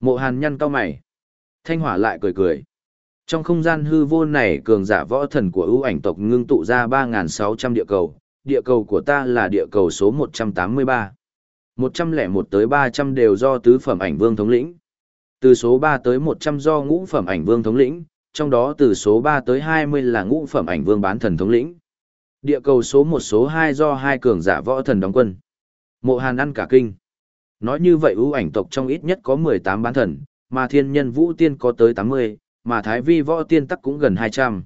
Mộ hàn nhăn cao mày. Thanh hỏa lại cười cười. Trong không gian hư vô này cường giả võ thần của ưu ảnh tộc ngưng tụ ra 3.600 địa cầu, địa cầu của ta là địa cầu số 183. 101 tới 300 đều do tứ phẩm ảnh vương thống lĩnh. Từ số 3 tới 100 do ngũ phẩm ảnh vương thống lĩnh, trong đó từ số 3 tới 20 là ngũ phẩm ảnh vương bán thần thống lĩnh. Địa cầu số 1 số 2 do hai cường giả võ thần đóng quân. Mộ Hàn ăn cả kinh. Nói như vậy ưu ảnh tộc trong ít nhất có 18 bán thần, mà thiên nhân vũ tiên có tới 80, mà thái vi võ tiên tắc cũng gần 200.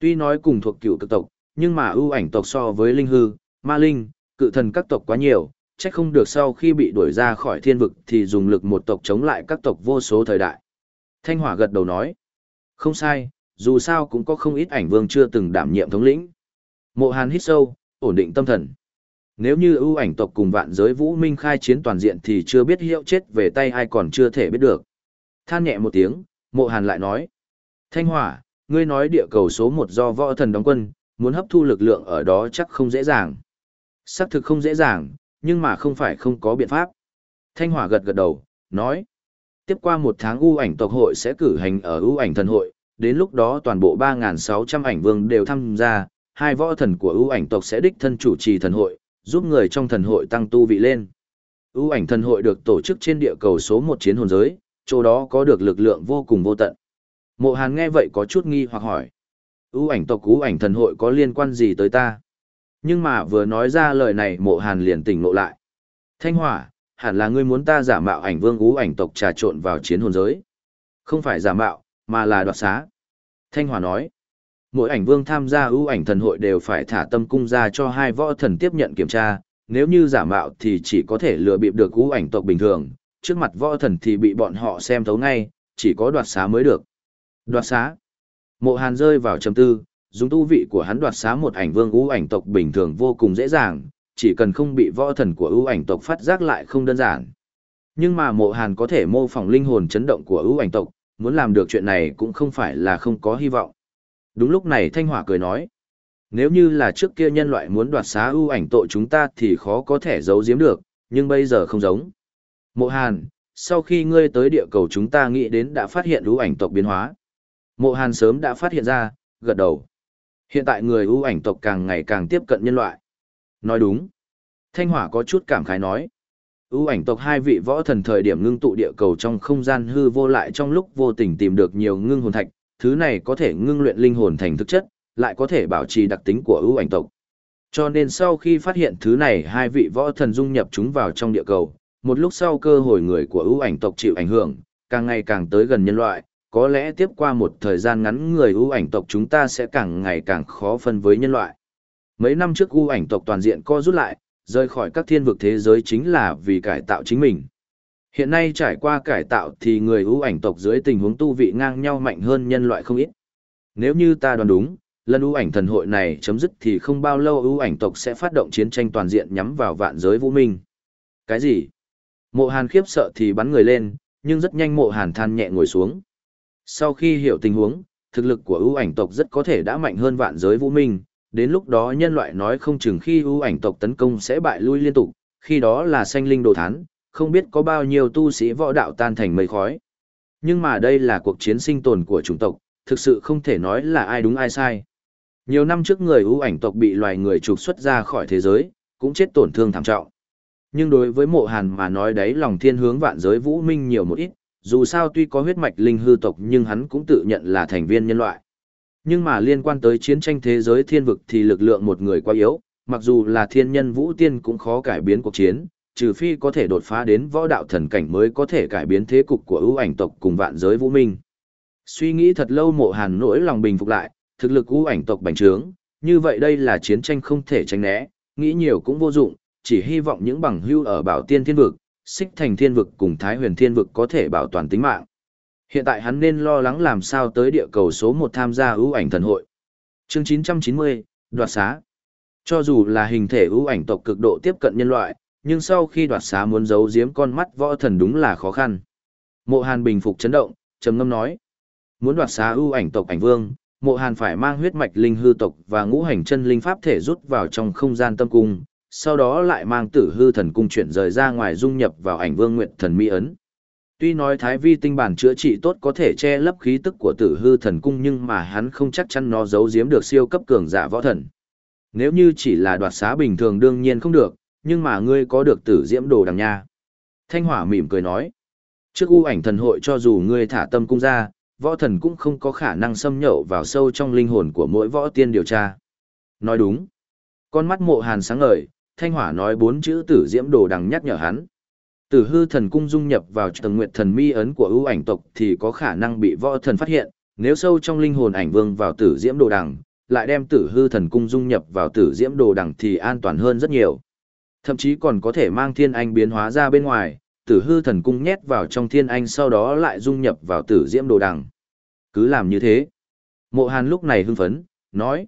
Tuy nói cùng thuộc cựu cực tộc, nhưng mà ưu ảnh tộc so với linh hư, ma linh, cự thần các tộc quá nhiều, trách không được sau khi bị đuổi ra khỏi thiên vực thì dùng lực một tộc chống lại các tộc vô số thời đại. Thanh Hỏa gật đầu nói, không sai, dù sao cũng có không ít ảnh vương chưa từng đảm nhiệm thống lĩnh. Mộ Hàn hít sâu, ổn định tâm thần. Nếu như ưu ảnh tộc cùng vạn giới vũ minh khai chiến toàn diện thì chưa biết hiệu chết về tay ai còn chưa thể biết được. Than nhẹ một tiếng, mộ hàn lại nói. Thanh hỏa, ngươi nói địa cầu số một do võ thần đóng quân, muốn hấp thu lực lượng ở đó chắc không dễ dàng. Xác thực không dễ dàng, nhưng mà không phải không có biện pháp. Thanh hỏa gật gật đầu, nói. Tiếp qua một tháng ưu ảnh tộc hội sẽ cử hành ở ưu ảnh thần hội, đến lúc đó toàn bộ 3.600 ảnh vương đều tham gia, hai võ thần của ưu ảnh tộc sẽ đích thân chủ trì thần hội, giúp người trong thần hội tăng tu vị lên. ưu ảnh thần hội được tổ chức trên địa cầu số một chiến hồn giới, chỗ đó có được lực lượng vô cùng vô tận. Mộ Hàn nghe vậy có chút nghi hoặc hỏi. ưu ảnh tộc ưu ảnh thần hội có liên quan gì tới ta? Nhưng mà vừa nói ra lời này mộ Hàn liền tỉnh ngộ lại. Thanh hỏa, hẳn là ngươi muốn ta giả mạo ảnh vương ưu ảnh tộc trà trộn vào chiến hồn giới. Không phải giả mạo, mà là đoạt xá. Thanh hỏa nói. Mỗi ảnh vương tham gia ưu ảnh thần hội đều phải thả tâm cung ra cho hai võ thần tiếp nhận kiểm tra, nếu như giả mạo thì chỉ có thể lừa bịp được ưu ảnh tộc bình thường, trước mặt võ thần thì bị bọn họ xem thấu ngay, chỉ có đoạt xá mới được. Đoạt xá. Mộ Hàn rơi vào trầm tư, dùng tu vị của hắn đoạt xá một ảnh vương ưu ảnh tộc bình thường vô cùng dễ dàng, chỉ cần không bị võ thần của ưu ảnh tộc phát giác lại không đơn giản. Nhưng mà Mộ Hàn có thể mô phỏng linh hồn chấn động của ưu ảnh tộc, muốn làm được chuyện này cũng không phải là không có hy vọng. Đúng lúc này Thanh Hỏa cười nói, nếu như là trước kia nhân loại muốn đoạt xá ưu ảnh tội chúng ta thì khó có thể giấu giếm được, nhưng bây giờ không giống. Mộ Hàn, sau khi ngươi tới địa cầu chúng ta nghĩ đến đã phát hiện ưu ảnh tộc biến hóa. Mộ Hàn sớm đã phát hiện ra, gật đầu. Hiện tại người ưu ảnh tộc càng ngày càng tiếp cận nhân loại. Nói đúng. Thanh Hỏa có chút cảm khái nói. ưu ảnh tộc hai vị võ thần thời điểm ngưng tụ địa cầu trong không gian hư vô lại trong lúc vô tình tìm được nhiều ngưng hồn thạch, thứ này có thể ngưng luyện linh hồn thành thực chất, lại có thể bảo trì đặc tính của ưu ảnh tộc. Cho nên sau khi phát hiện thứ này hai vị võ thần dung nhập chúng vào trong địa cầu, một lúc sau cơ hội người của ưu ảnh tộc chịu ảnh hưởng, càng ngày càng tới gần nhân loại, có lẽ tiếp qua một thời gian ngắn người ưu ảnh tộc chúng ta sẽ càng ngày càng khó phân với nhân loại. Mấy năm trước ưu ảnh tộc toàn diện co rút lại, rời khỏi các thiên vực thế giới chính là vì cải tạo chính mình. Hiện nay trải qua cải tạo thì người ưu ảnh tộc dưới tình huống tu vị ngang nhau mạnh hơn nhân loại không ít. Nếu như ta đoán đúng, lần ưu ảnh thần hội này chấm dứt thì không bao lâu ưu ảnh tộc sẽ phát động chiến tranh toàn diện nhắm vào vạn giới vũ minh. Cái gì? Mộ Hàn khiếp sợ thì bắn người lên, nhưng rất nhanh Mộ Hàn than nhẹ ngồi xuống. Sau khi hiểu tình huống, thực lực của ưu ảnh tộc rất có thể đã mạnh hơn vạn giới vũ minh, đến lúc đó nhân loại nói không chừng khi ưu ảnh tộc tấn công sẽ bại lui liên tục, khi đó là sanh linh đồ thán, không biết có bao nhiêu tu sĩ võ đạo tan thành mây khói. Nhưng mà đây là cuộc chiến sinh tồn của chủng tộc, thực sự không thể nói là ai đúng ai sai. Nhiều năm trước người ưu ảnh tộc bị loài người trục xuất ra khỏi thế giới, cũng chết tổn thương thảm trọng. Nhưng đối với mộ hàn mà nói đấy lòng thiên hướng vạn giới vũ minh nhiều một ít, dù sao tuy có huyết mạch linh hư tộc nhưng hắn cũng tự nhận là thành viên nhân loại. Nhưng mà liên quan tới chiến tranh thế giới thiên vực thì lực lượng một người quá yếu, mặc dù là thiên nhân vũ tiên cũng khó cải biến cuộc chiến, trừ phi có thể đột phá đến võ đạo thần cảnh mới có thể cải biến thế cục của ưu ảnh tộc cùng vạn giới vũ minh. Suy nghĩ thật lâu mộ hàn nỗi lòng bình phục lại, thực lực ưu ảnh tộc bành trướng, như vậy đây là chiến tranh không thể tránh né, nghĩ nhiều cũng vô dụng, chỉ hy vọng những bằng hưu ở bảo tiên thiên vực, xích thành thiên vực cùng thái huyền thiên vực có thể bảo toàn tính mạng. Hiện tại hắn nên lo lắng làm sao tới địa cầu số 1 tham gia ưu ảnh thần hội. Chương 990, đoạt xá. Cho dù là hình thể ưu ảnh tộc cực độ tiếp cận nhân loại, nhưng sau khi đoạt xá muốn giấu giếm con mắt võ thần đúng là khó khăn. Mộ Hàn bình phục chấn động, trầm ngâm nói: "Muốn đoạt xá ưu ảnh tộc ảnh vương, Mộ Hàn phải mang huyết mạch linh hư tộc và ngũ hành chân linh pháp thể rút vào trong không gian tâm cung, sau đó lại mang tử hư thần cung chuyển rời ra ngoài dung nhập vào ảnh vương nguyện thần mỹ ấn. Tuy nói thái vi tinh bản chữa trị tốt có thể che lấp khí tức của tử hư thần cung nhưng mà hắn không chắc chắn nó giấu giếm được siêu cấp cường giả võ thần. Nếu như chỉ là đoạt xá bình thường đương nhiên không được, nhưng mà ngươi có được tử diễm đồ đằng nha. Thanh hỏa mỉm cười nói. Trước u ảnh thần hội cho dù ngươi thả tâm cung ra, võ thần cũng không có khả năng xâm nhậu vào sâu trong linh hồn của mỗi võ tiên điều tra. Nói đúng. Con mắt mộ hàn sáng ngời, thanh hỏa nói bốn chữ tử diễm đồ đằng nhắc nhở hắn. Tử hư thần cung dung nhập vào tầng nguyệt thần mi ấn của ưu ảnh tộc thì có khả năng bị võ thần phát hiện, nếu sâu trong linh hồn ảnh vương vào tử diễm đồ đằng, lại đem tử hư thần cung dung nhập vào tử diễm đồ đằng thì an toàn hơn rất nhiều. Thậm chí còn có thể mang thiên anh biến hóa ra bên ngoài, tử hư thần cung nhét vào trong thiên anh sau đó lại dung nhập vào tử diễm đồ đằng. Cứ làm như thế. Mộ hàn lúc này hưng phấn, nói.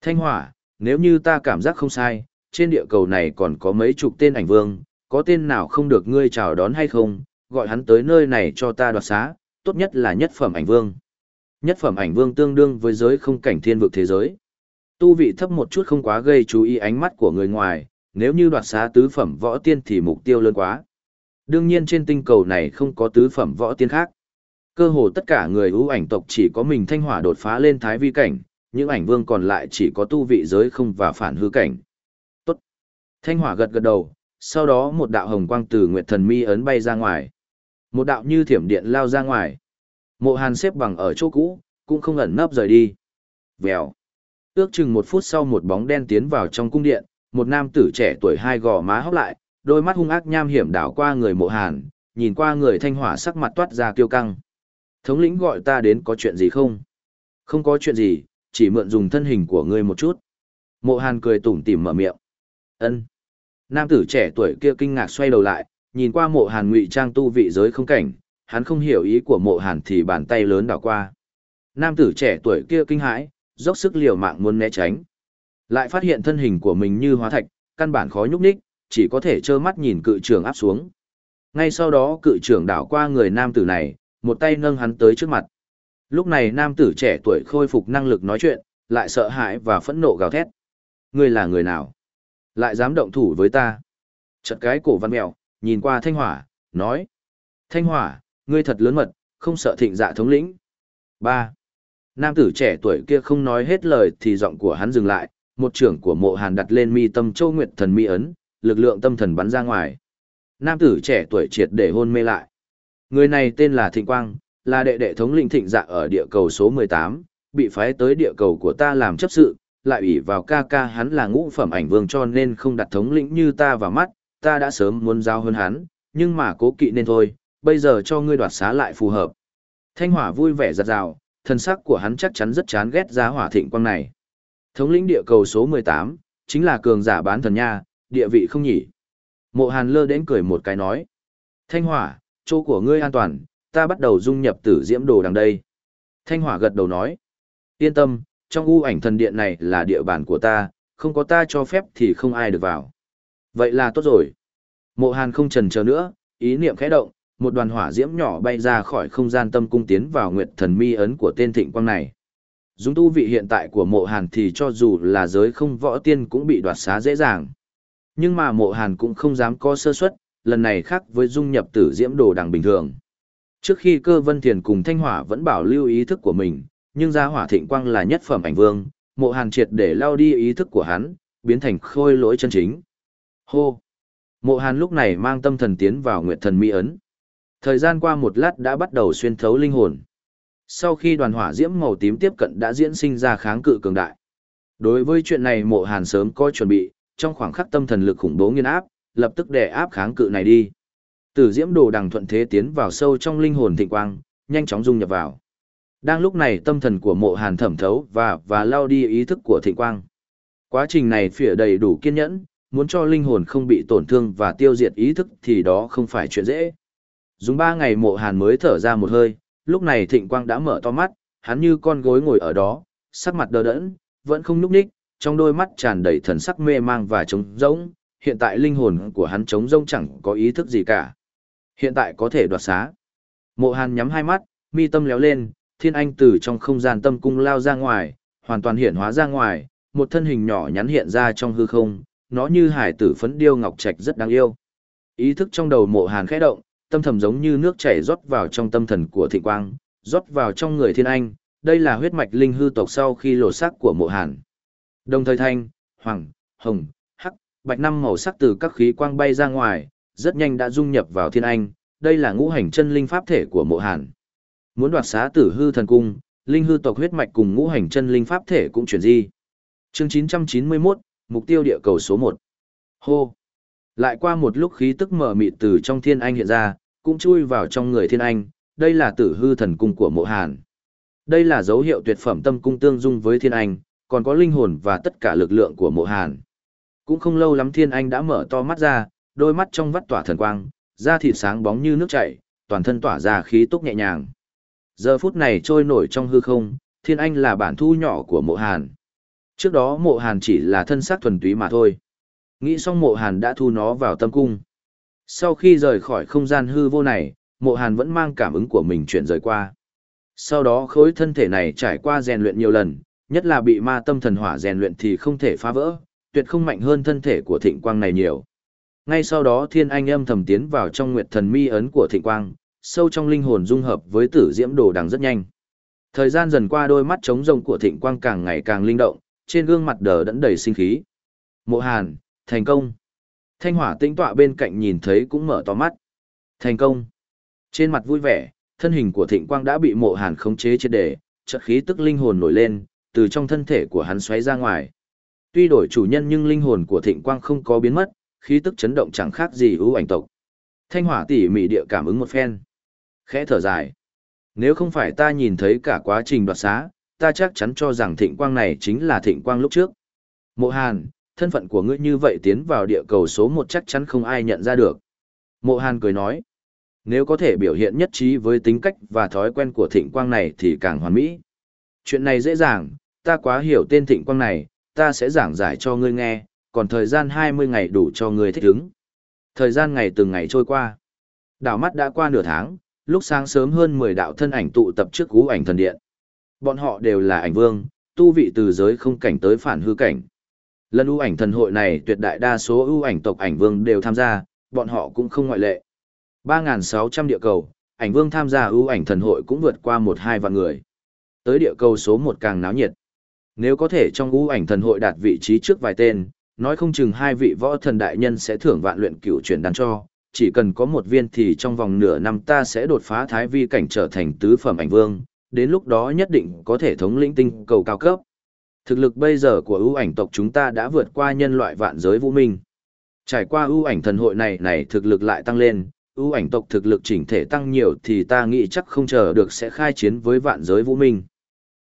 Thanh hỏa, nếu như ta cảm giác không sai, trên địa cầu này còn có mấy chục tên ảnh vương, có tên nào không được ngươi chào đón hay không, gọi hắn tới nơi này cho ta đoạt xá, tốt nhất là nhất phẩm ảnh vương. Nhất phẩm ảnh vương tương đương với giới không cảnh thiên vực thế giới. Tu vị thấp một chút không quá gây chú ý ánh mắt của người ngoài, nếu như đoạt xá tứ phẩm võ tiên thì mục tiêu lớn quá. Đương nhiên trên tinh cầu này không có tứ phẩm võ tiên khác. Cơ hồ tất cả người ưu ảnh tộc chỉ có mình thanh hỏa đột phá lên thái vi cảnh, những ảnh vương còn lại chỉ có tu vị giới không và phản hư cảnh. Tốt. Thanh hỏa gật gật đầu, sau đó một đạo hồng quang từ nguyệt thần mi ấn bay ra ngoài. Một đạo như thiểm điện lao ra ngoài. Mộ hàn xếp bằng ở chỗ cũ, cũng không ẩn nấp rời đi. Vèo. Ước chừng một phút sau một bóng đen tiến vào trong cung điện, một nam tử trẻ tuổi hai gò má hóc lại, đôi mắt hung ác nham hiểm đảo qua người mộ hàn, nhìn qua người thanh hỏa sắc mặt toát ra kiêu căng. Thống lĩnh gọi ta đến có chuyện gì không? Không có chuyện gì, chỉ mượn dùng thân hình của ngươi một chút. Mộ hàn cười tủm tỉm mở miệng. ân Nam tử trẻ tuổi kia kinh ngạc xoay đầu lại, nhìn qua mộ hàn ngụy trang tu vị giới không cảnh, hắn không hiểu ý của mộ hàn thì bàn tay lớn đảo qua. Nam tử trẻ tuổi kia kinh hãi, dốc sức liều mạng muốn né tránh. Lại phát hiện thân hình của mình như hóa thạch, căn bản khó nhúc nhích, chỉ có thể trơ mắt nhìn cự trưởng áp xuống. Ngay sau đó cự trưởng đảo qua người nam tử này, một tay nâng hắn tới trước mặt. Lúc này nam tử trẻ tuổi khôi phục năng lực nói chuyện, lại sợ hãi và phẫn nộ gào thét. Ngươi là người nào? Lại dám động thủ với ta? Chật cái cổ văn mèo, nhìn qua thanh hỏa, nói. Thanh hỏa, ngươi thật lớn mật, không sợ thịnh dạ thống lĩnh. ba Nam tử trẻ tuổi kia không nói hết lời thì giọng của hắn dừng lại, một trưởng của mộ hàn đặt lên mi tâm châu nguyệt thần mi ấn, lực lượng tâm thần bắn ra ngoài. Nam tử trẻ tuổi triệt để hôn mê lại. Người này tên là Thịnh Quang, là đệ đệ thống lĩnh thịnh dạ ở địa cầu số 18, bị phái tới địa cầu của ta làm chấp sự, lại ủy vào ca ca hắn là ngũ phẩm ảnh vương cho nên không đặt thống lĩnh như ta vào mắt, ta đã sớm muốn giao hơn hắn, nhưng mà cố kỵ nên thôi, bây giờ cho ngươi đoạt xá lại phù hợp. Thanh hỏa vui vẻ giật rào, thân sắc của hắn chắc chắn rất chán ghét giá hỏa thịnh quang này. Thống lĩnh địa cầu số 18, chính là cường giả bán thần nha, địa vị không nhỉ. Mộ hàn lơ đến cười một cái nói. Thanh hỏa, chỗ của ngươi an toàn, ta bắt đầu dung nhập tử diễm đồ đằng đây. Thanh hỏa gật đầu nói. Yên tâm, trong u ảnh thần điện này là địa bàn của ta, không có ta cho phép thì không ai được vào. Vậy là tốt rồi. Mộ hàn không trần chờ nữa, ý niệm khẽ động, một đoàn hỏa diễm nhỏ bay ra khỏi không gian tâm cung tiến vào nguyệt thần mi ấn của tên thịnh quang này. Dung tu vị hiện tại của mộ hàn thì cho dù là giới không võ tiên cũng bị đoạt xá dễ dàng. Nhưng mà mộ hàn cũng không dám có sơ suất, lần này khác với dung nhập tử diễm đồ đằng bình thường. Trước khi cơ vân thiền cùng thanh hỏa vẫn bảo lưu ý thức của mình, nhưng gia hỏa thịnh quang là nhất phẩm ảnh vương, mộ hàn triệt để lao đi ý thức của hắn, biến thành khôi lỗi chân chính. Hô! Mộ hàn lúc này mang tâm thần tiến vào nguyệt thần mỹ ấn. Thời gian qua một lát đã bắt đầu xuyên thấu linh hồn. Sau khi đoàn hỏa diễm màu tím tiếp cận đã diễn sinh ra kháng cự cường đại. Đối với chuyện này mộ hàn sớm có chuẩn bị, trong khoảng khắc tâm thần lực khủng bố nghiên áp, lập tức đè áp kháng cự này đi. Tử diễm đồ đằng thuận thế tiến vào sâu trong linh hồn thịnh quang, nhanh chóng dung nhập vào. Đang lúc này tâm thần của mộ hàn thẩm thấu và và lao đi ý thức của thịnh quang. Quá trình này phỉa đầy đủ kiên nhẫn, muốn cho linh hồn không bị tổn thương và tiêu diệt ý thức thì đó không phải chuyện dễ. Dùng ba ngày mộ hàn mới thở ra một hơi, lúc này thịnh quang đã mở to mắt, hắn như con gối ngồi ở đó, sắc mặt đờ đẫn, vẫn không nhúc ních, trong đôi mắt tràn đầy thần sắc mê mang và trống rỗng, hiện tại linh hồn của hắn trống rỗng chẳng có ý thức gì cả. Hiện tại có thể đoạt xá. Mộ Hàn nhắm hai mắt, mi tâm léo lên, thiên anh từ trong không gian tâm cung lao ra ngoài, hoàn toàn hiện hóa ra ngoài, một thân hình nhỏ nhắn hiện ra trong hư không, nó như hải tử phấn điêu ngọc trạch rất đáng yêu. Ý thức trong đầu mộ Hàn khẽ động, tâm thầm giống như nước chảy rót vào trong tâm thần của thịnh quang, rót vào trong người thiên anh, đây là huyết mạch linh hư tộc sau khi lột xác của mộ hàn. Đồng thời thanh, hoàng, hồng, hắc, bạch năm màu sắc từ các khí quang bay ra ngoài, rất nhanh đã dung nhập vào thiên anh, đây là ngũ hành chân linh pháp thể của mộ hàn. Muốn đoạt xá tử hư thần cung, linh hư tộc huyết mạch cùng ngũ hành chân linh pháp thể cũng chuyển di. Chương 991, mục tiêu địa cầu số 1. Hô. Lại qua một lúc khí tức mở mịt từ trong thiên anh hiện ra, cũng chui vào trong người thiên anh, đây là tử hư thần cung của mộ hàn. Đây là dấu hiệu tuyệt phẩm tâm cung tương dung với thiên anh, còn có linh hồn và tất cả lực lượng của mộ hàn. Cũng không lâu lắm thiên anh đã mở to mắt ra, đôi mắt trong vắt tỏa thần quang, da thịt sáng bóng như nước chảy, toàn thân tỏa ra khí túc nhẹ nhàng. Giờ phút này trôi nổi trong hư không, thiên anh là bản thu nhỏ của mộ hàn. Trước đó mộ hàn chỉ là thân xác thuần túy mà thôi. Nghĩ xong mộ hàn đã thu nó vào tâm cung. Sau khi rời khỏi không gian hư vô này, mộ hàn vẫn mang cảm ứng của mình chuyển rời qua. Sau đó khối thân thể này trải qua rèn luyện nhiều lần, nhất là bị ma tâm thần hỏa rèn luyện thì không thể phá vỡ, tuyệt không mạnh hơn thân thể của thịnh quang này nhiều. Ngay sau đó thiên anh âm thầm tiến vào trong nguyệt thần mi ấn của thịnh quang, sâu trong linh hồn dung hợp với tử diễm đồ đằng rất nhanh. Thời gian dần qua đôi mắt trống rông của thịnh quang càng ngày càng linh động, trên gương mặt đờ đẫn đầy sinh khí. Mộ hàn, thành công. Thanh hỏa tĩnh tọa bên cạnh nhìn thấy cũng mở to mắt. Thành công. Trên mặt vui vẻ, thân hình của thịnh quang đã bị mộ hàn khống chế chết để, chợt khí tức linh hồn nổi lên, từ trong thân thể của hắn xoáy ra ngoài. Tuy đổi chủ nhân nhưng linh hồn của thịnh quang không có biến mất, khí tức chấn động chẳng khác gì ưu ảnh tộc. Thanh hỏa tỉ mỉ địa cảm ứng một phen. Khẽ thở dài. Nếu không phải ta nhìn thấy cả quá trình đoạt xá, ta chắc chắn cho rằng thịnh quang này chính là thịnh quang lúc trước. Mộ Hàn, thân phận của ngươi như vậy tiến vào địa cầu số một chắc chắn không ai nhận ra được. Mộ Hàn cười nói. Nếu có thể biểu hiện nhất trí với tính cách và thói quen của thịnh quang này thì càng hoàn mỹ. Chuyện này dễ dàng, ta quá hiểu tên thịnh quang này, ta sẽ giảng giải cho ngươi nghe, còn thời gian 20 ngày đủ cho ngươi thích ứng. Thời gian ngày từng ngày trôi qua. Đảo mắt đã qua nửa tháng, lúc sáng sớm hơn 10 đạo thân ảnh tụ tập trước cú ảnh thần điện. Bọn họ đều là ảnh vương, tu vị từ giới không cảnh tới phản hư cảnh. Lần ưu ảnh thần hội này tuyệt đại đa số ưu ảnh tộc ảnh vương đều tham gia, bọn họ cũng không ngoại lệ. 3.600 địa cầu, ảnh vương tham gia ưu ảnh thần hội cũng vượt qua một hai vạn người. Tới địa cầu số một càng náo nhiệt. Nếu có thể trong ưu ảnh thần hội đạt vị trí trước vài tên, nói không chừng hai vị võ thần đại nhân sẽ thưởng vạn luyện cửu chuyển đan cho, chỉ cần có một viên thì trong vòng nửa năm ta sẽ đột phá thái vi cảnh trở thành tứ phẩm ảnh vương, đến lúc đó nhất định có thể thống lĩnh tinh cầu cao cấp. Thực lực bây giờ của ưu ảnh tộc chúng ta đã vượt qua nhân loại vạn giới vũ minh. Trải qua ưu ảnh thần hội này này thực lực lại tăng lên, ưu ảnh tộc thực lực chỉnh thể tăng nhiều thì ta nghĩ chắc không chờ được sẽ khai chiến với vạn giới vũ minh.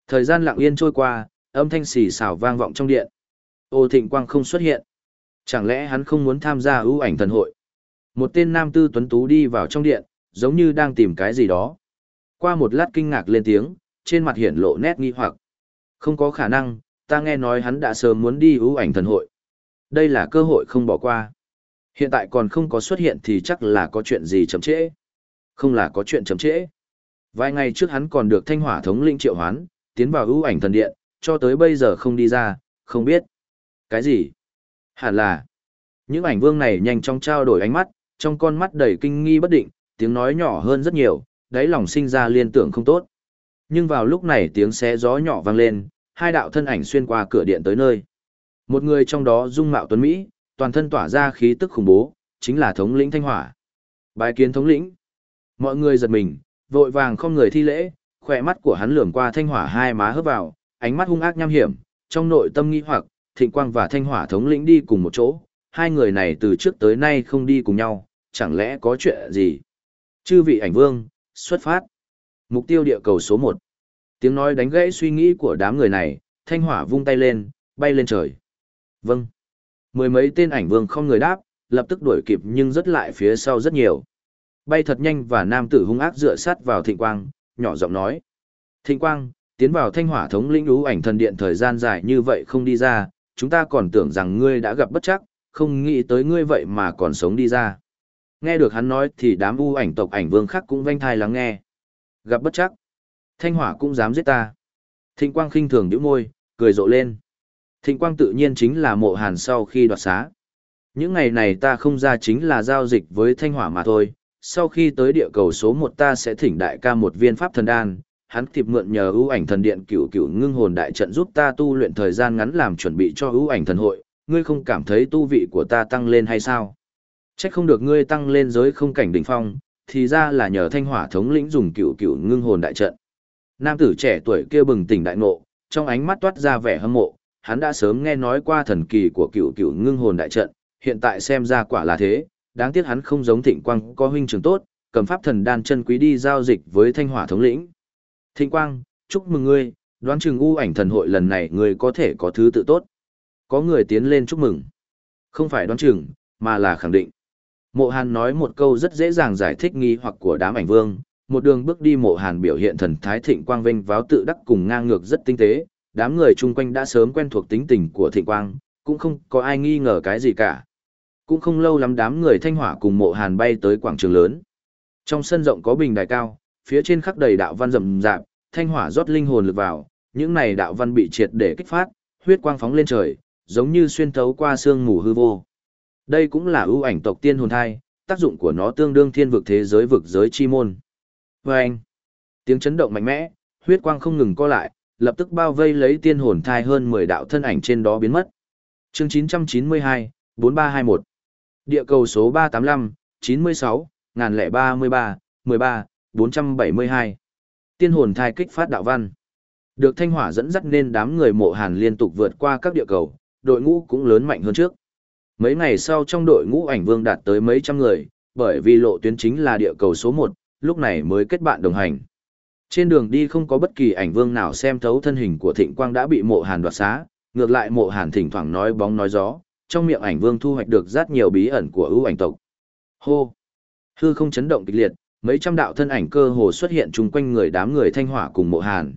Thời gian lặng yên trôi qua, âm thanh xì xào vang vọng trong điện. Ô Thịnh Quang không xuất hiện. Chẳng lẽ hắn không muốn tham gia ưu ảnh thần hội? Một tên nam tư tuấn tú đi vào trong điện, giống như đang tìm cái gì đó. Qua một lát kinh ngạc lên tiếng, trên mặt hiển lộ nét nghi hoặc. Không có khả năng, ta nghe nói hắn đã sớm muốn đi ưu ảnh thần hội. Đây là cơ hội không bỏ qua. Hiện tại còn không có xuất hiện thì chắc là có chuyện gì chậm trễ. Không là có chuyện chậm trễ. Vài ngày trước hắn còn được thanh hỏa thống linh triệu hoán, tiến vào ưu ảnh thần điện, cho tới bây giờ không đi ra, không biết. Cái gì? Hẳn là. Những ảnh vương này nhanh chóng trao đổi ánh mắt, trong con mắt đầy kinh nghi bất định, tiếng nói nhỏ hơn rất nhiều, đáy lòng sinh ra liên tưởng không tốt. Nhưng vào lúc này tiếng xé gió nhỏ vang lên, hai đạo thân ảnh xuyên qua cửa điện tới nơi. Một người trong đó dung mạo tuấn Mỹ, toàn thân tỏa ra khí tức khủng bố, chính là thống lĩnh Thanh Hỏa. Bài kiến thống lĩnh. Mọi người giật mình, vội vàng không người thi lễ, khỏe mắt của hắn lườm qua Thanh Hỏa hai má hớp vào, ánh mắt hung ác nham hiểm, trong nội tâm nghi hoặc, Thịnh Quang và Thanh Hỏa thống lĩnh đi cùng một chỗ, hai người này từ trước tới nay không đi cùng nhau, chẳng lẽ có chuyện gì? Chư vị ảnh vương, xuất phát. Mục tiêu địa cầu số 1. Tiếng nói đánh gãy suy nghĩ của đám người này, Thanh Hỏa vung tay lên, bay lên trời. Vâng. Mười mấy tên ảnh vương không người đáp, lập tức đuổi kịp nhưng rất lại phía sau rất nhiều. Bay thật nhanh và nam tử hung ác dựa sát vào Thịnh Quang, nhỏ giọng nói. Thịnh Quang, tiến vào thanh hỏa thống lĩnh ú ảnh thần điện thời gian dài như vậy không đi ra, chúng ta còn tưởng rằng ngươi đã gặp bất chắc, không nghĩ tới ngươi vậy mà còn sống đi ra. Nghe được hắn nói thì đám u ảnh tộc ảnh vương khác cũng vanh thai lắng nghe. Gặp bất chắc. Thanh hỏa cũng dám giết ta. Thịnh quang khinh thường nhíu môi, cười rộ lên. Thịnh quang tự nhiên chính là mộ hàn sau khi đoạt xá. Những ngày này ta không ra chính là giao dịch với thanh hỏa mà thôi, sau khi tới địa cầu số 1 ta sẽ thỉnh đại ca một viên pháp thần đan, hắn kịp mượn nhờ ưu ảnh thần điện cửu cửu ngưng hồn đại trận giúp ta tu luyện thời gian ngắn làm chuẩn bị cho ưu ảnh thần hội, ngươi không cảm thấy tu vị của ta tăng lên hay sao? Chắc không được ngươi tăng lên giới không cảnh đỉnh phong, thì ra là nhờ thanh hỏa thống lĩnh dùng cửu cửu ngưng hồn đại trận. Nam tử trẻ tuổi kia bừng tỉnh đại ngộ, trong ánh mắt toát ra vẻ hâm mộ, hắn đã sớm nghe nói qua thần kỳ của cửu cửu ngưng hồn đại trận, hiện tại xem ra quả là thế, đáng tiếc hắn không giống Thịnh Quang có huynh trưởng tốt, cầm pháp thần đan chân quý đi giao dịch với Thanh Hỏa thống lĩnh. Thịnh Quang, chúc mừng ngươi, đoán chừng u ảnh thần hội lần này ngươi có thể có thứ tự tốt. Có người tiến lên chúc mừng. Không phải đoán chừng, mà là khẳng định. Mộ Hàn nói một câu rất dễ dàng giải thích nghi hoặc của đám ảnh vương, một đường bước đi Mộ Hàn biểu hiện thần thái thịnh quang vinh váo tự đắc cùng ngang ngược rất tinh tế, đám người chung quanh đã sớm quen thuộc tính tình của thịnh quang, cũng không có ai nghi ngờ cái gì cả. Cũng không lâu lắm đám người thanh hỏa cùng Mộ Hàn bay tới quảng trường lớn. Trong sân rộng có bình đài cao, phía trên khắc đầy đạo văn rầm rạp, thanh hỏa rót linh hồn lực vào, những này đạo văn bị triệt để kích phát, huyết quang phóng lên trời, giống như xuyên thấu qua xương mù hư vô. Đây cũng là ưu ảnh tộc tiên hồn thai, tác dụng của nó tương đương thiên vực thế giới vực giới chi môn. Vâng! tiếng chấn động mạnh mẽ, huyết quang không ngừng co lại, lập tức bao vây lấy tiên hồn thai hơn 10 đạo thân ảnh trên đó biến mất. Chương 992, 4321. Địa cầu số 385, 96, 1033, 13, 472. Tiên hồn thai kích phát đạo văn. Được thanh hỏa dẫn dắt nên đám người mộ hàn liên tục vượt qua các địa cầu, đội ngũ cũng lớn mạnh hơn trước. Mấy ngày sau trong đội ngũ ảnh vương đạt tới mấy trăm người, bởi vì lộ tuyến chính là địa cầu số 1, lúc này mới kết bạn đồng hành. Trên đường đi không có bất kỳ ảnh vương nào xem thấu thân hình của thịnh quang đã bị mộ hàn đoạt xá, ngược lại mộ hàn thỉnh thoảng nói bóng nói gió, trong miệng ảnh vương thu hoạch được rất nhiều bí ẩn của ưu ảnh tộc. Hô! Hư không chấn động kịch liệt, mấy trăm đạo thân ảnh cơ hồ xuất hiện chung quanh người đám người thanh hỏa cùng mộ hàn.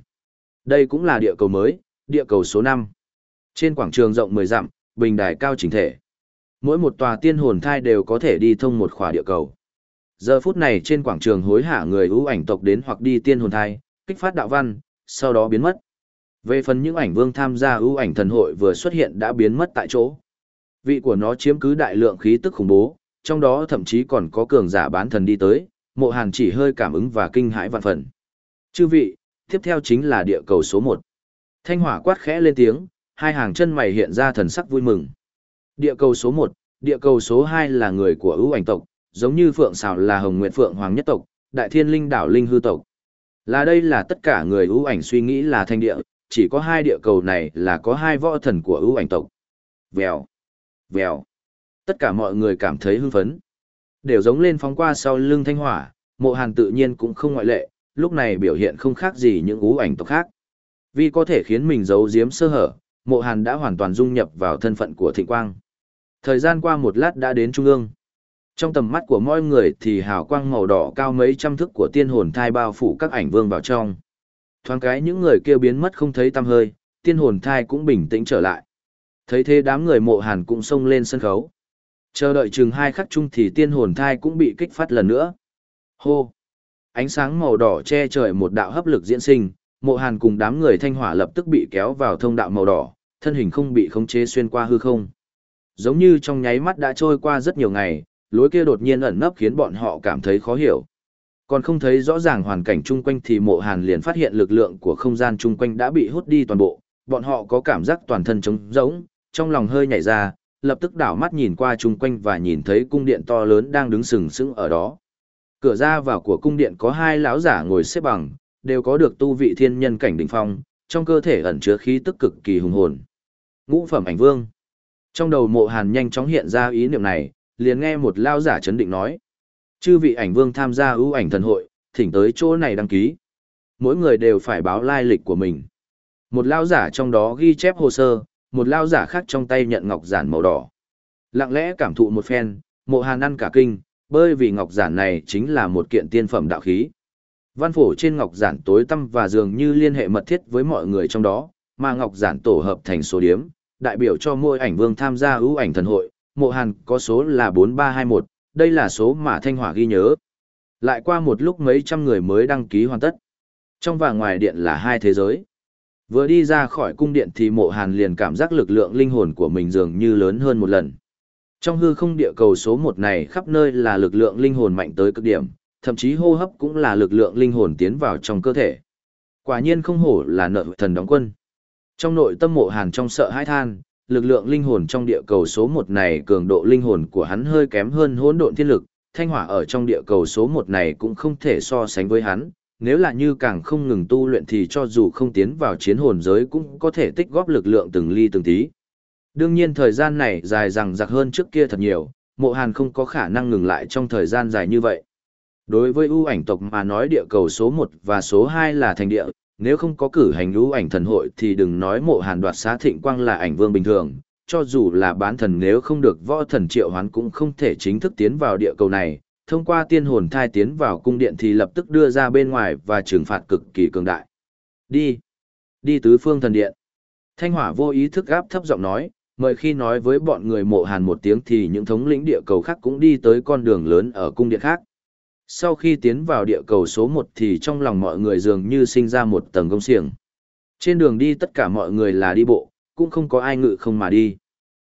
Đây cũng là địa cầu mới, địa cầu số 5. Trên quảng trường rộng 10 dặm, bình đài cao chỉnh thể. Mỗi một tòa tiên hồn thai đều có thể đi thông một khỏa địa cầu. Giờ phút này trên quảng trường hối hả người ưu ảnh tộc đến hoặc đi tiên hồn thai, kích phát đạo văn, sau đó biến mất. Về phần những ảnh vương tham gia ưu ảnh thần hội vừa xuất hiện đã biến mất tại chỗ. Vị của nó chiếm cứ đại lượng khí tức khủng bố, trong đó thậm chí còn có cường giả bán thần đi tới, mộ hàn chỉ hơi cảm ứng và kinh hãi vạn phần. Chư vị, tiếp theo chính là địa cầu số 1. Thanh hỏa quát khẽ lên tiếng, hai hàng chân mày hiện ra thần sắc vui mừng. Địa cầu số 1, địa cầu số 2 là người của ưu ảnh tộc, giống như Phượng Sảo là Hồng Nguyệt Phượng Hoàng nhất tộc, Đại Thiên Linh đảo Linh hư tộc. Là đây là tất cả người ưu ảnh suy nghĩ là thanh địa, chỉ có hai địa cầu này là có hai võ thần của ưu ảnh tộc. Vèo, vèo. Tất cả mọi người cảm thấy hưng phấn. Đều giống lên phóng qua sau lưng thanh hỏa, mộ hàn tự nhiên cũng không ngoại lệ, lúc này biểu hiện không khác gì những ưu ảnh tộc khác. Vì có thể khiến mình giấu giếm sơ hở, mộ hàn đã hoàn toàn dung nhập vào thân phận của thịnh quang. Thời gian qua một lát đã đến trung ương. Trong tầm mắt của mọi người thì hào quang màu đỏ cao mấy trăm thước của tiên hồn thai bao phủ các ảnh vương vào trong. Thoáng cái những người kia biến mất không thấy tăm hơi, tiên hồn thai cũng bình tĩnh trở lại. Thấy thế đám người mộ hàn cũng xông lên sân khấu. Chờ đợi chừng hai khắc chung thì tiên hồn thai cũng bị kích phát lần nữa. Hô! Ánh sáng màu đỏ che trời một đạo hấp lực diễn sinh, mộ hàn cùng đám người thanh hỏa lập tức bị kéo vào thông đạo màu đỏ, thân hình không bị khống chế xuyên qua hư không. Giống như trong nháy mắt đã trôi qua rất nhiều ngày, lối kia đột nhiên ẩn nấp khiến bọn họ cảm thấy khó hiểu. Còn không thấy rõ ràng hoàn cảnh chung quanh thì mộ hàn liền phát hiện lực lượng của không gian chung quanh đã bị hút đi toàn bộ, bọn họ có cảm giác toàn thân trống rỗng, trong lòng hơi nhảy ra, lập tức đảo mắt nhìn qua chung quanh và nhìn thấy cung điện to lớn đang đứng sừng sững ở đó. Cửa ra vào của cung điện có hai lão giả ngồi xếp bằng, đều có được tu vị thiên nhân cảnh đỉnh phong, trong cơ thể ẩn chứa khí tức cực kỳ hùng hồn. Ngũ phẩm ảnh vương. Trong đầu mộ hàn nhanh chóng hiện ra ý niệm này, liền nghe một lao giả chấn định nói. Chư vị ảnh vương tham gia ưu ảnh thần hội, thỉnh tới chỗ này đăng ký. Mỗi người đều phải báo lai lịch của mình. Một lao giả trong đó ghi chép hồ sơ, một lao giả khác trong tay nhận ngọc giản màu đỏ. Lặng lẽ cảm thụ một phen, mộ hàn ăn cả kinh, bởi vì ngọc giản này chính là một kiện tiên phẩm đạo khí. Văn phổ trên ngọc giản tối tăm và dường như liên hệ mật thiết với mọi người trong đó, mà ngọc giản tổ hợp thành số điếm, đại biểu cho mỗi ảnh vương tham gia ưu ảnh thần hội, mộ hàn có số là 4321, đây là số mà Thanh Hỏa ghi nhớ. Lại qua một lúc mấy trăm người mới đăng ký hoàn tất. Trong và ngoài điện là hai thế giới. Vừa đi ra khỏi cung điện thì mộ hàn liền cảm giác lực lượng linh hồn của mình dường như lớn hơn một lần. Trong hư không địa cầu số một này khắp nơi là lực lượng linh hồn mạnh tới cực điểm, thậm chí hô hấp cũng là lực lượng linh hồn tiến vào trong cơ thể. Quả nhiên không hổ là nợ thần đóng quân. Trong nội tâm mộ hàn trong sợ hãi than, lực lượng linh hồn trong địa cầu số một này cường độ linh hồn của hắn hơi kém hơn hỗn độn thiên lực, thanh hỏa ở trong địa cầu số một này cũng không thể so sánh với hắn, nếu là như càng không ngừng tu luyện thì cho dù không tiến vào chiến hồn giới cũng có thể tích góp lực lượng từng ly từng tí. Đương nhiên thời gian này dài rằng giặc hơn trước kia thật nhiều, mộ hàn không có khả năng ngừng lại trong thời gian dài như vậy. Đối với ưu ảnh tộc mà nói địa cầu số 1 và số 2 là thành địa, nếu không có cử hành lũ ảnh thần hội thì đừng nói mộ hàn đoạt xá thịnh quang là ảnh vương bình thường, cho dù là bán thần nếu không được võ thần triệu hoán cũng không thể chính thức tiến vào địa cầu này, thông qua tiên hồn thai tiến vào cung điện thì lập tức đưa ra bên ngoài và trừng phạt cực kỳ cường đại. Đi! Đi tứ phương thần điện. Thanh hỏa vô ý thức gáp thấp giọng nói, mời khi nói với bọn người mộ hàn một tiếng thì những thống lĩnh địa cầu khác cũng đi tới con đường lớn ở cung điện khác. Sau khi tiến vào địa cầu số 1 thì trong lòng mọi người dường như sinh ra một tầng gông xiềng. Trên đường đi tất cả mọi người là đi bộ, cũng không có ai ngự không mà đi.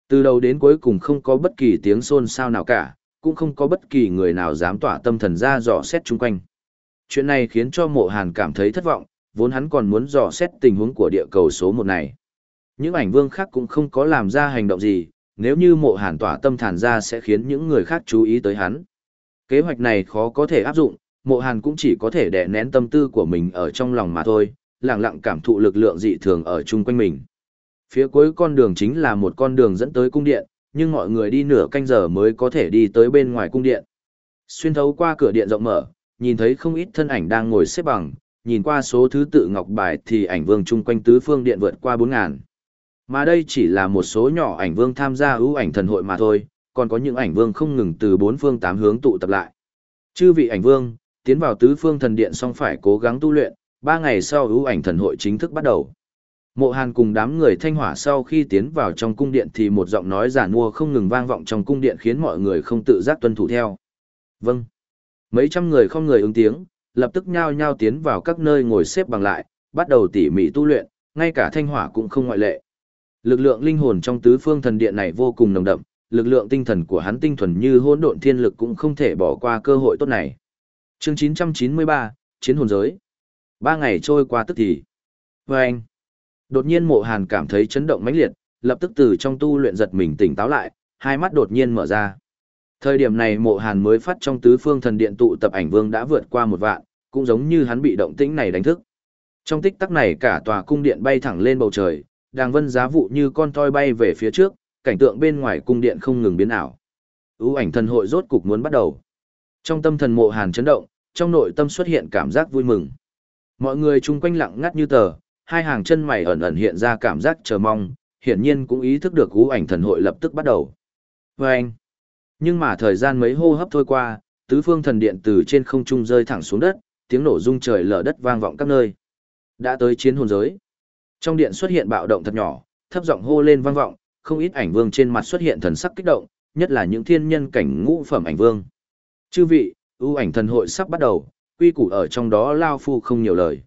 Từ đầu đến cuối cùng không có bất kỳ tiếng xôn xao nào cả, cũng không có bất kỳ người nào dám tỏa tâm thần ra dò xét chung quanh. Chuyện này khiến cho mộ hàn cảm thấy thất vọng, vốn hắn còn muốn dò xét tình huống của địa cầu số 1 này. Những ảnh vương khác cũng không có làm ra hành động gì, nếu như mộ hàn tỏa tâm thản ra sẽ khiến những người khác chú ý tới hắn. Kế hoạch này khó có thể áp dụng, mộ hàn cũng chỉ có thể đè nén tâm tư của mình ở trong lòng mà thôi, lặng lặng cảm thụ lực lượng dị thường ở chung quanh mình. Phía cuối con đường chính là một con đường dẫn tới cung điện, nhưng mọi người đi nửa canh giờ mới có thể đi tới bên ngoài cung điện. Xuyên thấu qua cửa điện rộng mở, nhìn thấy không ít thân ảnh đang ngồi xếp bằng, nhìn qua số thứ tự ngọc bài thì ảnh vương chung quanh tứ phương điện vượt qua 4.000. Mà đây chỉ là một số nhỏ ảnh vương tham gia ưu ảnh thần hội mà thôi, còn có những ảnh vương không ngừng từ bốn phương tám hướng tụ tập lại. Chư vị ảnh vương, tiến vào tứ phương thần điện xong phải cố gắng tu luyện, ba ngày sau ưu ảnh thần hội chính thức bắt đầu. Mộ Hàn cùng đám người thanh hỏa sau khi tiến vào trong cung điện thì một giọng nói giả mua không ngừng vang vọng trong cung điện khiến mọi người không tự giác tuân thủ theo. Vâng. Mấy trăm người không người ứng tiếng, lập tức nhao nhao tiến vào các nơi ngồi xếp bằng lại, bắt đầu tỉ mỉ tu luyện, ngay cả thanh hỏa cũng không ngoại lệ. Lực lượng linh hồn trong tứ phương thần điện này vô cùng nồng đậm, lực lượng tinh thần của hắn tinh thuần như hỗn độn thiên lực cũng không thể bỏ qua cơ hội tốt này. Chương 993, Chiến hồn giới. Ba ngày trôi qua tức thì. Và anh. Đột nhiên mộ hàn cảm thấy chấn động mãnh liệt, lập tức từ trong tu luyện giật mình tỉnh táo lại, hai mắt đột nhiên mở ra. Thời điểm này mộ hàn mới phát trong tứ phương thần điện tụ tập ảnh vương đã vượt qua một vạn, cũng giống như hắn bị động tĩnh này đánh thức. Trong tích tắc này cả tòa cung điện bay thẳng lên bầu trời, đàng vân giá vụ như con toi bay về phía trước, cảnh tượng bên ngoài cung điện không ngừng biến ảo. ưu ảnh thần hội rốt cục muốn bắt đầu. Trong tâm thần mộ hàn chấn động, trong nội tâm xuất hiện cảm giác vui mừng. Mọi người chung quanh lặng ngắt như tờ, hai hàng chân mày ẩn ẩn hiện ra cảm giác chờ mong, hiển nhiên cũng ý thức được ưu ảnh thần hội lập tức bắt đầu. Vâng! anh. Nhưng mà thời gian mấy hô hấp thôi qua, tứ phương thần điện từ trên không trung rơi thẳng xuống đất, tiếng nổ rung trời lở đất vang vọng các nơi. Đã tới chiến hồn giới. Trong điện xuất hiện bạo động thật nhỏ, thấp giọng hô lên vang vọng, không ít ảnh vương trên mặt xuất hiện thần sắc kích động, nhất là những thiên nhân cảnh ngũ phẩm ảnh vương. Chư vị, ưu ảnh thần hội sắp bắt đầu, quy củ ở trong đó lao phu không nhiều lời.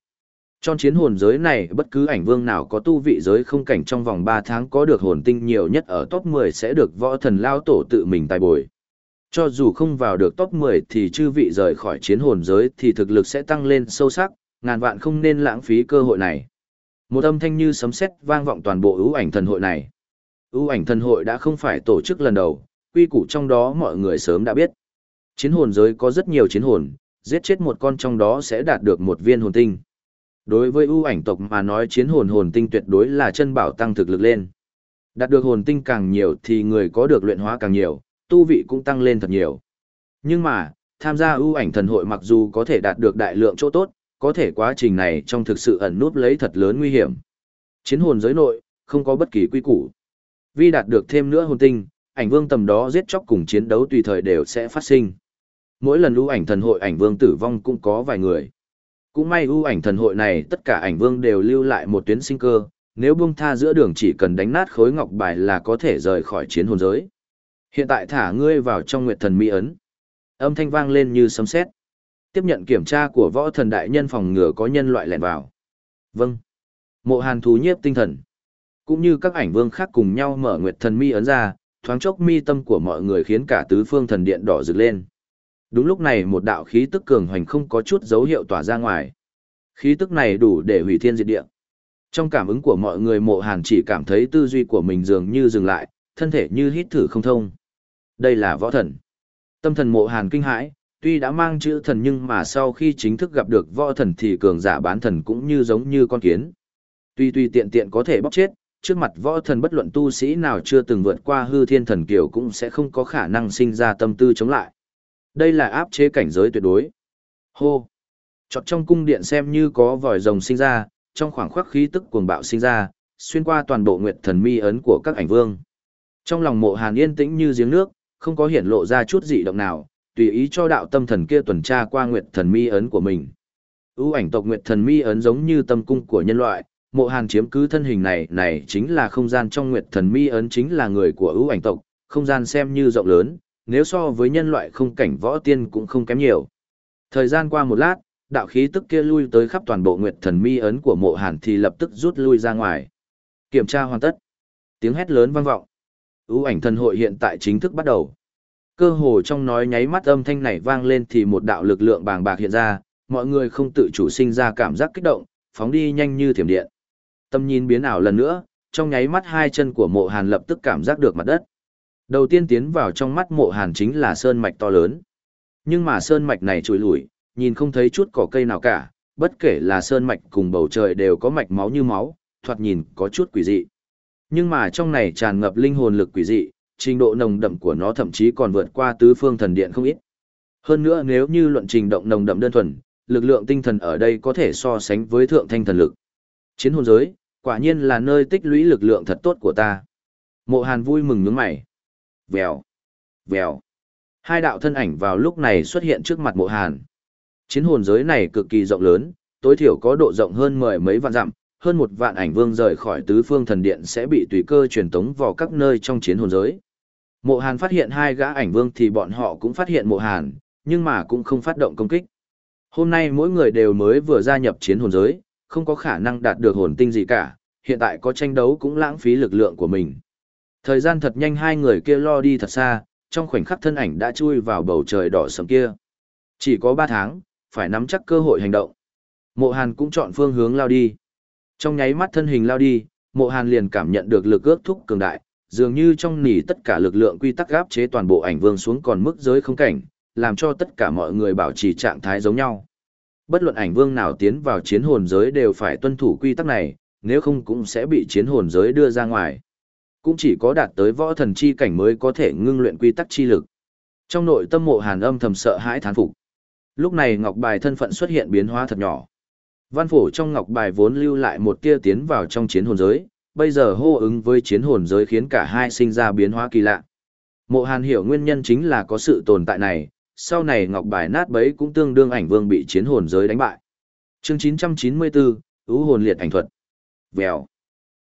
Trong chiến hồn giới này bất cứ ảnh vương nào có tu vị giới không cảnh trong vòng 3 tháng có được hồn tinh nhiều nhất ở top 10 sẽ được võ thần lao tổ tự mình tài bồi. Cho dù không vào được top 10 thì chư vị rời khỏi chiến hồn giới thì thực lực sẽ tăng lên sâu sắc, ngàn vạn không nên lãng phí cơ hội này. Một âm thanh như sấm sét vang vọng toàn bộ ưu ảnh thần hội này. Ưu ảnh thần hội đã không phải tổ chức lần đầu, quy củ trong đó mọi người sớm đã biết. Chiến hồn giới có rất nhiều chiến hồn, giết chết một con trong đó sẽ đạt được một viên hồn tinh. Đối với ưu ảnh tộc mà nói chiến hồn hồn tinh tuyệt đối là chân bảo tăng thực lực lên. Đạt được hồn tinh càng nhiều thì người có được luyện hóa càng nhiều, tu vị cũng tăng lên thật nhiều. Nhưng mà, tham gia ưu ảnh thần hội mặc dù có thể đạt được đại lượng chỗ tốt, có thể quá trình này trong thực sự ẩn nút lấy thật lớn nguy hiểm. Chiến hồn giới nội, không có bất kỳ quy củ. Vì đạt được thêm nữa hồn tinh, ảnh vương tầm đó giết chóc cùng chiến đấu tùy thời đều sẽ phát sinh. Mỗi lần ưu ảnh thần hội ảnh vương tử vong cũng có vài người. Cũng may ưu ảnh thần hội này tất cả ảnh vương đều lưu lại một tuyến sinh cơ, nếu buông tha giữa đường chỉ cần đánh nát khối ngọc bài là có thể rời khỏi chiến hồn giới. Hiện tại thả ngươi vào trong nguyệt thần mỹ ấn. Âm thanh vang lên như sấm sét. Tiếp nhận kiểm tra của võ thần đại nhân phòng ngừa có nhân loại lẻn vào. Vâng. Mộ hàn thú nhiếp tinh thần. Cũng như các ảnh vương khác cùng nhau mở nguyệt thần mi ấn ra, thoáng chốc mi tâm của mọi người khiến cả tứ phương thần điện đỏ rực lên. Đúng lúc này một đạo khí tức cường hoành không có chút dấu hiệu tỏa ra ngoài. Khí tức này đủ để hủy thiên diệt địa. Trong cảm ứng của mọi người mộ hàn chỉ cảm thấy tư duy của mình dường như dừng lại, thân thể như hít thử không thông. Đây là võ thần. Tâm thần mộ hàn kinh hãi, tuy đã mang chữ thần nhưng mà sau khi chính thức gặp được võ thần thì cường giả bán thần cũng như giống như con kiến. Tuy tuy tiện tiện có thể bóc chết, trước mặt võ thần bất luận tu sĩ nào chưa từng vượt qua hư thiên thần kiều cũng sẽ không có khả năng sinh ra tâm tư chống lại. Đây là áp chế cảnh giới tuyệt đối. Hô! Chọt trong cung điện xem như có vòi rồng sinh ra, trong khoảng khắc khí tức cuồng bạo sinh ra, xuyên qua toàn bộ nguyệt thần mi ấn của các ảnh vương. Trong lòng mộ hàn yên tĩnh như giếng nước, không có hiển lộ ra chút dị động nào, tùy ý cho đạo tâm thần kia tuần tra qua nguyệt thần mi ấn của mình. ưu ảnh tộc nguyệt thần mi ấn giống như tâm cung của nhân loại, mộ hàn chiếm cứ thân hình này này chính là không gian trong nguyệt thần mi ấn chính là người của ưu ảnh tộc, không gian xem như rộng lớn, nếu so với nhân loại không cảnh võ tiên cũng không kém nhiều. Thời gian qua một lát, đạo khí tức kia lui tới khắp toàn bộ nguyệt thần mi ấn của mộ hàn thì lập tức rút lui ra ngoài. Kiểm tra hoàn tất. Tiếng hét lớn vang vọng. ưu ảnh thần hội hiện tại chính thức bắt đầu. Cơ hồ trong nói nháy mắt âm thanh này vang lên thì một đạo lực lượng bàng bạc hiện ra, mọi người không tự chủ sinh ra cảm giác kích động, phóng đi nhanh như thiểm điện. Tâm nhìn biến ảo lần nữa, trong nháy mắt hai chân của mộ hàn lập tức cảm giác được mặt đất. Đầu tiên tiến vào trong mắt mộ hàn chính là sơn mạch to lớn. Nhưng mà sơn mạch này trùi lủi, nhìn không thấy chút cỏ cây nào cả, bất kể là sơn mạch cùng bầu trời đều có mạch máu như máu, thoạt nhìn có chút quỷ dị. Nhưng mà trong này tràn ngập linh hồn lực quỷ dị, trình độ nồng đậm của nó thậm chí còn vượt qua tứ phương thần điện không ít. Hơn nữa nếu như luận trình động nồng đậm đơn thuần, lực lượng tinh thần ở đây có thể so sánh với thượng thanh thần lực. Chiến hồn giới, quả nhiên là nơi tích lũy lực lượng thật tốt của ta. Mộ Hàn vui mừng nhướng mày. Vèo, vèo. Hai đạo thân ảnh vào lúc này xuất hiện trước mặt Mộ Hàn. Chiến hồn giới này cực kỳ rộng lớn, tối thiểu có độ rộng hơn mười mấy vạn dặm, hơn một vạn ảnh vương rời khỏi tứ phương thần điện sẽ bị tùy cơ truyền tống vào các nơi trong chiến hồn giới. Mộ Hàn phát hiện hai gã ảnh vương thì bọn họ cũng phát hiện Mộ Hàn, nhưng mà cũng không phát động công kích. Hôm nay mỗi người đều mới vừa gia nhập chiến hồn giới, không có khả năng đạt được hồn tinh gì cả, hiện tại có tranh đấu cũng lãng phí lực lượng của mình. Thời gian thật nhanh hai người kia lo đi thật xa, trong khoảnh khắc thân ảnh đã chui vào bầu trời đỏ sầm kia. Chỉ có 3 tháng, phải nắm chắc cơ hội hành động. Mộ Hàn cũng chọn phương hướng lao đi. Trong nháy mắt thân hình lao đi, Mộ Hàn liền cảm nhận được lực ước thúc cường đại, dường như trong nỉ tất cả lực lượng quy tắc gáp chế toàn bộ ảnh vương xuống còn mức giới không cảnh, làm cho tất cả mọi người bảo trì trạng thái giống nhau. Bất luận ảnh vương nào tiến vào chiến hồn giới đều phải tuân thủ quy tắc này, nếu không cũng sẽ bị chiến hồn giới đưa ra ngoài. Cũng chỉ có đạt tới võ thần chi cảnh mới có thể ngưng luyện quy tắc chi lực. Trong nội tâm mộ hàn âm thầm sợ hãi thán phục. Lúc này ngọc bài thân phận xuất hiện biến hóa thật nhỏ. Văn phổ trong ngọc bài vốn lưu lại một tia tiến vào trong chiến hồn giới, bây giờ hô ứng với chiến hồn giới khiến cả hai sinh ra biến hóa kỳ lạ. Mộ Hàn hiểu nguyên nhân chính là có sự tồn tại này, sau này ngọc bài nát bấy cũng tương đương ảnh vương bị chiến hồn giới đánh bại. Chương 994, ưu hồn liệt ảnh thuật. Vèo.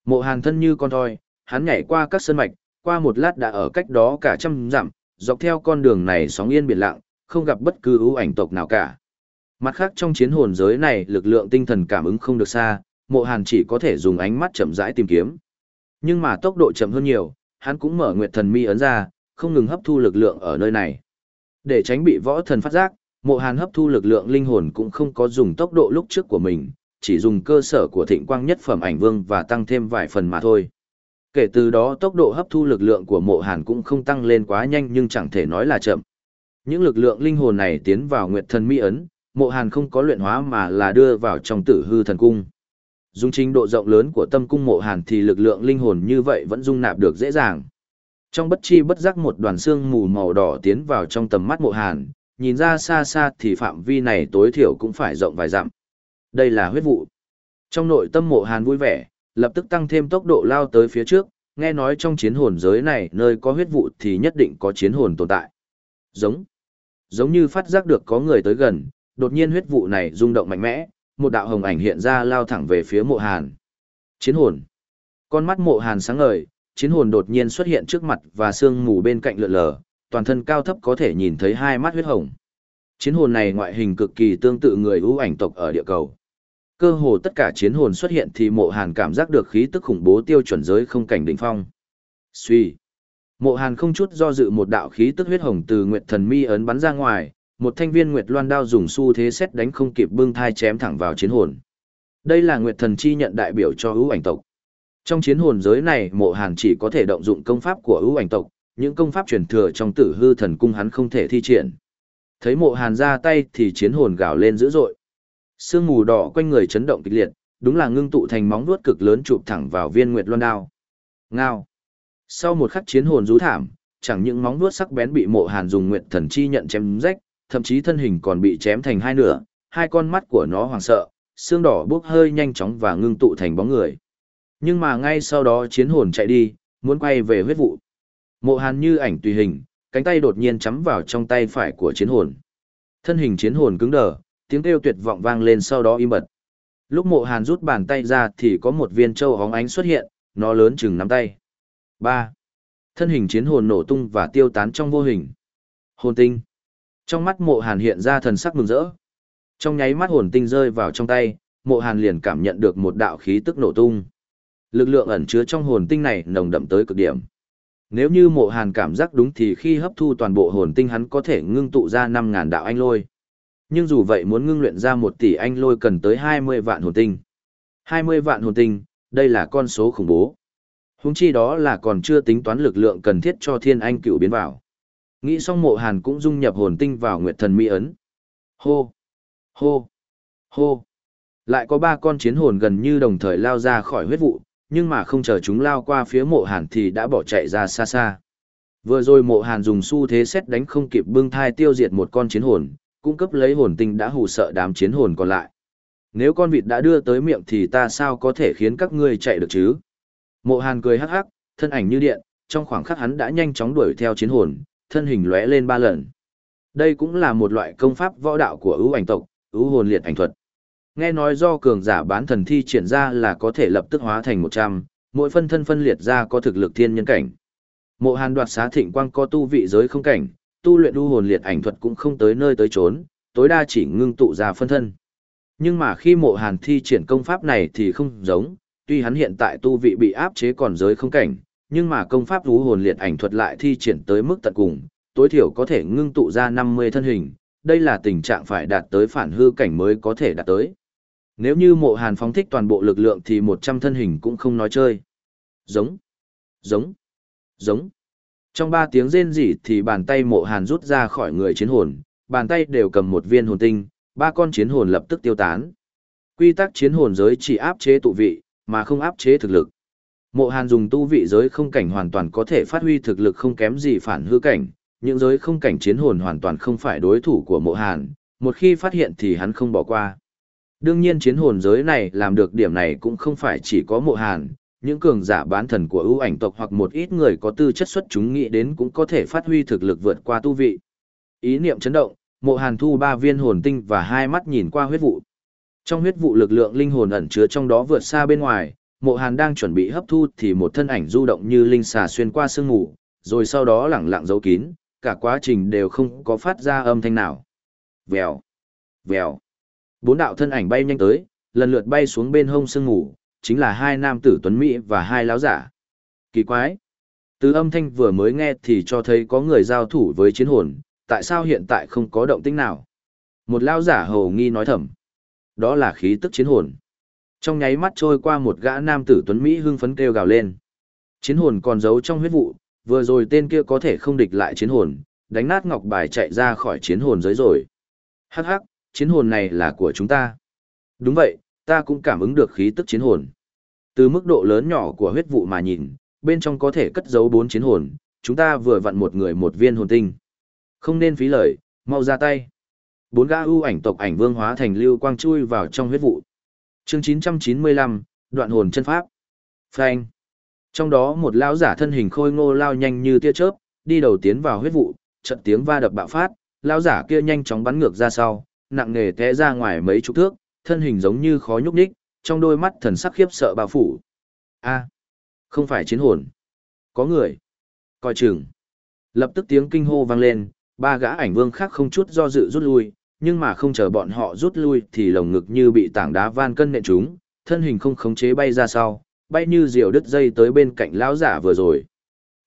Mộ Hàn thân như con thoi, hắn nhảy qua các sơn mạch, qua một lát đã ở cách đó cả trăm dặm, dọc theo con đường này sóng yên biển lặng, không gặp bất cứ ưu ảnh tộc nào cả. Mặt khác trong chiến hồn giới này lực lượng tinh thần cảm ứng không được xa, mộ hàn chỉ có thể dùng ánh mắt chậm rãi tìm kiếm. Nhưng mà tốc độ chậm hơn nhiều, hắn cũng mở nguyệt thần mi ấn ra, không ngừng hấp thu lực lượng ở nơi này. Để tránh bị võ thần phát giác, mộ hàn hấp thu lực lượng linh hồn cũng không có dùng tốc độ lúc trước của mình, chỉ dùng cơ sở của thịnh quang nhất phẩm ảnh vương và tăng thêm vài phần mà thôi. Kể từ đó tốc độ hấp thu lực lượng của mộ hàn cũng không tăng lên quá nhanh nhưng chẳng thể nói là chậm. Những lực lượng linh hồn này tiến vào nguyệt thần mỹ ấn, mộ hàn không có luyện hóa mà là đưa vào trong tử hư thần cung. Dung trình độ rộng lớn của tâm cung mộ hàn thì lực lượng linh hồn như vậy vẫn dung nạp được dễ dàng. Trong bất chi bất giác một đoàn xương mù màu đỏ tiến vào trong tầm mắt mộ hàn, nhìn ra xa xa thì phạm vi này tối thiểu cũng phải rộng vài dặm. Đây là huyết vụ. Trong nội tâm mộ hàn vui vẻ, lập tức tăng thêm tốc độ lao tới phía trước, nghe nói trong chiến hồn giới này nơi có huyết vụ thì nhất định có chiến hồn tồn tại. Giống. Giống như phát giác được có người tới gần, đột nhiên huyết vụ này rung động mạnh mẽ, một đạo hồng ảnh hiện ra lao thẳng về phía mộ hàn. Chiến hồn. Con mắt mộ hàn sáng ngời, chiến hồn đột nhiên xuất hiện trước mặt và sương mù bên cạnh lượn lờ, toàn thân cao thấp có thể nhìn thấy hai mắt huyết hồng. Chiến hồn này ngoại hình cực kỳ tương tự người ưu ảnh tộc ở địa cầu. Cơ hồ tất cả chiến hồn xuất hiện thì mộ hàn cảm giác được khí tức khủng bố tiêu chuẩn giới không cảnh đỉnh phong. Suy. Mộ Hàn không chút do dự một đạo khí tức huyết hồng từ Nguyệt Thần Mi ấn bắn ra ngoài, một thanh viên Nguyệt Loan đao dùng xu thế xét đánh không kịp bưng thai chém thẳng vào chiến hồn. Đây là Nguyệt Thần chi nhận đại biểu cho ưu ảnh tộc. Trong chiến hồn giới này, Mộ Hàn chỉ có thể động dụng công pháp của ưu ảnh tộc, những công pháp truyền thừa trong Tử Hư Thần cung hắn không thể thi triển. Thấy Mộ Hàn ra tay thì chiến hồn gào lên dữ dội. Sương mù đỏ quanh người chấn động kịch liệt, đúng là ngưng tụ thành móng vuốt cực lớn chụp thẳng vào viên Nguyệt Loan đao. Ngao. Sau một khắc chiến hồn rú thảm, chẳng những móng vuốt sắc bén bị Mộ Hàn dùng Nguyệt Thần chi nhận chém rách, thậm chí thân hình còn bị chém thành hai nửa, hai con mắt của nó hoảng sợ, xương đỏ bốc hơi nhanh chóng và ngưng tụ thành bóng người. Nhưng mà ngay sau đó chiến hồn chạy đi, muốn quay về huyết vụ. Mộ Hàn như ảnh tùy hình, cánh tay đột nhiên chắm vào trong tay phải của chiến hồn. Thân hình chiến hồn cứng đờ, tiếng kêu tuyệt vọng vang lên sau đó im bật. Lúc Mộ Hàn rút bàn tay ra thì có một viên châu hóng ánh xuất hiện, nó lớn chừng nắm tay. 3. Thân hình chiến hồn nổ tung và tiêu tán trong vô hình. Hồn tinh. Trong mắt Mộ Hàn hiện ra thần sắc mừng rỡ. Trong nháy mắt hồn tinh rơi vào trong tay, Mộ Hàn liền cảm nhận được một đạo khí tức nổ tung. Lực lượng ẩn chứa trong hồn tinh này nồng đậm tới cực điểm. Nếu như mộ hàn cảm giác đúng thì khi hấp thu toàn bộ hồn tinh hắn có thể ngưng tụ ra 5.000 đạo anh lôi. Nhưng dù vậy muốn ngưng luyện ra 1 tỷ anh lôi cần tới 20 vạn hồn tinh. 20 vạn hồn tinh, đây là con số khủng bố. Húng chi đó là còn chưa tính toán lực lượng cần thiết cho thiên anh cựu biến vào. Nghĩ xong mộ hàn cũng dung nhập hồn tinh vào nguyệt thần mỹ ấn. Hô! Hô! Hô! Lại có ba con chiến hồn gần như đồng thời lao ra khỏi huyết vụ, nhưng mà không chờ chúng lao qua phía mộ hàn thì đã bỏ chạy ra xa xa. Vừa rồi mộ hàn dùng xu thế xét đánh không kịp bưng thai tiêu diệt một con chiến hồn, cung cấp lấy hồn tinh đã hù sợ đám chiến hồn còn lại. Nếu con vịt đã đưa tới miệng thì ta sao có thể khiến các ngươi chạy được chứ? Mộ hàn cười hắc hắc, thân ảnh như điện, trong khoảng khắc hắn đã nhanh chóng đuổi theo chiến hồn, thân hình lóe lên ba lần. Đây cũng là một loại công pháp võ đạo của ưu ảnh tộc, ưu hồn liệt ảnh thuật. Nghe nói do cường giả bán thần thi triển ra là có thể lập tức hóa thành 100, mỗi phân thân phân liệt ra có thực lực thiên nhân cảnh. Mộ Hàn đoạt xá thịnh quang có tu vị giới không cảnh, tu luyện đu hồn liệt ảnh thuật cũng không tới nơi tới trốn, tối đa chỉ ngưng tụ ra phân thân. Nhưng mà khi Mộ Hàn thi triển công pháp này thì không giống, tuy hắn hiện tại tu vị bị áp chế còn giới không cảnh, nhưng mà công pháp đu hồn liệt ảnh thuật lại thi triển tới mức tận cùng, tối thiểu có thể ngưng tụ ra 50 thân hình, đây là tình trạng phải đạt tới phản hư cảnh mới có thể đạt tới. Nếu như mộ hàn phóng thích toàn bộ lực lượng thì 100 thân hình cũng không nói chơi. Giống, giống, giống. Trong ba tiếng rên rỉ thì bàn tay mộ hàn rút ra khỏi người chiến hồn, bàn tay đều cầm một viên hồn tinh, ba con chiến hồn lập tức tiêu tán. Quy tắc chiến hồn giới chỉ áp chế tụ vị, mà không áp chế thực lực. Mộ hàn dùng tu vị giới không cảnh hoàn toàn có thể phát huy thực lực không kém gì phản hư cảnh, những giới không cảnh chiến hồn hoàn toàn không phải đối thủ của mộ hàn, một khi phát hiện thì hắn không bỏ qua. Đương nhiên chiến hồn giới này làm được điểm này cũng không phải chỉ có mộ hàn, những cường giả bán thần của ưu ảnh tộc hoặc một ít người có tư chất xuất chúng nghĩ đến cũng có thể phát huy thực lực vượt qua tu vị. Ý niệm chấn động, mộ hàn thu ba viên hồn tinh và hai mắt nhìn qua huyết vụ. Trong huyết vụ lực lượng linh hồn ẩn chứa trong đó vượt xa bên ngoài, mộ hàn đang chuẩn bị hấp thu thì một thân ảnh du động như linh xà xuyên qua sương ngủ, rồi sau đó lẳng lặng giấu kín, cả quá trình đều không có phát ra âm thanh nào. Vèo, vèo. Bốn đạo thân ảnh bay nhanh tới, lần lượt bay xuống bên hông sương ngủ, chính là hai nam tử tuấn Mỹ và hai láo giả. Kỳ quái! Từ âm thanh vừa mới nghe thì cho thấy có người giao thủ với chiến hồn, tại sao hiện tại không có động tĩnh nào? Một lao giả hầu nghi nói thầm. Đó là khí tức chiến hồn. Trong nháy mắt trôi qua một gã nam tử tuấn Mỹ hưng phấn kêu gào lên. Chiến hồn còn giấu trong huyết vụ, vừa rồi tên kia có thể không địch lại chiến hồn, đánh nát ngọc bài chạy ra khỏi chiến hồn giới rồi. Hắc hắc, chiến hồn này là của chúng ta. Đúng vậy, ta cũng cảm ứng được khí tức chiến hồn. Từ mức độ lớn nhỏ của huyết vụ mà nhìn, bên trong có thể cất giấu bốn chiến hồn, chúng ta vừa vặn một người một viên hồn tinh. Không nên phí lời, mau ra tay. Bốn gã ưu ảnh tộc ảnh vương hóa thành lưu quang chui vào trong huyết vụ. Chương 995, đoạn hồn chân pháp. Phanh. Trong đó một lão giả thân hình khôi ngô lao nhanh như tia chớp, đi đầu tiến vào huyết vụ, trận tiếng va đập bạo phát, lão giả kia nhanh chóng bắn ngược ra sau, nặng nề té ra ngoài mấy chục thước, thân hình giống như khó nhúc nhích, trong đôi mắt thần sắc khiếp sợ bao phủ. A, không phải chiến hồn. Có người. Coi chừng. Lập tức tiếng kinh hô vang lên, ba gã ảnh vương khác không chút do dự rút lui, nhưng mà không chờ bọn họ rút lui thì lồng ngực như bị tảng đá van cân nện chúng, thân hình không khống chế bay ra sau, bay như diều đứt dây tới bên cạnh lão giả vừa rồi.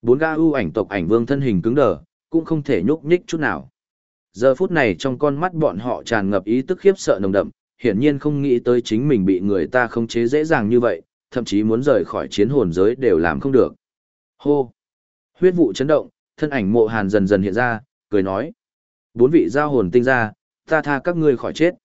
Bốn gã ưu ảnh tộc ảnh vương thân hình cứng đờ, cũng không thể nhúc nhích chút nào. Giờ phút này trong con mắt bọn họ tràn ngập ý tức khiếp sợ nồng đậm, hiển nhiên không nghĩ tới chính mình bị người ta khống chế dễ dàng như vậy, thậm chí muốn rời khỏi chiến hồn giới đều làm không được. Hô! Huyết vụ chấn động, thân ảnh mộ hàn dần dần hiện ra, cười nói. Bốn vị giao hồn tinh ra, ta tha các ngươi khỏi chết.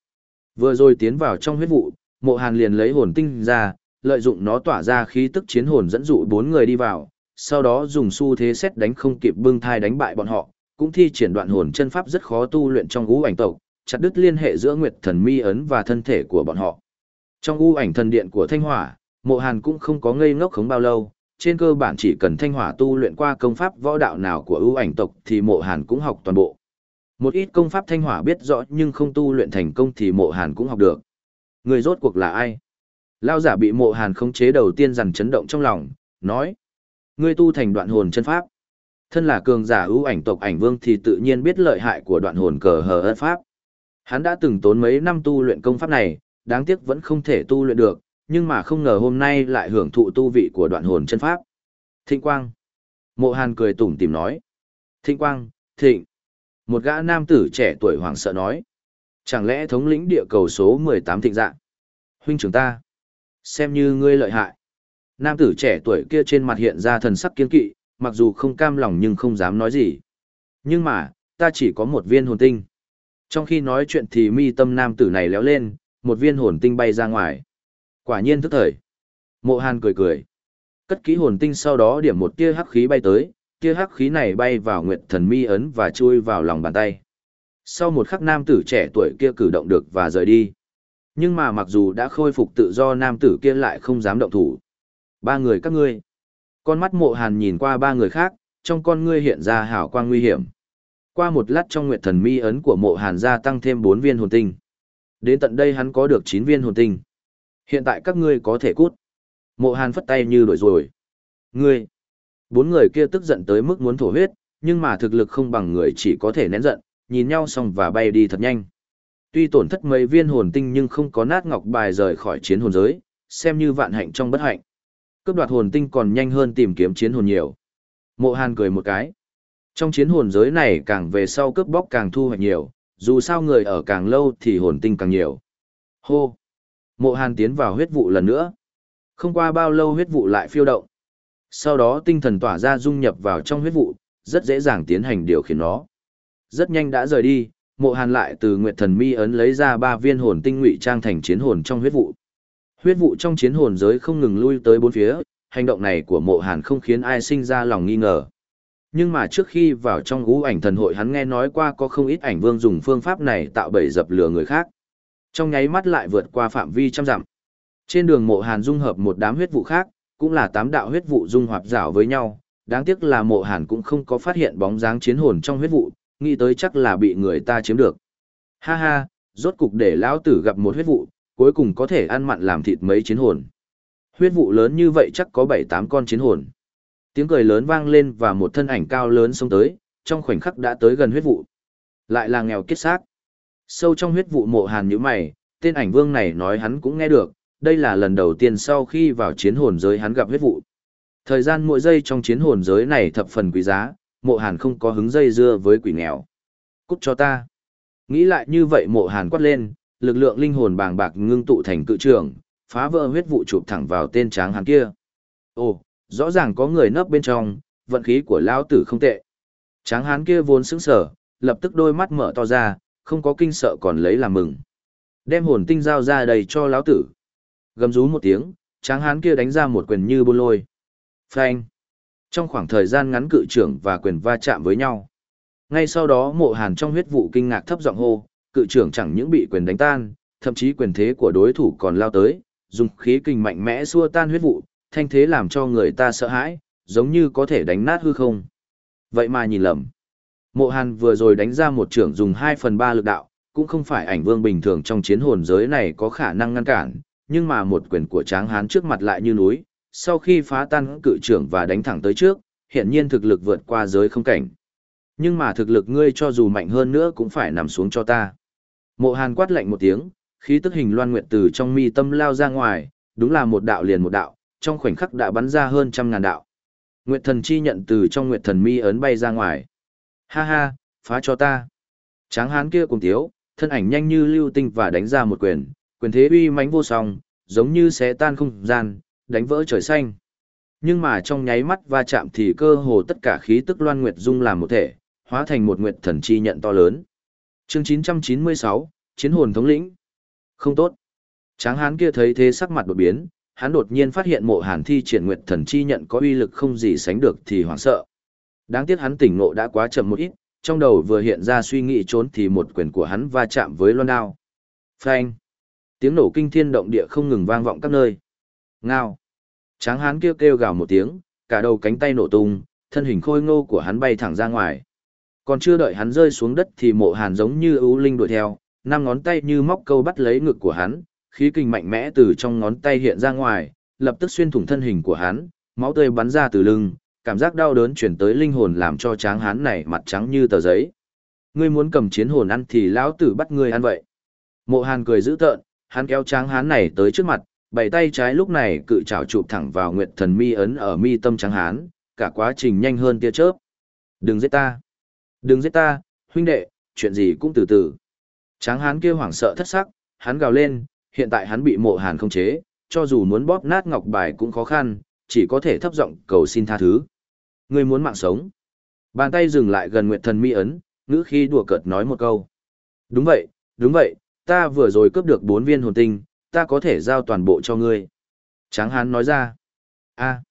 Vừa rồi tiến vào trong huyết vụ, mộ hàn liền lấy hồn tinh ra, lợi dụng nó tỏa ra khí tức chiến hồn dẫn dụ bốn người đi vào, sau đó dùng xu thế xét đánh không kịp bưng thai đánh bại bọn họ, cũng thi triển đoạn hồn chân pháp rất khó tu luyện trong ngũ ảnh tộc, chặt đứt liên hệ giữa Nguyệt Thần Mi ấn và thân thể của bọn họ. Trong ngũ ảnh thần điện của Thanh Hỏa, Mộ Hàn cũng không có ngây ngốc khống bao lâu, trên cơ bản chỉ cần Thanh Hỏa tu luyện qua công pháp võ đạo nào của ưu ảnh tộc thì Mộ Hàn cũng học toàn bộ. Một ít công pháp Thanh Hỏa biết rõ nhưng không tu luyện thành công thì Mộ Hàn cũng học được. Người rốt cuộc là ai? Lao giả bị Mộ Hàn khống chế đầu tiên dần chấn động trong lòng, nói: "Ngươi tu thành đoạn hồn chân pháp?" Thân là cường giả ưu ảnh tộc ảnh vương thì tự nhiên biết lợi hại của đoạn hồn cờ hờ ớt pháp. Hắn đã từng tốn mấy năm tu luyện công pháp này, đáng tiếc vẫn không thể tu luyện được, nhưng mà không ngờ hôm nay lại hưởng thụ tu vị của đoạn hồn chân pháp. Thịnh Quang. Mộ Hàn cười tủm tìm nói. Thịnh Quang, Thịnh. Một gã nam tử trẻ tuổi hoảng sợ nói. Chẳng lẽ thống lĩnh địa cầu số 18 thịnh dạng? Huynh trưởng ta. Xem như ngươi lợi hại. Nam tử trẻ tuổi kia trên mặt hiện ra thần sắc kiên kỵ, mặc dù không cam lòng nhưng không dám nói gì. Nhưng mà, ta chỉ có một viên hồn tinh. Trong khi nói chuyện thì mi tâm nam tử này léo lên, một viên hồn tinh bay ra ngoài. Quả nhiên thức thời. Mộ Hàn cười cười. Cất kỹ hồn tinh sau đó điểm một tia hắc khí bay tới, tia hắc khí này bay vào nguyệt thần mi ấn và chui vào lòng bàn tay. Sau một khắc nam tử trẻ tuổi kia cử động được và rời đi. Nhưng mà mặc dù đã khôi phục tự do nam tử kia lại không dám động thủ. Ba người các ngươi. Con mắt mộ hàn nhìn qua ba người khác, trong con ngươi hiện ra hào quang nguy hiểm. Qua một lát trong nguyệt thần mi ấn của mộ hàn gia tăng thêm 4 viên hồn tinh. Đến tận đây hắn có được 9 viên hồn tinh. Hiện tại các ngươi có thể cút. Mộ hàn phất tay như đổi rồi. Ngươi! Bốn người kia tức giận tới mức muốn thổ huyết, nhưng mà thực lực không bằng người chỉ có thể nén giận, nhìn nhau xong và bay đi thật nhanh. Tuy tổn thất mấy viên hồn tinh nhưng không có nát ngọc bài rời khỏi chiến hồn giới, xem như vạn hạnh trong bất hạnh. Cướp đoạt hồn tinh còn nhanh hơn tìm kiếm chiến hồn nhiều. Mộ Hàn cười một cái. Trong chiến hồn giới này càng về sau cướp bóc càng thu hoạch nhiều, dù sao người ở càng lâu thì hồn tinh càng nhiều. Hô! Mộ Hàn tiến vào huyết vụ lần nữa. Không qua bao lâu huyết vụ lại phiêu động. Sau đó tinh thần tỏa ra dung nhập vào trong huyết vụ, rất dễ dàng tiến hành điều khiển nó. Rất nhanh đã rời đi, mộ hàn lại từ nguyệt thần mi ấn lấy ra ba viên hồn tinh ngụy trang thành chiến hồn trong huyết vụ. Huyết vụ trong chiến hồn giới không ngừng lui tới bốn phía, hành động này của mộ hàn không khiến ai sinh ra lòng nghi ngờ. Nhưng mà trước khi vào trong ngũ ảnh thần hội hắn nghe nói qua có không ít ảnh vương dùng phương pháp này tạo bẫy dập lừa người khác. Trong nháy mắt lại vượt qua phạm vi trăm dặm. Trên đường mộ hàn dung hợp một đám huyết vụ khác, cũng là tám đạo huyết vụ dung hoạt rảo với nhau. Đáng tiếc là mộ hàn cũng không có phát hiện bóng dáng chiến hồn trong huyết vụ, nghĩ tới chắc là bị người ta chiếm được. Ha ha, rốt cục để lão tử gặp một huyết vụ, cuối cùng có thể ăn mặn làm thịt mấy chiến hồn. Huyết vụ lớn như vậy chắc có 7-8 con chiến hồn. Tiếng cười lớn vang lên và một thân ảnh cao lớn xông tới, trong khoảnh khắc đã tới gần huyết vụ. Lại là nghèo kết xác. Sâu trong huyết vụ mộ hàn như mày, tên ảnh vương này nói hắn cũng nghe được, đây là lần đầu tiên sau khi vào chiến hồn giới hắn gặp huyết vụ. Thời gian mỗi giây trong chiến hồn giới này thập phần quý giá, mộ hàn không có hứng dây dưa với quỷ nghèo. Cút cho ta. Nghĩ lại như vậy mộ hàn quát lên, lực lượng linh hồn bàng bạc ngưng tụ thành cự trường, phá vỡ huyết vụ chụp thẳng vào tên tráng hán kia. Ồ, rõ ràng có người nấp bên trong, vận khí của lão tử không tệ. Tráng hán kia vốn sững sờ, lập tức đôi mắt mở to ra, không có kinh sợ còn lấy làm mừng. Đem hồn tinh giao ra đầy cho lão tử. Gầm rú một tiếng, tráng hán kia đánh ra một quyền như bôn lôi. Phanh. Trong khoảng thời gian ngắn cự trưởng và quyền va chạm với nhau. Ngay sau đó mộ hàn trong huyết vụ kinh ngạc thấp giọng hô, cự trưởng chẳng những bị quyền đánh tan, thậm chí quyền thế của đối thủ còn lao tới, dùng khí kinh mạnh mẽ xua tan huyết vụ, thanh thế làm cho người ta sợ hãi, giống như có thể đánh nát hư không. Vậy mà nhìn lầm. Mộ Hàn vừa rồi đánh ra một trưởng dùng 2 phần 3 lực đạo, cũng không phải ảnh vương bình thường trong chiến hồn giới này có khả năng ngăn cản, nhưng mà một quyền của Tráng Hán trước mặt lại như núi, sau khi phá tan cự trưởng và đánh thẳng tới trước, hiện nhiên thực lực vượt qua giới không cảnh. Nhưng mà thực lực ngươi cho dù mạnh hơn nữa cũng phải nằm xuống cho ta. Mộ Hàn quát lạnh một tiếng, khí tức hình loan nguyệt từ trong mi tâm lao ra ngoài, đúng là một đạo liền một đạo, trong khoảnh khắc đã bắn ra hơn trăm ngàn đạo. Nguyệt thần chi nhận từ trong Nguyệt thần mi ấn bay ra ngoài. Ha ha, phá cho ta. Tráng hán kia cùng tiếu, thân ảnh nhanh như lưu tinh và đánh ra một quyền, quyền thế uy mãnh vô song, giống như xé tan không gian, đánh vỡ trời xanh. Nhưng mà trong nháy mắt va chạm thì cơ hồ tất cả khí tức loan nguyệt dung làm một thể, hóa thành một nguyệt thần chi nhận to lớn. Chương 996, Chiến hồn thống lĩnh. Không tốt. Tráng hán kia thấy thế sắc mặt đột biến, hắn đột nhiên phát hiện mộ hàn thi triển nguyệt thần chi nhận có uy lực không gì sánh được thì hoảng sợ. Đáng tiếc hắn tỉnh ngộ đã quá chậm một ít, trong đầu vừa hiện ra suy nghĩ trốn thì một quyền của hắn va chạm với loan đao. Phanh. Tiếng nổ kinh thiên động địa không ngừng vang vọng các nơi. Ngao. Tráng hán kêu kêu gào một tiếng, cả đầu cánh tay nổ tung, thân hình khôi ngô của hắn bay thẳng ra ngoài. Còn chưa đợi hắn rơi xuống đất thì mộ hàn giống như ưu linh đuổi theo, năm ngón tay như móc câu bắt lấy ngực của hắn, khí kình mạnh mẽ từ trong ngón tay hiện ra ngoài, lập tức xuyên thủng thân hình của hắn, máu tươi bắn ra từ lưng, cảm giác đau đớn chuyển tới linh hồn làm cho tráng hán này mặt trắng như tờ giấy. Ngươi muốn cầm chiến hồn ăn thì lão tử bắt ngươi ăn vậy. Mộ Hàn cười dữ tợn, hắn kéo tráng hán này tới trước mặt, bảy tay trái lúc này cự trảo chụp thẳng vào Nguyệt Thần mi ấn ở mi tâm tráng hán, cả quá trình nhanh hơn tia chớp. Đừng giết ta! Đừng giết ta, huynh đệ, chuyện gì cũng từ từ. Tráng hán kia hoảng sợ thất sắc, hắn gào lên, hiện tại hắn bị mộ hàn không chế, cho dù muốn bóp nát ngọc bài cũng khó khăn, chỉ có thể thấp giọng cầu xin tha thứ. Ngươi muốn mạng sống. Bàn tay dừng lại gần Nguyệt Thần Mi ấn, ngữ khi đùa cợt nói một câu. Đúng vậy, đúng vậy, ta vừa rồi cướp được bốn viên hồn tinh, ta có thể giao toàn bộ cho ngươi. Tráng hán nói ra. a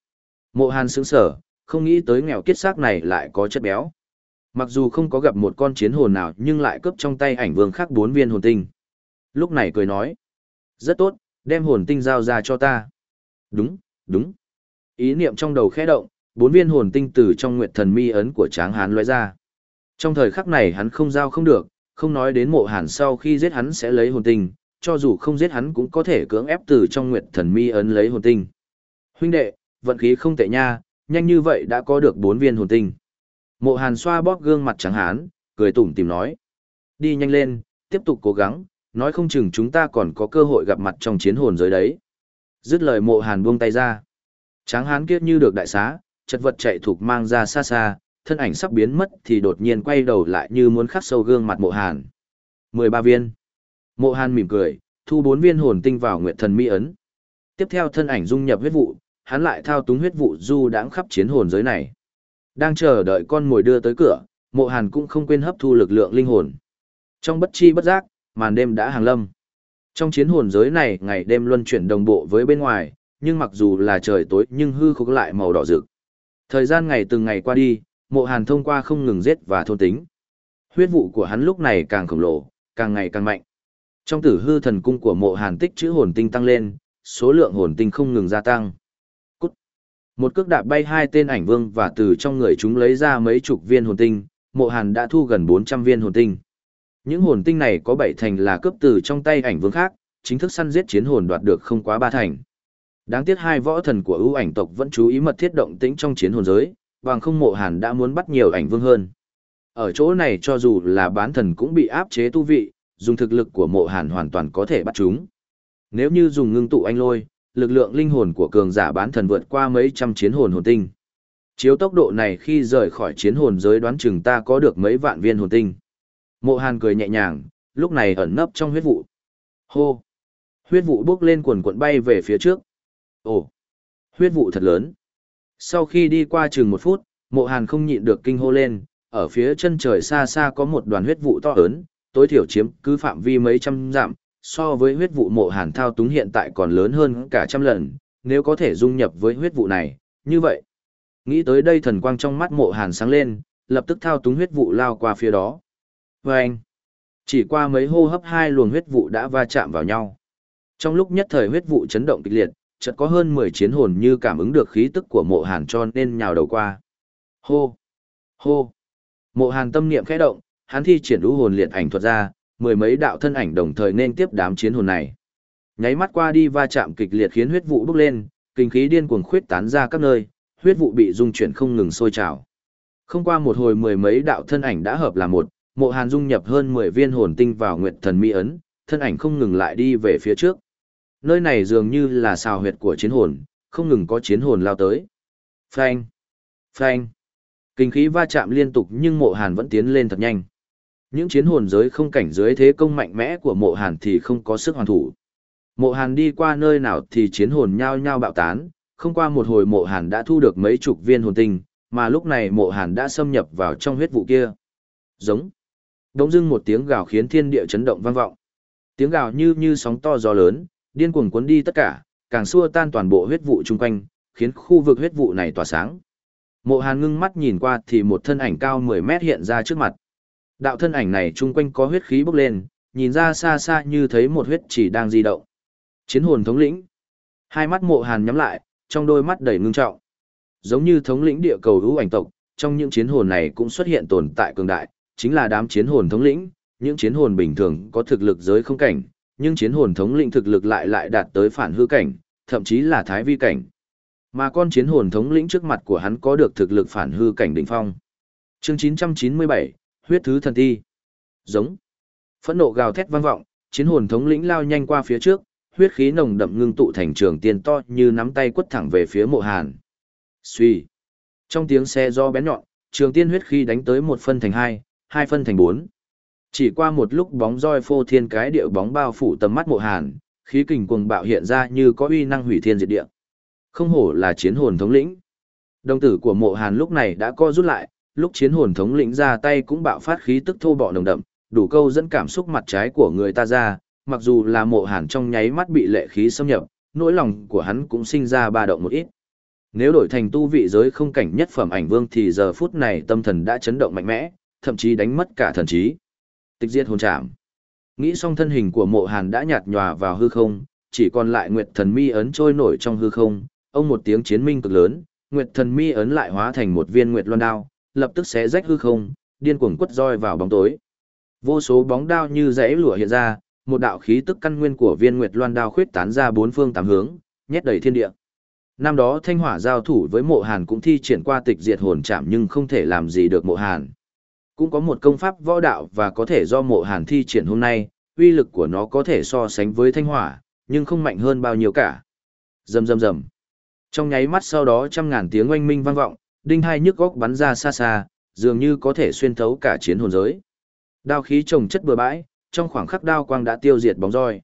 mộ hàn sững sở, không nghĩ tới nghèo kiết xác này lại có chất béo. Mặc dù không có gặp một con chiến hồn nào nhưng lại cướp trong tay ảnh vương khác bốn viên hồn tinh. Lúc này cười nói. Rất tốt, đem hồn tinh giao ra cho ta. Đúng, đúng. Ý niệm trong đầu khẽ động, bốn viên hồn tinh từ trong nguyệt thần mi ấn của tráng hán lóe ra. Trong thời khắc này hắn không giao không được, không nói đến mộ hàn sau khi giết hắn sẽ lấy hồn tinh, cho dù không giết hắn cũng có thể cưỡng ép từ trong nguyệt thần mi ấn lấy hồn tinh. Huynh đệ, vận khí không tệ nha, nhanh như vậy đã có được bốn viên hồn tinh. Mộ hàn xoa bóp gương mặt trắng hán, cười tủm tìm nói. Đi nhanh lên, tiếp tục cố gắng, nói không chừng chúng ta còn có cơ hội gặp mặt trong chiến hồn giới đấy. Dứt lời mộ hàn buông tay ra. Tráng hán kiết như được đại xá, chật vật chạy thuộc mang ra xa xa, thân ảnh sắp biến mất thì đột nhiên quay đầu lại như muốn khắc sâu gương mặt mộ hàn. 13 viên. Mộ hàn mỉm cười, thu 4 viên hồn tinh vào nguyệt thần mỹ ấn. Tiếp theo thân ảnh dung nhập huyết vụ, hắn lại thao túng huyết vụ du đãng khắp chiến hồn giới này. Đang chờ đợi con mồi đưa tới cửa, mộ hàn cũng không quên hấp thu lực lượng linh hồn. Trong bất chi bất giác, màn đêm đã hàng lâm. Trong chiến hồn giới này ngày đêm luân chuyển đồng bộ với bên ngoài, nhưng mặc dù là trời tối nhưng hư khúc lại màu đỏ rực. Thời gian ngày từng ngày qua đi, mộ hàn thông qua không ngừng giết và thôn tính. Huyết vụ của hắn lúc này càng khổng lồ, càng ngày càng mạnh. Trong tử hư thần cung của mộ hàn tích chữ hồn tinh tăng lên, số lượng hồn tinh không ngừng gia tăng. Một cước đạp bay hai tên ảnh vương và từ trong người chúng lấy ra mấy chục viên hồn tinh, mộ hàn đã thu gần 400 viên hồn tinh. Những hồn tinh này có bảy thành là cướp từ trong tay ảnh vương khác, chính thức săn giết chiến hồn đoạt được không quá ba thành. Đáng tiếc hai võ thần của ưu ảnh tộc vẫn chú ý mật thiết động tĩnh trong chiến hồn giới, bằng không mộ hàn đã muốn bắt nhiều ảnh vương hơn. Ở chỗ này cho dù là bán thần cũng bị áp chế tu vị, dùng thực lực của mộ hàn hoàn toàn có thể bắt chúng. Nếu như dùng ngưng tụ anh lôi, lực lượng linh hồn của cường giả bán thần vượt qua mấy trăm chiến hồn hồn tinh. Chiếu tốc độ này khi rời khỏi chiến hồn giới đoán chừng ta có được mấy vạn viên hồn tinh. Mộ hàn cười nhẹ nhàng, lúc này ẩn nấp trong huyết vụ. Hô! Huyết vụ bước lên quần cuộn bay về phía trước. Ồ! Huyết vụ thật lớn. Sau khi đi qua chừng một phút, mộ hàn không nhịn được kinh hô lên, ở phía chân trời xa xa có một đoàn huyết vụ to lớn, tối thiểu chiếm cứ phạm vi mấy trăm dặm, so với huyết vụ mộ hàn thao túng hiện tại còn lớn hơn cả trăm lần, nếu có thể dung nhập với huyết vụ này, như vậy. Nghĩ tới đây thần quang trong mắt mộ hàn sáng lên, lập tức thao túng huyết vụ lao qua phía đó. vâng. chỉ qua mấy hô hấp hai luồng huyết vụ đã va chạm vào nhau. Trong lúc nhất thời huyết vụ chấn động kịch liệt, chợt có hơn 10 chiến hồn như cảm ứng được khí tức của mộ hàn cho nên nhào đầu qua. Hô! Hô! Mộ hàn tâm niệm khẽ động, hắn thi triển đũ hồn liệt ảnh thuật ra, mười mấy đạo thân ảnh đồng thời nên tiếp đám chiến hồn này. Nháy mắt qua đi va chạm kịch liệt khiến huyết vụ bốc lên, kinh khí điên cuồng khuyết tán ra các nơi, huyết vụ bị dung chuyển không ngừng sôi trào. Không qua một hồi mười mấy đạo thân ảnh đã hợp là một, Mộ Hàn dung nhập hơn 10 viên hồn tinh vào Nguyệt Thần Mi ấn, thân ảnh không ngừng lại đi về phía trước. Nơi này dường như là xào huyệt của chiến hồn, không ngừng có chiến hồn lao tới. Phanh! Phanh. Kinh khí va chạm liên tục nhưng mộ hàn vẫn tiến lên thật nhanh. Những chiến hồn giới không cảnh giới thế công mạnh mẽ của mộ hàn thì không có sức hoàn thủ. Mộ hàn đi qua nơi nào thì chiến hồn nhao nhao bạo tán, không qua một hồi mộ hàn đã thu được mấy chục viên hồn tinh, mà lúc này mộ hàn đã xâm nhập vào trong huyết vụ kia. Giống. Đống dưng một tiếng gào khiến thiên địa chấn động vang vọng. Tiếng gào như như sóng to gió lớn, điên cuồng cuốn đi tất cả, càng xua tan toàn bộ huyết vụ chung quanh, khiến khu vực huyết vụ này tỏa sáng. Mộ Hàn ngưng mắt nhìn qua thì một thân ảnh cao 10 mét hiện ra trước mặt. Đạo thân ảnh này chung quanh có huyết khí bốc lên, nhìn ra xa xa như thấy một huyết chỉ đang di động. Chiến hồn thống lĩnh. Hai mắt Mộ Hàn nhắm lại, trong đôi mắt đầy ngưng trọng. Giống như thống lĩnh địa cầu hữu ảnh tộc, trong những chiến hồn này cũng xuất hiện tồn tại cường đại, chính là đám chiến hồn thống lĩnh, những chiến hồn bình thường có thực lực giới không cảnh, nhưng chiến hồn thống lĩnh thực lực lại lại đạt tới phản hư cảnh, thậm chí là thái vi cảnh. Mà con chiến hồn thống lĩnh trước mặt của hắn có được thực lực phản hư cảnh đỉnh phong. Chương 997, huyết thứ thần ti. Giống. Phẫn nộ gào thét vang vọng, chiến hồn thống lĩnh lao nhanh qua phía trước, huyết khí nồng đậm ngưng tụ thành trường tiên to như nắm tay quất thẳng về phía Mộ Hàn. Suy. Trong tiếng xe do bén nhọn, trường tiên huyết khí đánh tới một phân thành hai, hai phân thành bốn. Chỉ qua một lúc bóng roi phô thiên cái điệu bóng bao phủ tầm mắt Mộ Hàn, khí kình cuồng bạo hiện ra như có uy năng hủy thiên diệt địa. Không hổ là chiến hồn thống lĩnh. Đồng tử của mộ hàn lúc này đã co rút lại, lúc chiến hồn thống lĩnh ra tay cũng bạo phát khí tức thô bọ nồng đậm, đủ câu dẫn cảm xúc mặt trái của người ta ra, mặc dù là mộ hàn trong nháy mắt bị lệ khí xâm nhập, nỗi lòng của hắn cũng sinh ra ba động một ít. Nếu đổi thành tu vị giới không cảnh nhất phẩm ảnh vương thì giờ phút này tâm thần đã chấn động mạnh mẽ, thậm chí đánh mất cả thần trí. Tịch diệt hồn trảm. Nghĩ xong thân hình của mộ hàn đã nhạt nhòa vào hư không, chỉ còn lại nguyệt thần mi ấn trôi nổi trong hư không, ông một tiếng chiến minh cực lớn, nguyệt thần mi ấn lại hóa thành một viên nguyệt loan đao, lập tức xé rách hư không, điên cuồng quất roi vào bóng tối. Vô số bóng đao như rãy lửa hiện ra, một đạo khí tức căn nguyên của viên nguyệt loan đao khuyết tán ra bốn phương tám hướng, nhét đầy thiên địa. Năm đó Thanh Hỏa giao thủ với Mộ Hàn cũng thi triển qua tịch diệt hồn chạm nhưng không thể làm gì được Mộ Hàn. Cũng có một công pháp võ đạo và có thể do Mộ Hàn thi triển hôm nay, uy lực của nó có thể so sánh với Thanh Hỏa, nhưng không mạnh hơn bao nhiêu cả. Rầm rầm rầm. Trong nháy mắt sau đó trăm ngàn tiếng oanh minh vang vọng, đinh hai nhức góc bắn ra xa xa, dường như có thể xuyên thấu cả chiến hồn giới. Đao khí trồng chất bừa bãi, trong khoảng khắc đao quang đã tiêu diệt bóng roi.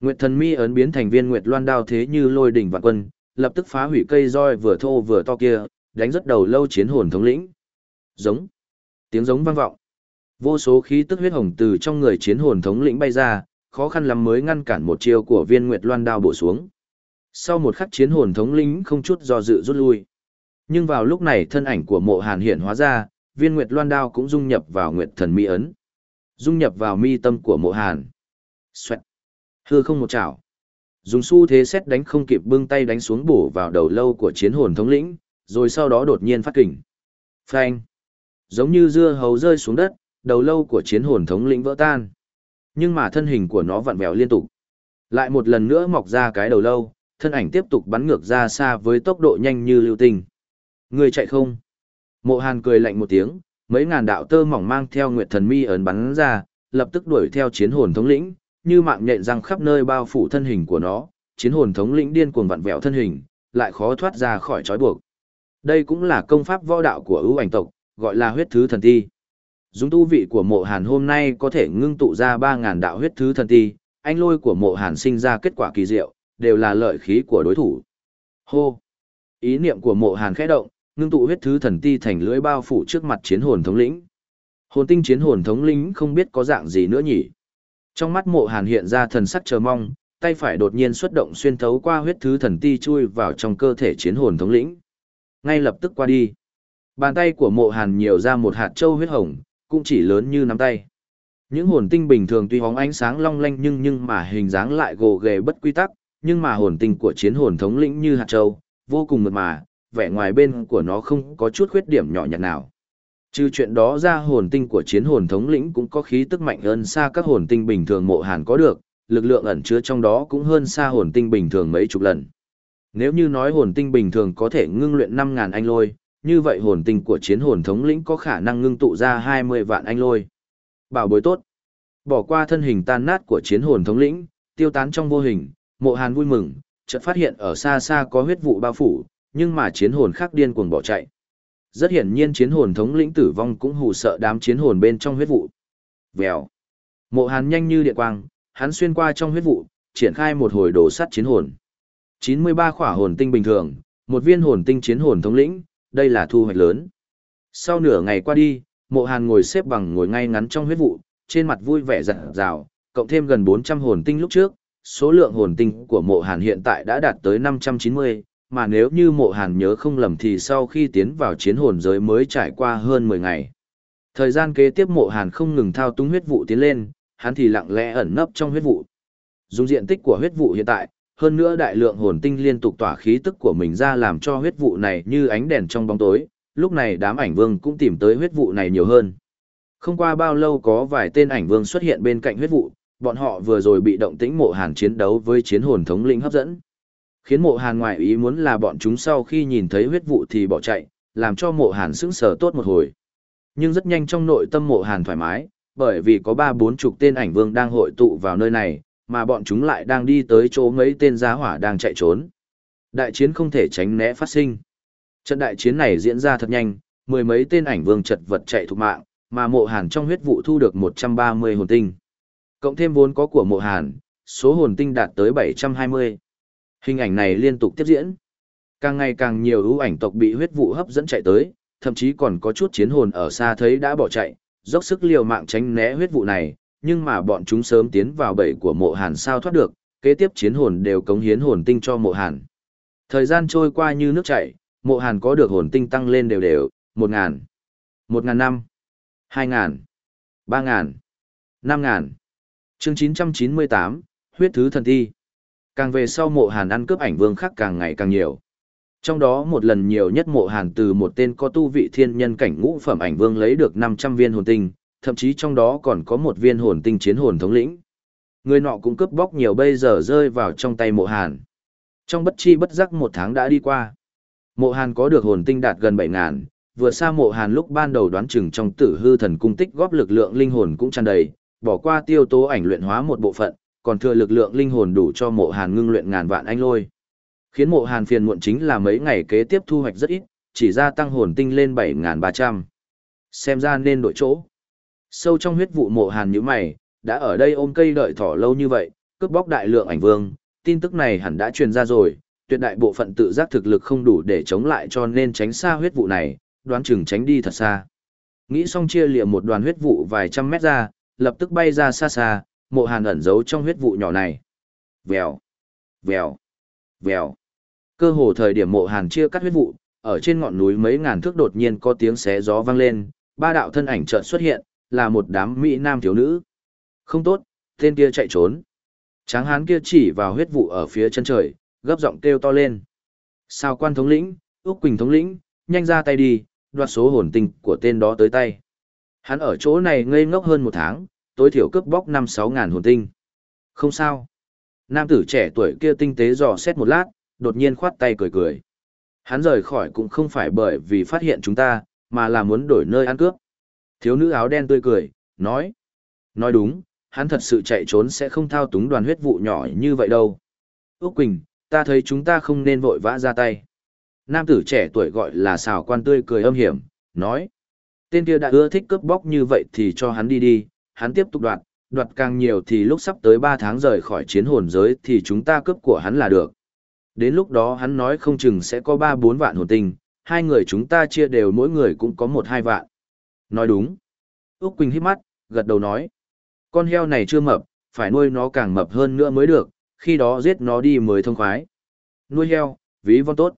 Nguyệt thần mi ấn biến thành viên nguyệt loan đao thế như lôi đỉnh vạn quân, lập tức phá hủy cây roi vừa thô vừa to kia, đánh rất đầu lâu chiến hồn thống lĩnh. Giống. Tiếng giống vang vọng. Vô số khí tức huyết hồng từ trong người chiến hồn thống lĩnh bay ra, khó khăn lắm mới ngăn cản một chiêu của viên nguyệt loan đao bổ xuống. Sau một khắc chiến hồn thống lĩnh không chút do dự rút lui. Nhưng vào lúc này thân ảnh của mộ hàn hiện hóa ra, viên nguyệt loan đao cũng dung nhập vào nguyệt thần mi ấn. Dung nhập vào mi tâm của mộ hàn. Xoẹt. Hư không một chảo. Dùng xu thế xét đánh không kịp bưng tay đánh xuống bổ vào đầu lâu của chiến hồn thống lĩnh, rồi sau đó đột nhiên phát kình. Phanh. Giống như dưa hấu rơi xuống đất, đầu lâu của chiến hồn thống lĩnh vỡ tan. Nhưng mà thân hình của nó vặn vẹo liên tục. Lại một lần nữa mọc ra cái đầu lâu, thân ảnh tiếp tục bắn ngược ra xa với tốc độ nhanh như lưu tinh. Người chạy không? Mộ Hàn cười lạnh một tiếng, mấy ngàn đạo tơ mỏng mang theo Nguyệt Thần Mi ấn bắn ra, lập tức đuổi theo chiến hồn thống lĩnh, như mạng nhện răng khắp nơi bao phủ thân hình của nó, chiến hồn thống lĩnh điên cuồng vặn vẹo thân hình, lại khó thoát ra khỏi trói buộc. Đây cũng là công pháp võ đạo của ưu ảnh tộc, gọi là huyết thứ thần ti. Dùng tu vị của mộ hàn hôm nay có thể ngưng tụ ra 3.000 đạo huyết thứ thần ti, anh lôi của mộ hàn sinh ra kết quả kỳ diệu, đều là lợi khí của đối thủ. Hô! Ý niệm của mộ hàn khẽ động, ngưng tụ huyết thứ thần ti thành lưỡi bao phủ trước mặt chiến hồn thống lĩnh. Hồn tinh chiến hồn thống lĩnh không biết có dạng gì nữa nhỉ. Trong mắt mộ hàn hiện ra thần sắc chờ mong, tay phải đột nhiên xuất động xuyên thấu qua huyết thứ thần ti chui vào trong cơ thể chiến hồn thống lĩnh. Ngay lập tức qua đi. Bàn tay của mộ hàn nhiều ra một hạt châu huyết hồng, cũng chỉ lớn như nắm tay. Những hồn tinh bình thường tuy hóng ánh sáng long lanh nhưng nhưng mà hình dáng lại gồ ghề bất quy tắc, nhưng mà hồn tinh của chiến hồn thống lĩnh như hạt châu, vô cùng mượt mà, vẻ ngoài bên của nó không có chút khuyết điểm nhỏ nhặt nào. Trừ chuyện đó ra hồn tinh của chiến hồn thống lĩnh cũng có khí tức mạnh hơn xa các hồn tinh bình thường mộ hàn có được, lực lượng ẩn chứa trong đó cũng hơn xa hồn tinh bình thường mấy chục lần. Nếu như nói hồn tinh bình thường có thể ngưng luyện 5.000 anh lôi, như vậy hồn tinh của chiến hồn thống lĩnh có khả năng ngưng tụ ra 20 vạn anh lôi. Bảo bối tốt. Bỏ qua thân hình tan nát của chiến hồn thống lĩnh, tiêu tán trong vô hình, mộ hàn vui mừng, chợt phát hiện ở xa xa có huyết vụ bao phủ, nhưng mà chiến hồn khác điên cuồng bỏ chạy. Rất hiển nhiên chiến hồn thống lĩnh tử vong cũng hù sợ đám chiến hồn bên trong huyết vụ. Vèo. Mộ Hàn nhanh như điện quang, hắn xuyên qua trong huyết vụ, triển khai một hồi đồ sắt chiến hồn. 93 khỏa hồn tinh bình thường, một viên hồn tinh chiến hồn thống lĩnh, đây là thu hoạch lớn. Sau nửa ngày qua đi, Mộ Hàn ngồi xếp bằng ngồi ngay ngắn trong huyết vụ, trên mặt vui vẻ rạng rào, cộng thêm gần 400 hồn tinh lúc trước, số lượng hồn tinh của Mộ Hàn hiện tại đã đạt tới 590, mà nếu như Mộ Hàn nhớ không lầm thì sau khi tiến vào chiến hồn giới mới trải qua hơn 10 ngày. Thời gian kế tiếp Mộ Hàn không ngừng thao túng huyết vụ tiến lên, hắn thì lặng lẽ ẩn nấp trong huyết vụ. Dùng diện tích của huyết vụ hiện tại, hơn nữa đại lượng hồn tinh liên tục tỏa khí tức của mình ra làm cho huyết vụ này như ánh đèn trong bóng tối, lúc này đám ảnh vương cũng tìm tới huyết vụ này nhiều hơn. Không qua bao lâu có vài tên ảnh vương xuất hiện bên cạnh huyết vụ, bọn họ vừa rồi bị động tĩnh mộ hàn chiến đấu với chiến hồn thống linh hấp dẫn. Khiến mộ hàn ngoại ý muốn là bọn chúng sau khi nhìn thấy huyết vụ thì bỏ chạy, làm cho mộ hàn sững sờ tốt một hồi. Nhưng rất nhanh trong nội tâm mộ hàn thoải mái, bởi vì có ba bốn chục tên ảnh vương đang hội tụ vào nơi này, mà bọn chúng lại đang đi tới chỗ mấy tên giá hỏa đang chạy trốn. Đại chiến không thể tránh né phát sinh. Trận đại chiến này diễn ra thật nhanh, mười mấy tên ảnh vương chật vật chạy thục mạng, mà mộ hàn trong huyết vụ thu được 130 hồn tinh. Cộng thêm vốn có của mộ hàn, số hồn tinh đạt tới 720. Hình ảnh này liên tục tiếp diễn. Càng ngày càng nhiều ưu ảnh tộc bị huyết vụ hấp dẫn chạy tới, thậm chí còn có chút chiến hồn ở xa thấy đã bỏ chạy, dốc sức liều mạng tránh né huyết vụ này, nhưng mà bọn chúng sớm tiến vào bẫy của mộ hàn sao thoát được, kế tiếp chiến hồn đều cống hiến hồn tinh cho mộ hàn. Thời gian trôi qua như nước chảy, mộ hàn có được hồn tinh tăng lên đều đều, 1.000, 1.000 năm, 2.000, 3.000, 5.000. Chương 998, huyết thứ thần thi. Càng về sau mộ hàn ăn cướp ảnh vương khác càng ngày càng nhiều. Trong đó một lần nhiều nhất mộ hàn từ một tên có tu vị thiên nhân cảnh ngũ phẩm ảnh vương lấy được 500 viên hồn tinh, thậm chí trong đó còn có một viên hồn tinh chiến hồn thống lĩnh. Người nọ cũng cướp bóc nhiều bây giờ rơi vào trong tay mộ hàn. Trong bất chi bất giác một tháng đã đi qua. Mộ hàn có được hồn tinh đạt gần 7.000, vừa xa mộ hàn lúc ban đầu đoán chừng trong tử hư thần cung tích góp lực lượng linh hồn cũng tràn đầy, bỏ qua tiêu tố ảnh luyện hóa một bộ phận, còn thừa lực lượng linh hồn đủ cho mộ hàn ngưng luyện ngàn vạn anh lôi. Khiến mộ hàn phiền muộn chính là mấy ngày kế tiếp thu hoạch rất ít, chỉ ra tăng hồn tinh lên 7.300. Xem ra nên đổi chỗ. Sâu trong huyết vụ mộ hàn như mày, đã ở đây ôm cây đợi thỏ lâu như vậy, cướp bóc đại lượng ảnh vương, tin tức này hẳn đã truyền ra rồi, tuyệt đại bộ phận tự giác thực lực không đủ để chống lại cho nên tránh xa huyết vụ này, đoán chừng tránh đi thật xa. Nghĩ xong chia liệm một đoàn huyết vụ vài trăm mét ra, lập tức bay ra xa xa, mộ hàn ẩn giấu trong huyết vụ nhỏ này. Vèo, vèo, vèo. Cơ hồ thời điểm mộ hàn chia cắt huyết vụ, ở trên ngọn núi mấy ngàn thước đột nhiên có tiếng xé gió vang lên, ba đạo thân ảnh chợt xuất hiện, là một đám mỹ nam thiếu nữ. Không tốt, tên kia chạy trốn. Tráng hán kia chỉ vào huyết vụ ở phía chân trời, gấp giọng kêu to lên. Sao quan thống lĩnh, Úc Quỳnh thống lĩnh, nhanh ra tay đi, đoạt số hồn tinh của tên đó tới tay. Hắn ở chỗ này ngây ngốc hơn một tháng, tối thiểu cướp bóc năm sáu ngàn hồn tinh. Không sao. Nam tử trẻ tuổi kia tinh tế dò xét một lát, đột nhiên khoát tay cười cười. Hắn rời khỏi cũng không phải bởi vì phát hiện chúng ta, mà là muốn đổi nơi ăn cướp. Thiếu nữ áo đen tươi cười, nói. Nói đúng, hắn thật sự chạy trốn sẽ không thao túng đoàn huyết vụ nhỏ như vậy đâu. ước Quỳnh, ta thấy chúng ta không nên vội vã ra tay. Nam tử trẻ tuổi gọi là xào quan tươi cười âm hiểm, nói. Tên kia đã ưa thích cướp bóc như vậy thì cho hắn đi đi, hắn tiếp tục đoạt, đoạt càng nhiều thì lúc sắp tới 3 tháng rời khỏi chiến hồn giới thì chúng ta cướp của hắn là được. Đến lúc đó hắn nói không chừng sẽ có 3-4 vạn hồn tinh, hai người chúng ta chia đều mỗi người cũng có 1-2 vạn. Nói đúng. Úc Quỳnh hít mắt, gật đầu nói. Con heo này chưa mập, phải nuôi nó càng mập hơn nữa mới được, khi đó giết nó đi mới thông khoái. Nuôi heo, ví von tốt.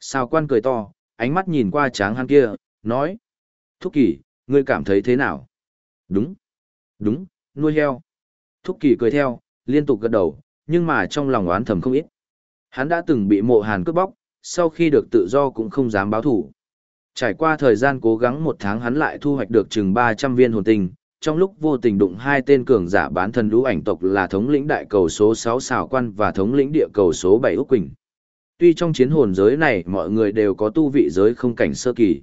Sao quan cười to, ánh mắt nhìn qua tráng hắn kia, nói. Thúc kỷ, ngươi cảm thấy thế nào? Đúng, đúng, nuôi heo. Thúc kỳ cười theo, liên tục gật đầu, nhưng mà trong lòng oán thầm không ít. Hắn đã từng bị mộ hàn cướp bóc, sau khi được tự do cũng không dám báo thủ. Trải qua thời gian cố gắng một tháng hắn lại thu hoạch được chừng 300 viên hồn tinh, trong lúc vô tình đụng hai tên cường giả bán thần lũ ảnh tộc là thống lĩnh đại cầu số 6 xào quan và thống lĩnh địa cầu số 7 Úc Quỳnh. Tuy trong chiến hồn giới này mọi người đều có tu vị giới không cảnh sơ kỳ,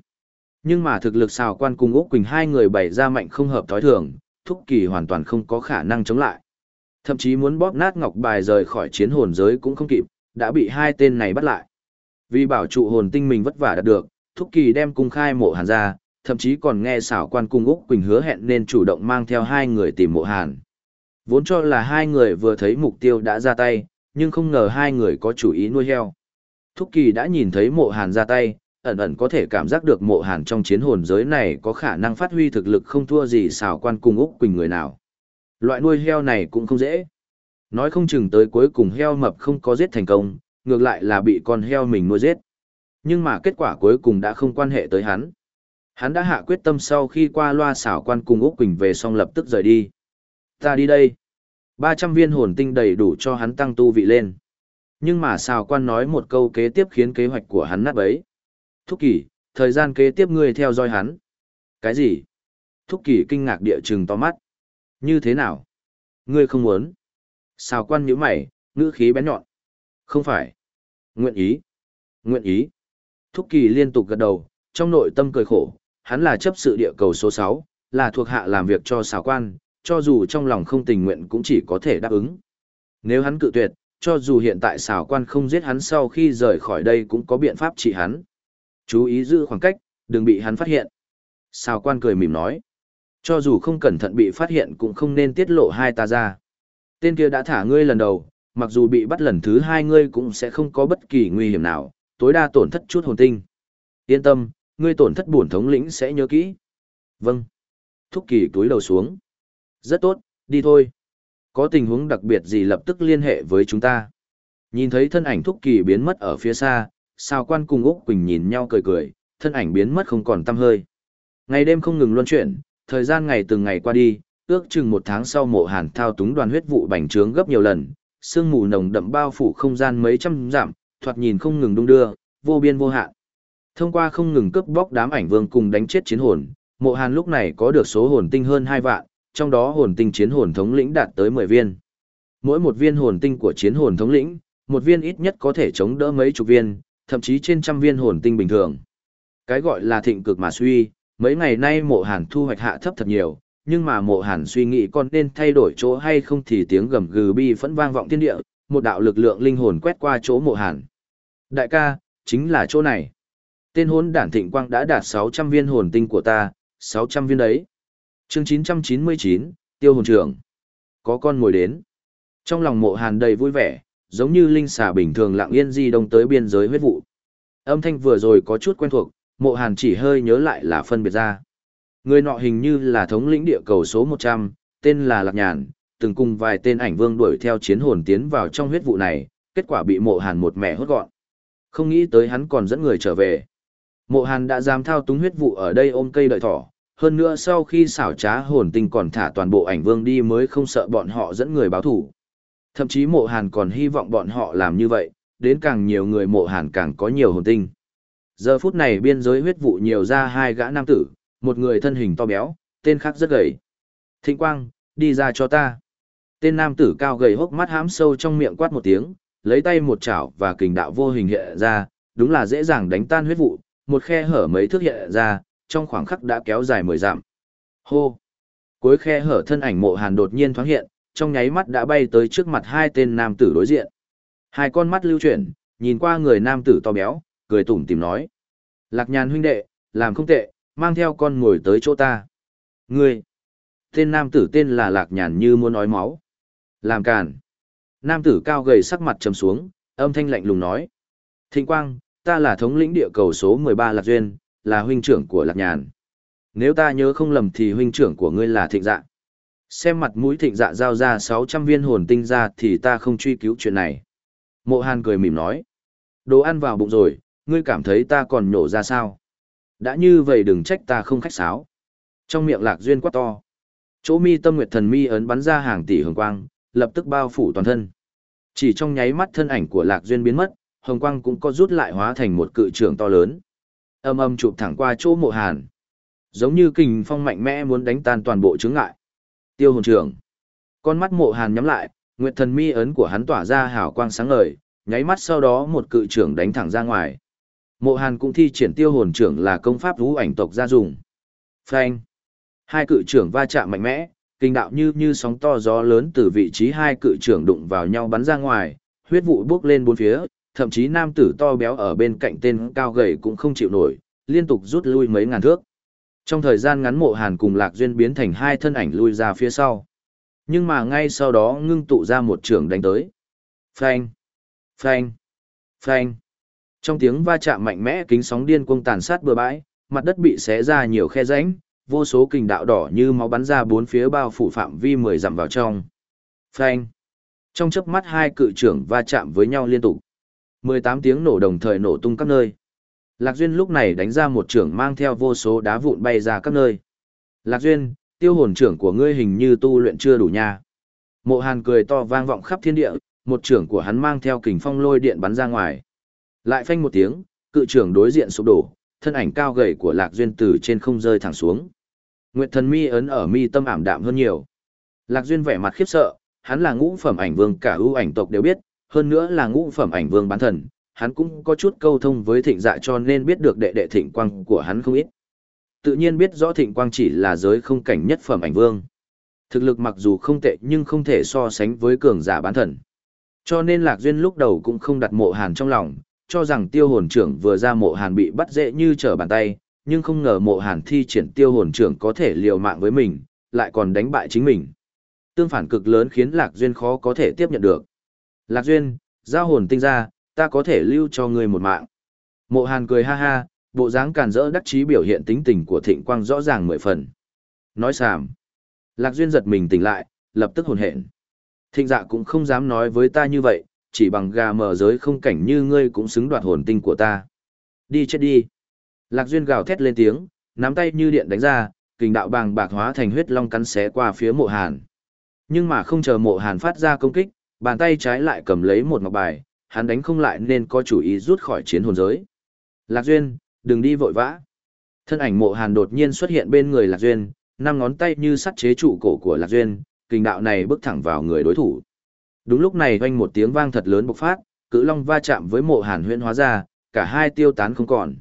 nhưng mà thực lực xào quan cùng Úc Quỳnh hai người bày ra mạnh không hợp thói thường, thúc kỳ hoàn toàn không có khả năng chống lại. Thậm chí muốn bóp nát ngọc bài rời khỏi chiến hồn giới cũng không kịp, đã bị hai tên này bắt lại. Vì bảo trụ hồn tinh mình vất vả đạt được, Thúc Kỳ đem cung khai mộ hàn ra, thậm chí còn nghe xảo quan cung Úc Quỳnh hứa hẹn nên chủ động mang theo hai người tìm mộ hàn. Vốn cho là hai người vừa thấy mục tiêu đã ra tay, nhưng không ngờ hai người có chủ ý nuôi heo. Thúc Kỳ đã nhìn thấy mộ hàn ra tay, ẩn ẩn có thể cảm giác được mộ hàn trong chiến hồn giới này có khả năng phát huy thực lực không thua gì xào quan cung Úc Quỳnh người nào. Loại nuôi heo này cũng không dễ. Nói không chừng tới cuối cùng heo mập không có giết thành công, ngược lại là bị con heo mình nuôi giết. Nhưng mà kết quả cuối cùng đã không quan hệ tới hắn. Hắn đã hạ quyết tâm sau khi qua loa xảo quan cùng Úc Quỳnh về xong lập tức rời đi. Ta đi đây. 300 viên hồn tinh đầy đủ cho hắn tăng tu vị lên. Nhưng mà xảo quan nói một câu kế tiếp khiến kế hoạch của hắn nát bấy. Thúc kỳ thời gian kế tiếp ngươi theo dõi hắn. Cái gì? Thúc kỳ kinh ngạc địa trừng to mắt. Như thế nào? Ngươi không muốn. Xào quan nhíu mày, ngữ khí bén nhọn. Không phải. Nguyện ý. Nguyện ý. Thúc kỳ liên tục gật đầu, trong nội tâm cười khổ, hắn là chấp sự địa cầu số 6, là thuộc hạ làm việc cho xào quan, cho dù trong lòng không tình nguyện cũng chỉ có thể đáp ứng. Nếu hắn cự tuyệt, cho dù hiện tại xào quan không giết hắn sau khi rời khỏi đây cũng có biện pháp trị hắn. Chú ý giữ khoảng cách, đừng bị hắn phát hiện. Sao quan cười mỉm nói. Cho dù không cẩn thận bị phát hiện cũng không nên tiết lộ hai ta ra. Tên kia đã thả ngươi lần đầu, mặc dù bị bắt lần thứ hai ngươi cũng sẽ không có bất kỳ nguy hiểm nào, tối đa tổn thất chút hồn tinh. Yên tâm, ngươi tổn thất bổn thống lĩnh sẽ nhớ kỹ. Vâng. Thúc kỳ túi đầu xuống. Rất tốt, đi thôi. Có tình huống đặc biệt gì lập tức liên hệ với chúng ta. Nhìn thấy thân ảnh thúc kỳ biến mất ở phía xa, sao quan cùng Úc Quỳnh nhìn nhau cười cười, thân ảnh biến mất không còn tăm hơi. Ngày đêm không ngừng luân chuyển, thời gian ngày từng ngày qua đi, ước chừng một tháng sau mộ hàn thao túng đoàn huyết vụ bành trướng gấp nhiều lần, sương mù nồng đậm bao phủ không gian mấy trăm dặm, thoạt nhìn không ngừng đung đưa, vô biên vô hạn. Thông qua không ngừng cướp bóc đám ảnh vương cùng đánh chết chiến hồn, mộ hàn lúc này có được số hồn tinh hơn 2 vạn, trong đó hồn tinh chiến hồn thống lĩnh đạt tới 10 viên. Mỗi một viên hồn tinh của chiến hồn thống lĩnh, một viên ít nhất có thể chống đỡ mấy chục viên, thậm chí trên trăm viên hồn tinh bình thường. Cái gọi là thịnh cực mà suy, mấy ngày nay mộ hàn thu hoạch hạ thấp thật nhiều, nhưng mà mộ hàn suy nghĩ con nên thay đổi chỗ hay không thì tiếng gầm gừ bi phẫn vang vọng thiên địa, một đạo lực lượng linh hồn quét qua chỗ mộ hàn. Đại ca, chính là chỗ này. Tên hốn đản thịnh quang đã đạt 600 viên hồn tinh của ta, 600 viên đấy. chương 999, tiêu hồn trưởng. Có con ngồi đến. Trong lòng mộ hàn đầy vui vẻ, giống như linh xà bình thường lặng yên di đông tới biên giới huyết vụ. Âm thanh vừa rồi có chút quen thuộc, mộ hàn chỉ hơi nhớ lại là phân biệt ra. Người nọ hình như là thống lĩnh địa cầu số 100, tên là Lạc Nhàn, từng cùng vài tên ảnh vương đuổi theo chiến hồn tiến vào trong huyết vụ này, kết quả bị mộ hàn một mẹ hốt gọn. Không nghĩ tới hắn còn dẫn người trở về. Mộ hàn đã dám thao túng huyết vụ ở đây ôm cây đợi thỏ, hơn nữa sau khi xảo trá hồn tinh còn thả toàn bộ ảnh vương đi mới không sợ bọn họ dẫn người báo thủ. Thậm chí mộ hàn còn hy vọng bọn họ làm như vậy, đến càng nhiều người mộ hàn càng có nhiều hồn tinh. Giờ phút này biên giới huyết vụ nhiều ra hai gã nam tử, một người thân hình to béo, tên khác rất gầy. Thịnh Quang, đi ra cho ta. Tên nam tử cao gầy hốc mắt hám sâu trong miệng quát một tiếng, lấy tay một chảo và kình đạo vô hình hiện ra, đúng là dễ dàng đánh tan huyết vụ, một khe hở mấy thước hiện ra, trong khoảng khắc đã kéo dài mười dặm. Hô! Cuối khe hở thân ảnh mộ hàn đột nhiên thoáng hiện, trong nháy mắt đã bay tới trước mặt hai tên nam tử đối diện. Hai con mắt lưu chuyển, nhìn qua người nam tử to béo, cười tủm tìm nói. Lạc nhàn huynh đệ, làm không tệ, mang theo con ngồi tới chỗ ta. Ngươi! Tên nam tử tên là Lạc nhàn như muốn nói máu. Làm càn! Nam tử cao gầy sắc mặt trầm xuống, âm thanh lạnh lùng nói. Thịnh quang, ta là thống lĩnh địa cầu số 13 Lạc Duyên, là huynh trưởng của Lạc Nhàn. Nếu ta nhớ không lầm thì huynh trưởng của ngươi là thịnh dạng Xem mặt mũi thịnh dạ giao ra 600 viên hồn tinh ra thì ta không truy cứu chuyện này. Mộ Hàn cười mỉm nói. Đồ ăn vào bụng rồi, ngươi cảm thấy ta còn nhổ ra sao? Đã như vậy đừng trách ta không khách sáo. Trong miệng Lạc Duyên quát to. Chỗ mi tâm nguyệt thần mi ấn bắn ra hàng tỷ hồng quang, lập tức bao phủ toàn thân. Chỉ trong nháy mắt thân ảnh của Lạc Duyên biến mất, hồng quang cũng có rút lại hóa thành một cự trường to lớn. Âm âm chụp thẳng qua chỗ mộ hàn. Giống như kình phong mạnh mẽ muốn đánh tan toàn bộ chướng ngại. Tiêu hồn trưởng. Con mắt mộ hàn nhắm lại, nguyệt thần mi ấn của hắn tỏa ra hào quang sáng ngời, nháy mắt sau đó một cự trưởng đánh thẳng ra ngoài. Mộ hàn cũng thi triển tiêu hồn trưởng là công pháp vũ ảnh tộc gia dùng. Phanh. Hai cự trưởng va chạm mạnh mẽ, kinh đạo như như sóng to gió lớn từ vị trí hai cự trưởng đụng vào nhau bắn ra ngoài, huyết vụ bốc lên bốn phía, thậm chí nam tử to béo ở bên cạnh tên cao gầy cũng không chịu nổi, liên tục rút lui mấy ngàn thước. Trong thời gian ngắn mộ hàn cùng Lạc Duyên biến thành hai thân ảnh lui ra phía sau. Nhưng mà ngay sau đó ngưng tụ ra một trường đánh tới. Phanh! Phanh! Phanh! Trong tiếng va chạm mạnh mẽ kính sóng điên cuồng tàn sát bừa bãi, mặt đất bị xé ra nhiều khe rãnh, vô số kình đạo đỏ như máu bắn ra bốn phía bao phủ phạm vi mười dặm vào trong. Phanh! Trong chớp mắt hai cự trưởng va chạm với nhau liên tục. mười tám tiếng nổ đồng thời nổ tung các nơi. Lạc Duyên lúc này đánh ra một trưởng mang theo vô số đá vụn bay ra các nơi. Lạc Duyên, tiêu hồn trưởng của ngươi hình như tu luyện chưa đủ nha. Mộ Hàn cười to vang vọng khắp thiên địa, một trưởng của hắn mang theo kình phong lôi điện bắn ra ngoài. Lại phanh một tiếng, cự trưởng đối diện sụp đổ, thân ảnh cao gầy của Lạc Duyên từ trên không rơi thẳng xuống. Nguyệt thần mi ấn ở mi tâm ảm đạm hơn nhiều. Lạc Duyên vẻ mặt khiếp sợ, hắn là ngũ phẩm ảnh vương cả ưu ảnh tộc đều biết, hơn nữa là ngũ phẩm ảnh vương bán thần, hắn cũng có chút câu thông với thịnh dạ cho nên biết được đệ đệ thịnh quang của hắn không ít. Tự nhiên biết rõ thịnh quang chỉ là giới không cảnh nhất phẩm ảnh vương. Thực lực mặc dù không tệ nhưng không thể so sánh với cường giả bán thần. Cho nên Lạc Duyên lúc đầu cũng không đặt mộ hàn trong lòng, cho rằng tiêu hồn trưởng vừa ra mộ hàn bị bắt dễ như trở bàn tay, nhưng không ngờ mộ hàn thi triển tiêu hồn trưởng có thể liều mạng với mình, lại còn đánh bại chính mình. Tương phản cực lớn khiến Lạc Duyên khó có thể tiếp nhận được. Lạc Duyên, giao hồn tinh ra, ta có thể lưu cho ngươi một mạng. Mộ hàn cười ha ha, bộ dáng càn rỡ đắc chí biểu hiện tính tình của thịnh quang rõ ràng mười phần. Nói sàm. Lạc Duyên giật mình tỉnh lại, lập tức hồn hện. Thịnh dạ cũng không dám nói với ta như vậy, chỉ bằng gà mở giới không cảnh như ngươi cũng xứng đoạt hồn tinh của ta. Đi chết đi. Lạc Duyên gào thét lên tiếng, nắm tay như điện đánh ra, kình đạo bàng bạc hóa thành huyết long cắn xé qua phía mộ hàn. Nhưng mà không chờ mộ hàn phát ra công kích, bàn tay trái lại cầm lấy một ngọc bài, hắn đánh không lại nên có chủ ý rút khỏi chiến hồn giới. Lạc Duyên, đừng đi vội vã. Thân ảnh mộ hàn đột nhiên xuất hiện bên người Lạc Duyên, năm ngón tay như sắt chế trụ cổ của Lạc Duyên, kình đạo này bước thẳng vào người đối thủ. Đúng lúc này vang một tiếng vang thật lớn bộc phát, cự long va chạm với mộ hàn huyễn hóa ra, cả hai tiêu tán không còn.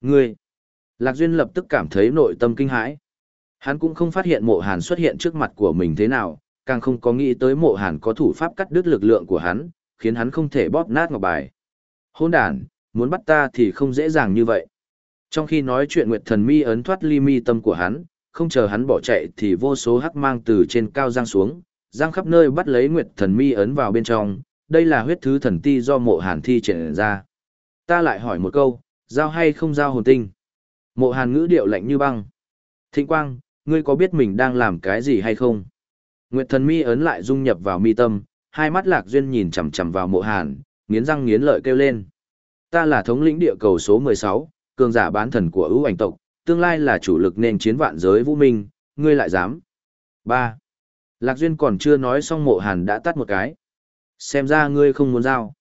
Ngươi! Lạc Duyên lập tức cảm thấy nội tâm kinh hãi. Hắn cũng không phát hiện mộ hàn xuất hiện trước mặt của mình thế nào, càng không có nghĩ tới mộ hàn có thủ pháp cắt đứt lực lượng của hắn, khiến hắn không thể bóp nát ngọc bài. Hôn đàn, muốn bắt ta thì không dễ dàng như vậy. Trong khi nói chuyện Nguyệt Thần Mi ấn thoát ly mi tâm của hắn, không chờ hắn bỏ chạy thì vô số hắc mang từ trên cao giang xuống, giang khắp nơi bắt lấy Nguyệt Thần Mi ấn vào bên trong, đây là huyết thứ thần ti do mộ hàn thi triển ra. Ta lại hỏi một câu, giao hay không giao hồn tinh? Mộ hàn ngữ điệu lạnh như băng. Thịnh quang, ngươi có biết mình đang làm cái gì hay không? Nguyệt thần mi ấn lại dung nhập vào mi tâm, hai mắt lạc duyên nhìn chằm chằm vào mộ hàn, nghiến răng nghiến lợi kêu lên. Ta là thống lĩnh địa cầu số 16, cường giả bán thần của ưu ảnh tộc, tương lai là chủ lực nên chiến vạn giới vũ minh, ngươi lại dám. 3. Lạc duyên còn chưa nói xong mộ hàn đã tắt một cái. Xem ra ngươi không muốn giao.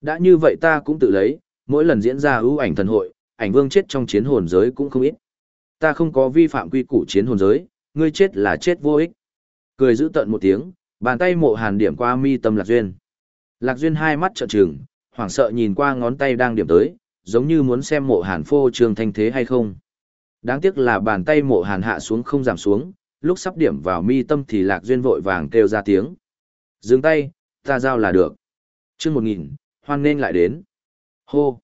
Đã như vậy ta cũng tự lấy, mỗi lần diễn ra ưu ảnh thần hội, ảnh vương chết trong chiến hồn giới cũng không ít. Ta không có vi phạm quy củ chiến hồn giới, ngươi chết là chết vô ích. Cười giữ tận một tiếng, bàn tay mộ hàn điểm qua mi tâm Lạc Duyên. Lạc Duyên hai mắt trợn trừng, hoảng sợ nhìn qua ngón tay đang điểm tới, giống như muốn xem mộ hàn phô trương thanh thế hay không. Đáng tiếc là bàn tay mộ hàn hạ xuống không giảm xuống, lúc sắp điểm vào mi tâm thì Lạc Duyên vội vàng kêu ra tiếng. Dừng tay, ta giao là được. chương một nghìn, hoan nên lại đến. Hô.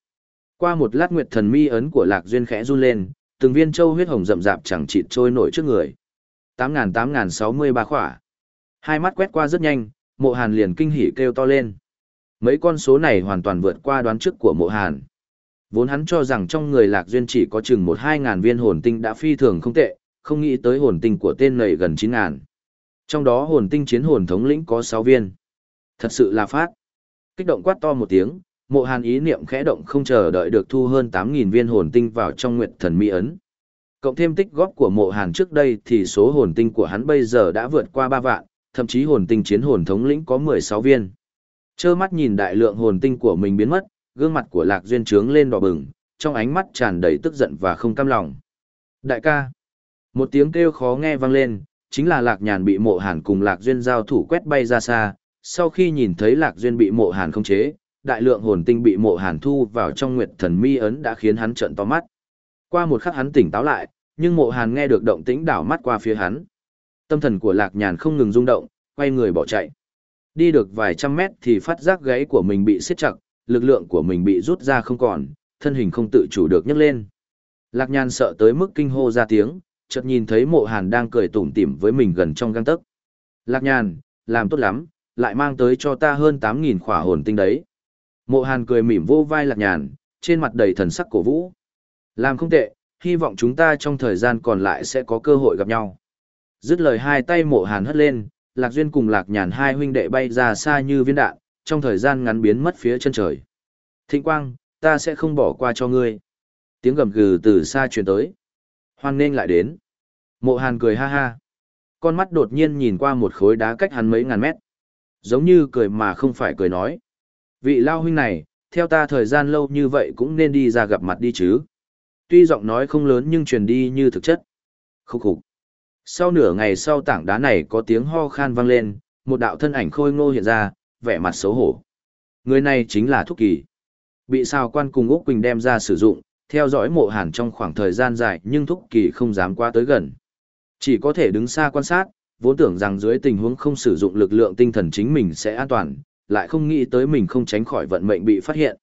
Qua một lát nguyệt thần mi ấn của Lạc Duyên khẽ run lên, từng viên châu huyết hồng rậm rạp chẳng chịt trôi nổi trước người. 8.000-8.063 khỏa. Hai mắt quét qua rất nhanh, mộ hàn liền kinh hỉ kêu to lên. Mấy con số này hoàn toàn vượt qua đoán trước của mộ hàn. Vốn hắn cho rằng trong người lạc duyên chỉ có chừng một hai ngàn viên hồn tinh đã phi thường không tệ, không nghĩ tới hồn tinh của tên này gần chín ngàn. Trong đó hồn tinh chiến hồn thống lĩnh có sáu viên. Thật sự là phát. Kích động quát to một tiếng, mộ hàn ý niệm khẽ động không chờ đợi được thu hơn tám nghìn viên hồn tinh vào trong nguyệt thần mỹ ấn. Cộng thêm tích góp của mộ hàn trước đây thì số hồn tinh của hắn bây giờ đã vượt qua ba vạn, thậm chí hồn tinh chiến hồn thống lĩnh có 16 viên. Chơ mắt nhìn đại lượng hồn tinh của mình biến mất, gương mặt của Lạc Duyên trướng lên đỏ bừng, trong ánh mắt tràn đầy tức giận và không cam lòng. Đại ca, một tiếng kêu khó nghe vang lên, chính là Lạc Nhàn bị Mộ Hàn cùng Lạc Duyên giao thủ quét bay ra xa, sau khi nhìn thấy Lạc Duyên bị Mộ Hàn không chế, đại lượng hồn tinh bị Mộ Hàn thu vào trong Nguyệt Thần Mi ấn đã khiến hắn trợn to mắt. Qua một khắc hắn tỉnh táo lại, nhưng Mộ Hàn nghe được động tĩnh đảo mắt qua phía hắn. Tâm thần của Lạc Nhàn không ngừng rung động, quay người bỏ chạy. Đi được vài trăm mét thì phát giác gáy của mình bị siết chặt, lực lượng của mình bị rút ra không còn, thân hình không tự chủ được nhấc lên. Lạc nhàn sợ tới mức kinh hô ra tiếng, chợt nhìn thấy mộ hàn đang cười tủm tỉm với mình gần trong găng tấc. Lạc nhàn, làm tốt lắm, lại mang tới cho ta hơn 8.000 khỏa hồn tinh đấy. Mộ hàn cười mỉm vô vai lạc nhàn, trên mặt đầy thần sắc cổ vũ. Làm không tệ, hy vọng chúng ta trong thời gian còn lại sẽ có cơ hội gặp nhau. Dứt lời hai tay mộ hàn hất lên, lạc duyên cùng lạc nhàn hai huynh đệ bay ra xa như viên đạn, trong thời gian ngắn biến mất phía chân trời. Thịnh quang, ta sẽ không bỏ qua cho ngươi. Tiếng gầm gừ từ xa truyền tới. Hoan nên lại đến. Mộ hàn cười ha ha. Con mắt đột nhiên nhìn qua một khối đá cách hắn mấy ngàn mét. Giống như cười mà không phải cười nói. Vị lao huynh này, theo ta thời gian lâu như vậy cũng nên đi ra gặp mặt đi chứ. Tuy giọng nói không lớn nhưng truyền đi như thực chất. Khúc khục. Sau nửa ngày sau tảng đá này có tiếng ho khan vang lên, một đạo thân ảnh khôi ngô hiện ra, vẻ mặt xấu hổ. Người này chính là Thúc Kỳ. Bị sao quan cùng Úc Quỳnh đem ra sử dụng, theo dõi mộ hàn trong khoảng thời gian dài nhưng Thúc Kỳ không dám qua tới gần. Chỉ có thể đứng xa quan sát, vốn tưởng rằng dưới tình huống không sử dụng lực lượng tinh thần chính mình sẽ an toàn, lại không nghĩ tới mình không tránh khỏi vận mệnh bị phát hiện.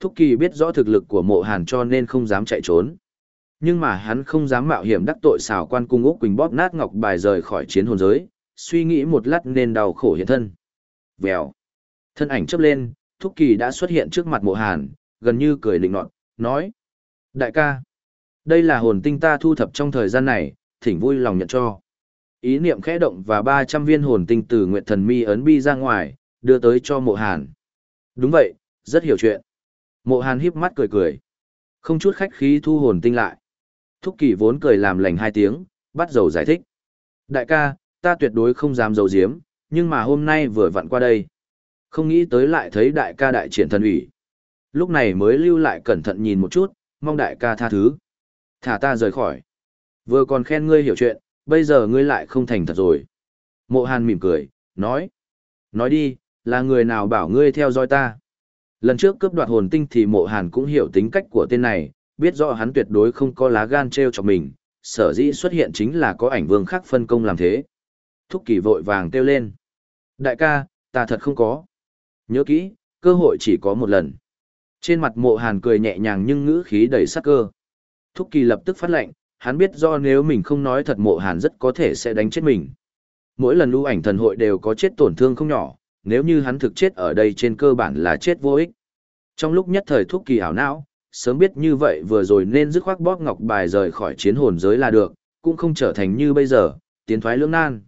Thúc Kỳ biết rõ thực lực của mộ hàn cho nên không dám chạy trốn. Nhưng mà hắn không dám mạo hiểm đắc tội xào quan cung Úc Quỳnh bóp nát ngọc bài rời khỏi chiến hồn giới, suy nghĩ một lát nên đau khổ hiện thân. Vèo. Thân ảnh chấp lên, Thúc Kỳ đã xuất hiện trước mặt mộ hàn, gần như cười lịnh nọt, nói. Đại ca, đây là hồn tinh ta thu thập trong thời gian này, thỉnh vui lòng nhận cho. Ý niệm khẽ động và 300 viên hồn tinh từ nguyện Thần Mi ấn bi ra ngoài, đưa tới cho mộ hàn. Đúng vậy, rất hiểu chuyện. Mộ hàn híp mắt cười cười. Không chút khách khí thu hồn tinh lại. Thúc Kỳ vốn cười làm lành hai tiếng, bắt đầu giải thích. Đại ca, ta tuyệt đối không dám giấu giếm, nhưng mà hôm nay vừa vặn qua đây. Không nghĩ tới lại thấy đại ca đại triển thần ủy. Lúc này mới lưu lại cẩn thận nhìn một chút, mong đại ca tha thứ. Thả ta rời khỏi. Vừa còn khen ngươi hiểu chuyện, bây giờ ngươi lại không thành thật rồi. Mộ hàn mỉm cười, nói. Nói đi, là người nào bảo ngươi theo dõi ta. Lần trước cướp đoạt hồn tinh thì mộ hàn cũng hiểu tính cách của tên này, biết rõ hắn tuyệt đối không có lá gan treo cho mình, sở dĩ xuất hiện chính là có ảnh vương khác phân công làm thế. Thúc kỳ vội vàng kêu lên. Đại ca, ta thật không có. Nhớ kỹ, cơ hội chỉ có một lần. Trên mặt mộ hàn cười nhẹ nhàng nhưng ngữ khí đầy sắc cơ. Thúc kỳ lập tức phát lệnh, hắn biết do nếu mình không nói thật mộ hàn rất có thể sẽ đánh chết mình. Mỗi lần lưu ảnh thần hội đều có chết tổn thương không nhỏ, nếu như hắn thực chết ở đây trên cơ bản là chết vô ích. Trong lúc nhất thời thúc kỳ ảo não, sớm biết như vậy vừa rồi nên dứt khoác bóp ngọc bài rời khỏi chiến hồn giới là được, cũng không trở thành như bây giờ, tiến thoái lưỡng nan.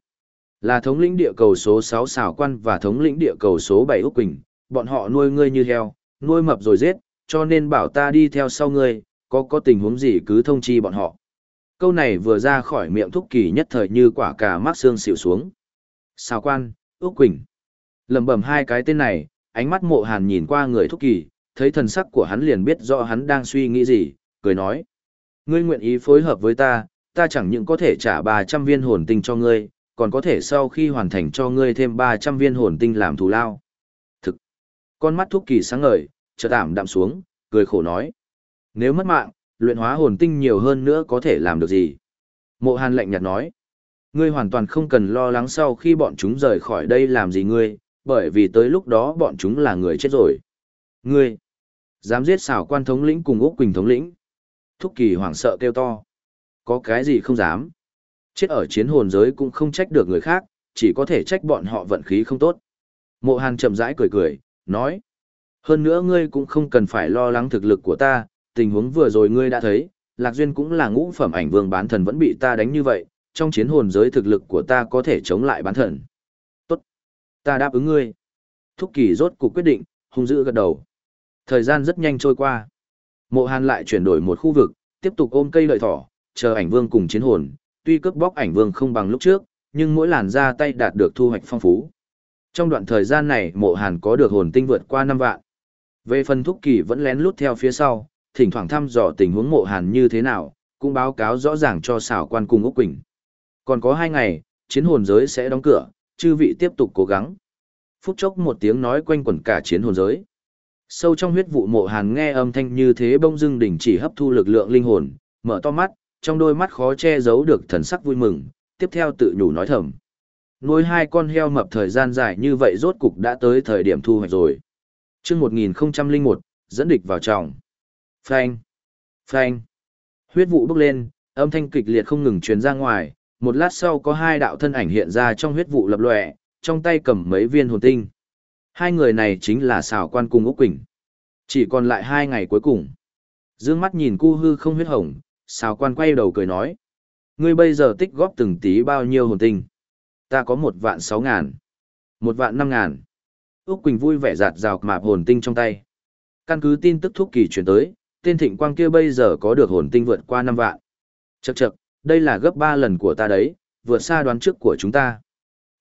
Là thống lĩnh địa cầu số 6 xảo quan và thống lĩnh địa cầu số 7 Úc Quỳnh, bọn họ nuôi ngươi như heo, nuôi mập rồi giết, cho nên bảo ta đi theo sau ngươi, có có tình huống gì cứ thông chi bọn họ. Câu này vừa ra khỏi miệng thúc kỳ nhất thời như quả cà mắc xương xỉu xuống. Xào quan, Úc Quỳnh lẩm bẩm hai cái tên này, ánh mắt mộ hàn nhìn qua người thúc kỳ, thấy thần sắc của hắn liền biết rõ hắn đang suy nghĩ gì, cười nói. Ngươi nguyện ý phối hợp với ta, ta chẳng những có thể trả 300 viên hồn tinh cho ngươi, còn có thể sau khi hoàn thành cho ngươi thêm 300 viên hồn tinh làm thù lao. Thực, con mắt thúc kỳ sáng ngời, chợt ảm đạm xuống, cười khổ nói. Nếu mất mạng, luyện hóa hồn tinh nhiều hơn nữa có thể làm được gì? Mộ hàn lạnh nhạt nói. Ngươi hoàn toàn không cần lo lắng sau khi bọn chúng rời khỏi đây làm gì ngươi, bởi vì tới lúc đó bọn chúng là người chết rồi. Ngươi, dám giết xảo quan thống lĩnh cùng Úc Quỳnh thống lĩnh. Thúc kỳ hoảng sợ kêu to. Có cái gì không dám. Chết ở chiến hồn giới cũng không trách được người khác, chỉ có thể trách bọn họ vận khí không tốt. Mộ Hàn chậm rãi cười cười, nói. Hơn nữa ngươi cũng không cần phải lo lắng thực lực của ta, tình huống vừa rồi ngươi đã thấy, Lạc Duyên cũng là ngũ phẩm ảnh vương bán thần vẫn bị ta đánh như vậy, trong chiến hồn giới thực lực của ta có thể chống lại bán thần tốt ta đáp ứng ngươi. Thúc kỳ rốt cuộc quyết định, hung dữ gật đầu. Thời gian rất nhanh trôi qua. Mộ hàn lại chuyển đổi một khu vực, tiếp tục ôm cây lợi thỏ, chờ ảnh vương cùng chiến hồn. Tuy cướp bóc ảnh vương không bằng lúc trước, nhưng mỗi làn ra tay đạt được thu hoạch phong phú. Trong đoạn thời gian này mộ hàn có được hồn tinh vượt qua 5 vạn. Về phần thúc kỳ vẫn lén lút theo phía sau, thỉnh thoảng thăm dò tình huống mộ hàn như thế nào, cũng báo cáo rõ ràng cho xảo quan cùng Úc Quỳnh. Còn có 2 ngày, chiến hồn giới sẽ đóng cửa, chư vị tiếp tục cố gắng. Phút chốc một tiếng nói quanh quẩn cả chiến hồn giới. Sâu trong huyết vụ mộ hàn nghe âm thanh như thế bông dưng đỉnh chỉ hấp thu lực lượng linh hồn, mở to mắt, trong đôi mắt khó che giấu được thần sắc vui mừng, tiếp theo tự nhủ nói thầm. Nuôi hai con heo mập thời gian dài như vậy rốt cục đã tới thời điểm thu hoạch rồi. chương 1001, dẫn địch vào trọng. Phanh, phanh, Huyết vụ bốc lên, âm thanh kịch liệt không ngừng truyền ra ngoài, một lát sau có hai đạo thân ảnh hiện ra trong huyết vụ lập lòe, trong tay cầm mấy viên hồn tinh. Hai người này chính là xảo quan cùng Úc Quỳnh. Chỉ còn lại hai ngày cuối cùng. Dương mắt nhìn cu hư không huyết hồng, xảo quan quay đầu cười nói. Ngươi bây giờ tích góp từng tí bao nhiêu hồn tinh? Ta có một vạn sáu ngàn. Một vạn năm ngàn. Úc Quỳnh vui vẻ giạt rào mạp hồn tinh trong tay. Căn cứ tin tức thúc kỳ chuyển tới, tên thịnh quang kia bây giờ có được hồn tinh vượt qua năm vạn. Chậc chậc, đây là gấp ba lần của ta đấy, vượt xa đoán trước của chúng ta.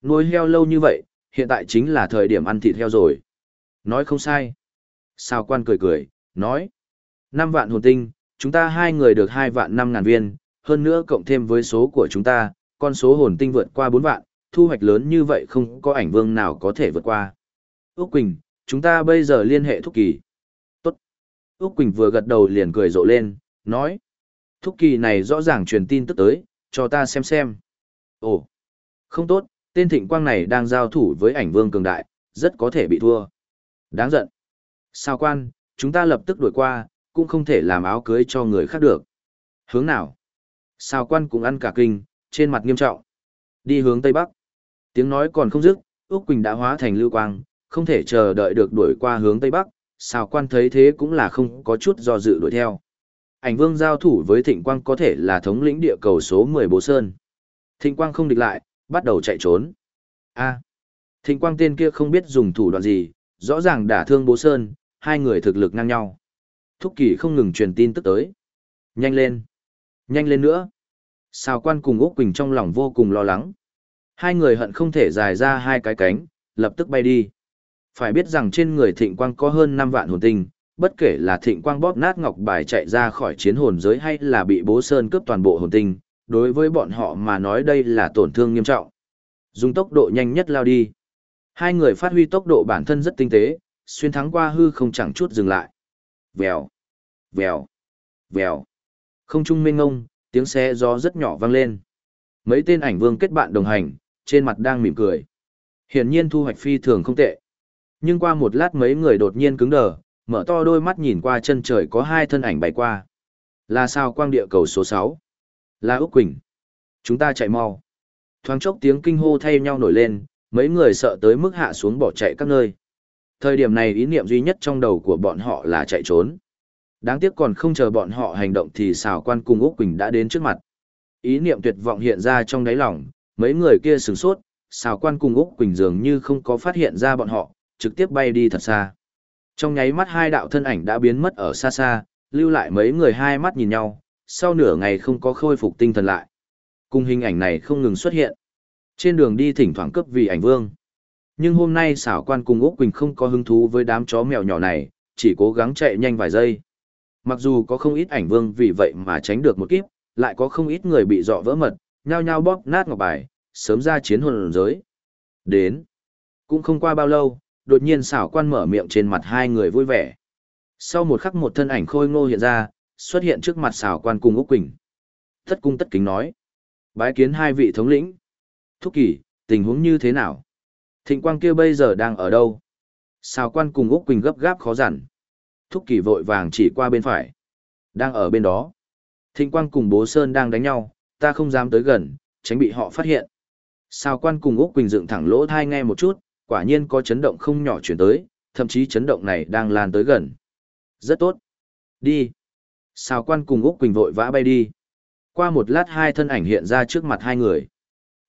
Nuôi heo lâu như vậy, hiện tại chính là thời điểm ăn thịt heo rồi. Nói không sai. Sao quan cười cười, nói. năm vạn hồn tinh, chúng ta hai người được hai vạn năm ngàn viên, hơn nữa cộng thêm với số của chúng ta, con số hồn tinh vượt qua bốn vạn, thu hoạch lớn như vậy không có ảnh vương nào có thể vượt qua. Úc Quỳnh, chúng ta bây giờ liên hệ thúc kỳ. Tốt. Úc Quỳnh vừa gật đầu liền cười rộ lên, nói. Thúc kỳ này rõ ràng truyền tin tức tới, cho ta xem xem. Ồ, không tốt, tên thịnh quang này đang giao thủ với ảnh vương cường đại, rất có thể bị thua. Đáng giận. Sao quan, chúng ta lập tức đuổi qua, cũng không thể làm áo cưới cho người khác được. Hướng nào? Sao quan cũng ăn cả kinh, trên mặt nghiêm trọng. Đi hướng Tây Bắc. Tiếng nói còn không dứt, Úc Quỳnh đã hóa thành lưu quang, không thể chờ đợi được đuổi qua hướng Tây Bắc. Sao quan thấy thế cũng là không có chút do dự đuổi theo. Ảnh vương giao thủ với thịnh quang có thể là thống lĩnh địa cầu số 10 Bố Sơn. Thịnh quang không địch lại, bắt đầu chạy trốn. A. thịnh quang tên kia không biết dùng thủ đoạn gì, rõ ràng đả thương Bố Sơn, hai người thực lực ngang nhau. Thúc Kỳ không ngừng truyền tin tức tới. Nhanh lên. Nhanh lên nữa. Sào quan cùng Úc Quỳnh trong lòng vô cùng lo lắng. Hai người hận không thể dài ra hai cái cánh, lập tức bay đi. Phải biết rằng trên người thịnh quang có hơn 5 vạn hồn tinh, bất kể là thịnh quang bóp nát ngọc bài chạy ra khỏi chiến hồn giới hay là bị bố sơn cướp toàn bộ hồn tinh, đối với bọn họ mà nói đây là tổn thương nghiêm trọng. Dùng tốc độ nhanh nhất lao đi. Hai người phát huy tốc độ bản thân rất tinh tế, xuyên thắng qua hư không chẳng chút dừng lại. Vèo, vèo, vèo. Không trung mênh ngông, tiếng xe gió rất nhỏ vang lên. Mấy tên ảnh vương kết bạn đồng hành, trên mặt đang mỉm cười. Hiển nhiên thu hoạch phi thường không tệ. Nhưng qua một lát mấy người đột nhiên cứng đờ, mở to đôi mắt nhìn qua chân trời có hai thân ảnh bay qua. Là sao quang địa cầu số 6? Là Úc Quỳnh. Chúng ta chạy mau. Thoáng chốc tiếng kinh hô thay nhau nổi lên, mấy người sợ tới mức hạ xuống bỏ chạy các nơi. Thời điểm này ý niệm duy nhất trong đầu của bọn họ là chạy trốn. Đáng tiếc còn không chờ bọn họ hành động thì xào quan cùng Úc Quỳnh đã đến trước mặt. Ý niệm tuyệt vọng hiện ra trong đáy lòng, mấy người kia sửng sốt, xào quan cùng Úc Quỳnh dường như không có phát hiện ra bọn họ, trực tiếp bay đi thật xa. Trong nháy mắt hai đạo thân ảnh đã biến mất ở xa xa, lưu lại mấy người hai mắt nhìn nhau, sau nửa ngày không có khôi phục tinh thần lại. Cùng hình ảnh này không ngừng xuất hiện. Trên đường đi thỉnh thoảng cấp vì ảnh vương. Nhưng hôm nay xảo quan cùng Úc Quỳnh không có hứng thú với đám chó mèo nhỏ này, chỉ cố gắng chạy nhanh vài giây. Mặc dù có không ít ảnh vương vì vậy mà tránh được một kiếp, lại có không ít người bị dọ vỡ mật, nhao nhao bóp nát ngọc bài, sớm ra chiến hồn giới. Đến. Cũng không qua bao lâu, đột nhiên xảo quan mở miệng trên mặt hai người vui vẻ. Sau một khắc một thân ảnh khôi ngô hiện ra, xuất hiện trước mặt xảo quan cùng Úc Quỳnh. Thất cung tất kính nói. Bái kiến hai vị thống lĩnh. Thúc kỷ, tình huống như thế nào? Thịnh quang kia bây giờ đang ở đâu? Xảo quan cùng Úc Quỳnh gấp gáp khó dằn. Thúc kỷ vội vàng chỉ qua bên phải. Đang ở bên đó. Thịnh quang cùng bố Sơn đang đánh nhau, ta không dám tới gần, tránh bị họ phát hiện. Sao quan cùng Úc Quỳnh dựng thẳng lỗ thai nghe một chút, quả nhiên có chấn động không nhỏ chuyển tới, thậm chí chấn động này đang lan tới gần. Rất tốt. Đi. Sao quan cùng Úc Quỳnh vội vã bay đi. Qua một lát hai thân ảnh hiện ra trước mặt hai người.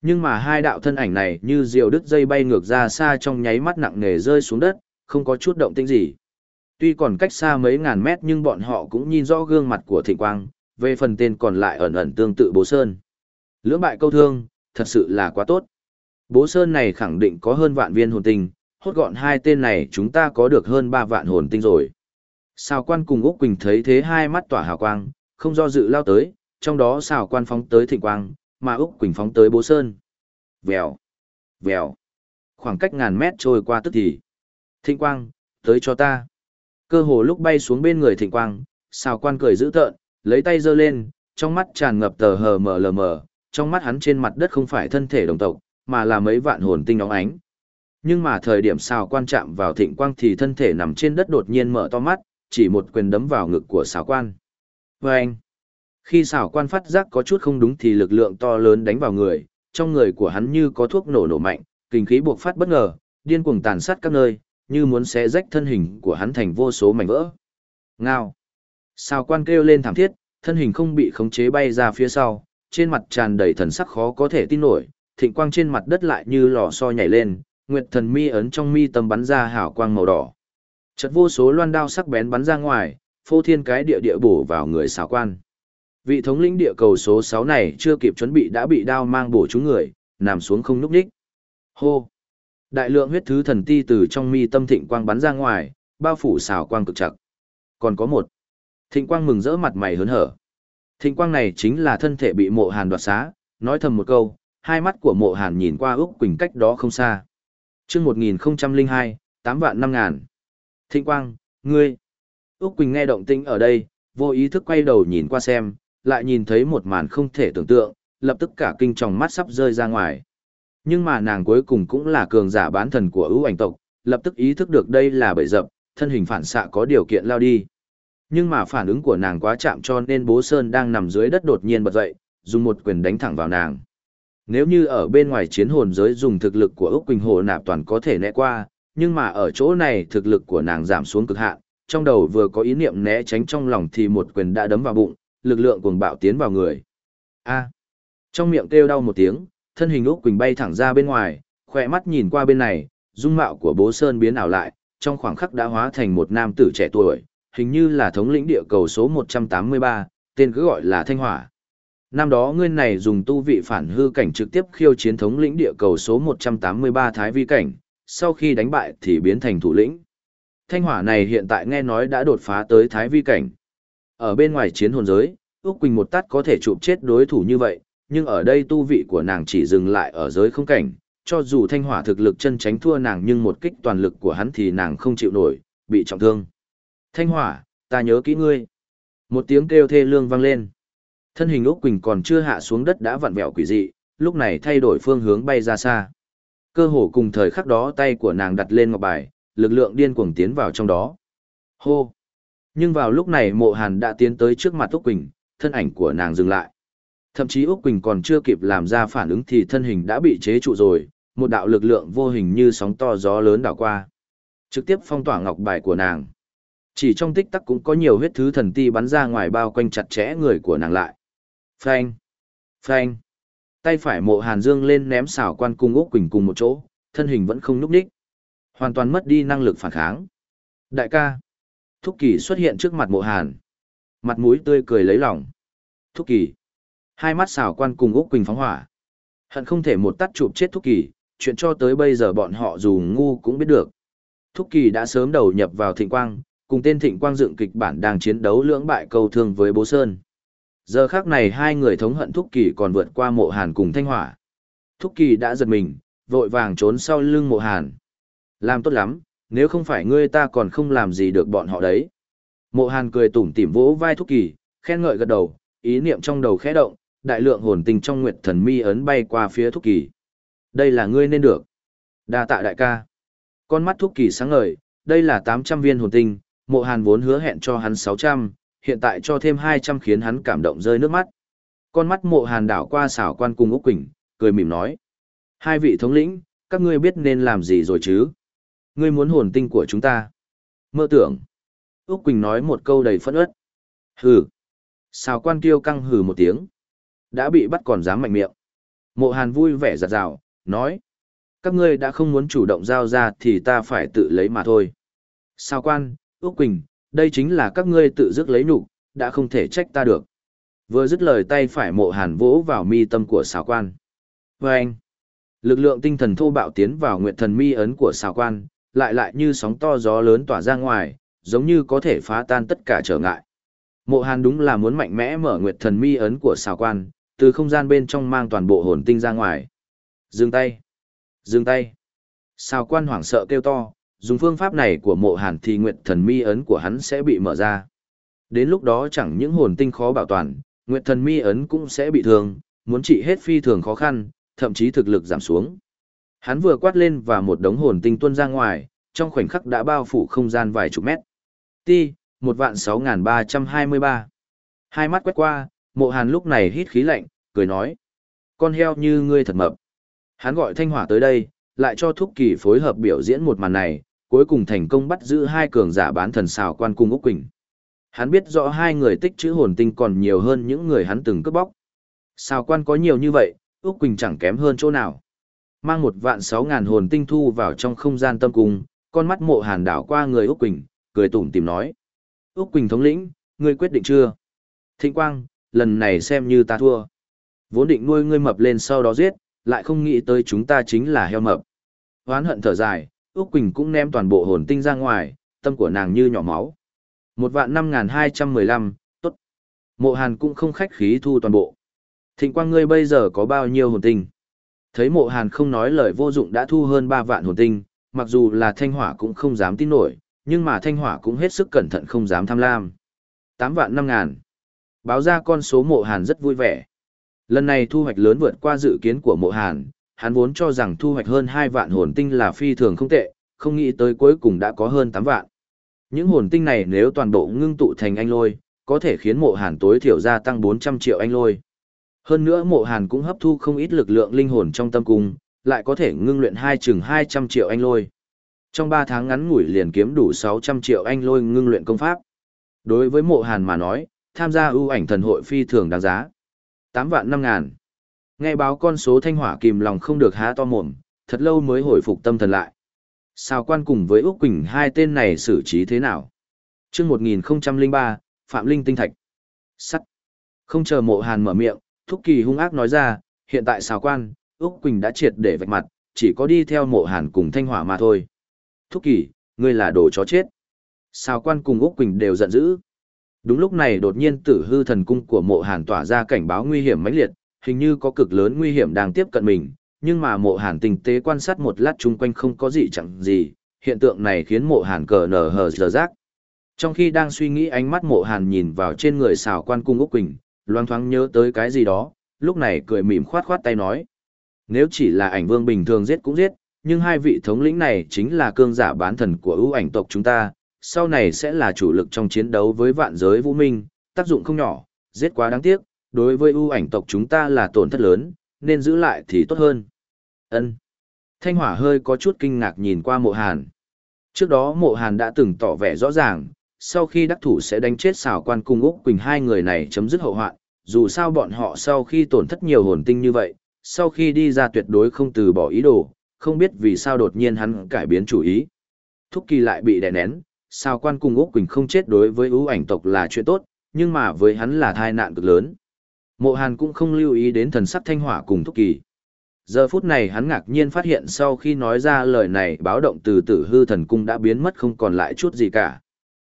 Nhưng mà hai đạo thân ảnh này như diều đứt dây bay ngược ra xa trong nháy mắt nặng nề rơi xuống đất, không có chút động tĩnh gì. Tuy còn cách xa mấy ngàn mét nhưng bọn họ cũng nhìn rõ gương mặt của Thịnh Quang, về phần tên còn lại ẩn ẩn tương tự Bố Sơn. Lưỡng bại câu thương, thật sự là quá tốt. Bố Sơn này khẳng định có hơn vạn viên hồn tinh, hốt gọn hai tên này chúng ta có được hơn ba vạn hồn tinh rồi. Xào quan cùng Úc Quỳnh thấy thế hai mắt tỏa hào quang, không do dự lao tới, trong đó sào quan phóng tới thịnh quang, mà Úc Quỳnh phóng tới Bố Sơn. Vèo, vèo, khoảng cách ngàn mét trôi qua tức thì. Thịnh quang, tới cho ta. Cơ hồ lúc bay xuống bên người thịnh quang, sào quan cười dữ tợn, lấy tay giơ lên, trong mắt tràn ngập tờ hờ mờ lờ mờ, trong mắt hắn trên mặt đất không phải thân thể đồng tộc, mà là mấy vạn hồn tinh óng ánh. Nhưng mà thời điểm xào quan chạm vào thịnh quang thì thân thể nằm trên đất đột nhiên mở to mắt, chỉ một quyền đấm vào ngực của xảo quan. Và anh, Khi xảo quan phát giác có chút không đúng thì lực lượng to lớn đánh vào người, trong người của hắn như có thuốc nổ nổ mạnh, kinh khí buộc phát bất ngờ, điên cuồng tàn sát các nơi, như muốn xé rách thân hình của hắn thành vô số mảnh vỡ. Ngao. Xào quan kêu lên thảm thiết, thân hình không bị khống chế bay ra phía sau, trên mặt tràn đầy thần sắc khó có thể tin nổi, thịnh quang trên mặt đất lại như lò xo nhảy lên, nguyệt thần mi ấn trong mi tâm bắn ra hào quang màu đỏ. Chật vô số loan đao sắc bén bắn ra ngoài, phô thiên cái địa địa bổ vào người xảo quan. Vị thống lĩnh địa cầu số 6 này chưa kịp chuẩn bị đã bị đao mang bổ trúng người, nằm xuống không núp đích. Hô! Đại lượng huyết thứ thần ti từ trong mi tâm thịnh quang bắn ra ngoài, bao phủ xảo quang cực chặt. Còn có một. Thịnh quang mừng rỡ mặt mày hớn hở. Thịnh quang này chính là thân thể bị mộ hàn đoạt xá, nói thầm một câu, hai mắt của mộ hàn nhìn qua Úc Quỳnh cách đó không xa. chương 1002, 8 vạn 5 ngàn. Thịnh quang, ngươi. Úc Quỳnh nghe động tĩnh ở đây, vô ý thức quay đầu nhìn qua xem, lại nhìn thấy một màn không thể tưởng tượng, lập tức cả kinh tròng mắt sắp rơi ra ngoài. Nhưng mà nàng cuối cùng cũng là cường giả bán thần của ưu ảnh tộc, lập tức ý thức được đây là bẫy dập, thân hình phản xạ có điều kiện lao đi. Nhưng mà phản ứng của nàng quá chạm cho nên bố Sơn đang nằm dưới đất đột nhiên bật dậy, dùng một quyền đánh thẳng vào nàng. Nếu như ở bên ngoài chiến hồn giới dùng thực lực của Úc Quỳnh Hồ nạp toàn có thể né qua, nhưng mà ở chỗ này thực lực của nàng giảm xuống cực hạn, trong đầu vừa có ý niệm né tránh trong lòng thì một quyền đã đấm vào bụng, lực lượng cuồng bạo tiến vào người. A. Trong miệng kêu đau một tiếng, thân hình Úc Quỳnh bay thẳng ra bên ngoài, khỏe mắt nhìn qua bên này, dung mạo của bố Sơn biến ảo lại, trong khoảng khắc đã hóa thành một nam tử trẻ tuổi, hình như là thống lĩnh địa cầu số 183, tên cứ gọi là Thanh Hỏa. Năm đó ngươi này dùng tu vị phản hư cảnh trực tiếp khiêu chiến thống lĩnh địa cầu số 183 Thái Vi cảnh, sau khi đánh bại thì biến thành thủ lĩnh. Thanh Hỏa này hiện tại nghe nói đã đột phá tới Thái Vi cảnh. Ở bên ngoài chiến hồn giới, Úc Quỳnh một tát có thể chụp chết đối thủ như vậy, nhưng ở đây tu vị của nàng chỉ dừng lại ở giới không cảnh, cho dù thanh hỏa thực lực chân tránh thua nàng nhưng một kích toàn lực của hắn thì nàng không chịu nổi, bị trọng thương. Thanh hỏa, ta nhớ kỹ ngươi. Một tiếng kêu thê lương vang lên. Thân hình Úc Quỳnh còn chưa hạ xuống đất đã vặn vẹo quỷ dị, lúc này thay đổi phương hướng bay ra xa. Cơ hồ cùng thời khắc đó tay của nàng đặt lên ngọc bài, lực lượng điên cuồng tiến vào trong đó. Hô! Nhưng vào lúc này mộ hàn đã tiến tới trước mặt Úc Quỳnh, thân ảnh của nàng dừng lại. Thậm chí Úc Quỳnh còn chưa kịp làm ra phản ứng thì thân hình đã bị chế trụ rồi, một đạo lực lượng vô hình như sóng to gió lớn đảo qua. Trực tiếp phong tỏa ngọc bài của nàng. Chỉ trong tích tắc cũng có nhiều huyết thứ thần ti bắn ra ngoài bao quanh chặt chẽ người của nàng lại. Phanh! Phanh! Tay phải mộ hàn dương lên ném xảo quan cung Úc Quỳnh cùng một chỗ, thân hình vẫn không núp đích. Hoàn toàn mất đi năng lực phản kháng. Đại ca! Thúc Kỳ xuất hiện trước mặt mộ hàn. Mặt mũi tươi cười lấy lòng. Thúc Kỳ! Hai mắt xảo quan cùng Úc Quỳnh phóng hỏa. Hận không thể một tắt chụp chết Thúc Kỳ, chuyện cho tới bây giờ bọn họ dù ngu cũng biết được. Thúc Kỳ đã sớm đầu nhập vào thịnh quang, cùng tên thịnh quang dựng kịch bản đang chiến đấu lưỡng bại câu thương với bố Sơn. Giờ khác này hai người thống hận Thúc Kỳ còn vượt qua mộ hàn cùng thanh hỏa. Thúc Kỳ đã giật mình, vội vàng trốn sau lưng mộ hàn. Làm tốt lắm, nếu không phải ngươi ta còn không làm gì được bọn họ đấy. Mộ hàn cười tủm tỉm vỗ vai Thúc Kỳ, khen ngợi gật đầu, ý niệm trong đầu khẽ động, đại lượng hồn tình trong nguyệt thần mi ấn bay qua phía Thúc Kỳ. Đây là ngươi nên được. đa tạ đại ca. Con mắt Thúc Kỳ sáng ngời, đây là 800 viên hồn tinh, mộ hàn vốn hứa hẹn cho hắn 600, hiện tại cho thêm 200 khiến hắn cảm động rơi nước mắt. Con mắt mộ hàn đảo qua xảo quan cùng Úc Quỳnh, cười mỉm nói. Hai vị thống lĩnh, các ngươi biết nên làm gì rồi chứ? Ngươi muốn hồn tinh của chúng ta. Mơ tưởng. Úc Quỳnh nói một câu đầy phẫn ớt. Hừ. Xào quan kiêu căng hừ một tiếng. Đã bị bắt còn dám mạnh miệng. Mộ hàn vui vẻ giặt rào, nói. Các ngươi đã không muốn chủ động giao ra thì ta phải tự lấy mà thôi. Sao quan, Úc Quỳnh, đây chính là các ngươi tự dứt lấy nhục đã không thể trách ta được. Vừa dứt lời tay phải mộ hàn vỗ vào mi tâm của xào quan. Và anh, lực lượng tinh thần thô bạo tiến vào nguyện thần mi ấn của xào quan, lại lại như sóng to gió lớn tỏa ra ngoài, giống như có thể phá tan tất cả trở ngại. Mộ Hàn đúng là muốn mạnh mẽ mở nguyệt thần mi ấn của xào quan, từ không gian bên trong mang toàn bộ hồn tinh ra ngoài. Dừng tay! Dừng tay! Xào quan hoảng sợ kêu to, dùng phương pháp này của mộ Hàn thì nguyệt thần mi ấn của hắn sẽ bị mở ra. Đến lúc đó chẳng những hồn tinh khó bảo toàn, nguyệt thần mi ấn cũng sẽ bị thương, muốn trị hết phi thường khó khăn, thậm chí thực lực giảm xuống. Hắn vừa quát lên và một đống hồn tinh tuôn ra ngoài, trong khoảnh khắc đã bao phủ không gian vài chục mét. Ti, một vạn sáu ba trăm hai mươi ba Hai mắt quét qua, Mộ Hàn lúc này hít khí lạnh, cười nói. Con heo như ngươi thật mập. Hắn gọi Thanh Hỏa tới đây, lại cho Thúc Kỳ phối hợp biểu diễn một màn này, cuối cùng thành công bắt giữ hai cường giả bán thần xào quan cung Úc Quỳnh. Hắn biết rõ hai người tích chữ hồn tinh còn nhiều hơn những người hắn từng cướp bóc. Xào quan có nhiều như vậy, Úc Quỳnh chẳng kém hơn chỗ nào. Mang một vạn sáu ngàn hồn tinh thu vào trong không gian tâm cung, con mắt mộ hàn đảo qua người Úc Quỳnh, cười tủm tìm nói. Úc Quỳnh thống lĩnh, ngươi quyết định chưa? Thịnh Quang, lần này xem như ta thua. Vốn định nuôi ngươi mập lên sau đó giết, lại không nghĩ tới chúng ta chính là heo mập. Hoán hận thở dài, Úc Quỳnh cũng ném toàn bộ hồn tinh ra ngoài, tâm của nàng như nhỏ máu. Một vạn năm ngàn hai trăm mười lăm, tốt. Mộ Hàn cũng không khách khí thu toàn bộ. Thịnh quang ngươi bây giờ có bao nhiêu hồn tinh? Thấy mộ Hàn không nói lời vô dụng đã thu hơn ba vạn hồn tinh, mặc dù là thanh hỏa cũng không dám tin nổi, nhưng mà thanh hỏa cũng hết sức cẩn thận không dám tham lam. Tám vạn năm ngàn. Báo ra con số mộ Hàn rất vui vẻ. Lần này thu hoạch lớn vượt qua dự kiến của mộ Hàn, hắn vốn cho rằng thu hoạch hơn 2 vạn hồn tinh là phi thường không tệ, không nghĩ tới cuối cùng đã có hơn 8 vạn. Những hồn tinh này nếu toàn bộ ngưng tụ thành anh lôi, có thể khiến mộ hàn tối thiểu gia tăng 400 triệu anh lôi. Hơn nữa mộ hàn cũng hấp thu không ít lực lượng linh hồn trong tâm cung, lại có thể ngưng luyện hai chừng 200 triệu anh lôi. Trong 3 tháng ngắn ngủi liền kiếm đủ 600 triệu anh lôi ngưng luyện công pháp. Đối với mộ hàn mà nói, tham gia ưu ảnh thần hội phi thường đáng giá. 8 vạn 5 ngàn. Nghe báo con số thanh hỏa kìm lòng không được há to mồm, thật lâu mới hồi phục tâm thần lại. Sao quan cùng với Úc Quỳnh hai tên này xử trí thế nào? chương 1003, Phạm Linh Tinh Thạch. Sắt. Không chờ mộ hàn mở miệng, Thúc Kỳ hung ác nói ra, hiện tại sao quan, Úc Quỳnh đã triệt để vạch mặt, chỉ có đi theo mộ hàn cùng thanh hỏa mà thôi. Thúc Kỳ, ngươi là đồ chó chết. Sao quan cùng Úc Quỳnh đều giận dữ. Đúng lúc này đột nhiên tử hư thần cung của mộ hàn tỏa ra cảnh báo nguy hiểm mãnh liệt, hình như có cực lớn nguy hiểm đang tiếp cận mình, nhưng mà mộ hàn tinh tế quan sát một lát chung quanh không có gì chẳng gì, hiện tượng này khiến mộ hàn cờ nở hờ giờ rác. Trong khi đang suy nghĩ ánh mắt mộ hàn nhìn vào trên người xào quan cung Úc Quỳnh, loang thoáng nhớ tới cái gì đó, lúc này cười mỉm khoát khoát tay nói. Nếu chỉ là ảnh vương bình thường giết cũng giết, nhưng hai vị thống lĩnh này chính là cương giả bán thần của ưu ảnh tộc chúng ta, sau này sẽ là chủ lực trong chiến đấu với vạn giới vũ minh, tác dụng không nhỏ, giết quá đáng tiếc, đối với ưu ảnh tộc chúng ta là tổn thất lớn, nên giữ lại thì tốt hơn. Ân. Thanh hỏa hơi có chút kinh ngạc nhìn qua mộ hàn. Trước đó mộ hàn đã từng tỏ vẻ rõ ràng, sau khi đắc thủ sẽ đánh chết xảo quan cung Úc Quỳnh hai người này chấm dứt hậu hoạn, dù sao bọn họ sau khi tổn thất nhiều hồn tinh như vậy, sau khi đi ra tuyệt đối không từ bỏ ý đồ, không biết vì sao đột nhiên hắn cải biến chủ ý. Thúc kỳ lại bị đè nén, sao quan cung Úc Quỳnh không chết đối với ưu ảnh tộc là chuyện tốt, nhưng mà với hắn là thai nạn cực lớn. Mộ Hàn cũng không lưu ý đến thần sắc thanh hỏa cùng thúc kỳ. Giờ phút này hắn ngạc nhiên phát hiện sau khi nói ra lời này báo động từ tử hư thần cung đã biến mất không còn lại chút gì cả.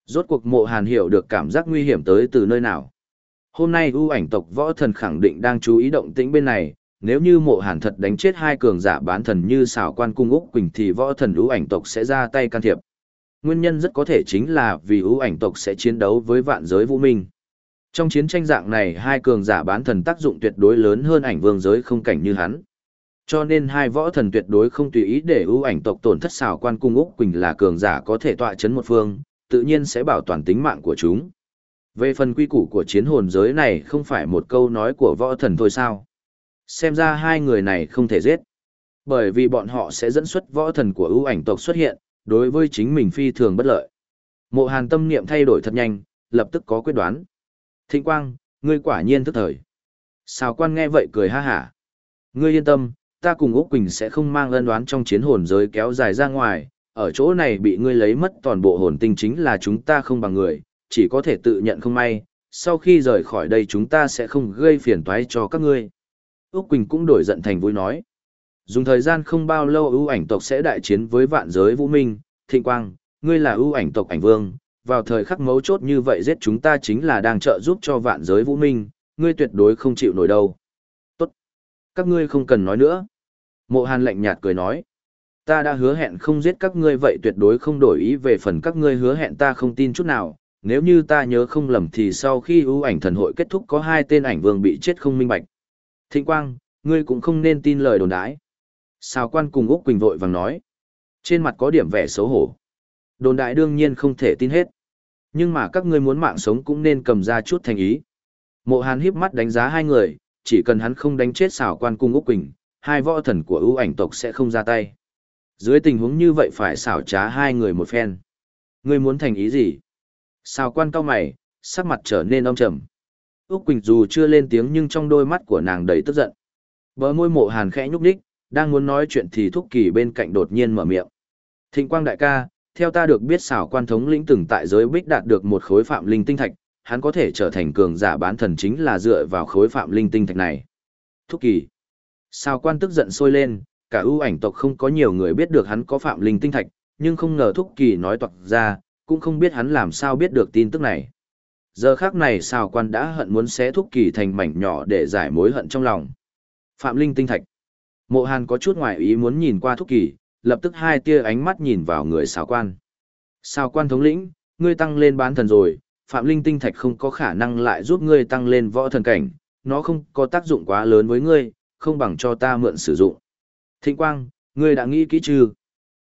Rốt cuộc mộ hàn hiểu được cảm giác nguy hiểm tới từ nơi nào. Hôm nay ưu ảnh tộc võ thần khẳng định đang chú ý động tĩnh bên này, nếu như mộ hàn thật đánh chết hai cường giả bán thần như xảo quan cung Úc Quỳnh thì võ thần ưu ảnh tộc sẽ ra tay can thiệp. Nguyên nhân rất có thể chính là vì ưu ảnh tộc sẽ chiến đấu với vạn giới vũ minh. Trong chiến tranh dạng này hai cường giả bán thần tác dụng tuyệt đối lớn hơn ảnh vương giới không cảnh như hắn. Cho nên hai võ thần tuyệt đối không tùy ý để ưu ảnh tộc tổn thất xảo quan cung Úc Quỳnh là cường giả có thể tọa chấn một phương, tự nhiên sẽ bảo toàn tính mạng của chúng. Về phần quy củ của chiến hồn giới này không phải một câu nói của võ thần thôi sao. Xem ra hai người này không thể giết. Bởi vì bọn họ sẽ dẫn xuất võ thần của ưu ảnh tộc xuất hiện, đối với chính mình phi thường bất lợi. Mộ hàn tâm niệm thay đổi thật nhanh, lập tức có quyết đoán. Thịnh quang, ngươi quả nhiên thức thời. Xào quan nghe vậy cười ha hả. Ngươi yên tâm, ta cùng Úc Quỳnh sẽ không mang ân đoán trong chiến hồn giới kéo dài ra ngoài, ở chỗ này bị ngươi lấy mất toàn bộ hồn tinh chính là chúng ta không bằng người, chỉ có thể tự nhận không may, sau khi rời khỏi đây chúng ta sẽ không gây phiền toái cho các ngươi. Úc Quỳnh cũng đổi giận thành vui nói. Dùng thời gian không bao lâu ưu ảnh tộc sẽ đại chiến với vạn giới vũ minh, thịnh quang, ngươi là ưu ảnh tộc ảnh vương, vào thời khắc mấu chốt như vậy giết chúng ta chính là đang trợ giúp cho vạn giới vũ minh, ngươi tuyệt đối không chịu nổi đâu. Tốt. Các ngươi không cần nói nữa. Mộ hàn lạnh nhạt cười nói. Ta đã hứa hẹn không giết các ngươi vậy tuyệt đối không đổi ý về phần các ngươi hứa hẹn ta không tin chút nào. Nếu như ta nhớ không lầm thì sau khi ưu ảnh thần hội kết thúc có hai tên ảnh vương bị chết không minh bạch. Thịnh Quang, ngươi cũng không nên tin lời đồn đãi. Sao quan cùng Úc Quỳnh vội vàng nói. Trên mặt có điểm vẻ xấu hổ. Đồn đại đương nhiên không thể tin hết. Nhưng mà các ngươi muốn mạng sống cũng nên cầm ra chút thành ý. Mộ Hàn híp mắt đánh giá hai người, chỉ cần hắn không đánh chết xảo quan cung Úc Quỳnh, hai võ thần của ưu ảnh tộc sẽ không ra tay. Dưới tình huống như vậy phải xảo trá hai người một phen. Ngươi muốn thành ý gì? Xào quan cao mày, sắc mặt trở nên âm trầm. Úc Quỳnh dù chưa lên tiếng nhưng trong đôi mắt của nàng đầy tức giận. Bờ môi mộ hàn khẽ nhúc nhích, đang muốn nói chuyện thì thúc kỳ bên cạnh đột nhiên mở miệng. Thịnh quang đại ca, theo ta được biết xảo quan thống lĩnh từng tại giới bích đạt được một khối phạm linh tinh thạch, hắn có thể trở thành cường giả bán thần chính là dựa vào khối phạm linh tinh thạch này. Thúc kỳ. Xào quan tức giận sôi lên, cả ưu ảnh tộc không có nhiều người biết được hắn có phạm linh tinh thạch, nhưng không ngờ thúc kỳ nói toạc ra, cũng không biết hắn làm sao biết được tin tức này. Giờ khác này xào quan đã hận muốn xé thúc kỳ thành mảnh nhỏ để giải mối hận trong lòng. Phạm linh tinh thạch. Mộ hàn có chút ngoài ý muốn nhìn qua thúc kỳ, lập tức hai tia ánh mắt nhìn vào người xào quan. Xào quan thống lĩnh, ngươi tăng lên bán thần rồi, phạm linh tinh thạch không có khả năng lại giúp ngươi tăng lên võ thần cảnh, nó không có tác dụng quá lớn với ngươi, không bằng cho ta mượn sử dụng. Thịnh quang, ngươi đã nghĩ kỹ chưa?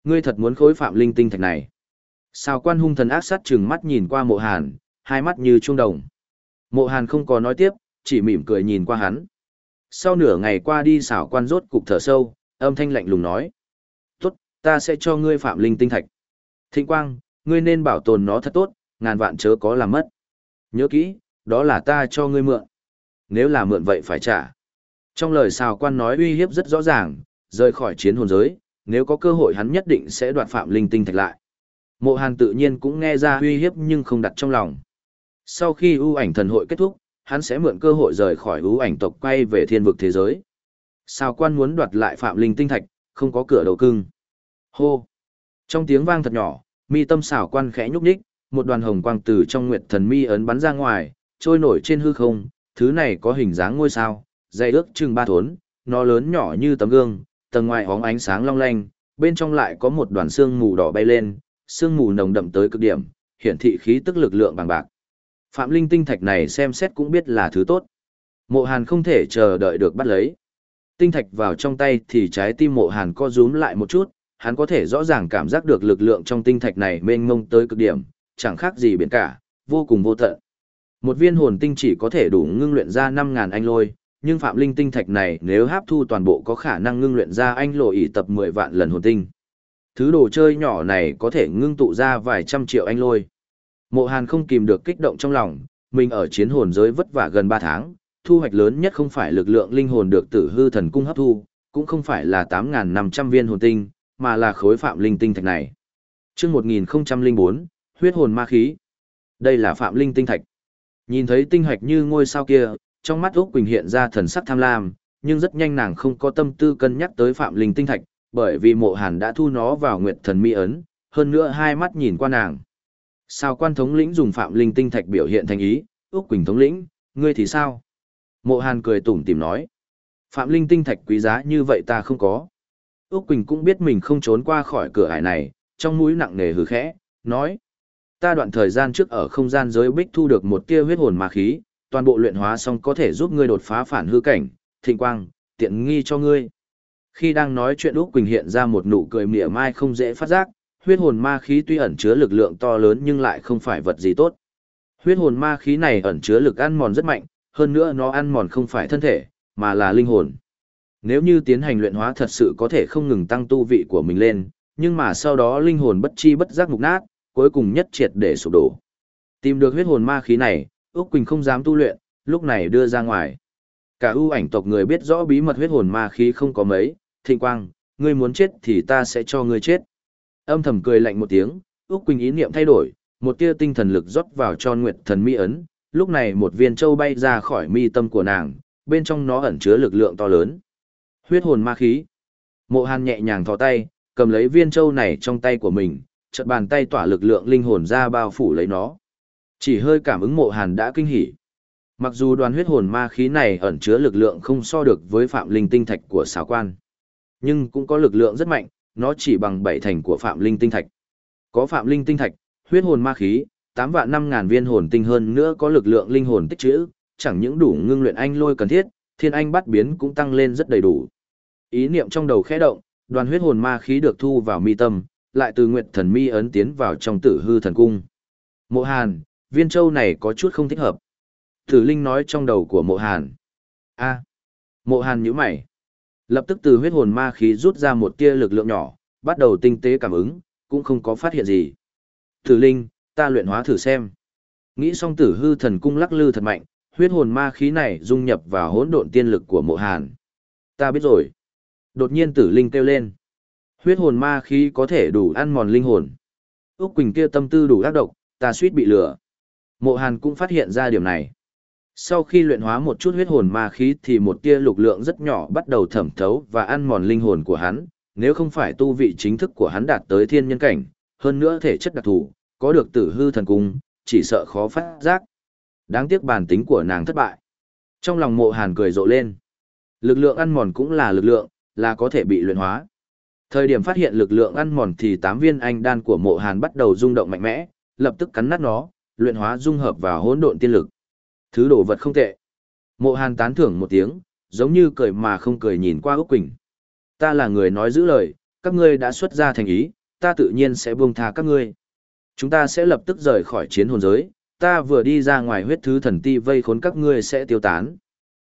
Ngươi thật muốn khối phạm linh tinh thạch này. Xào quan hung thần ác sát trừng mắt nhìn qua mộ hàn, hai mắt như trung đồng. Mộ hàn không có nói tiếp, chỉ mỉm cười nhìn qua hắn. Sau nửa ngày qua đi xảo quan rốt cục thở sâu, âm thanh lạnh lùng nói. Ta sẽ cho ngươi phạm linh tinh thạch. Thịnh quang, ngươi nên bảo tồn nó thật tốt, ngàn vạn chớ có làm mất. Nhớ kỹ, đó là ta cho ngươi mượn. Nếu là mượn vậy phải trả. Trong lời xào quan nói uy hiếp rất rõ ràng, rời khỏi chiến hồn giới, nếu có cơ hội hắn nhất định sẽ đoạt phạm linh tinh thạch lại. Mộ Hàn tự nhiên cũng nghe ra uy hiếp nhưng không đặt trong lòng. Sau khi ưu ảnh thần hội kết thúc, hắn sẽ mượn cơ hội rời khỏi ưu ảnh tộc quay về thiên vực thế giới. Sao quan muốn đoạt lại phạm linh tinh thạch, không có cửa đầu cưng. Hô! Trong tiếng vang thật nhỏ, mi tâm xảo quan khẽ nhúc nhích, một đoàn hồng quang từ trong nguyệt thần mi ấn bắn ra ngoài, trôi nổi trên hư không, thứ này có hình dáng ngôi sao, dày ước chừng ba thốn, nó lớn nhỏ như tấm gương, tầng ngoài hóng ánh sáng long lanh, bên trong lại có một đoàn xương mù đỏ bay lên, xương mù nồng đậm tới cực điểm, hiển thị khí tức lực lượng bằng bạc. Phạm Linh tinh thạch này xem xét cũng biết là thứ tốt. Mộ Hàn không thể chờ đợi được bắt lấy. Tinh thạch vào trong tay thì trái tim Mộ Hàn co rúm lại một chút, hắn có thể rõ ràng cảm giác được lực lượng trong tinh thạch này mênh mông tới cực điểm, chẳng khác gì biển cả, vô cùng vô tận. Một viên hồn tinh chỉ có thể đủ ngưng luyện ra 5000 anh lôi, nhưng phạm linh tinh thạch này nếu hấp thu toàn bộ có khả năng ngưng luyện ra anh lôi ỷ tập 10 vạn lần hồn tinh. Thứ đồ chơi nhỏ này có thể ngưng tụ ra vài trăm triệu anh lôi. Mộ Hàn không kìm được kích động trong lòng, mình ở chiến hồn giới vất vả gần 3 tháng, thu hoạch lớn nhất không phải lực lượng linh hồn được tử hư thần cung hấp thu, cũng không phải là 8.500 viên hồn tinh, mà là khối phạm linh tinh thạch này. chương 1004, huyết hồn ma khí. Đây là phạm linh tinh thạch. Nhìn thấy tinh hạch như ngôi sao kia, trong mắt Úc Quỳnh hiện ra thần sắc tham lam, nhưng rất nhanh nàng không có tâm tư cân nhắc tới phạm linh tinh thạch, bởi vì mộ hàn đã thu nó vào nguyệt thần mi ấn, hơn nữa hai mắt nhìn qua nàng. Sao quan thống lĩnh dùng phạm linh tinh thạch biểu hiện thành ý, Úc Quỳnh thống lĩnh, ngươi thì sao? Mộ hàn cười tủm tìm nói. Phạm linh tinh thạch quý giá như vậy ta không có. Úc Quỳnh cũng biết mình không trốn qua khỏi cửa ải này, trong mũi nặng nề hừ khẽ, nói. Ta đoạn thời gian trước ở không gian giới bích thu được một tia huyết hồn ma khí, toàn bộ luyện hóa xong có thể giúp ngươi đột phá phản hư cảnh, thịnh quang, tiện nghi cho ngươi. Khi đang nói chuyện Úc Quỳnh hiện ra một nụ cười mỉa mai không dễ phát giác, huyết hồn ma khí tuy ẩn chứa lực lượng to lớn nhưng lại không phải vật gì tốt. Huyết hồn ma khí này ẩn chứa lực ăn mòn rất mạnh, hơn nữa nó ăn mòn không phải thân thể, mà là linh hồn. Nếu như tiến hành luyện hóa thật sự có thể không ngừng tăng tu vị của mình lên, nhưng mà sau đó linh hồn bất chi bất giác mục nát, cuối cùng nhất triệt để sụp đổ. Tìm được huyết hồn ma khí này, Úc Quỳnh không dám tu luyện, lúc này đưa ra ngoài. Cả ưu ảnh tộc người biết rõ bí mật huyết hồn ma khí không có mấy, thịnh quang, ngươi muốn chết thì ta sẽ cho ngươi chết. Âm thầm cười lạnh một tiếng, Úc Quỳnh ý niệm thay đổi, một tia tinh thần lực rót vào cho Nguyệt Thần Mi ấn, lúc này một viên châu bay ra khỏi mi tâm của nàng, bên trong nó ẩn chứa lực lượng to lớn. Huyết hồn ma khí. Mộ Hàn nhẹ nhàng thò tay, cầm lấy viên châu này trong tay của mình, chợt bàn tay tỏa lực lượng linh hồn ra bao phủ lấy nó. Chỉ hơi cảm ứng Mộ Hàn đã kinh hỉ. Mặc dù đoàn huyết hồn ma khí này ẩn chứa lực lượng không so được với phạm linh tinh thạch của xảo quan, nhưng cũng có lực lượng rất mạnh, nó chỉ bằng bảy thành của phạm linh tinh thạch. Có phạm linh tinh thạch, huyết hồn ma khí, tám vạn năm ngàn viên hồn tinh hơn nữa có lực lượng linh hồn tích trữ, chẳng những đủ ngưng luyện anh lôi cần thiết, thiên anh bắt biến cũng tăng lên rất đầy đủ. Ý niệm trong đầu khẽ động, đoàn huyết hồn ma khí được thu vào mi tâm, lại từ nguyệt thần mi ấn tiến vào trong tử hư thần cung. Mộ Hàn, viên châu này có chút không thích hợp. Tử Linh nói trong đầu của mộ hàn. a mộ hàn nhíu mày. Lập tức từ huyết hồn ma khí rút ra một tia lực lượng nhỏ, bắt đầu tinh tế cảm ứng, cũng không có phát hiện gì. Tử Linh, ta luyện hóa thử xem. Nghĩ xong tử hư thần cung lắc lư thật mạnh, huyết hồn ma khí này dung nhập vào hỗn độn tiên lực của mộ hàn. Ta biết rồi. Đột nhiên tử linh kêu lên. Huyết hồn ma khí có thể đủ ăn mòn linh hồn. Úc Quỳnh kia tâm tư đủ ác độc, ta suýt bị lừa. Mộ hàn cũng phát hiện ra điểm này. Sau khi luyện hóa một chút huyết hồn ma khí thì một tia lục lượng rất nhỏ bắt đầu thẩm thấu và ăn mòn linh hồn của hắn, nếu không phải tu vị chính thức của hắn đạt tới thiên nhân cảnh, hơn nữa thể chất đặc thù, có được tử hư thần cung, chỉ sợ khó phát giác. Đáng tiếc bản tính của nàng thất bại. Trong lòng mộ hàn cười rộ lên. Lực lượng ăn mòn cũng là lực lượng, là có thể bị luyện hóa. Thời điểm phát hiện lực lượng ăn mòn thì tám viên anh đan của mộ hàn bắt đầu rung động mạnh mẽ, lập tức cắn nát nó, luyện hóa dung hợp vào hỗn độn tiên lực. Thứ đồ vật không tệ. Mộ hàn tán thưởng một tiếng, giống như cười mà không cười nhìn qua Úc Quỳnh. Ta là người nói giữ lời, các ngươi đã xuất ra thành ý, ta tự nhiên sẽ buông tha các ngươi. Chúng ta sẽ lập tức rời khỏi chiến hồn giới, ta vừa đi ra ngoài huyết thứ thần ti vây khốn các ngươi sẽ tiêu tán.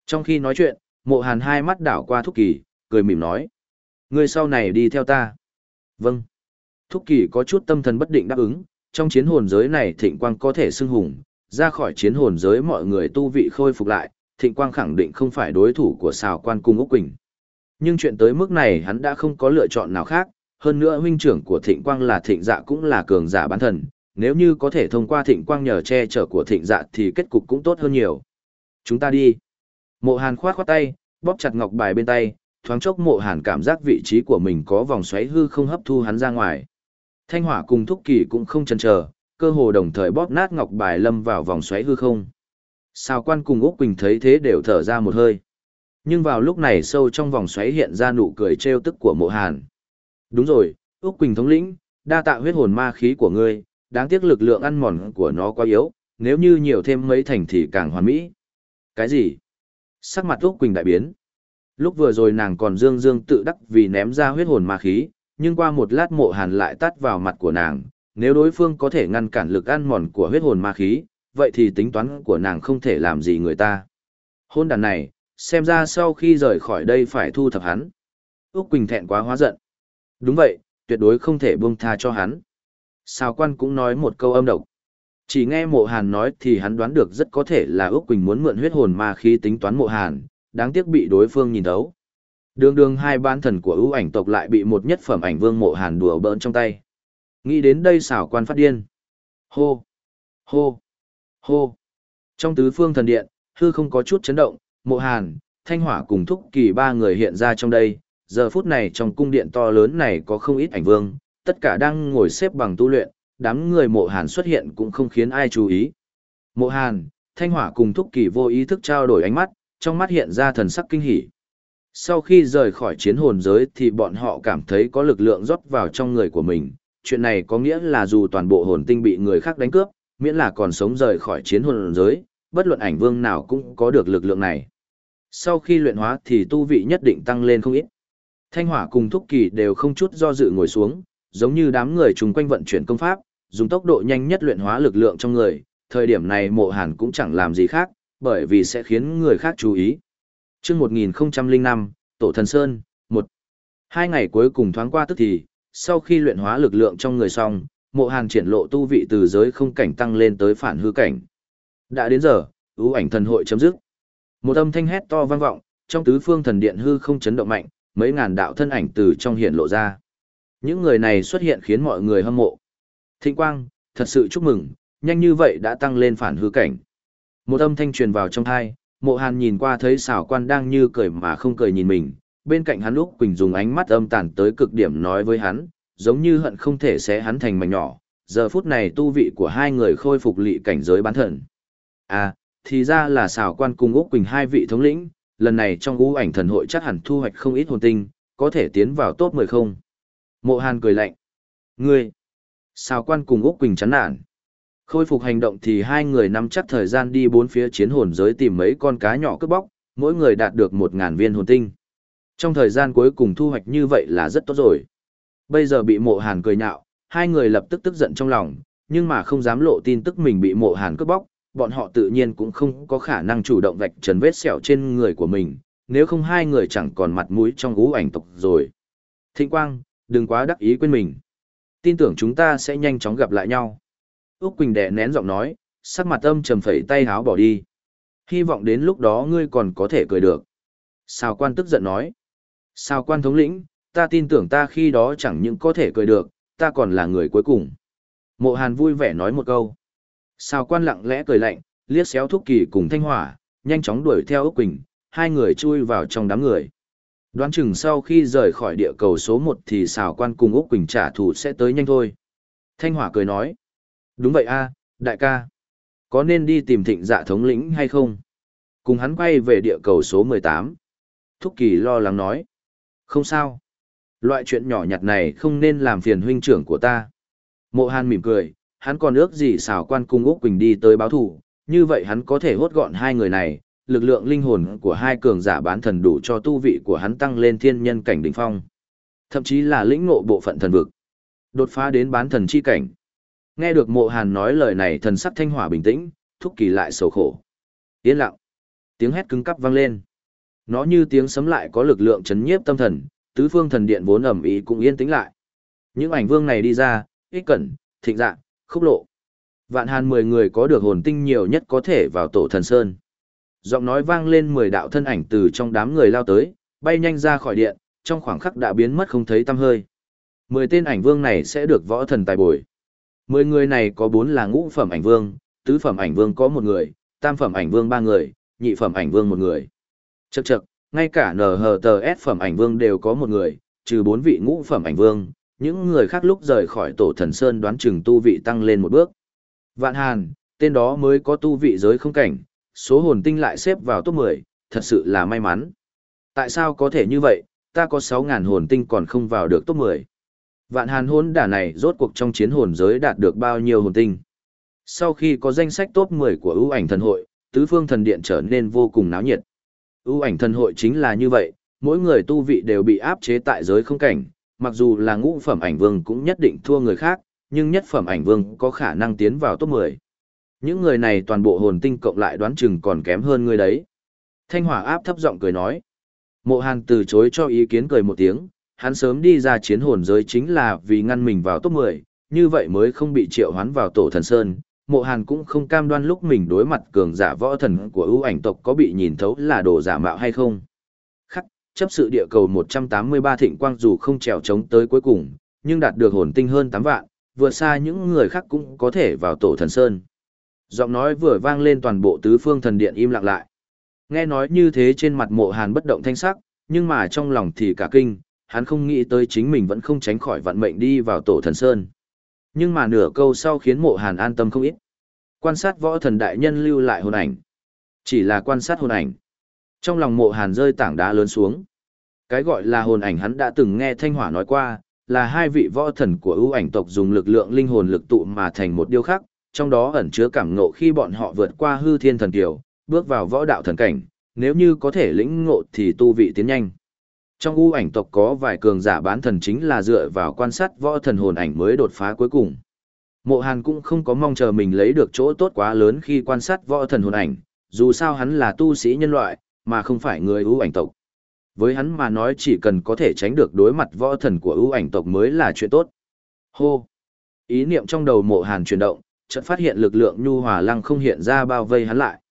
Trong khi nói chuyện, mộ hàn hai mắt đảo qua Thúc Kỳ, cười mỉm nói. Ngươi sau này đi theo ta. Vâng. Thúc Kỳ có chút tâm thần bất định đáp ứng, trong chiến hồn giới này thịnh quang có thể xưng hùng, ra khỏi chiến hồn giới mọi người tu vị khôi phục lại, thịnh quang khẳng định không phải đối thủ của xào quan cung Úc Quỳnh. Nhưng chuyện tới mức này hắn đã không có lựa chọn nào khác, hơn nữa huynh trưởng của thịnh quang là thịnh dạ cũng là cường giả bán thần, nếu như có thể thông qua thịnh quang nhờ che chở của thịnh dạ thì kết cục cũng tốt hơn nhiều. Chúng ta đi. Mộ hàn khoát khoát tay, bóp chặt ngọc bài bên tay, thoáng chốc mộ hàn cảm giác vị trí của mình có vòng xoáy hư không hấp thu hắn ra ngoài. Thanh hỏa cùng thúc kỳ cũng không chần chờ, cơ hồ đồng thời bóp nát ngọc bài lâm vào vòng xoáy hư không. Sao quan cùng Úc Quỳnh thấy thế đều thở ra một hơi. Nhưng vào lúc này sâu trong vòng xoáy hiện ra nụ cười trêu tức của mộ hàn. Đúng rồi, Úc Quỳnh thống lĩnh, đa tạ huyết hồn ma khí của ngươi, đáng tiếc lực lượng ăn mòn của nó quá yếu, nếu như nhiều thêm mấy thành thì càng hoàn mỹ. Cái gì? Sắc mặt Úc Quỳnh đại biến. Lúc vừa rồi nàng còn dương dương tự đắc vì ném ra huyết hồn ma khí, nhưng qua một lát mộ hàn lại tắt vào mặt của nàng, nếu đối phương có thể ngăn cản lực ăn mòn của huyết hồn ma khí, vậy thì tính toán của nàng không thể làm gì người ta. Hôn đàn này, xem ra sau khi rời khỏi đây phải thu thập hắn. Úc Quỳnh thẹn quá hóa giận. Đúng vậy, tuyệt đối không thể buông tha cho hắn. Sao quan cũng nói một câu âm độc. Chỉ nghe mộ hàn nói thì hắn đoán được rất có thể là Úc Quỳnh muốn mượn huyết hồn ma khí tính toán mộ hàn, đáng tiếc bị đối phương nhìn thấu. Đường đường hai ban thần của ưu ảnh tộc lại bị một nhất phẩm ảnh vương mộ hàn đùa bỡn trong tay. Nghĩ đến đây xảo quan phát điên. Hô! Hô! Hô! Trong tứ phương thần điện, hư không có chút chấn động, mộ hàn, thanh hỏa cùng thúc kỳ ba người hiện ra trong đây. Giờ phút này trong cung điện to lớn này có không ít ảnh vương, tất cả đang ngồi xếp bằng tu luyện, đám người mộ hàn xuất hiện cũng không khiến ai chú ý. Mộ hàn, thanh hỏa cùng thúc kỳ vô ý thức trao đổi ánh mắt, trong mắt hiện ra thần sắc kinh hỉ. Sau khi rời khỏi chiến hồn giới thì bọn họ cảm thấy có lực lượng rót vào trong người của mình. Chuyện này có nghĩa là dù toàn bộ hồn tinh bị người khác đánh cướp, miễn là còn sống rời khỏi chiến hồn giới, bất luận ảnh vương nào cũng có được lực lượng này. Sau khi luyện hóa thì tu vị nhất định tăng lên không ít. Thanh hỏa cùng thúc kỳ đều không chút do dự ngồi xuống, giống như đám người chung quanh vận chuyển công pháp, dùng tốc độ nhanh nhất luyện hóa lực lượng trong người, thời điểm này mộ hàn cũng chẳng làm gì khác, bởi vì sẽ khiến người khác chú ý. Trước 1005, Tổ Thần Sơn, 1. Hai ngày cuối cùng thoáng qua tức thì, sau khi luyện hóa lực lượng trong người xong, mộ hàn triển lộ tu vị từ giới không cảnh tăng lên tới phản hư cảnh. Đã đến giờ, ưu ảnh thần hội chấm dứt. Một âm thanh hét to vang vọng, trong tứ phương thần điện hư không chấn động mạnh, mấy ngàn đạo thân ảnh từ trong hiện lộ ra. Những người này xuất hiện khiến mọi người hâm mộ. Thịnh Quang, thật sự chúc mừng, nhanh như vậy đã tăng lên phản hư cảnh. Một âm thanh truyền vào trong thai, mộ hàn nhìn qua thấy xảo quan đang như cười mà không cười nhìn mình, bên cạnh hắn lúc Quỳnh dùng ánh mắt âm tàn tới cực điểm nói với hắn, giống như hận không thể xé hắn thành mảnh nhỏ, giờ phút này tu vị của hai người khôi phục lị cảnh giới bán thần. À, thì ra là xảo quan cùng Úc Quỳnh hai vị thống lĩnh, lần này trong ngũ ảnh thần hội chắc hẳn thu hoạch không ít hồn tinh, có thể tiến vào top 10 không. Mộ hàn cười lạnh. Ngươi! Xảo quan cùng Úc Quỳnh chán nản. Khôi phục hành động thì hai người nắm chắc thời gian đi bốn phía chiến hồn giới tìm mấy con cá nhỏ cướp bóc, mỗi người đạt được một ngàn viên hồn tinh. Trong thời gian cuối cùng thu hoạch như vậy là rất tốt rồi. Bây giờ bị mộ hàn cười nhạo, hai người lập tức tức giận trong lòng, nhưng mà không dám lộ tin tức mình bị mộ hàn cướp bóc, bọn họ tự nhiên cũng không có khả năng chủ động vạch trần vết sẹo trên người của mình, nếu không hai người chẳng còn mặt mũi trong ngũ ảnh tộc rồi. Thịnh Quang, đừng quá đắc ý quên mình. Tin tưởng chúng ta sẽ nhanh chóng gặp lại nhau. Úc Quỳnh đè nén giọng nói, sắc mặt âm trầm phẩy tay háo bỏ đi. Hy vọng đến lúc đó ngươi còn có thể cười được. Sao quan tức giận nói. Sao quan thống lĩnh, ta tin tưởng ta khi đó chẳng những có thể cười được, ta còn là người cuối cùng. Mộ Hàn vui vẻ nói một câu. Sao quan lặng lẽ cười lạnh, liếc xéo thúc kỳ cùng thanh hỏa, nhanh chóng đuổi theo Úc Quỳnh, hai người chui vào trong đám người. Đoán chừng sau khi rời khỏi địa cầu số 1 thì xào quan cùng Úc Quỳnh trả thù sẽ tới nhanh thôi. Thanh hỏa cười nói. Đúng vậy a đại ca. Có nên đi tìm thịnh dạ thống lĩnh hay không? Cùng hắn quay về địa cầu số 18. Thúc kỳ lo lắng nói. Không sao. Loại chuyện nhỏ nhặt này không nên làm phiền huynh trưởng của ta. Mộ Hàn mỉm cười, hắn còn ước gì xảo quan cung Úc Quỳnh đi tới báo thủ, như vậy hắn có thể hốt gọn hai người này, lực lượng linh hồn của hai cường giả bán thần đủ cho tu vị của hắn tăng lên thiên nhân cảnh đỉnh phong. Thậm chí là lĩnh ngộ bộ phận thần vực. Đột phá đến bán thần chi cảnh. Nghe được mộ hàn nói lời này thần sắc thanh hỏa bình tĩnh, thúc kỳ lại sầu khổ. Yên lặng. Tiếng hét cứng cắp vang lên. Nó như tiếng sấm lại có lực lượng chấn nhiếp tâm thần, tứ phương thần điện vốn ẩm ý cũng yên tĩnh lại. Những ảnh vương này đi ra, ích cẩn, thịnh dạng, khúc lộ. Vạn hàn mười người có được hồn tinh nhiều nhất có thể vào tổ thần sơn. Giọng nói vang lên mười đạo thân ảnh từ trong đám người lao tới, bay nhanh ra khỏi điện, trong khoảng khắc đã biến mất không thấy tăm hơi. Mười tên ảnh vương này sẽ được võ thần tài bồi. Mười người này có bốn là ngũ phẩm ảnh vương, tứ phẩm ảnh vương có một người, tam phẩm ảnh vương ba người, nhị phẩm ảnh vương một người. Chậc chậc, ngay cả NHTS phẩm ảnh vương đều có một người, trừ bốn vị ngũ phẩm ảnh vương, những người khác lúc rời khỏi tổ thần sơn đoán chừng tu vị tăng lên một bước. Vạn Hàn, tên đó mới có tu vị giới không cảnh, số hồn tinh lại xếp vào top 10, thật sự là may mắn. Tại sao có thể như vậy, ta có 6.000 hồn tinh còn không vào được top 10. Vạn Hàn hồn đả này rốt cuộc trong chiến hồn giới đạt được bao nhiêu hồn tinh. Sau khi có danh sách top 10 của ưu ảnh thần hội, tứ phương thần điện trở nên vô cùng náo nhiệt. ưu ảnh thần hội chính là như vậy, mỗi người tu vị đều bị áp chế tại giới không cảnh, mặc dù là ngũ phẩm ảnh vương cũng nhất định thua người khác, nhưng nhất phẩm ảnh vương có khả năng tiến vào top 10. Những người này toàn bộ hồn tinh cộng lại đoán chừng còn kém hơn người đấy. Thanh hỏa áp thấp giọng cười nói. Mộ hàn từ chối cho ý kiến cười một tiếng, hắn sớm đi ra chiến hồn giới chính là vì ngăn mình vào top 10, như vậy mới không bị triệu hoán vào tổ thần sơn. Mộ hàn cũng không cam đoan lúc mình đối mặt cường giả võ thần của ưu ảnh tộc có bị nhìn thấu là đồ giả mạo hay không. Khắc, chấp sự địa cầu 183 thịnh quang dù không trèo trống tới cuối cùng, nhưng đạt được hồn tinh hơn 8 vạn, vượt xa những người khác cũng có thể vào tổ thần sơn. Giọng nói vừa vang lên toàn bộ tứ phương thần điện im lặng lại. Nghe nói như thế trên mặt mộ hàn bất động thanh sắc, nhưng mà trong lòng thì cả kinh, hắn không nghĩ tới chính mình vẫn không tránh khỏi vận mệnh đi vào tổ thần sơn. Nhưng mà nửa câu sau khiến mộ hàn an tâm không ít. Quan sát võ thần đại nhân lưu lại hồn ảnh. Chỉ là quan sát hồn ảnh. Trong lòng mộ hàn rơi tảng đá lớn xuống. Cái gọi là hồn ảnh hắn đã từng nghe Thanh Hỏa nói qua, là hai vị võ thần của ưu ảnh tộc dùng lực lượng linh hồn lực tụ mà thành một điêu khắc, trong đó ẩn chứa cảm ngộ khi bọn họ vượt qua hư thiên thần kiều, bước vào võ đạo thần cảnh, nếu như có thể lĩnh ngộ thì tu vị tiến nhanh. Trong ưu ảnh tộc có vài cường giả bán thần chính là dựa vào quan sát võ thần hồn ảnh mới đột phá cuối cùng. Mộ Hàn cũng không có mong chờ mình lấy được chỗ tốt quá lớn khi quan sát võ thần hồn ảnh, dù sao hắn là tu sĩ nhân loại, mà không phải người ưu ảnh tộc. Với hắn mà nói chỉ cần có thể tránh được đối mặt võ thần của ưu ảnh tộc mới là chuyện tốt. Hô! Ý niệm trong đầu mộ hàn chuyển động, chợt phát hiện lực lượng nhu hòa lăng không hiện ra bao vây hắn lại.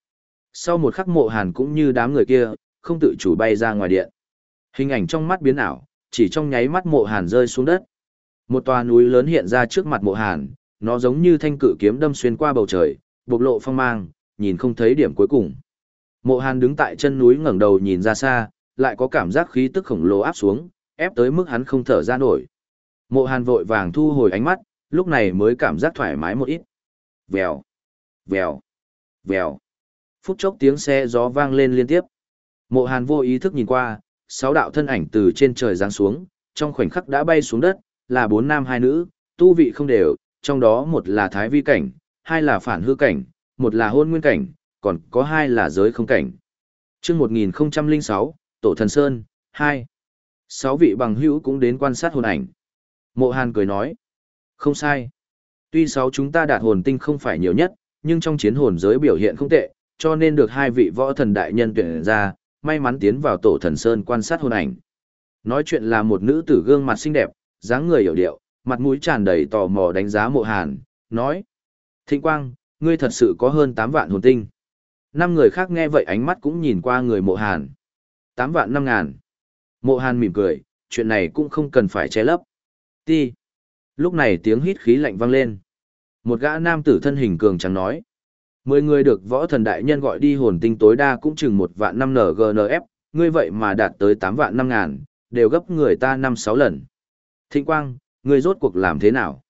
Sau một khắc mộ hàn cũng như đám người kia, không tự chủ bay ra ngoài điện. Hình ảnh trong mắt biến ảo, chỉ trong nháy mắt mộ hàn rơi xuống đất. Một tòa núi lớn hiện ra trước mặt mộ hàn, nó giống như thanh cự kiếm đâm xuyên qua bầu trời, bộc lộ phong mang, nhìn không thấy điểm cuối cùng. Mộ hàn đứng tại chân núi ngẩng đầu nhìn ra xa, lại có cảm giác khí tức khổng lồ áp xuống, ép tới mức hắn không thở ra nổi. Mộ hàn vội vàng thu hồi ánh mắt, lúc này mới cảm giác thoải mái một ít. Vèo, vèo, vèo. Phút chốc tiếng xe gió vang lên liên tiếp. Mộ hàn vô ý thức nhìn qua, sáu đạo thân ảnh từ trên trời giáng xuống, trong khoảnh khắc đã bay xuống đất, là bốn nam hai nữ, tu vị không đều, trong đó một là thái vi cảnh, hai là phản hư cảnh, một là hôn nguyên cảnh, còn có hai là giới không cảnh. chương 1006, Tổ Thần Sơn, 2. Sáu vị bằng hữu cũng đến quan sát hồn ảnh. Mộ Hàn cười nói, không sai. Tuy sáu chúng ta đạt hồn tinh không phải nhiều nhất, nhưng trong chiến hồn giới biểu hiện không tệ, cho nên được hai vị võ thần đại nhân tuyển ra, may mắn tiến vào tổ thần sơn quan sát hồn ảnh. Nói chuyện là một nữ tử gương mặt xinh đẹp, dáng người hiểu điệu, mặt mũi tràn đầy tò mò đánh giá mộ hàn, nói. Thịnh quang, ngươi thật sự có hơn 8 vạn hồn tinh. Năm người khác nghe vậy ánh mắt cũng nhìn qua người mộ hàn. 8 vạn 5 ngàn. Mộ hàn mỉm cười, chuyện này cũng không cần phải che lấp. Ti. Lúc này tiếng hít khí lạnh vang lên. Một gã nam tử thân hình cường trắng nói. Mười người được võ thần đại nhân gọi đi hồn tinh tối đa cũng chừng một vạn năm NGNF, ngươi vậy mà đạt tới tám vạn năm ngàn, đều gấp người ta 5-6 lần. Thịnh Quang, ngươi rốt cuộc làm thế nào?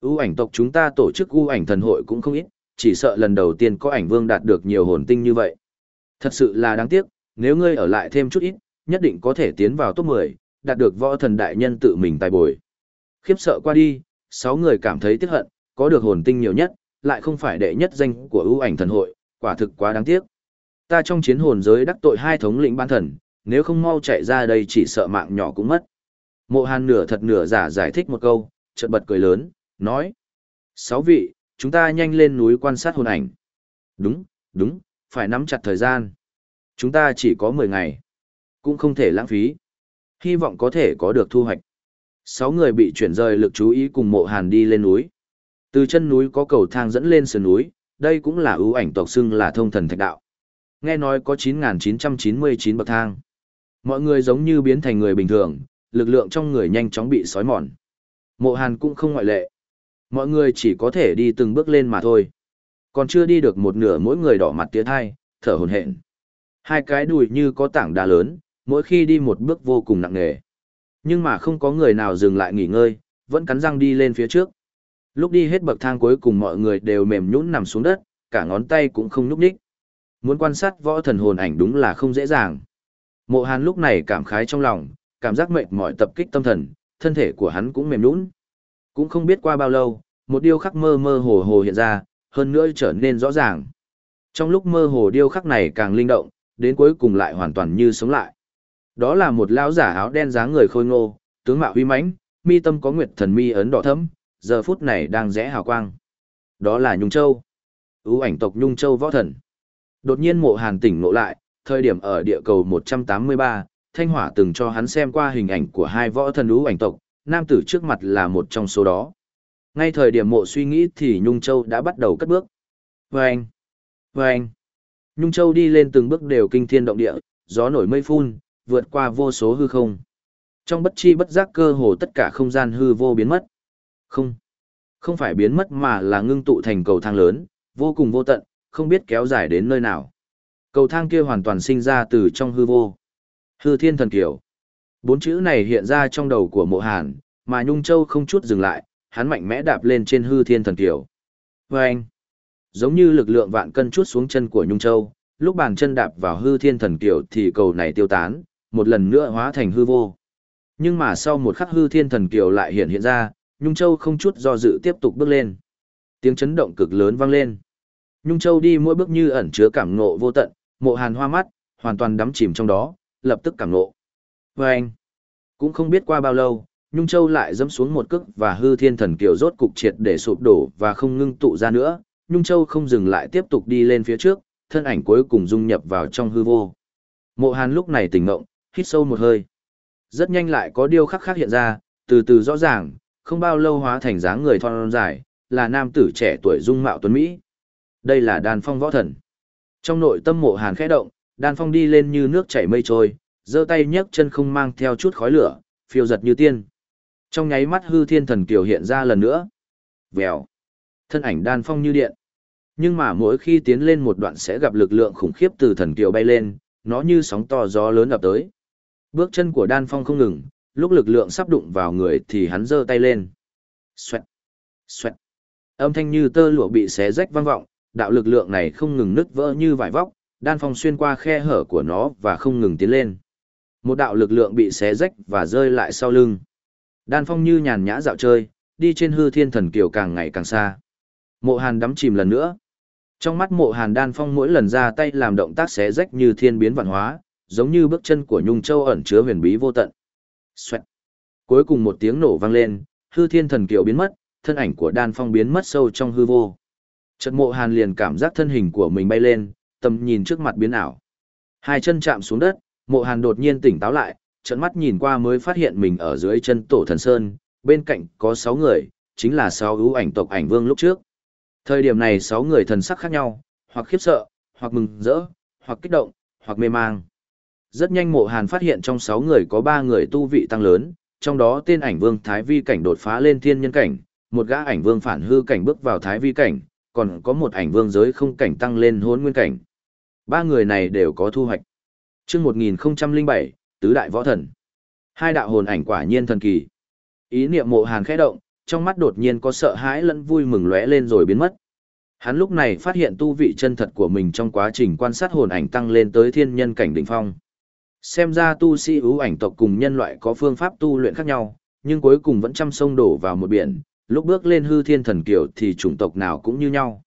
ưu ảnh tộc chúng ta tổ chức ưu ảnh thần hội cũng không ít, chỉ sợ lần đầu tiên có ảnh vương đạt được nhiều hồn tinh như vậy. Thật sự là đáng tiếc, nếu ngươi ở lại thêm chút ít, nhất định có thể tiến vào top 10, đạt được võ thần đại nhân tự mình tài bồi. Khiếp sợ qua đi, sáu người cảm thấy tiếc hận, có được hồn tinh nhiều nhất, lại không phải đệ nhất danh của ưu ảnh thần hội, quả thực quá đáng tiếc. Ta trong chiến hồn giới đắc tội hai thống lĩnh ban thần, nếu không mau chạy ra đây chỉ sợ mạng nhỏ cũng mất. Mộ Hàn nửa thật nửa giả giải thích một câu, chợt bật cười lớn, nói. Sáu vị, chúng ta nhanh lên núi quan sát hồn ảnh. Đúng, đúng, phải nắm chặt thời gian. Chúng ta chỉ có 10 ngày. Cũng không thể lãng phí. Hy vọng có thể có được thu hoạch. Sáu người bị chuyển rời lực chú ý cùng mộ hàn đi lên núi. Từ chân núi có cầu thang dẫn lên sườn núi, đây cũng là ưu ảnh tộc xưng là thông thần thạch đạo. Nghe nói có 9.999 bậc thang. Mọi người giống như biến thành người bình thường, lực lượng trong người nhanh chóng bị sói mòn. Mộ hàn cũng không ngoại lệ. Mọi người chỉ có thể đi từng bước lên mà thôi. Còn chưa đi được một nửa mỗi người đỏ mặt tía thai, thở hồn hển. Hai cái đùi như có tảng đá lớn, mỗi khi đi một bước vô cùng nặng nề. Nhưng mà không có người nào dừng lại nghỉ ngơi, vẫn cắn răng đi lên phía trước. Lúc đi hết bậc thang cuối cùng mọi người đều mềm nhũn nằm xuống đất, cả ngón tay cũng không nhúc nhích. Muốn quan sát võ thần hồn ảnh đúng là không dễ dàng. Mộ Hàn lúc này cảm khái trong lòng, cảm giác mệt mỏi tập kích tâm thần, thân thể của hắn cũng mềm nhũn. Cũng không biết qua bao lâu, một điêu khắc mơ mơ hồ hồ hiện ra, hơn nữa trở nên rõ ràng. Trong lúc mơ hồ điêu khắc này càng linh động, đến cuối cùng lại hoàn toàn như sống lại. Đó là một lão giả áo đen dáng người khôi ngô, tướng mạo uy mãnh, mi tâm có nguyệt thần mi ấn đỏ thẫm, giờ phút này đang rẽ hào quang. Đó là Nhung Châu. Ưu ảnh tộc Nhung Châu võ thần. Đột nhiên mộ hàn tỉnh ngộ lại, thời điểm ở địa cầu 183, Thanh Hỏa từng cho hắn xem qua hình ảnh của hai võ thần ưu ảnh tộc, nam tử trước mặt là một trong số đó. Ngay thời điểm mộ suy nghĩ thì Nhung Châu đã bắt đầu cất bước. Vâng! Vâng! Nhung Châu đi lên từng bước đều kinh thiên động địa, gió nổi mây phun, vượt qua vô số hư không. Trong bất chi bất giác cơ hồ tất cả không gian hư vô biến mất. Không. Không phải biến mất mà là ngưng tụ thành cầu thang lớn, vô cùng vô tận, không biết kéo dài đến nơi nào. Cầu thang kia hoàn toàn sinh ra từ trong hư vô. Hư thiên thần kiểu. Bốn chữ này hiện ra trong đầu của mộ hàn, mà Nhung Châu không chút dừng lại, hắn mạnh mẽ đạp lên trên hư thiên thần kiểu. Vâng! Giống như lực lượng vạn cân chút xuống chân của Nhung Châu, lúc bàn chân đạp vào hư thiên thần kiểu thì cầu này tiêu tán, một lần nữa hóa thành hư vô. Nhưng mà sau một khắc hư thiên thần kiểu lại hiện hiện ra, Nhung Châu không chút do dự tiếp tục bước lên. Tiếng chấn động cực lớn vang lên. Nhung Châu đi mỗi bước như ẩn chứa cảm ngộ vô tận, mộ hàn hoa mắt, hoàn toàn đắm chìm trong đó, lập tức cảm ngộ. Và anh, cũng không biết qua bao lâu, Nhung Châu lại dẫm xuống một cước và hư thiên thần kiều rốt cục triệt để sụp đổ và không ngưng tụ ra nữa. Nhung Châu không dừng lại tiếp tục đi lên phía trước, thân ảnh cuối cùng dung nhập vào trong hư vô. Mộ Hàn lúc này tỉnh ngộng, hít sâu một hơi. Rất nhanh lại có điêu khắc khác hiện ra, từ từ rõ ràng, không bao lâu hóa thành dáng người thon dài, là nam tử trẻ tuổi dung mạo tuấn Mỹ. Đây là đan phong võ thần. Trong nội tâm mộ hàn khẽ động, đan phong đi lên như nước chảy mây trôi, giơ tay nhấc chân không mang theo chút khói lửa, phiêu giật như tiên. Trong nháy mắt hư thiên thần kiều hiện ra lần nữa. Vèo. Thân ảnh đan phong như điện. Nhưng mà mỗi khi tiến lên một đoạn sẽ gặp lực lượng khủng khiếp từ thần kiều bay lên, nó như sóng to gió lớn ập tới. Bước chân của đan phong không ngừng, lúc lực lượng sắp đụng vào người thì hắn giơ tay lên. Xoẹt, xoẹt. Âm thanh như tơ lụa bị xé rách vang vọng, đạo lực lượng này không ngừng nứt vỡ như vải vóc, đan phong xuyên qua khe hở của nó và không ngừng tiến lên. Một đạo lực lượng bị xé rách và rơi lại sau lưng. Đan phong như nhàn nhã dạo chơi, đi trên hư thiên thần kiều càng ngày càng xa. Mộ hàn đắm chìm lần nữa. Trong mắt mộ hàn đan phong mỗi lần ra tay làm động tác xé rách như thiên biến vạn hóa, giống như bước chân của Nhung Châu ẩn chứa huyền bí vô tận. Xoẹt. Cuối cùng một tiếng nổ vang lên, hư thiên thần kiều biến mất, thân ảnh của đan phong biến mất sâu trong hư vô. Trật mộ hàn liền cảm giác thân hình của mình bay lên, tầm nhìn trước mặt biến ảo. Hai chân chạm xuống đất, mộ hàn đột nhiên tỉnh táo lại, trận mắt nhìn qua mới phát hiện mình ở dưới chân tổ thần sơn, bên cạnh có 6 người, chính là 6 ưu ảnh tộc ảnh vương lúc trước. Thời điểm này 6 người thần sắc khác nhau, hoặc khiếp sợ, hoặc mừng rỡ, hoặc kích động, hoặc mê mang. Rất nhanh mộ hàn phát hiện trong 6 người có 3 người tu vị tăng lớn, trong đó tên ảnh vương Thái Vi cảnh đột phá lên thiên nhân cảnh, một gã ảnh vương phản hư cảnh bước vào Thái Vi cảnh, còn có một ảnh vương giới không cảnh tăng lên hốn nguyên cảnh. Ba người này đều có thu hoạch. chương 1007, Tứ Đại Võ Thần. Hai đạo hồn ảnh quả nhiên thần kỳ. Ý niệm mộ hàn khẽ động, trong mắt đột nhiên có sợ hãi lẫn vui mừng lóe lên rồi biến mất. Hắn lúc này phát hiện tu vị chân thật của mình trong quá trình quan sát hồn ảnh tăng lên tới thiên nhân cảnh đỉnh phong. Xem ra tu sĩ ưu ảnh tộc cùng nhân loại có phương pháp tu luyện khác nhau, nhưng cuối cùng vẫn chăm sông đổ vào một biển, lúc bước lên hư thiên thần kiều thì chủng tộc nào cũng như nhau.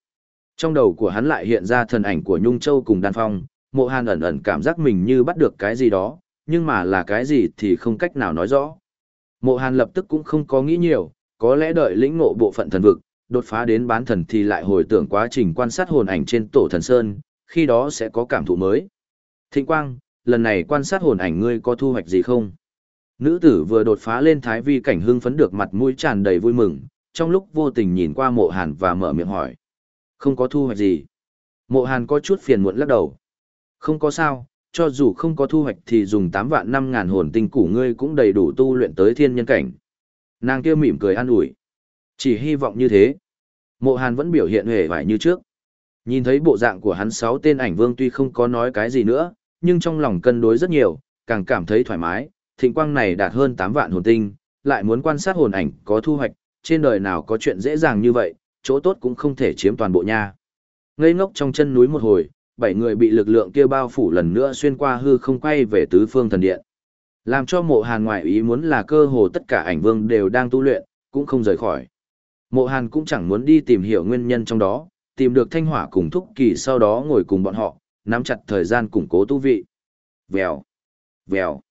Trong đầu của hắn lại hiện ra thần ảnh của Nhung Châu cùng Đan Phong, mộ hàn ẩn ẩn cảm giác mình như bắt được cái gì đó, nhưng mà là cái gì thì không cách nào nói rõ. Mộ hàn lập tức cũng không có nghĩ nhiều, có lẽ đợi lĩnh ngộ bộ phận thần vực, đột phá đến bán thần thì lại hồi tưởng quá trình quan sát hồn ảnh trên tổ thần sơn, khi đó sẽ có cảm thụ mới. Thịnh Quang, lần này quan sát hồn ảnh ngươi có thu hoạch gì không? Nữ tử vừa đột phá lên thái vi cảnh hưng phấn được mặt mũi tràn đầy vui mừng, trong lúc vô tình nhìn qua mộ hàn và mở miệng hỏi. Không có thu hoạch gì. Mộ hàn có chút phiền muộn lắc đầu. Không có sao, cho dù không có thu hoạch thì dùng 8 vạn 5 ngàn hồn tinh củ ngươi cũng đầy đủ tu luyện tới thiên nhân cảnh. Nàng kia mỉm cười an ủi. Chỉ hy vọng như thế. Mộ hàn vẫn biểu hiện hề vải như trước. Nhìn thấy bộ dạng của hắn sáu tên ảnh vương tuy không có nói cái gì nữa, nhưng trong lòng cân đối rất nhiều, càng cảm thấy thoải mái, thịnh quang này đạt hơn 8 vạn hồn tinh, lại muốn quan sát hồn ảnh có thu hoạch, trên đời nào có chuyện dễ dàng như vậy, chỗ tốt cũng không thể chiếm toàn bộ nha. Ngây ngốc trong chân núi một hồi, bảy người bị lực lượng kia bao phủ lần nữa xuyên qua hư không quay về tứ phương thần điện. Làm cho mộ hàn ngoại ý muốn là cơ hồ tất cả ảnh vương đều đang tu luyện, cũng không rời khỏi. Mộ hàn cũng chẳng muốn đi tìm hiểu nguyên nhân trong đó, tìm được thanh hỏa cùng thúc kỳ sau đó ngồi cùng bọn họ, nắm chặt thời gian củng cố tu vị. Vèo, vèo.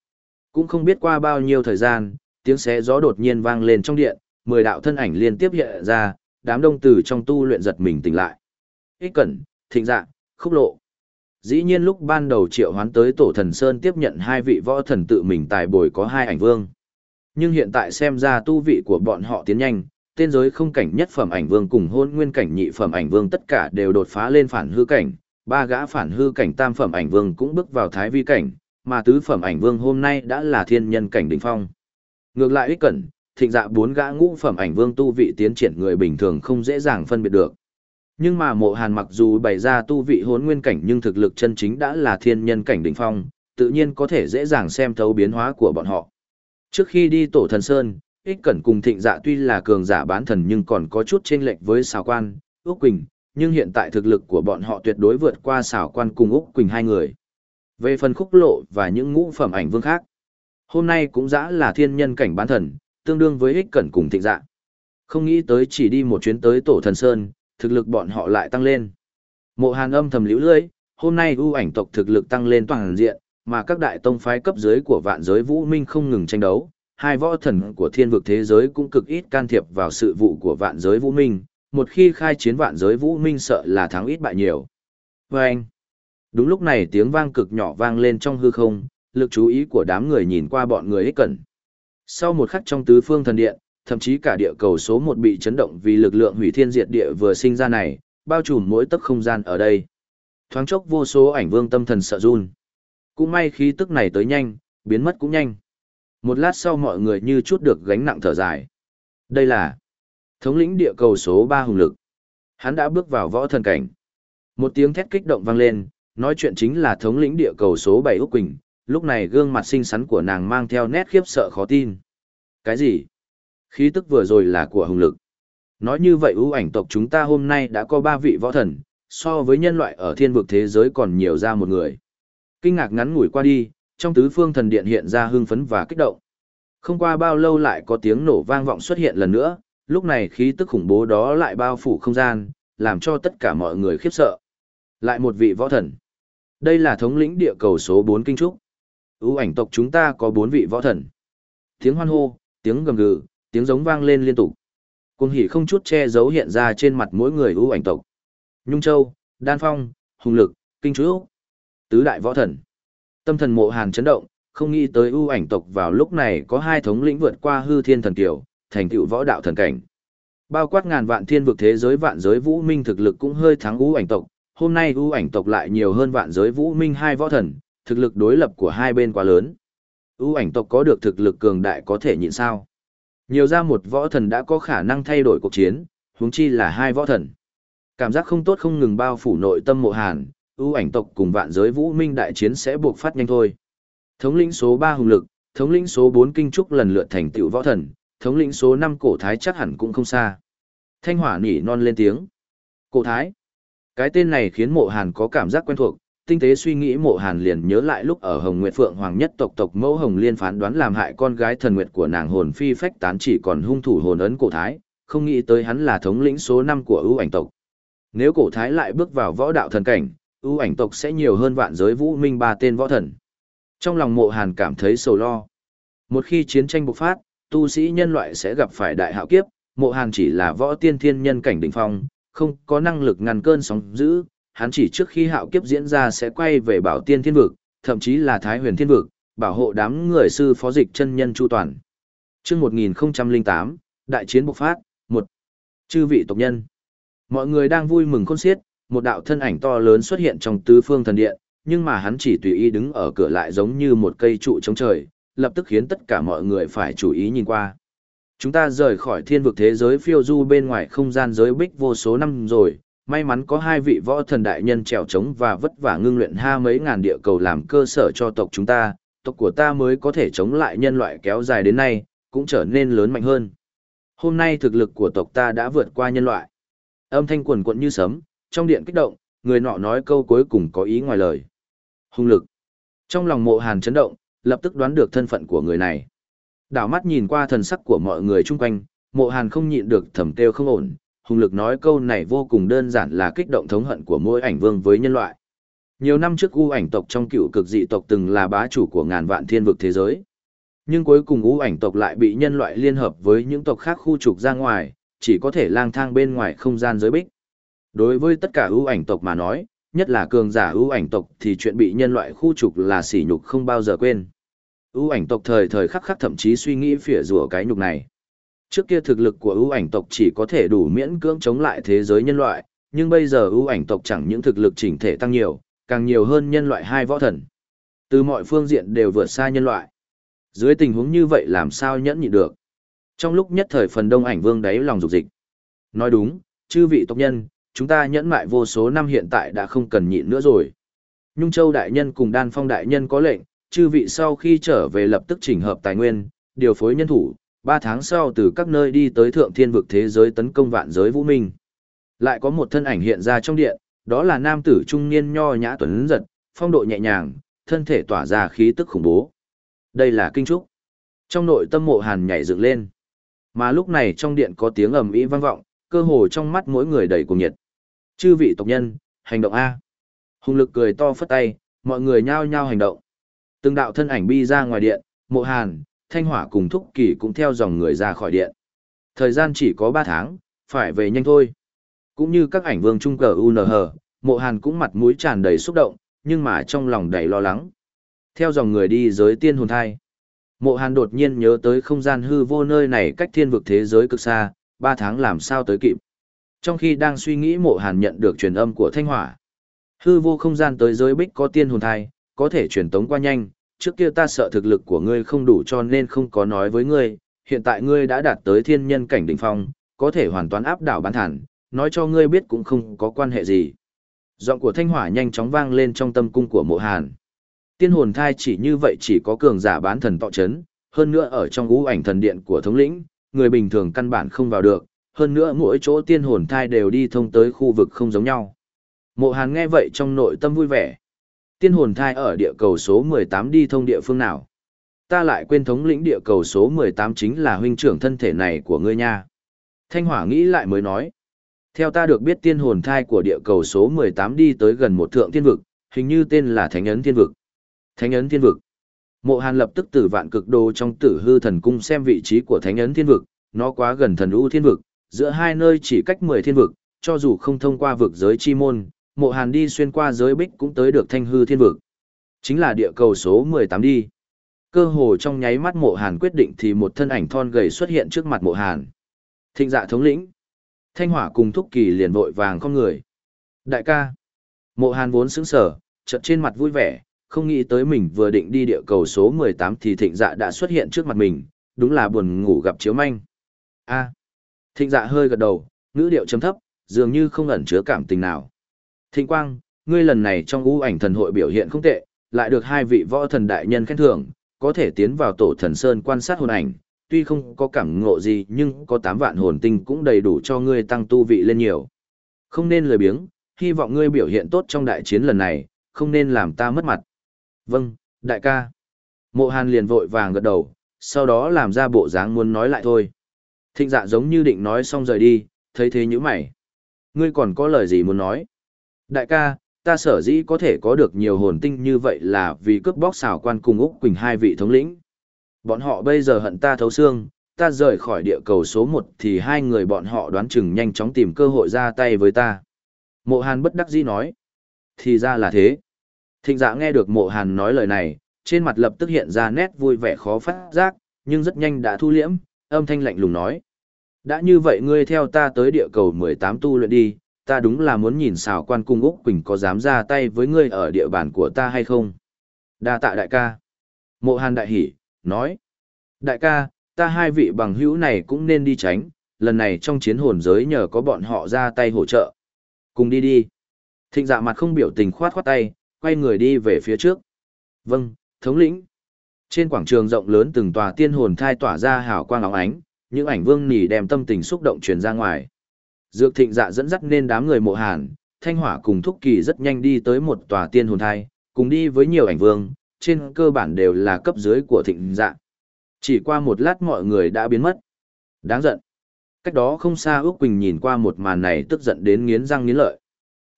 Cũng không biết qua bao nhiêu thời gian, tiếng xé gió đột nhiên vang lên trong điện, mười đạo thân ảnh liên tiếp hiện ra, đám đông tử trong tu luyện giật mình tỉnh lại. Ích cẩn, thịnh dạ, khúc lộ. Dĩ nhiên lúc ban đầu triệu hoán tới tổ thần Sơn tiếp nhận hai vị võ thần tự mình tài bồi có hai ảnh vương. Nhưng hiện tại xem ra tu vị của bọn họ tiến nhanh, tên giới không cảnh nhất phẩm ảnh vương cùng hôn nguyên cảnh nhị phẩm ảnh vương tất cả đều đột phá lên phản hư cảnh, ba gã phản hư cảnh tam phẩm ảnh vương cũng bước vào thái vi cảnh, mà tứ phẩm ảnh vương hôm nay đã là thiên nhân cảnh đỉnh phong. Ngược lại ích cẩn, thịnh dạ bốn gã ngũ phẩm ảnh vương tu vị tiến triển người bình thường không dễ dàng phân biệt được. Nhưng mà mộ hàn mặc dù bày ra tu vị hốn nguyên cảnh nhưng thực lực chân chính đã là thiên nhân cảnh đỉnh phong, tự nhiên có thể dễ dàng xem thấu biến hóa của bọn họ. Trước khi đi tổ thần Sơn, ích cẩn cùng thịnh dạ tuy là cường giả bán thần nhưng còn có chút chênh lệch với xào quan, ước Quỳnh, nhưng hiện tại thực lực của bọn họ tuyệt đối vượt qua xảo quan cùng Úc Quỳnh hai người. Về phần khúc lộ và những ngũ phẩm ảnh vương khác, hôm nay cũng dã là thiên nhân cảnh bán thần, tương đương với ích cẩn cùng thịnh dạ. Không nghĩ tới chỉ đi một chuyến tới tổ thần Sơn, thực lực bọn họ lại tăng lên. Mộ hàn âm thầm liễu lưỡi, hôm nay ưu ảnh tộc thực lực tăng lên toàn diện, mà các đại tông phái cấp dưới của vạn giới vũ minh không ngừng tranh đấu. Hai võ thần của thiên vực thế giới cũng cực ít can thiệp vào sự vụ của vạn giới vũ minh, một khi khai chiến vạn giới vũ minh sợ là thắng ít bại nhiều. Và anh, đúng lúc này tiếng vang cực nhỏ vang lên trong hư không, lực chú ý của đám người nhìn qua bọn người ích cẩn. Sau một khắc trong tứ phương thần điện, thậm chí cả địa cầu số một bị chấn động vì lực lượng hủy thiên diệt địa vừa sinh ra này, bao trùm mỗi tấc không gian ở đây. Thoáng chốc vô số ảnh vương tâm thần sợ run. Cũng may khí tức này tới nhanh, biến mất cũng nhanh. Một lát sau mọi người như chút được gánh nặng thở dài. Đây là thống lĩnh địa cầu số ba hùng lực. Hắn đã bước vào võ thần cảnh. Một tiếng thét kích động vang lên, nói chuyện chính là thống lĩnh địa cầu số bảy Úc Quỳnh, lúc này gương mặt xinh xắn của nàng mang theo nét khiếp sợ khó tin. Cái gì? Khí tức vừa rồi là của hùng lực. Nói như vậy ưu ảnh tộc chúng ta hôm nay đã có ba vị võ thần, so với nhân loại ở thiên vực thế giới còn nhiều ra một người. Kinh ngạc ngắn ngủi qua đi, trong tứ phương thần điện hiện ra hưng phấn và kích động. Không qua bao lâu lại có tiếng nổ vang vọng xuất hiện lần nữa, lúc này khí tức khủng bố đó lại bao phủ không gian, làm cho tất cả mọi người khiếp sợ. Lại một vị võ thần. Đây là thống lĩnh địa cầu số 4 kinh trúc. Ưu ảnh tộc chúng ta có 4 vị võ thần. Tiếng hoan hô, tiếng gầm gừ, tiếng giống vang lên liên tục. Cuồng hỉ không chút che giấu hiện ra trên mặt mỗi người ưu ảnh tộc. Nhung Châu, Đan Phong, Hùng Lực, Kinh Trúc. Tứ đại võ thần. Tâm thần mộ hàn chấn động, không nghĩ tới ưu ảnh tộc vào lúc này có hai thống lĩnh vượt qua hư thiên thần tiểu thành tựu võ đạo thần cảnh. Bao quát ngàn vạn thiên vực thế giới vạn giới vũ minh thực lực cũng hơi thắng ưu ảnh tộc, hôm nay ưu ảnh tộc lại nhiều hơn vạn giới vũ minh hai võ thần, thực lực đối lập của hai bên quá lớn. ưu ảnh tộc có được thực lực cường đại có thể nhịn sao? Nhiều ra một võ thần đã có khả năng thay đổi cuộc chiến, huống chi là hai võ thần. Cảm giác không tốt không ngừng bao phủ nội tâm mộ hàn, ưu ảnh tộc cùng vạn giới vũ minh đại chiến sẽ buộc phát nhanh thôi. Thống lĩnh số 3 hùng lực, thống lĩnh số 4 kinh trúc lần lượt thành tựu võ thần, thống lĩnh số 5 cổ thái chắc hẳn cũng không xa. Thanh hỏa nỉ non lên tiếng. Cổ thái. Cái tên này khiến mộ hàn có cảm giác quen thuộc, tinh tế suy nghĩ mộ hàn liền nhớ lại lúc ở Hồng Nguyệt Phượng Hoàng nhất tộc tộc mẫu Hồng Liên phán đoán làm hại con gái thần nguyệt của nàng hồn phi phách tán chỉ còn hung thủ hồn ấn cổ thái, không nghĩ tới hắn là thống lĩnh số 5 của ưu ảnh tộc. Nếu cổ thái lại bước vào võ đạo thần cảnh, ưu ảnh tộc sẽ nhiều hơn vạn giới vũ minh ba tên võ thần. Trong lòng mộ hàn cảm thấy sầu lo. Một khi chiến tranh bộc phát, tu sĩ nhân loại sẽ gặp phải đại hạo kiếp, mộ hàn chỉ là võ tiên thiên nhân cảnh đỉnh phong, không có năng lực ngăn cơn sóng dữ, hắn chỉ trước khi hạo kiếp diễn ra sẽ quay về bảo tiên thiên vực, thậm chí là thái huyền thiên vực, bảo hộ đám người sư phó dịch chân nhân chu toàn. Trước 1008, đại chiến bộc phát, một Chư vị tộc nhân. Mọi người đang vui mừng khôn xiết, một đạo thân ảnh to lớn xuất hiện trong tứ phương thần điện, nhưng mà hắn chỉ tùy ý đứng ở cửa lại giống như một cây trụ chống trời, lập tức khiến tất cả mọi người phải chú ý nhìn qua. Chúng ta rời khỏi thiên vực thế giới phiêu du bên ngoài không gian giới bích vô số năm rồi, may mắn có hai vị võ thần đại nhân trèo trống và vất vả ngưng luyện ha mấy ngàn địa cầu làm cơ sở cho tộc chúng ta, tộc của ta mới có thể chống lại nhân loại kéo dài đến nay, cũng trở nên lớn mạnh hơn. Hôm nay thực lực của tộc ta đã vượt qua nhân loại. Âm thanh quần quận như sấm, trong điện kích động, người nọ nói câu cuối cùng có ý ngoài lời. Hung lực. Trong lòng mộ hàn chấn động, lập tức đoán được thân phận của người này. Đảo mắt nhìn qua thần sắc của mọi người chung quanh, mộ hàn không nhịn được thầm kêu không ổn. Hùng lực nói câu này vô cùng đơn giản là kích động thống hận của mỗi ảnh vương với nhân loại. Nhiều năm trước U ảnh tộc trong cựu cực dị tộc từng là bá chủ của ngàn vạn thiên vực thế giới. Nhưng cuối cùng U ảnh tộc lại bị nhân loại liên hợp với những tộc khác khu trục ra ngoài, chỉ có thể lang thang bên ngoài không gian giới bích. Đối với tất cả ưu ảnh tộc mà nói, nhất là cường giả ưu ảnh tộc thì chuyện bị nhân loại khu trục là sỉ nhục không bao giờ quên ưu ảnh tộc thời thời khắc khắc thậm chí suy nghĩ phỉa rủa cái nhục này. Trước kia thực lực của ưu ảnh tộc chỉ có thể đủ miễn cưỡng chống lại thế giới nhân loại, nhưng bây giờ ưu ảnh tộc chẳng những thực lực chỉnh thể tăng nhiều, càng nhiều hơn nhân loại hai võ thần. Từ mọi phương diện đều vượt xa nhân loại. Dưới tình huống như vậy làm sao nhẫn nhịn được? Trong lúc nhất thời phần đông ảnh vương đáy lòng dục dịch. Nói đúng, chư vị tộc nhân, chúng ta nhẫn mại vô số năm hiện tại đã không cần nhịn nữa rồi. Nhung Châu đại nhân cùng Đan Phong đại nhân có lệnh, chư vị sau khi trở về lập tức chỉnh hợp tài nguyên, điều phối nhân thủ, ba tháng sau từ các nơi đi tới thượng thiên vực thế giới tấn công vạn giới vũ minh. Lại có một thân ảnh hiện ra trong điện, đó là nam tử trung niên nho nhã tuấn giật, phong độ nhẹ nhàng, thân thể tỏa ra khí tức khủng bố. Đây là kinh trúc. Trong nội tâm mộ hàn nhảy dựng lên. Mà lúc này trong điện có tiếng ầm ĩ vang vọng, cơ hồ trong mắt mỗi người đầy cùng nhiệt. Chư vị tộc nhân, hành động A. Hùng lực cười to phất tay, mọi người nhao nhao hành động. Từng đạo thân ảnh bi ra ngoài điện, mộ hàn, thanh hỏa cùng thúc kỳ cũng theo dòng người ra khỏi điện. Thời gian chỉ có 3 tháng, phải về nhanh thôi. Cũng như các ảnh vương trung cờ UNH, mộ hàn cũng mặt mũi tràn đầy xúc động, nhưng mà trong lòng đầy lo lắng. Theo dòng người đi giới tiên hồn thai. Mộ hàn đột nhiên nhớ tới không gian hư vô nơi này cách thiên vực thế giới cực xa, 3 tháng làm sao tới kịp. Trong khi đang suy nghĩ mộ hàn nhận được truyền âm của thanh hỏa. Hư vô không gian tới giới bích có tiên hồn thai, có thể truyền tống qua nhanh, trước kia ta sợ thực lực của ngươi không đủ cho nên không có nói với ngươi, hiện tại ngươi đã đạt tới thiên nhân cảnh đỉnh phong, có thể hoàn toàn áp đảo bán thản, nói cho ngươi biết cũng không có quan hệ gì. Giọng của thanh hỏa nhanh chóng vang lên trong tâm cung của mộ hàn. Tiên hồn thai chỉ như vậy chỉ có cường giả bán thần tọa chấn, hơn nữa ở trong ngũ ảnh thần điện của thống lĩnh, người bình thường căn bản không vào được, hơn nữa mỗi chỗ tiên hồn thai đều đi thông tới khu vực không giống nhau. Mộ Hàn nghe vậy trong nội tâm vui vẻ. Tiên hồn thai ở địa cầu số 18 đi thông địa phương nào? Ta lại quên thống lĩnh địa cầu số 18 chính là huynh trưởng thân thể này của ngươi nha. Thanh Hỏa nghĩ lại mới nói. Theo ta được biết tiên hồn thai của địa cầu số 18 đi tới gần một thượng thiên vực, hình như tên là Thánh Ấn Thiên Vực. Thánh Ấn Thiên Vực. Mộ Hàn lập tức từ vạn cực đồ trong tử hư thần cung xem vị trí của Thánh Ấn Thiên Vực, nó quá gần thần u thiên vực, giữa hai nơi chỉ cách 10 thiên vực, cho dù không thông qua vực giới chi môn, mộ hàn đi xuyên qua giới bích cũng tới được thanh hư thiên vực. Chính là địa cầu số 18 đi. Cơ hồ trong nháy mắt mộ hàn quyết định thì một thân ảnh thon gầy xuất hiện trước mặt mộ hàn. Thịnh dạ thống lĩnh. Thanh hỏa cùng thúc kỳ liền vội vàng con người. Đại ca. Mộ hàn vốn sững sở, chợt trên mặt vui vẻ, không nghĩ tới mình vừa định đi địa cầu số 18 thì thịnh dạ đã xuất hiện trước mặt mình, đúng là buồn ngủ gặp chiếu manh. a Thịnh dạ hơi gật đầu, ngữ điệu chấm thấp, dường như không ẩn chứa cảm tình nào. Thịnh quang, ngươi lần này trong ưu ảnh thần hội biểu hiện không tệ, lại được hai vị võ thần đại nhân khen thưởng, có thể tiến vào tổ thần sơn quan sát hồn ảnh, tuy không có cảm ngộ gì nhưng có 8 vạn hồn tinh cũng đầy đủ cho ngươi tăng tu vị lên nhiều. Không nên lười biếng, hy vọng ngươi biểu hiện tốt trong đại chiến lần này, không nên làm ta mất mặt. Vâng, đại ca. Mộ hàn liền vội vàng gật đầu, sau đó làm ra bộ dáng muốn nói lại thôi. Thịnh dạ giống như định nói xong rời đi, thấy thế như mày. Ngươi còn có lời gì muốn nói? Đại ca, ta sở dĩ có thể có được nhiều hồn tinh như vậy là vì cướp bóc xảo quan cùng Úc Quỳnh hai vị thống lĩnh. Bọn họ bây giờ hận ta thấu xương, ta rời khỏi địa cầu số 1 thì hai người bọn họ đoán chừng nhanh chóng tìm cơ hội ra tay với ta. Mộ Hàn bất đắc dĩ nói. Thì ra là thế. Thịnh dạ nghe được mộ Hàn nói lời này, trên mặt lập tức hiện ra nét vui vẻ khó phát giác, nhưng rất nhanh đã thu liễm, âm thanh lạnh lùng nói. Đã như vậy ngươi theo ta tới địa cầu 18 tu luyện đi, ta đúng là muốn nhìn xào quan cung Úc Quỳnh có dám ra tay với ngươi ở địa bàn của ta hay không. Đa tạ đại ca. Mộ Hàn đại hỉ, nói. Đại ca, ta hai vị bằng hữu này cũng nên đi tránh, lần này trong chiến hồn giới nhờ có bọn họ ra tay hỗ trợ. Cùng đi đi. Thịnh dạ mặt không biểu tình khoát khoát tay, quay người đi về phía trước. Vâng, thống lĩnh. Trên quảng trường rộng lớn từng tòa tiên hồn thai tỏa ra hào quang óng ánh, những ảnh vương nỉ đem tâm tình xúc động truyền ra ngoài. Dược thịnh dạ dẫn dắt nên đám người mộ hàn, thanh hỏa cùng thúc kỳ rất nhanh đi tới một tòa tiên hồn thai, cùng đi với nhiều ảnh vương, trên cơ bản đều là cấp dưới của thịnh dạ. Chỉ qua một lát mọi người đã biến mất. Đáng giận. Cách đó không xa Ước Quỳnh nhìn qua một màn này tức giận đến nghiến răng nghiến lợi.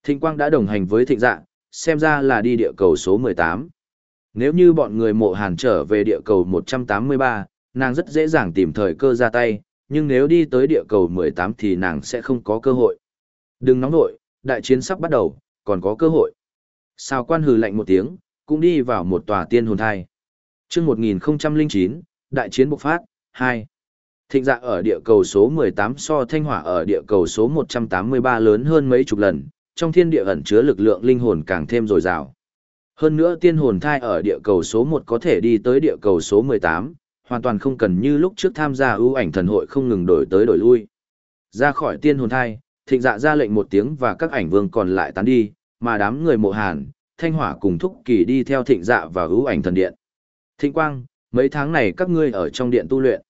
Thịnh Quang đã đồng hành với thịnh dạ, xem ra là đi địa cầu số 18. Nếu như bọn người mộ hàn trở về địa cầu 183, nàng rất dễ dàng tìm thời cơ ra tay, nhưng nếu đi tới địa cầu 18 thì nàng sẽ không có cơ hội. Đừng nóng nội, đại chiến sắp bắt đầu, còn có cơ hội. Sao quan hừ lạnh một tiếng, cũng đi vào một tòa tiên hồn thai. chương 1009, đại chiến bộc phát, 2. Thịnh dạ ở địa cầu số 18 so thanh hỏa ở địa cầu số 183 lớn hơn mấy chục lần, trong thiên địa ẩn chứa lực lượng linh hồn càng thêm dồi dào. Hơn nữa tiên hồn thai ở địa cầu số 1 có thể đi tới địa cầu số 18, hoàn toàn không cần như lúc trước tham gia ưu ảnh thần hội không ngừng đổi tới đổi lui. Ra khỏi tiên hồn thai, thịnh dạ ra lệnh một tiếng và các ảnh vương còn lại tán đi, mà đám người mộ hàn, thanh hỏa cùng thúc kỳ đi theo thịnh dạ và ưu ảnh thần điện. Thịnh quang, mấy tháng này các ngươi ở trong điện tu luyện.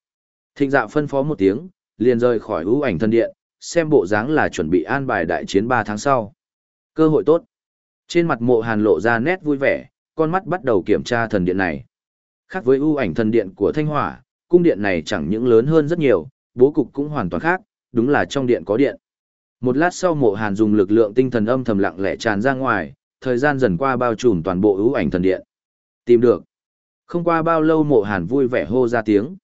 Thịnh dạ phân phó một tiếng, liền rời khỏi ưu ảnh thần điện, xem bộ dáng là chuẩn bị an bài đại chiến 3 tháng sau. Cơ hội tốt. Trên mặt mộ hàn lộ ra nét vui vẻ, con mắt bắt đầu kiểm tra thần điện này. Khác với ưu ảnh thần điện của Thanh Hỏa, cung điện này chẳng những lớn hơn rất nhiều, bố cục cũng hoàn toàn khác, đúng là trong điện có điện. Một lát sau mộ hàn dùng lực lượng tinh thần âm thầm lặng lẽ tràn ra ngoài, thời gian dần qua bao trùm toàn bộ ưu ảnh thần điện. Tìm được. Không qua bao lâu mộ hàn vui vẻ hô ra tiếng.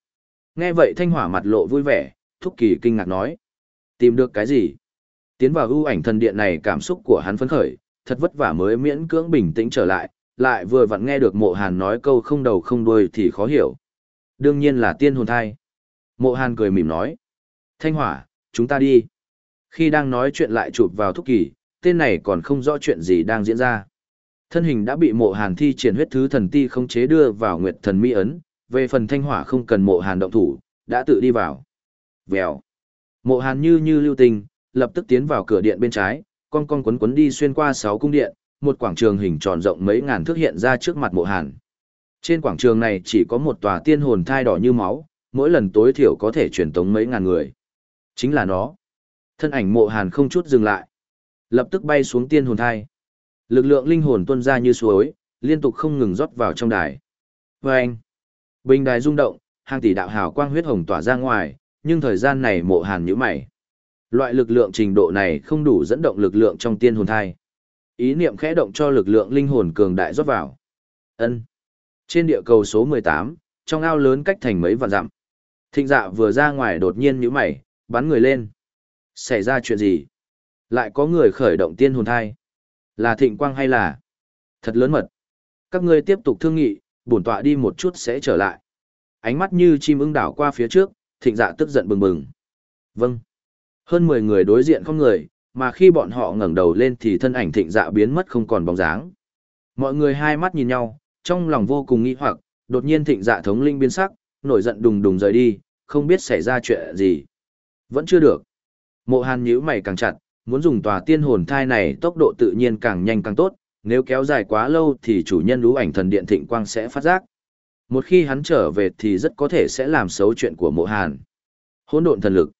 Nghe vậy thanh hỏa mặt lộ vui vẻ, thúc kỳ kinh ngạc nói. Tìm được cái gì? Tiến vào ưu ảnh thần điện này cảm xúc của hắn phấn khởi, thật vất vả mới miễn cưỡng bình tĩnh trở lại, lại vừa vặn nghe được mộ hàn nói câu không đầu không đuôi thì khó hiểu. Đương nhiên là tiên hồn thai. Mộ hàn cười mỉm nói. Thanh hỏa, chúng ta đi. Khi đang nói chuyện lại chụp vào thúc kỳ, tên này còn không rõ chuyện gì đang diễn ra. Thân hình đã bị mộ hàn thi triển huyết thứ thần ti không chế đưa vào nguyệt thần mỹ ấn, về phần thanh hỏa không cần mộ hàn động thủ, đã tự đi vào. Vèo. Mộ hàn như như lưu tình, lập tức tiến vào cửa điện bên trái, con con quấn quấn đi xuyên qua sáu cung điện, một quảng trường hình tròn rộng mấy ngàn thước hiện ra trước mặt mộ hàn. Trên quảng trường này chỉ có một tòa tiên hồn thai đỏ như máu, mỗi lần tối thiểu có thể truyền tống mấy ngàn người. Chính là nó. Thân ảnh mộ hàn không chút dừng lại. Lập tức bay xuống tiên hồn thai. Lực lượng linh hồn tuôn ra như suối, liên tục không ngừng rót vào trong đài. Vâng! bình đài rung động, hàng tỷ đạo hào quang huyết hồng tỏa ra ngoài, nhưng thời gian này mộ hàn như mày. Loại lực lượng trình độ này không đủ dẫn động lực lượng trong tiên hồn thai. Ý niệm khẽ động cho lực lượng linh hồn cường đại rót vào. Ân. Trên địa cầu số 18, trong ao lớn cách thành mấy vạn dặm. Thịnh dạ vừa ra ngoài đột nhiên nhíu mày, bắn người lên. Xảy ra chuyện gì? Lại có người khởi động tiên hồn thai. Là thịnh quang hay là... Thật lớn mật. Các ngươi tiếp tục thương nghị, bổn tọa đi một chút sẽ trở lại. Ánh mắt như chim ưng đảo qua phía trước, thịnh dạ tức giận bừng bừng. Vâng. Hơn 10 người đối diện không người, mà khi bọn họ ngẩng đầu lên thì thân ảnh thịnh dạ biến mất không còn bóng dáng. Mọi người hai mắt nhìn nhau, trong lòng vô cùng nghi hoặc, đột nhiên thịnh dạ thống linh biến sắc, nổi giận đùng đùng rời đi, không biết xảy ra chuyện gì. Vẫn chưa được. Mộ hàn nhíu mày càng chặt, muốn dùng tòa tiên hồn thai này tốc độ tự nhiên càng nhanh càng tốt, nếu kéo dài quá lâu thì chủ nhân lũ ảnh thần điện thịnh quang sẽ phát giác. Một khi hắn trở về thì rất có thể sẽ làm xấu chuyện của mộ hàn. Hỗn độn thần lực.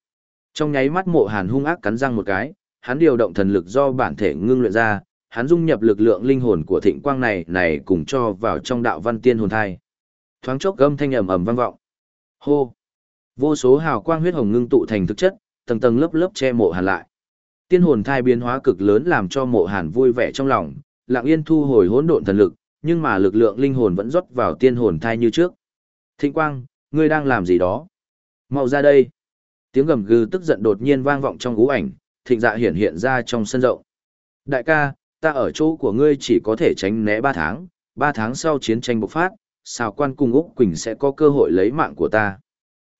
Trong nháy mắt mộ hàn hung ác cắn răng một cái, hắn điều động thần lực do bản thể ngưng luyện ra, hắn dung nhập lực lượng linh hồn của thịnh quang này này cùng cho vào trong đạo văn tiên hồn thai. Thoáng chốc âm thanh ầm ầm vang vọng. Hô! Vô số hào quang huyết hồng ngưng tụ thành thực chất, tầng tầng lớp lớp che mộ hàn lại. Tiên hồn thai biến hóa cực lớn làm cho mộ hàn vui vẻ trong lòng, lặng yên thu hồi hỗn độn thần lực, nhưng mà lực lượng linh hồn vẫn rót vào tiên hồn thai như trước. Thịnh quang, ngươi đang làm gì đó? Mau ra đây! Tiếng gầm gừ tức giận đột nhiên vang vọng trong ngũ ảnh, thịnh dạ hiện hiện ra trong sân rộng. Đại ca, ta ở chỗ của ngươi chỉ có thể tránh né 3 tháng, 3 tháng sau chiến tranh bộc phát, xào quan cùng Úc Quỳnh sẽ có cơ hội lấy mạng của ta.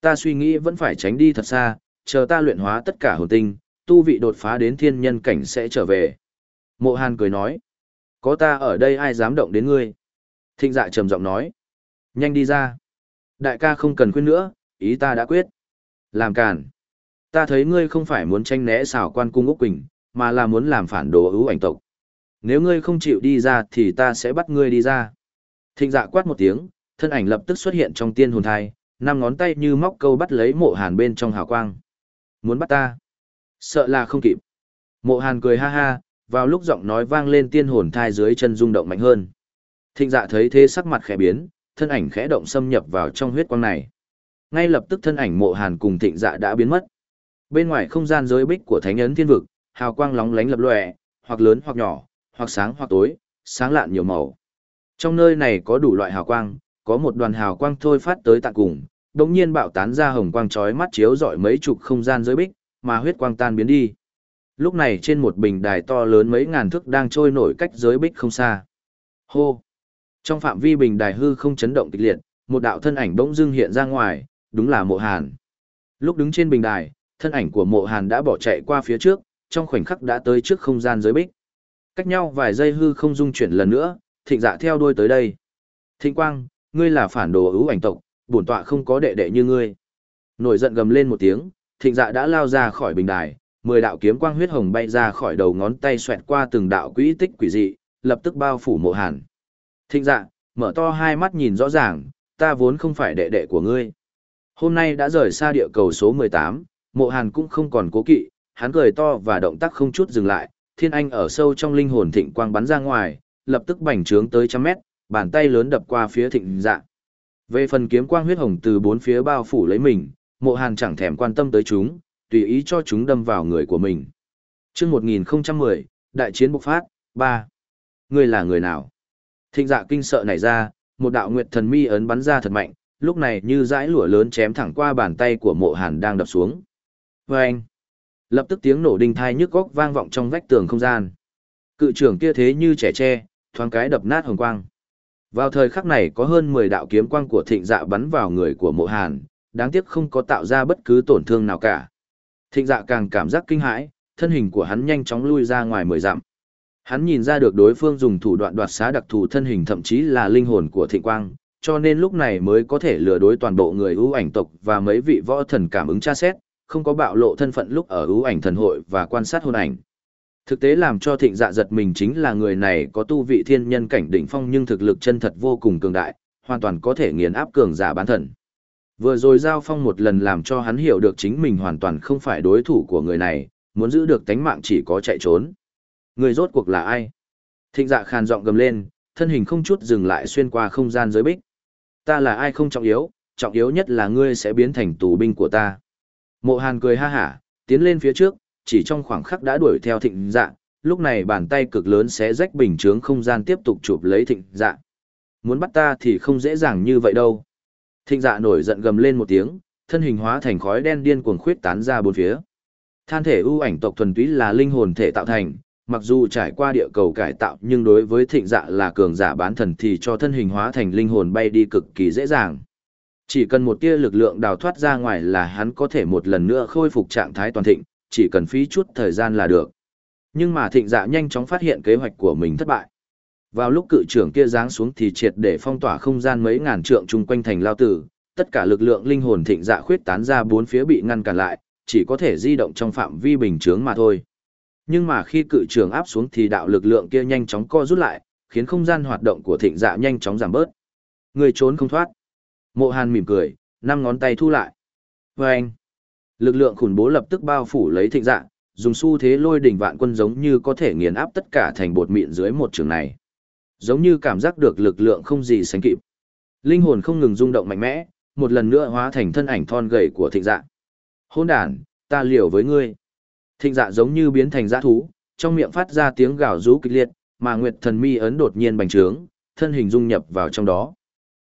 Ta suy nghĩ vẫn phải tránh đi thật xa, chờ ta luyện hóa tất cả hồn tinh, tu vị đột phá đến thiên nhân cảnh sẽ trở về. Mộ Hàn cười nói, có ta ở đây ai dám động đến ngươi? Thịnh dạ trầm giọng nói, nhanh đi ra. Đại ca không cần khuyên nữa, ý ta đã quyết. Làm càn. Ta thấy ngươi không phải muốn tranh né xảo quan cung Úc Quỳnh, mà là muốn làm phản đồ ưu ảnh tộc. Nếu ngươi không chịu đi ra thì ta sẽ bắt ngươi đi ra. Thịnh dạ quát một tiếng, thân ảnh lập tức xuất hiện trong tiên hồn thai, năm ngón tay như móc câu bắt lấy mộ hàn bên trong hào quang. Muốn bắt ta? Sợ là không kịp. Mộ hàn cười ha ha, vào lúc giọng nói vang lên tiên hồn thai dưới chân rung động mạnh hơn. Thịnh dạ thấy thế sắc mặt khẽ biến, thân ảnh khẽ động xâm nhập vào trong huyết quang này. Ngay lập tức thân ảnh mộ hàn cùng thịnh dạ đã biến mất. Bên ngoài không gian giới bích của thánh ấn thiên vực, hào quang lóng lánh lập lòe, hoặc lớn hoặc nhỏ, hoặc sáng hoặc tối, sáng lạn nhiều màu. Trong nơi này có đủ loại hào quang, có một đoàn hào quang thôi phát tới tận cùng, đống nhiên bạo tán ra hồng quang chói mắt chiếu rọi mấy chục không gian giới bích, mà huyết quang tan biến đi. Lúc này trên một bình đài to lớn mấy ngàn thước đang trôi nổi cách giới bích không xa. Hô! Trong phạm vi bình đài hư không chấn động kịch liệt, một đạo thân ảnh bỗng dưng hiện ra ngoài, đúng là mộ hàn. Lúc đứng trên bình đài, thân ảnh của mộ hàn đã bỏ chạy qua phía trước, trong khoảnh khắc đã tới trước không gian giới bích. Cách nhau vài giây hư không dung chuyển lần nữa, thịnh dạ theo đuôi tới đây. Thịnh quang, ngươi là phản đồ ưu ảnh tộc, bổn tọa không có đệ đệ như ngươi. Nổi giận gầm lên một tiếng, thịnh dạ đã lao ra khỏi bình đài, mười đạo kiếm quang huyết hồng bay ra khỏi đầu ngón tay xoẹt qua từng đạo quỹ tích quỷ dị, lập tức bao phủ mộ hàn. Thịnh dạ, mở to hai mắt nhìn rõ ràng, ta vốn không phải đệ đệ của ngươi. Hôm nay đã rời xa địa cầu số 18, mộ hàn cũng không còn cố kỵ, hắn cười to và động tác không chút dừng lại, thiên anh ở sâu trong linh hồn thịnh quang bắn ra ngoài, lập tức bành trướng tới trăm mét, bàn tay lớn đập qua phía thịnh dạ. Về phần kiếm quang huyết hồng từ bốn phía bao phủ lấy mình, mộ hàn chẳng thèm quan tâm tới chúng, tùy ý cho chúng đâm vào người của mình. chương 1010, đại chiến bộc phát, 3. Người là người nào? Thịnh dạ kinh sợ nảy ra, một đạo nguyệt thần mi ấn bắn ra thật mạnh, lúc này như dãi lũa lớn chém thẳng qua bàn tay của mộ hàn đang đập xuống. Và anh, lập tức tiếng nổ đinh thai nhức góc vang vọng trong vách tường không gian. Cự trưởng kia thế như trẻ tre, thoáng cái đập nát hồng quang. Vào thời khắc này có hơn 10 đạo kiếm quang của thịnh dạ bắn vào người của mộ hàn, đáng tiếc không có tạo ra bất cứ tổn thương nào cả. Thịnh dạ càng cảm giác kinh hãi, thân hình của hắn nhanh chóng lui ra ngoài mười dặm. Hắn nhìn ra được đối phương dùng thủ đoạn đoạt xá đặc thù thân hình thậm chí là linh hồn của thịnh quang, cho nên lúc này mới có thể lừa đối toàn bộ người ưu ảnh tộc và mấy vị võ thần cảm ứng tra xét, không có bạo lộ thân phận lúc ở ưu ảnh thần hội và quan sát hôn ảnh. Thực tế làm cho thịnh dạ giật mình chính là người này có tu vị thiên nhân cảnh đỉnh phong nhưng thực lực chân thật vô cùng cường đại, hoàn toàn có thể nghiền áp cường giả bán thần. Vừa rồi giao phong một lần làm cho hắn hiểu được chính mình hoàn toàn không phải đối thủ của người này, muốn giữ được tánh mạng chỉ có chạy trốn. Người rốt cuộc là ai? Thịnh dạ khàn giọng gầm lên, thân hình không chút dừng lại xuyên qua không gian giới bích. Ta là ai không trọng yếu, trọng yếu nhất là ngươi sẽ biến thành tù binh của ta. Mộ hàn cười ha hả, tiến lên phía trước, chỉ trong khoảng khắc đã đuổi theo thịnh dạ, lúc này bàn tay cực lớn sẽ rách bình chướng không gian tiếp tục chụp lấy thịnh dạ. Muốn bắt ta thì không dễ dàng như vậy đâu. Thịnh dạ nổi giận gầm lên một tiếng, thân hình hóa thành khói đen điên cuồng khuyết tán ra bốn phía. Than thể ưu ảnh tộc thuần túy là linh hồn thể tạo thành, mặc dù trải qua địa cầu cải tạo nhưng đối với thịnh dạ là cường giả bán thần thì cho thân hình hóa thành linh hồn bay đi cực kỳ dễ dàng. Chỉ cần một tia lực lượng đào thoát ra ngoài là hắn có thể một lần nữa khôi phục trạng thái toàn thịnh, chỉ cần phí chút thời gian là được. Nhưng mà thịnh dạ nhanh chóng phát hiện kế hoạch của mình thất bại. Vào lúc cự trưởng kia giáng xuống thì triệt để phong tỏa không gian mấy ngàn trượng chung quanh thành lao tử, tất cả lực lượng linh hồn thịnh dạ khuyết tán ra bốn phía bị ngăn cản lại, chỉ có thể di động trong phạm vi bình chướng mà thôi. Nhưng mà khi cự trường áp xuống thì đạo lực lượng kia nhanh chóng co rút lại, khiến không gian hoạt động của thịnh dạ nhanh chóng giảm bớt. Người trốn không thoát. Mộ Hàn mỉm cười, năm ngón tay thu lại. Và anh, lực lượng khủng bố lập tức bao phủ lấy thịnh Dạng, dùng xu thế lôi đỉnh vạn quân giống như có thể nghiền áp tất cả thành bột mịn dưới một trường này. Giống như cảm giác được lực lượng không gì sánh kịp. Linh hồn không ngừng rung động mạnh mẽ, một lần nữa hóa thành thân ảnh thon gầy của thịnh dạ. Hôn đàn, ta liều với ngươi. Thịnh dạ giống như biến thành dã thú, trong miệng phát ra tiếng gào rú kịch liệt, mà Nguyệt Thần Mi ấn đột nhiên bành trướng, thân hình dung nhập vào trong đó.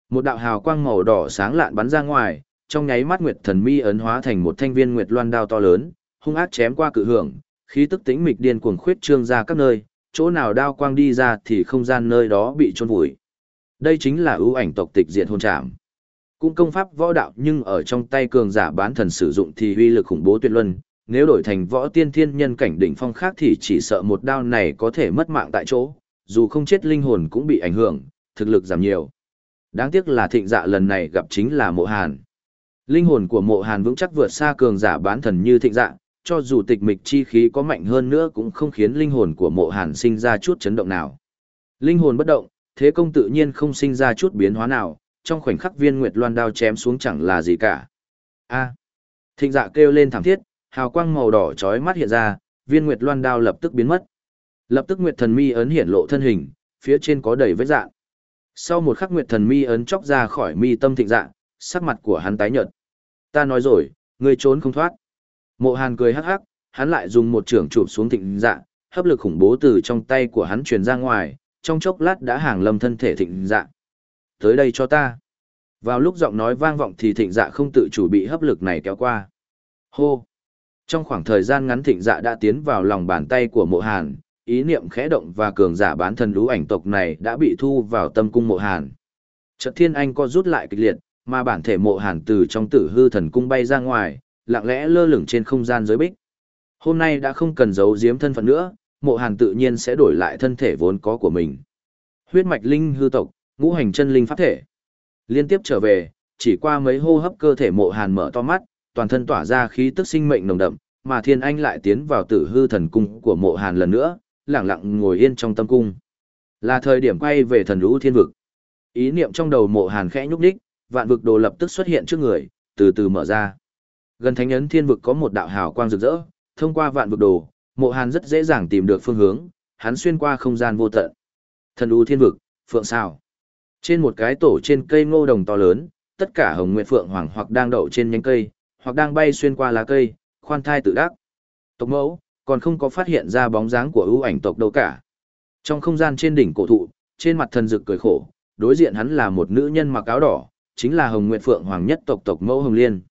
Một đạo hào quang màu đỏ sáng lạn bắn ra ngoài, trong nháy mắt Nguyệt Thần Mi ấn hóa thành một thanh viên nguyệt loan đao to lớn, hung ác chém qua cự hưởng, khí tức tĩnh mịch điên cuồng khuyết trương ra các nơi, chỗ nào đao quang đi ra thì không gian nơi đó bị chôn vùi. Đây chính là ưu ảnh tộc tịch diện hôn trảm. Cũng công pháp võ đạo nhưng ở trong tay cường giả bán thần sử dụng thì uy lực khủng bố tuyệt luân, nếu đổi thành võ tiên thiên nhân cảnh đỉnh phong khác thì chỉ sợ một đao này có thể mất mạng tại chỗ, dù không chết linh hồn cũng bị ảnh hưởng, thực lực giảm nhiều. Đáng tiếc là thịnh dạ lần này gặp chính là mộ hàn. Linh hồn của mộ hàn vững chắc vượt xa cường giả bán thần như thịnh dạ, cho dù tịch mịch chi khí có mạnh hơn nữa cũng không khiến linh hồn của mộ hàn sinh ra chút chấn động nào. Linh hồn bất động, thế công tự nhiên không sinh ra chút biến hóa nào, trong khoảnh khắc viên nguyệt loan đao chém xuống chẳng là gì cả. A. Thịnh dạ kêu lên thảm thiết, hào quang màu đỏ chói mắt hiện ra, viên nguyệt loan đao lập tức biến mất. Lập tức nguyệt thần mi ấn hiển lộ thân hình, phía trên có đầy vết dạng. Sau một khắc nguyệt thần mi ấn chóc ra khỏi mi tâm thịnh dạng sắc mặt của hắn tái nhợt. Ta nói rồi, ngươi trốn không thoát. Mộ Hàn cười hắc hắc, hắn lại dùng một trường chụp xuống thịnh dạng hấp lực khủng bố từ trong tay của hắn truyền ra ngoài, trong chốc lát đã hàng lâm thân thể thịnh dạng Tới đây cho ta. Vào lúc giọng nói vang vọng thì thịnh dạ không tự chủ bị hấp lực này kéo qua. Hô. Trong khoảng thời gian ngắn thịnh dạ đã tiến vào lòng bàn tay của mộ hàn, ý niệm khẽ động và cường giả bán thần lũ ảnh tộc này đã bị thu vào tâm cung mộ hàn. Trận thiên anh có rút lại kịch liệt, mà bản thể mộ hàn từ trong tử hư thần cung bay ra ngoài, lặng lẽ lơ lửng trên không gian giới bích. Hôm nay đã không cần giấu giếm thân phận nữa, mộ hàn tự nhiên sẽ đổi lại thân thể vốn có của mình. Huyết mạch linh hư tộc, ngũ hành chân linh pháp thể. Liên tiếp trở về, chỉ qua mấy hô hấp cơ thể mộ hàn mở to mắt, toàn thân tỏa ra khí tức sinh mệnh nồng đậm, mà Thiên Anh lại tiến vào tử hư thần cung của mộ hàn lần nữa, lặng lặng ngồi yên trong tâm cung. Là thời điểm quay về thần lũ thiên vực. Ý niệm trong đầu mộ hàn khẽ nhúc đích, vạn vực đồ lập tức xuất hiện trước người, từ từ mở ra. Gần thánh ấn thiên vực có một đạo hào quang rực rỡ, thông qua vạn vực đồ, mộ hàn rất dễ dàng tìm được phương hướng, hắn xuyên qua không gian vô tận. Thần lũ thiên vực, phượng sao. Trên một cái tổ trên cây ngô đồng to lớn, tất cả hồng nguyệt phượng hoàng hoặc đang đậu trên nhánh cây, hoặc đang bay xuyên qua lá cây, khoan thai tự đắc. Tộc mẫu, còn không có phát hiện ra bóng dáng của ưu ảnh tộc đâu cả. Trong không gian trên đỉnh cổ thụ, trên mặt thần dực cười khổ, đối diện hắn là một nữ nhân mặc áo đỏ, chính là Hồng Nguyệt Phượng Hoàng nhất tộc tộc mẫu Hồng Liên.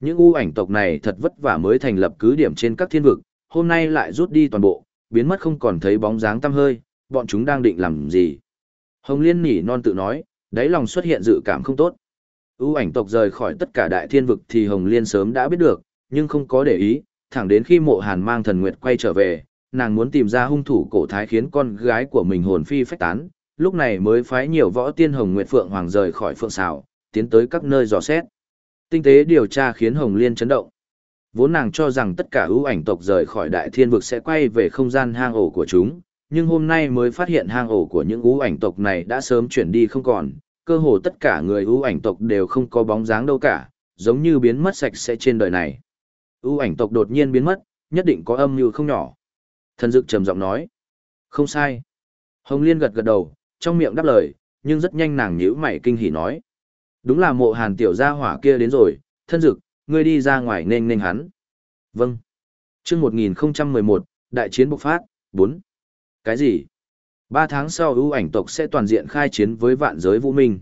Những ưu ảnh tộc này thật vất vả mới thành lập cứ điểm trên các thiên vực, hôm nay lại rút đi toàn bộ, biến mất không còn thấy bóng dáng tăm hơi, bọn chúng đang định làm gì. Hồng Liên nỉ non tự nói, đáy lòng xuất hiện dự cảm không tốt. ưu ảnh tộc rời khỏi tất cả đại thiên vực thì Hồng Liên sớm đã biết được, nhưng không có để ý, thẳng đến khi mộ hàn mang thần nguyệt quay trở về, nàng muốn tìm ra hung thủ cổ thái khiến con gái của mình hồn phi phách tán, lúc này mới phái nhiều võ tiên hồng nguyệt phượng hoàng rời khỏi phượng xào, tiến tới các nơi dò xét. Tinh tế điều tra khiến Hồng Liên chấn động. Vốn nàng cho rằng tất cả ưu ảnh tộc rời khỏi đại thiên vực sẽ quay về không gian hang ổ của chúng, nhưng hôm nay mới phát hiện hang ổ của những ưu ảnh tộc này đã sớm chuyển đi không còn, cơ hồ tất cả người ưu ảnh tộc đều không có bóng dáng đâu cả, giống như biến mất sạch sẽ trên đời này ưu ảnh tộc đột nhiên biến mất, nhất định có âm mưu không nhỏ. Thần dực trầm giọng nói. Không sai. Hồng Liên gật gật đầu, trong miệng đáp lời, nhưng rất nhanh nàng nhíu mày kinh hỉ nói. Đúng là mộ hàn tiểu gia hỏa kia đến rồi, thân dực, ngươi đi ra ngoài nên nên hắn. Vâng. chương 1011, đại chiến bộc phát, 4. Cái gì? Ba tháng sau ưu ảnh tộc sẽ toàn diện khai chiến với vạn giới vũ minh.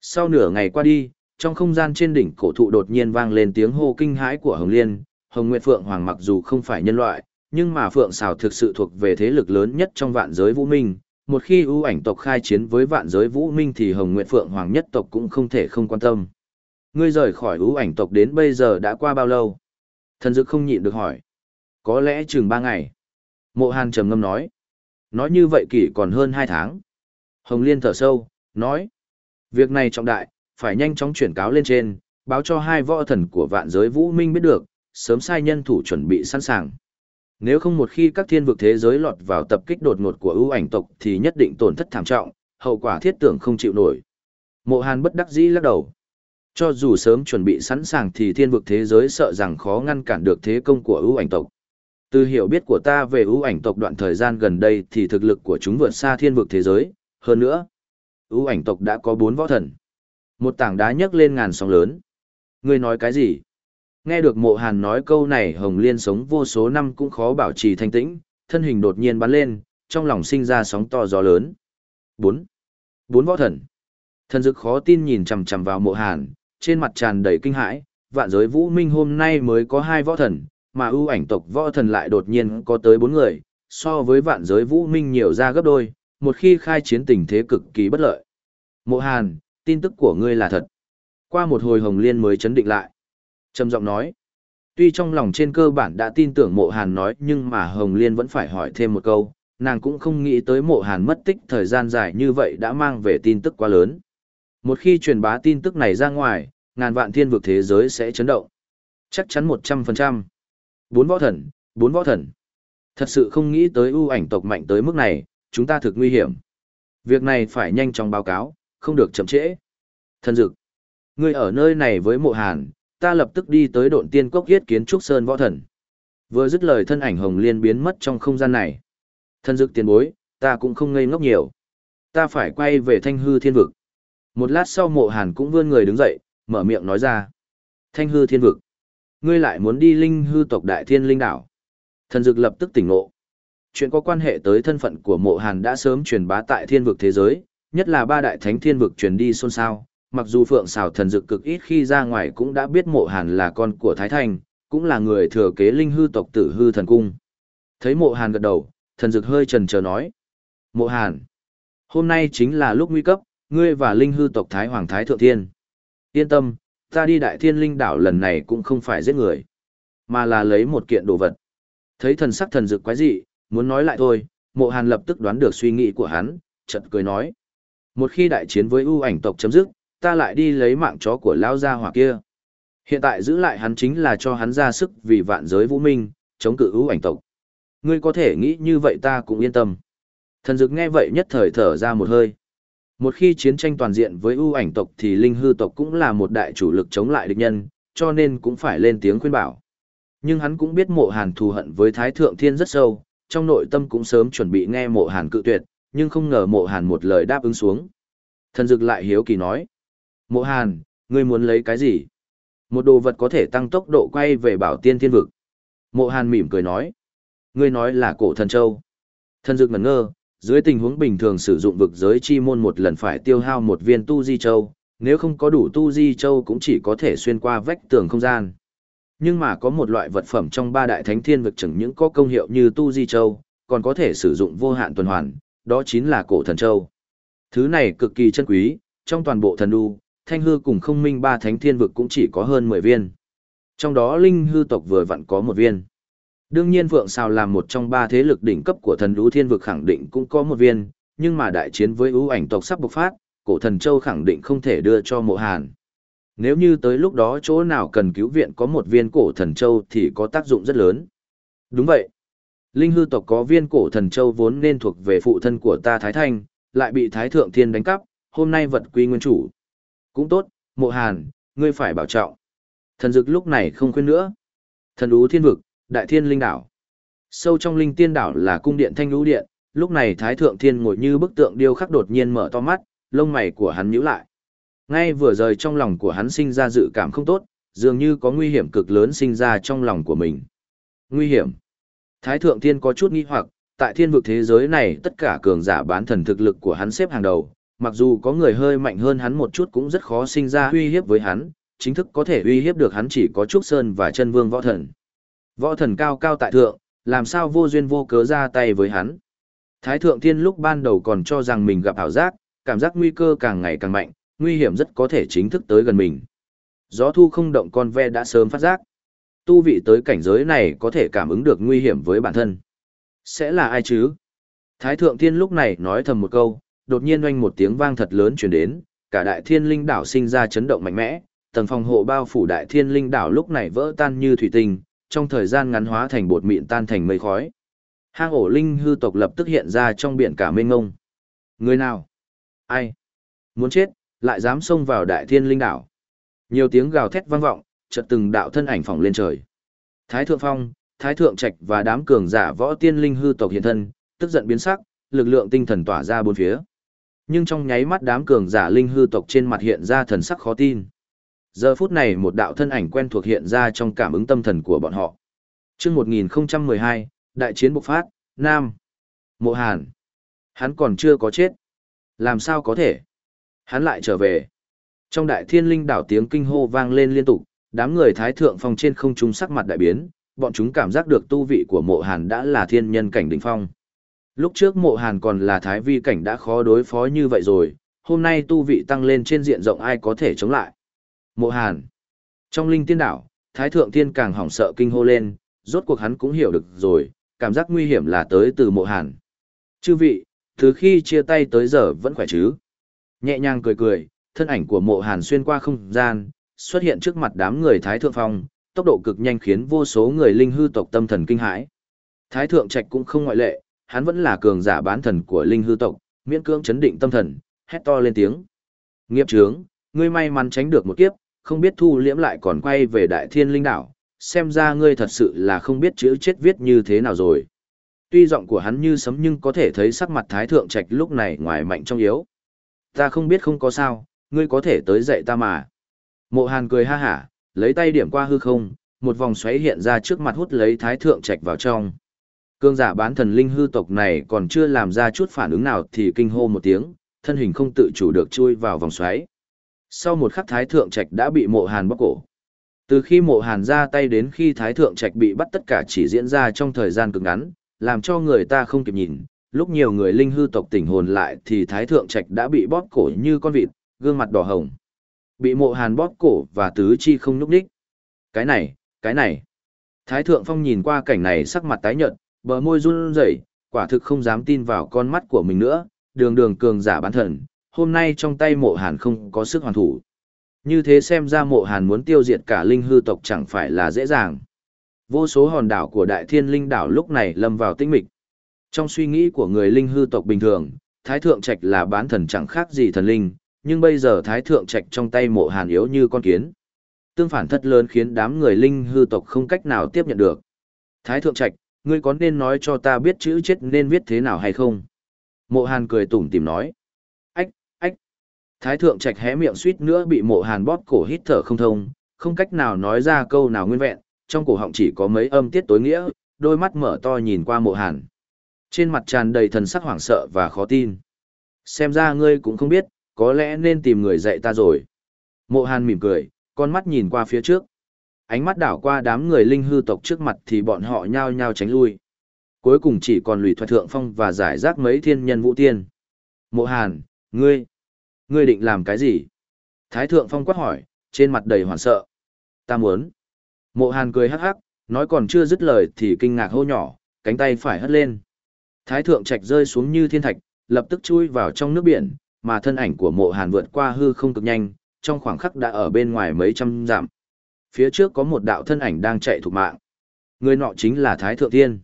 Sau nửa ngày qua đi, trong không gian trên đỉnh cổ thụ đột nhiên vang lên tiếng hô kinh hãi của Hồng Liên, Hồng Nguyệt Phượng Hoàng mặc dù không phải nhân loại, nhưng mà Phượng Xào thực sự thuộc về thế lực lớn nhất trong vạn giới vũ minh. Một khi ưu ảnh tộc khai chiến với vạn giới vũ minh thì Hồng Nguyệt Phượng Hoàng nhất tộc cũng không thể không quan tâm. Ngươi rời khỏi ưu ảnh tộc đến bây giờ đã qua bao lâu? Thần dực không nhịn được hỏi. Có lẽ chừng ba ngày. Mộ Hàn trầm ngâm nói. Nói như vậy kỷ còn hơn hai tháng. Hồng Liên thở sâu, nói. Việc này trọng đại, phải nhanh chóng chuyển cáo lên trên, báo cho hai võ thần của vạn giới vũ minh biết được, sớm sai nhân thủ chuẩn bị sẵn sàng. Nếu không một khi các thiên vực thế giới lọt vào tập kích đột ngột của ưu ảnh tộc thì nhất định tổn thất thảm trọng, hậu quả thiết tưởng không chịu nổi. Mộ Hàn bất đắc dĩ lắc đầu. Cho dù sớm chuẩn bị sẵn sàng thì thiên vực thế giới sợ rằng khó ngăn cản được thế công của ưu ảnh tộc. Từ hiểu biết của ta về ưu ảnh tộc đoạn thời gian gần đây thì thực lực của chúng vượt xa thiên vực thế giới, hơn nữa. ưu ảnh tộc đã có bốn võ thần. Một tảng đá nhấc lên ngàn sóng lớn. Ngươi nói cái gì? Nghe được mộ hàn nói câu này Hồng Liên sống vô số năm cũng khó bảo trì thanh tĩnh, thân hình đột nhiên bắn lên, trong lòng sinh ra sóng to gió lớn. 4. Bốn võ thần. Thần dực khó tin nhìn chằm chằm vào mộ hàn, trên mặt tràn đầy kinh hãi, vạn giới vũ minh hôm nay mới có hai võ thần, mà ưu ảnh tộc võ thần lại đột nhiên có tới bốn người, so với vạn giới vũ minh nhiều ra gấp đôi, một khi khai chiến tình thế cực kỳ bất lợi. Mộ hàn, tin tức của ngươi là thật. Qua một hồi Hồng Liên mới chấn định lại. Trầm giọng nói. Tuy trong lòng trên cơ bản đã tin tưởng mộ hàn nói nhưng mà Hồng Liên vẫn phải hỏi thêm một câu, nàng cũng không nghĩ tới mộ hàn mất tích thời gian dài như vậy đã mang về tin tức quá lớn. Một khi truyền bá tin tức này ra ngoài, ngàn vạn thiên vực thế giới sẽ chấn động. Chắc chắn 100%. Bốn võ thần, bốn võ thần. Thật sự không nghĩ tới ưu ảnh tộc mạnh tới mức này, chúng ta thực nguy hiểm. Việc này phải nhanh chóng báo cáo, không được chậm trễ. Thần dực. Ngươi ở nơi này với mộ hàn, ta lập tức đi tới độn tiên cốc yết kiến trúc sơn võ thần. Vừa dứt lời thân ảnh hồng liên biến mất trong không gian này. Thân dực tiền bối, ta cũng không ngây ngốc nhiều. Ta phải quay về thanh hư thiên vực. Một lát sau mộ hàn cũng vươn người đứng dậy, mở miệng nói ra. Thanh hư thiên vực. Ngươi lại muốn đi linh hư tộc đại thiên linh đảo. Thần dực lập tức tỉnh ngộ. Chuyện có quan hệ tới thân phận của mộ hàn đã sớm truyền bá tại thiên vực thế giới, nhất là ba đại thánh thiên vực truyền đi xôn xao, mặc dù phượng xào thần dực cực ít khi ra ngoài cũng đã biết mộ hàn là con của Thái thành cũng là người thừa kế linh hư tộc tử hư thần cung. Thấy mộ hàn gật đầu, thần dực hơi trần chờ nói. Mộ hàn, hôm nay chính là lúc nguy cấp, ngươi và linh hư tộc Thái Hoàng Thái Thượng Thiên. Yên tâm, ta đi đại thiên linh đảo lần này cũng không phải giết người, mà là lấy một kiện đồ vật. Thấy thần sắc thần dực quái dị, muốn nói lại thôi, mộ hàn lập tức đoán được suy nghĩ của hắn, chợt cười nói. Một khi đại chiến với ưu ảnh tộc chấm dứt, ta lại đi lấy mạng chó của lão gia hỏa kia. Hiện tại giữ lại hắn chính là cho hắn ra sức vì vạn giới vũ minh, chống cự ưu ảnh tộc. Ngươi có thể nghĩ như vậy ta cũng yên tâm. Thần dực nghe vậy nhất thời thở ra một hơi. Một khi chiến tranh toàn diện với ưu ảnh tộc thì linh hư tộc cũng là một đại chủ lực chống lại địch nhân, cho nên cũng phải lên tiếng khuyên bảo. Nhưng hắn cũng biết mộ hàn thù hận với Thái Thượng Thiên rất sâu, trong nội tâm cũng sớm chuẩn bị nghe mộ hàn cự tuyệt, nhưng không ngờ mộ hàn một lời đáp ứng xuống. Thần dực lại hiếu kỳ nói. Mộ Hàn, ngươi muốn lấy cái gì? Một đồ vật có thể tăng tốc độ quay về bảo tiên thiên vực. Mộ Hàn mỉm cười nói. Ngươi nói là cổ thần châu. Thần dực ngẩn ngơ, dưới tình huống bình thường sử dụng vực giới chi môn một lần phải tiêu hao một viên tu di châu, nếu không có đủ tu di châu cũng chỉ có thể xuyên qua vách tường không gian. Nhưng mà có một loại vật phẩm trong ba đại thánh thiên vực chẳng những có công hiệu như tu di châu, còn có thể sử dụng vô hạn tuần hoàn, đó chính là cổ thần châu. Thứ này cực kỳ chân quý, trong toàn bộ thần đu, thanh hư cùng không minh ba thánh thiên vực cũng chỉ có hơn 10 viên. Trong đó linh hư tộc vừa vặn có một viên. Đương nhiên Vượng Sào làm một trong ba thế lực đỉnh cấp của thần đũ thiên vực khẳng định cũng có một viên, nhưng mà đại chiến với ưu ảnh tộc sắp bộc phát, cổ thần châu khẳng định không thể đưa cho mộ hàn. Nếu như tới lúc đó chỗ nào cần cứu viện có một viên cổ thần châu thì có tác dụng rất lớn. Đúng vậy. Linh hư tộc có viên cổ thần châu vốn nên thuộc về phụ thân của ta Thái Thanh, lại bị Thái Thượng Thiên đánh cắp, hôm nay vật quy nguyên chủ. Cũng tốt, mộ hàn, ngươi phải bảo trọng. Thần dực lúc này không khuyên nữa. Thần ú thiên vực, đại thiên linh đảo. Sâu trong linh tiên đảo là cung điện thanh lũ điện, lúc này Thái Thượng Thiên ngồi như bức tượng điêu khắc đột nhiên mở to mắt, lông mày của hắn nhíu lại. Ngay vừa rời trong lòng của hắn sinh ra dự cảm không tốt, dường như có nguy hiểm cực lớn sinh ra trong lòng của mình. Nguy hiểm. Thái Thượng Thiên có chút nghi hoặc, tại thiên vực thế giới này tất cả cường giả bán thần thực lực của hắn xếp hàng đầu, mặc dù có người hơi mạnh hơn hắn một chút cũng rất khó sinh ra uy hiếp với hắn, chính thức có thể uy hiếp được hắn chỉ có Trúc Sơn và chân vương võ thần. Võ thần cao cao tại thượng, làm sao vô duyên vô cớ ra tay với hắn. Thái thượng thiên lúc ban đầu còn cho rằng mình gặp ảo giác, cảm giác nguy cơ càng ngày càng mạnh, nguy hiểm rất có thể chính thức tới gần mình. Gió thu không động con ve đã sớm phát giác. Tu vị tới cảnh giới này có thể cảm ứng được nguy hiểm với bản thân. Sẽ là ai chứ? Thái thượng thiên lúc này nói thầm một câu, đột nhiên oanh một tiếng vang thật lớn truyền đến, cả đại thiên linh đảo sinh ra chấn động mạnh mẽ, tầng phòng hộ bao phủ đại thiên linh đảo lúc này vỡ tan như thủy tinh, trong thời gian ngắn hóa thành bột mịn tan thành mây khói. Hang ổ linh hư tộc lập tức hiện ra trong biển cả mênh ngông. Người nào? Ai? Muốn chết, lại dám xông vào đại thiên linh đảo. Nhiều tiếng gào thét vang vọng, chợt từng đạo thân ảnh phóng lên trời. Thái thượng phong, thái thượng trạch và đám cường giả võ tiên linh hư tộc hiện thân, tức giận biến sắc, lực lượng tinh thần tỏa ra bốn phía. Nhưng trong nháy mắt đám cường giả linh hư tộc trên mặt hiện ra thần sắc khó tin. Giờ phút này một đạo thân ảnh quen thuộc hiện ra trong cảm ứng tâm thần của bọn họ. Trước 1012, đại chiến bộc phát, Nam. Mộ Hàn. Hắn còn chưa có chết. Làm sao có thể? Hắn lại trở về. Trong đại thiên linh đảo tiếng kinh hô vang lên liên tục, đám người thái thượng phong trên không trung sắc mặt đại biến, bọn chúng cảm giác được tu vị của mộ hàn đã là thiên nhân cảnh đỉnh phong. Lúc trước mộ hàn còn là thái vi cảnh đã khó đối phó như vậy rồi, hôm nay tu vị tăng lên trên diện rộng ai có thể chống lại. Mộ hàn. Trong linh tiên đảo, thái thượng tiên càng hỏng sợ kinh hô lên, rốt cuộc hắn cũng hiểu được rồi, cảm giác nguy hiểm là tới từ mộ hàn. Chư vị, từ khi chia tay tới giờ vẫn khỏe chứ. Nhẹ nhàng cười cười, thân ảnh của mộ hàn xuyên qua không gian, xuất hiện trước mặt đám người Thái Thượng Phong, tốc độ cực nhanh khiến vô số người linh hư tộc tâm thần kinh hãi. Thái Thượng Trạch cũng không ngoại lệ, hắn vẫn là cường giả bán thần của linh hư tộc, miễn cưỡng chấn định tâm thần, hét to lên tiếng. Nghiệp trướng, ngươi may mắn tránh được một kiếp, không biết thu liễm lại còn quay về đại thiên linh đảo, xem ra ngươi thật sự là không biết chữ chết viết như thế nào rồi. Tuy giọng của hắn như sấm nhưng có thể thấy sắc mặt Thái Thượng Trạch lúc này ngoài mạnh trong yếu. Ta không biết không có sao, ngươi có thể tới dạy ta mà. Mộ Hàn cười ha hả, lấy tay điểm qua hư không, một vòng xoáy hiện ra trước mặt hút lấy Thái Thượng Trạch vào trong. Cương giả bán thần linh hư tộc này còn chưa làm ra chút phản ứng nào thì kinh hô một tiếng, thân hình không tự chủ được chui vào vòng xoáy. Sau một khắc Thái Thượng Trạch đã bị mộ hàn bóc cổ. Từ khi mộ hàn ra tay đến khi Thái Thượng Trạch bị bắt tất cả chỉ diễn ra trong thời gian cực ngắn, làm cho người ta không kịp nhìn. Lúc nhiều người linh hư tộc tỉnh hồn lại thì Thái Thượng Trạch đã bị bóp cổ như con vịt, gương mặt đỏ hồng. Bị mộ hàn bóp cổ và tứ chi không nhúc đích. Cái này, cái này. Thái Thượng Phong nhìn qua cảnh này sắc mặt tái nhợt, bờ môi run rẩy, quả thực không dám tin vào con mắt của mình nữa, đường đường cường giả bán thần, hôm nay trong tay mộ hàn không có sức hoàn thủ. Như thế xem ra mộ hàn muốn tiêu diệt cả linh hư tộc chẳng phải là dễ dàng. Vô số hòn đảo của đại thiên linh đảo lúc này lâm vào tinh mịch. Trong suy nghĩ của người linh hư tộc bình thường, Thái Thượng Trạch là bán thần chẳng khác gì thần linh, nhưng bây giờ Thái Thượng Trạch trong tay mộ hàn yếu như con kiến. Tương phản thất lớn khiến đám người linh hư tộc không cách nào tiếp nhận được. Thái Thượng Trạch, ngươi có nên nói cho ta biết chữ chết nên viết thế nào hay không? Mộ hàn cười tủm tìm nói. Ách, ách. Thái Thượng Trạch hé miệng suýt nữa bị mộ hàn bóp cổ hít thở không thông, không cách nào nói ra câu nào nguyên vẹn, trong cổ họng chỉ có mấy âm tiết tối nghĩa, đôi mắt mở to nhìn qua mộ hàn. Trên mặt tràn đầy thần sắc hoảng sợ và khó tin. Xem ra ngươi cũng không biết, có lẽ nên tìm người dạy ta rồi. Mộ hàn mỉm cười, con mắt nhìn qua phía trước. Ánh mắt đảo qua đám người linh hư tộc trước mặt thì bọn họ nhao nhao tránh lui. Cuối cùng chỉ còn lùi thoại thượng phong và giải rác mấy thiên nhân vũ tiên. Mộ hàn, ngươi, ngươi định làm cái gì? Thái thượng phong quát hỏi, trên mặt đầy hoảng sợ. Ta muốn. Mộ hàn cười hắc hắc, nói còn chưa dứt lời thì kinh ngạc hô nhỏ, cánh tay phải hất lên. Thái thượng trạch rơi xuống như thiên thạch, lập tức chui vào trong nước biển, mà thân ảnh của mộ hàn vượt qua hư không cực nhanh, trong khoảng khắc đã ở bên ngoài mấy trăm dặm. Phía trước có một đạo thân ảnh đang chạy thục mạng. Người nọ chính là Thái Thượng Thiên.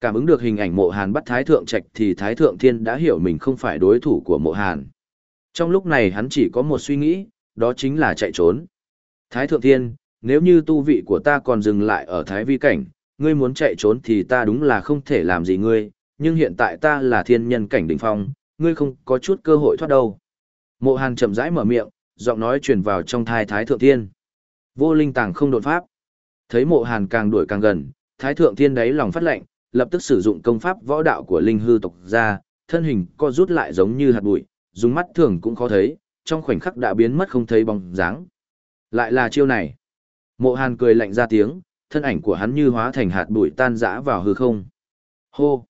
Cảm ứng được hình ảnh mộ hàn bắt Thái Thượng Trạch thì Thái Thượng Thiên đã hiểu mình không phải đối thủ của mộ hàn. Trong lúc này hắn chỉ có một suy nghĩ, đó chính là chạy trốn. Thái Thượng Thiên, nếu như tu vị của ta còn dừng lại ở Thái Vi Cảnh, ngươi muốn chạy trốn thì ta đúng là không thể làm gì ngươi, nhưng hiện tại ta là thiên nhân cảnh đỉnh phong, ngươi không có chút cơ hội thoát đâu. Mộ Hàn chậm rãi mở miệng, giọng nói truyền vào trong thai Thái Thượng Thiên. Vô linh tàng không đột pháp. Thấy Mộ Hàn càng đuổi càng gần, Thái Thượng Thiên đáy lòng phát lệnh, lập tức sử dụng công pháp võ đạo của linh hư tộc ra, thân hình co rút lại giống như hạt bụi, dùng mắt thường cũng khó thấy, trong khoảnh khắc đã biến mất không thấy bóng dáng. Lại là chiêu này. Mộ Hàn cười lạnh ra tiếng, thân ảnh của hắn như hóa thành hạt bụi tan rã vào hư không. Hô!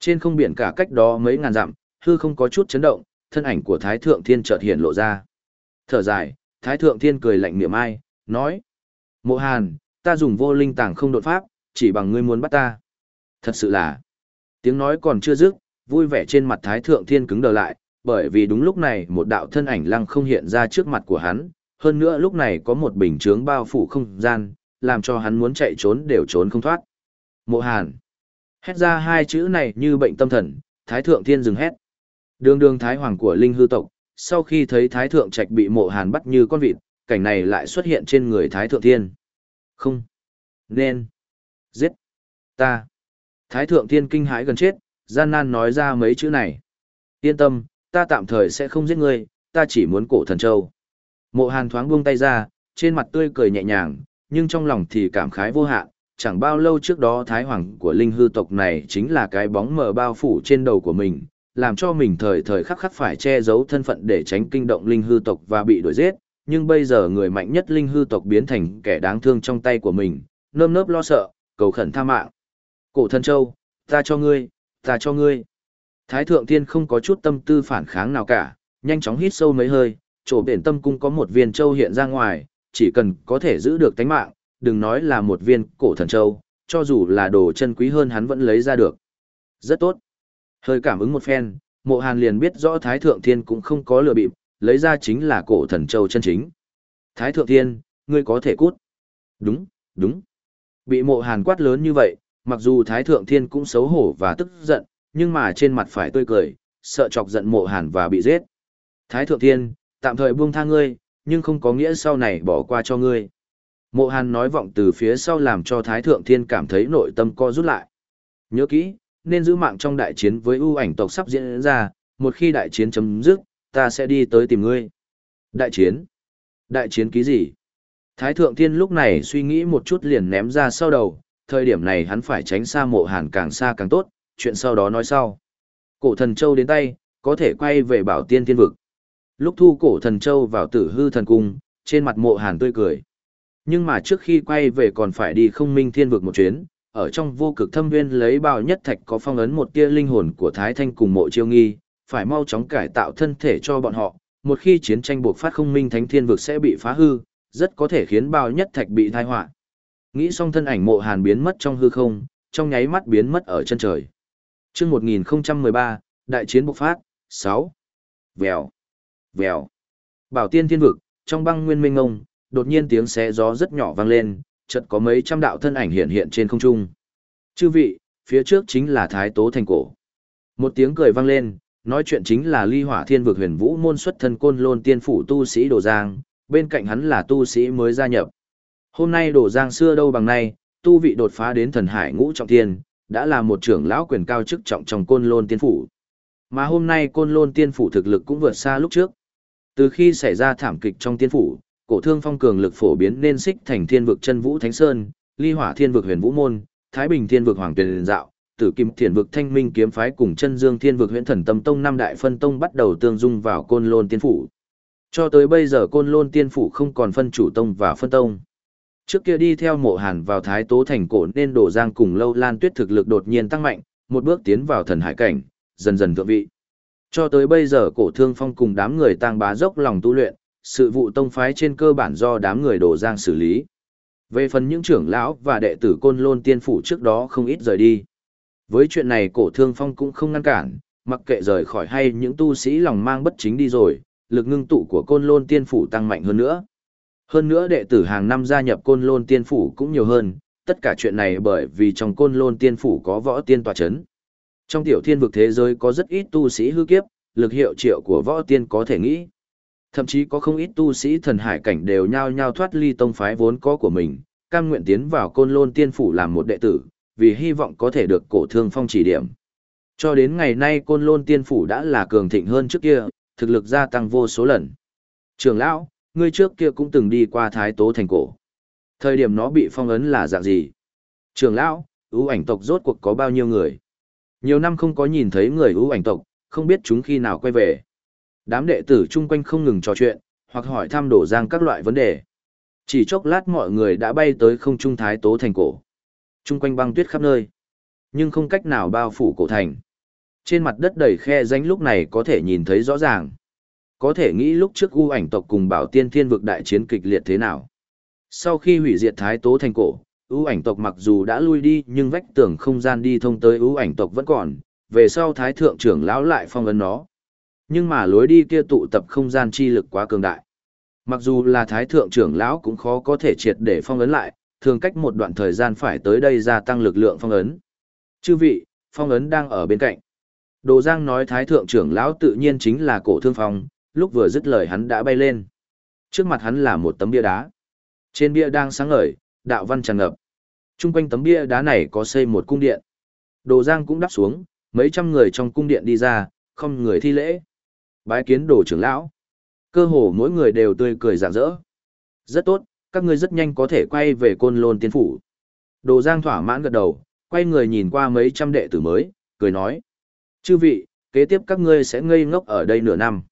Trên không biển cả cách đó mấy ngàn dặm, hư không có chút chấn động, thân ảnh của Thái Thượng Thiên chợt hiện lộ ra. Thở dài, Thái Thượng Thiên cười lạnh niệm ai, nói. Mộ Hàn, ta dùng vô linh tàng không đột pháp, chỉ bằng ngươi muốn bắt ta. Thật sự là. Tiếng nói còn chưa dứt, vui vẻ trên mặt Thái Thượng Thiên cứng đờ lại, bởi vì đúng lúc này một đạo thân ảnh lăng không hiện ra trước mặt của hắn, hơn nữa lúc này có một bình chướng bao phủ không gian, làm cho hắn muốn chạy trốn đều trốn không thoát. Mộ Hàn. Hét ra hai chữ này như bệnh tâm thần, Thái Thượng Thiên dừng hét. Đường đường Thái Hoàng của Linh Hư Tộc, sau khi thấy Thái Thượng Trạch bị mộ Hàn bắt như con vịt, cảnh này lại xuất hiện trên người Thái Thượng Thiên. Không. Nên. Giết. Ta. Thái Thượng Thiên kinh hãi gần chết, gian nan nói ra mấy chữ này. Yên tâm, ta tạm thời sẽ không giết ngươi, ta chỉ muốn cổ thần châu. Mộ Hàn thoáng buông tay ra, trên mặt tươi cười nhẹ nhàng, nhưng trong lòng thì cảm khái vô hạn. Chẳng bao lâu trước đó Thái Hoàng của linh hư tộc này chính là cái bóng mờ bao phủ trên đầu của mình, làm cho mình thời thời khắc khắc phải che giấu thân phận để tránh kinh động linh hư tộc và bị đuổi giết. Nhưng bây giờ người mạnh nhất linh hư tộc biến thành kẻ đáng thương trong tay của mình, nơm nớp lo sợ, cầu khẩn tha mạng. Cổ thần châu, ta cho ngươi, ta cho ngươi. Thái thượng tiên không có chút tâm tư phản kháng nào cả, nhanh chóng hít sâu mấy hơi, chỗ biển tâm cung có một viên châu hiện ra ngoài, chỉ cần có thể giữ được tánh mạng, đừng nói là một viên cổ thần châu, cho dù là đồ chân quý hơn hắn vẫn lấy ra được. Rất tốt. Hơi cảm ứng một phen, mộ hàn liền biết rõ Thái Thượng Thiên cũng không có lừa bịp, lấy ra chính là cổ thần châu chân chính. Thái Thượng Thiên, ngươi có thể cút. Đúng, đúng. Bị mộ hàn quát lớn như vậy, mặc dù Thái Thượng Thiên cũng xấu hổ và tức giận, nhưng mà trên mặt phải tươi cười, sợ chọc giận mộ hàn và bị giết. Thái Thượng Thiên, tạm thời buông tha ngươi, nhưng không có nghĩa sau này bỏ qua cho ngươi. Mộ hàn nói vọng từ phía sau làm cho Thái Thượng Thiên cảm thấy nội tâm co rút lại. Nhớ kỹ, nên giữ mạng trong đại chiến với ưu ảnh tộc sắp diễn ra, một khi đại chiến chấm dứt, ta sẽ đi tới tìm ngươi. Đại chiến? Đại chiến ký gì? Thái Thượng Thiên lúc này suy nghĩ một chút liền ném ra sau đầu, thời điểm này hắn phải tránh xa mộ hàn càng xa càng tốt, chuyện sau đó nói sau. Cổ thần châu đến tay, có thể quay về bảo tiên thiên vực. Lúc thu cổ thần châu vào tử hư thần cung, trên mặt mộ hàn tươi cười. Nhưng mà trước khi quay về còn phải đi không minh thiên vực một chuyến, ở trong vô cực thâm viên lấy bao nhất thạch có phong ấn một tia linh hồn của Thái Thanh cùng mộ chiêu nghi, phải mau chóng cải tạo thân thể cho bọn họ, một khi chiến tranh buộc phát không minh thánh thiên vực sẽ bị phá hư, rất có thể khiến bao nhất thạch bị tai họa. Nghĩ xong thân ảnh mộ hàn biến mất trong hư không, trong nháy mắt biến mất ở chân trời. chương 1013, đại chiến bộc phát, 6. Vèo, vèo. Bảo tiên thiên vực, trong băng nguyên minh ngông, đột nhiên tiếng xé gió rất nhỏ vang lên, chợt có mấy trăm đạo thân ảnh hiện hiện trên không trung. Chư vị, phía trước chính là Thái Tố Thành Cổ. Một tiếng cười vang lên, nói chuyện chính là ly hỏa thiên vực huyền vũ môn xuất thân côn lôn tiên phủ tu sĩ Đồ Giang, bên cạnh hắn là tu sĩ mới gia nhập. Hôm nay Đồ Giang xưa đâu bằng nay, tu vị đột phá đến thần hải ngũ trọng thiên, đã là một trưởng lão quyền cao chức trọng trong côn lôn tiên phủ. Mà hôm nay côn lôn tiên phủ thực lực cũng vượt xa lúc trước. Từ khi xảy ra thảm kịch trong tiên phủ, cổ thương phong cường lực phổ biến nên xích thành thiên vực chân vũ thánh sơn, ly hỏa thiên vực huyền vũ môn, thái bình thiên vực hoàng tuyền dạo, tử kim Thiền vực thanh minh kiếm phái cùng chân dương thiên vực Huyền thần tâm tông năm đại phân tông bắt đầu tương dung vào côn lôn tiên phủ. Cho tới bây giờ côn lôn tiên phủ không còn phân chủ tông và phân tông. Trước kia đi theo mộ hàn vào thái tố thành cổ nên đổ giang cùng lâu lan tuyết thực lực đột nhiên tăng mạnh, một bước tiến vào thần hải cảnh, dần dần thượng vị. Cho tới bây giờ cổ thương phong cùng đám người tăng bá dốc lòng tu luyện, sự vụ tông phái trên cơ bản do đám người đổ giang xử lý. Về phần những trưởng lão và đệ tử côn lôn tiên phủ trước đó không ít rời đi. Với chuyện này cổ thương phong cũng không ngăn cản, mặc kệ rời khỏi hay những tu sĩ lòng mang bất chính đi rồi, lực ngưng tụ của côn lôn tiên phủ tăng mạnh hơn nữa. Hơn nữa đệ tử hàng năm gia nhập côn lôn tiên phủ cũng nhiều hơn, tất cả chuyện này bởi vì trong côn lôn tiên phủ có võ tiên tòa chấn. Trong tiểu thiên vực thế giới có rất ít tu sĩ hư kiếp, lực hiệu triệu của võ tiên có thể nghĩ. Thậm chí có không ít tu sĩ thần hải cảnh đều nhao nhao thoát ly tông phái vốn có của mình, cam nguyện tiến vào côn lôn tiên phủ làm một đệ tử, vì hy vọng có thể được cổ thương phong chỉ điểm. Cho đến ngày nay côn lôn tiên phủ đã là cường thịnh hơn trước kia, thực lực gia tăng vô số lần. Trường lão, ngươi trước kia cũng từng đi qua thái tố thành cổ. Thời điểm nó bị phong ấn là dạng gì? Trường lão, ưu ảnh tộc rốt cuộc có bao nhiêu người? Nhiều năm không có nhìn thấy người ưu ảnh tộc, không biết chúng khi nào quay về. Đám đệ tử chung quanh không ngừng trò chuyện, hoặc hỏi thăm đổ giang các loại vấn đề. Chỉ chốc lát mọi người đã bay tới không trung thái tố thành cổ. Trung quanh băng tuyết khắp nơi. Nhưng không cách nào bao phủ cổ thành. Trên mặt đất đầy khe danh lúc này có thể nhìn thấy rõ ràng. Có thể nghĩ lúc trước u ảnh tộc cùng bảo tiên thiên vực đại chiến kịch liệt thế nào. Sau khi hủy diệt thái tố thành cổ, U ảnh tộc mặc dù đã lui đi nhưng vách tường không gian đi thông tới U ảnh tộc vẫn còn, về sau thái thượng trưởng lão lại phong ấn nó. Nhưng mà lối đi kia tụ tập không gian chi lực quá cường đại. Mặc dù là thái thượng trưởng lão cũng khó có thể triệt để phong ấn lại, thường cách một đoạn thời gian phải tới đây gia tăng lực lượng phong ấn. Chư vị, phong ấn đang ở bên cạnh. Đồ Giang nói thái thượng trưởng lão tự nhiên chính là cổ thương phong, lúc vừa dứt lời hắn đã bay lên. Trước mặt hắn là một tấm bia đá. Trên bia đang sáng ngời, đạo văn tràn ngập. Trung quanh tấm bia đá này có xây một cung điện. Đồ Giang cũng đáp xuống, mấy trăm người trong cung điện đi ra, không người thi lễ. Bái kiến đồ trưởng lão. Cơ hồ mỗi người đều tươi cười rạng rỡ. Rất tốt, các ngươi rất nhanh có thể quay về côn lôn tiên phủ. Đồ Giang thỏa mãn gật đầu, quay người nhìn qua mấy trăm đệ tử mới, cười nói. Chư vị, kế tiếp các ngươi sẽ ngây ngốc ở đây nửa năm.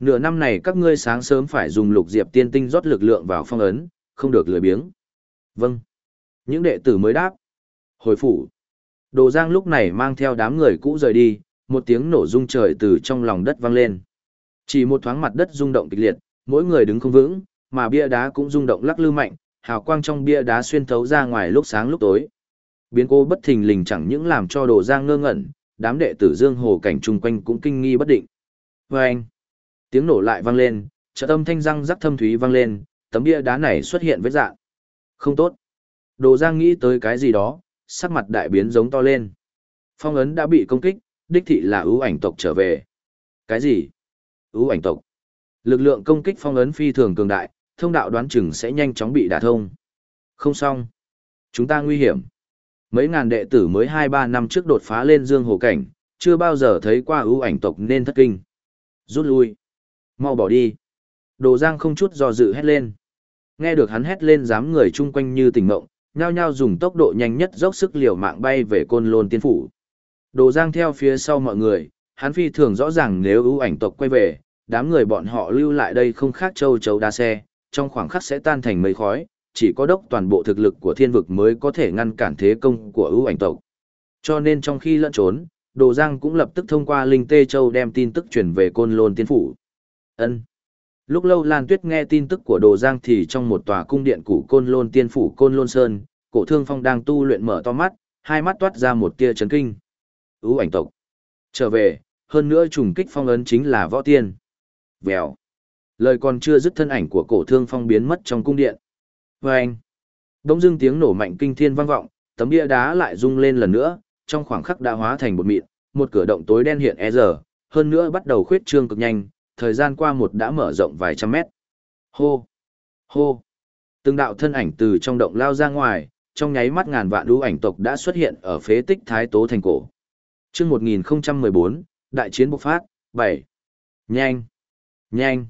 Nửa năm này các ngươi sáng sớm phải dùng lục diệp tiên tinh rót lực lượng vào phong ấn, không được lười biếng. Vâng. Những đệ tử mới đáp. Hồi phủ. Đồ Giang lúc này mang theo đám người cũ rời đi, một tiếng nổ rung trời từ trong lòng đất vang lên. Chỉ một thoáng mặt đất rung động kịch liệt, mỗi người đứng không vững, mà bia đá cũng rung động lắc lư mạnh, hào quang trong bia đá xuyên thấu ra ngoài lúc sáng lúc tối. Biến cố bất thình lình chẳng những làm cho Đồ Giang ngơ ngẩn, đám đệ tử Dương Hồ cảnh chung quanh cũng kinh nghi bất định. Và anh, tiếng nổ lại vang lên, chợt âm thanh răng rắc thâm thúy vang lên, tấm bia đá này xuất hiện vết dạng. Không tốt. Đồ Giang nghĩ tới cái gì đó, sắc mặt đại biến giống to lên. Phong ấn đã bị công kích, đích thị là ưu ảnh tộc trở về. Cái gì? ưu ảnh tộc. Lực lượng công kích phong ấn phi thường cường đại, thông đạo đoán chừng sẽ nhanh chóng bị đả thông. Không xong. Chúng ta nguy hiểm. Mấy ngàn đệ tử mới 2-3 năm trước đột phá lên dương hồ cảnh, chưa bao giờ thấy qua ưu ảnh tộc nên thất kinh. Rút lui. Mau bỏ đi. Đồ Giang không chút do dự hét lên. Nghe được hắn hét lên dám người chung quanh như tỉnh mộng, nhao nhao dùng tốc độ nhanh nhất dốc sức liều mạng bay về côn lôn tiên phủ. Đồ Giang theo phía sau mọi người, hắn phi thường rõ ràng nếu ưu ảnh tộc quay về, đám người bọn họ lưu lại đây không khác châu chấu đa xe, trong khoảng khắc sẽ tan thành mây khói, chỉ có đốc toàn bộ thực lực của thiên vực mới có thể ngăn cản thế công của ưu ảnh tộc. Cho nên trong khi lẫn trốn, Đồ Giang cũng lập tức thông qua Linh Tê Châu đem tin tức truyền về Côn Lôn Tiên Phủ. Ân. Lúc lâu Lan Tuyết nghe tin tức của Đồ Giang thì trong một tòa cung điện cũ Côn Lôn Tiên Phủ Côn Lôn Sơn, cổ thương phong đang tu luyện mở to mắt, hai mắt toát ra một tia chấn kinh. Ưu ảnh tộc. Trở về, hơn nữa trùng kích phong ấn chính là võ tiên. Vèo. Lời còn chưa dứt thân ảnh của cổ thương phong biến mất trong cung điện. Và anh. Đông dưng tiếng nổ mạnh kinh thiên vang vọng, tấm bia đá lại rung lên lần nữa, trong khoảng khắc đã hóa thành một mịn, một cửa động tối đen hiện e giờ, hơn nữa bắt đầu khuyết trương cực nhanh, thời gian qua một đã mở rộng vài trăm mét. Hô! Hô! Từng đạo thân ảnh từ trong động lao ra ngoài, trong nháy mắt ngàn vạn đu ảnh tộc đã xuất hiện ở phế tích Thái Tố Thành Cổ. chương 1014, Đại chiến bộc phát, 7. Nhanh! Nhanh!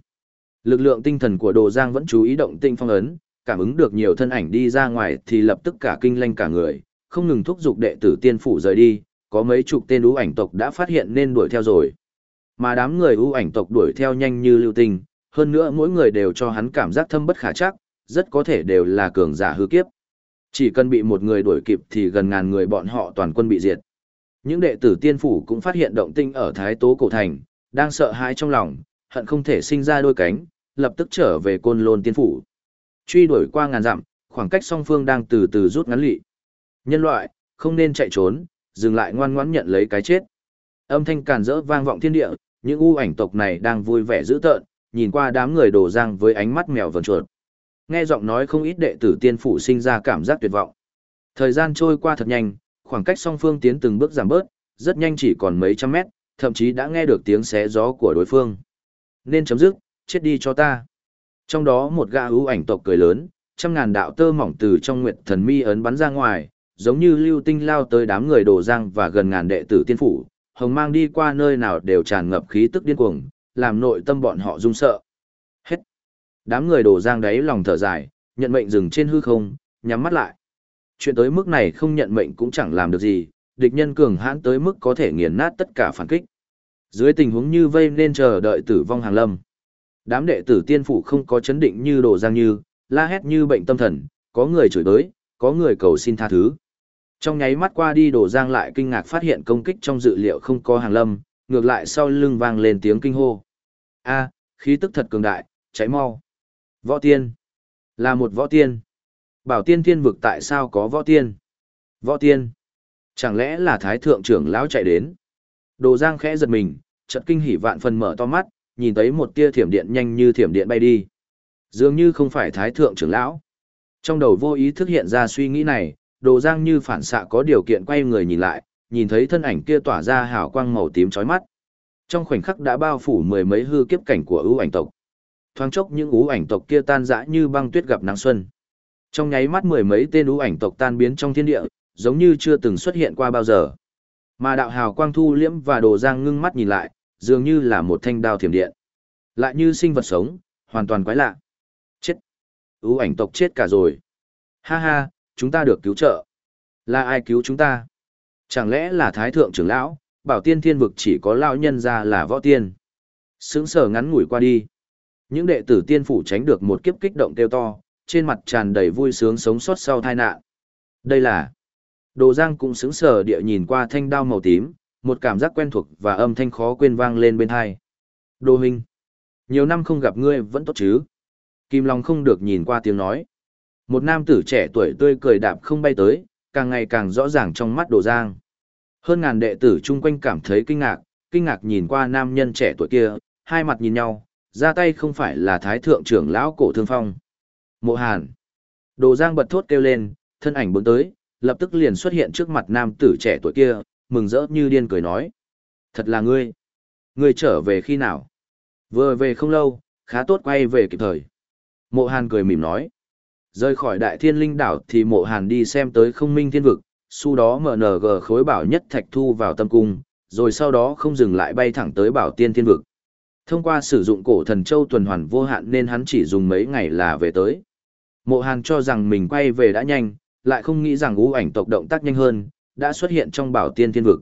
Lực lượng tinh thần của Đồ Giang vẫn chú ý động tinh phong ấn, cảm ứng được nhiều thân ảnh đi ra ngoài thì lập tức cả kinh lanh cả người, không ngừng thúc giục đệ tử tiên phủ rời đi, có mấy chục tên ưu ảnh tộc đã phát hiện nên đuổi theo rồi. Mà đám người ưu ảnh tộc đuổi theo nhanh như lưu tinh, hơn nữa mỗi người đều cho hắn cảm giác thâm bất khả chắc, rất có thể đều là cường giả hư kiếp. Chỉ cần bị một người đuổi kịp thì gần ngàn người bọn họ toàn quân bị diệt. Những đệ tử tiên phủ cũng phát hiện động tinh ở Thái Tố Cổ Thành, đang sợ hãi trong lòng, hận không thể sinh ra đôi cánh, lập tức trở về côn lôn tiên phủ. Truy đuổi qua ngàn dặm, khoảng cách song phương đang từ từ rút ngắn lị. Nhân loại, không nên chạy trốn, dừng lại ngoan ngoãn nhận lấy cái chết. Âm thanh càn rỡ vang vọng thiên địa, những u ảnh tộc này đang vui vẻ dữ tợn, nhìn qua đám người đổ giang với ánh mắt mèo vờn chuột. Nghe giọng nói không ít đệ tử tiên phủ sinh ra cảm giác tuyệt vọng. Thời gian trôi qua thật nhanh, khoảng cách song phương tiến từng bước giảm bớt, rất nhanh chỉ còn mấy trăm mét, thậm chí đã nghe được tiếng xé gió của đối phương. Nên chấm dứt, chết đi cho ta. Trong đó một gã ưu ảnh tộc cười lớn, trăm ngàn đạo tơ mỏng từ trong nguyệt thần mi ấn bắn ra ngoài, giống như lưu tinh lao tới đám người đổ giang và gần ngàn đệ tử tiên phủ, hồng mang đi qua nơi nào đều tràn ngập khí tức điên cuồng, làm nội tâm bọn họ run sợ. Hết. Đám người đổ giang đáy lòng thở dài, nhận mệnh dừng trên hư không, nhắm mắt lại. Chuyện tới mức này không nhận mệnh cũng chẳng làm được gì, địch nhân cường hãn tới mức có thể nghiền nát tất cả phản kích. Dưới tình huống như vây nên chờ đợi tử vong hàng lâm. Đám đệ tử tiên phủ không có chấn định như đồ giang như, la hét như bệnh tâm thần, có người chửi tới, có người cầu xin tha thứ. Trong nháy mắt qua đi Đồ Giang lại kinh ngạc phát hiện công kích trong dự liệu không có hàng lâm, ngược lại sau lưng vang lên tiếng kinh hô. A, khí tức thật cường đại, cháy mau. Võ tiên. Là một võ tiên. Bảo tiên thiên vực tại sao có võ tiên? Võ tiên. Chẳng lẽ là thái thượng trưởng lão chạy đến? Đồ Giang khẽ giật mình, chợt kinh hỉ vạn phần mở to mắt, nhìn thấy một tia thiểm điện nhanh như thiểm điện bay đi. Dường như không phải thái thượng trưởng lão. Trong đầu vô ý thức hiện ra suy nghĩ này, Đồ Giang như phản xạ có điều kiện quay người nhìn lại, nhìn thấy thân ảnh kia tỏa ra hào quang màu tím chói mắt. Trong khoảnh khắc đã bao phủ mười mấy hư kiếp cảnh của ưu ảnh tộc. Thoáng chốc những ưu ảnh tộc kia tan rã như băng tuyết gặp nắng xuân. Trong nháy mắt mười mấy tên ưu ảnh tộc tan biến trong thiên địa, giống như chưa từng xuất hiện qua bao giờ. Mà đạo hào quang thu liễm và đồ giang ngưng mắt nhìn lại, dường như là một thanh đao thiểm điện. Lại như sinh vật sống, hoàn toàn quái lạ. Chết. Ưu ảnh tộc chết cả rồi. Ha ha, chúng ta được cứu trợ. Là ai cứu chúng ta? Chẳng lẽ là Thái Thượng trưởng lão, bảo tiên thiên vực chỉ có lão nhân ra là võ tiên. Sướng sở ngắn ngủi qua đi. Những đệ tử tiên phủ tránh được một kiếp kích động kêu to, trên mặt tràn đầy vui sướng sống sót sau tai nạn. Đây là Đồ Giang cũng sững sờ địa nhìn qua thanh đao màu tím, một cảm giác quen thuộc và âm thanh khó quên vang lên bên tai. Đồ Hinh, nhiều năm không gặp ngươi vẫn tốt chứ? Kim Long không được nhìn qua tiếng nói. Một nam tử trẻ tuổi tươi cười đạp không bay tới, càng ngày càng rõ ràng trong mắt Đồ Giang. Hơn ngàn đệ tử chung quanh cảm thấy kinh ngạc, kinh ngạc nhìn qua nam nhân trẻ tuổi kia, hai mặt nhìn nhau, ra tay không phải là thái thượng trưởng lão cổ thương phong. Mộ Hàn. Đồ Giang bật thốt kêu lên, thân ảnh bước tới, lập tức liền xuất hiện trước mặt nam tử trẻ tuổi kia, mừng rỡ như điên cười nói. Thật là ngươi. Ngươi trở về khi nào? Vừa về không lâu, khá tốt quay về kịp thời. Mộ Hàn cười mỉm nói. Rời khỏi đại thiên linh đảo thì mộ Hàn đi xem tới không minh thiên vực, su đó MNG khối bảo nhất thạch thu vào tâm cung, rồi sau đó không dừng lại bay thẳng tới bảo tiên thiên vực. Thông qua sử dụng cổ thần châu tuần hoàn vô hạn nên hắn chỉ dùng mấy ngày là về tới. Mộ Hàn cho rằng mình quay về đã nhanh, lại không nghĩ rằng ú ảnh tộc động tác nhanh hơn, đã xuất hiện trong bảo tiên thiên vực.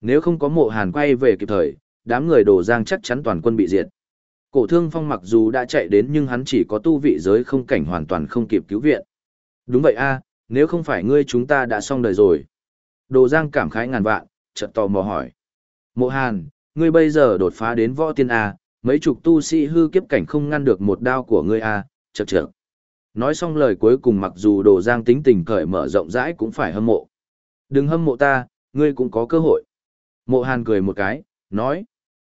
Nếu không có mộ hàn quay về kịp thời, đám người đổ giang chắc chắn toàn quân bị diệt. Cổ thương phong mặc dù đã chạy đến nhưng hắn chỉ có tu vị giới không cảnh hoàn toàn không kịp cứu viện. Đúng vậy a nếu không phải ngươi chúng ta đã xong đời rồi. Đồ giang cảm khái ngàn vạn, chợt tò mò hỏi. Mộ hàn, ngươi bây giờ đột phá đến võ tiên A, mấy chục tu sĩ hư kiếp cảnh không ngăn được một đao của ngươi A, chật chật. Nói xong lời cuối cùng mặc dù đồ giang tính tình cởi mở rộng rãi cũng phải hâm mộ. Đừng hâm mộ ta, ngươi cũng có cơ hội. Mộ hàn cười một cái, nói.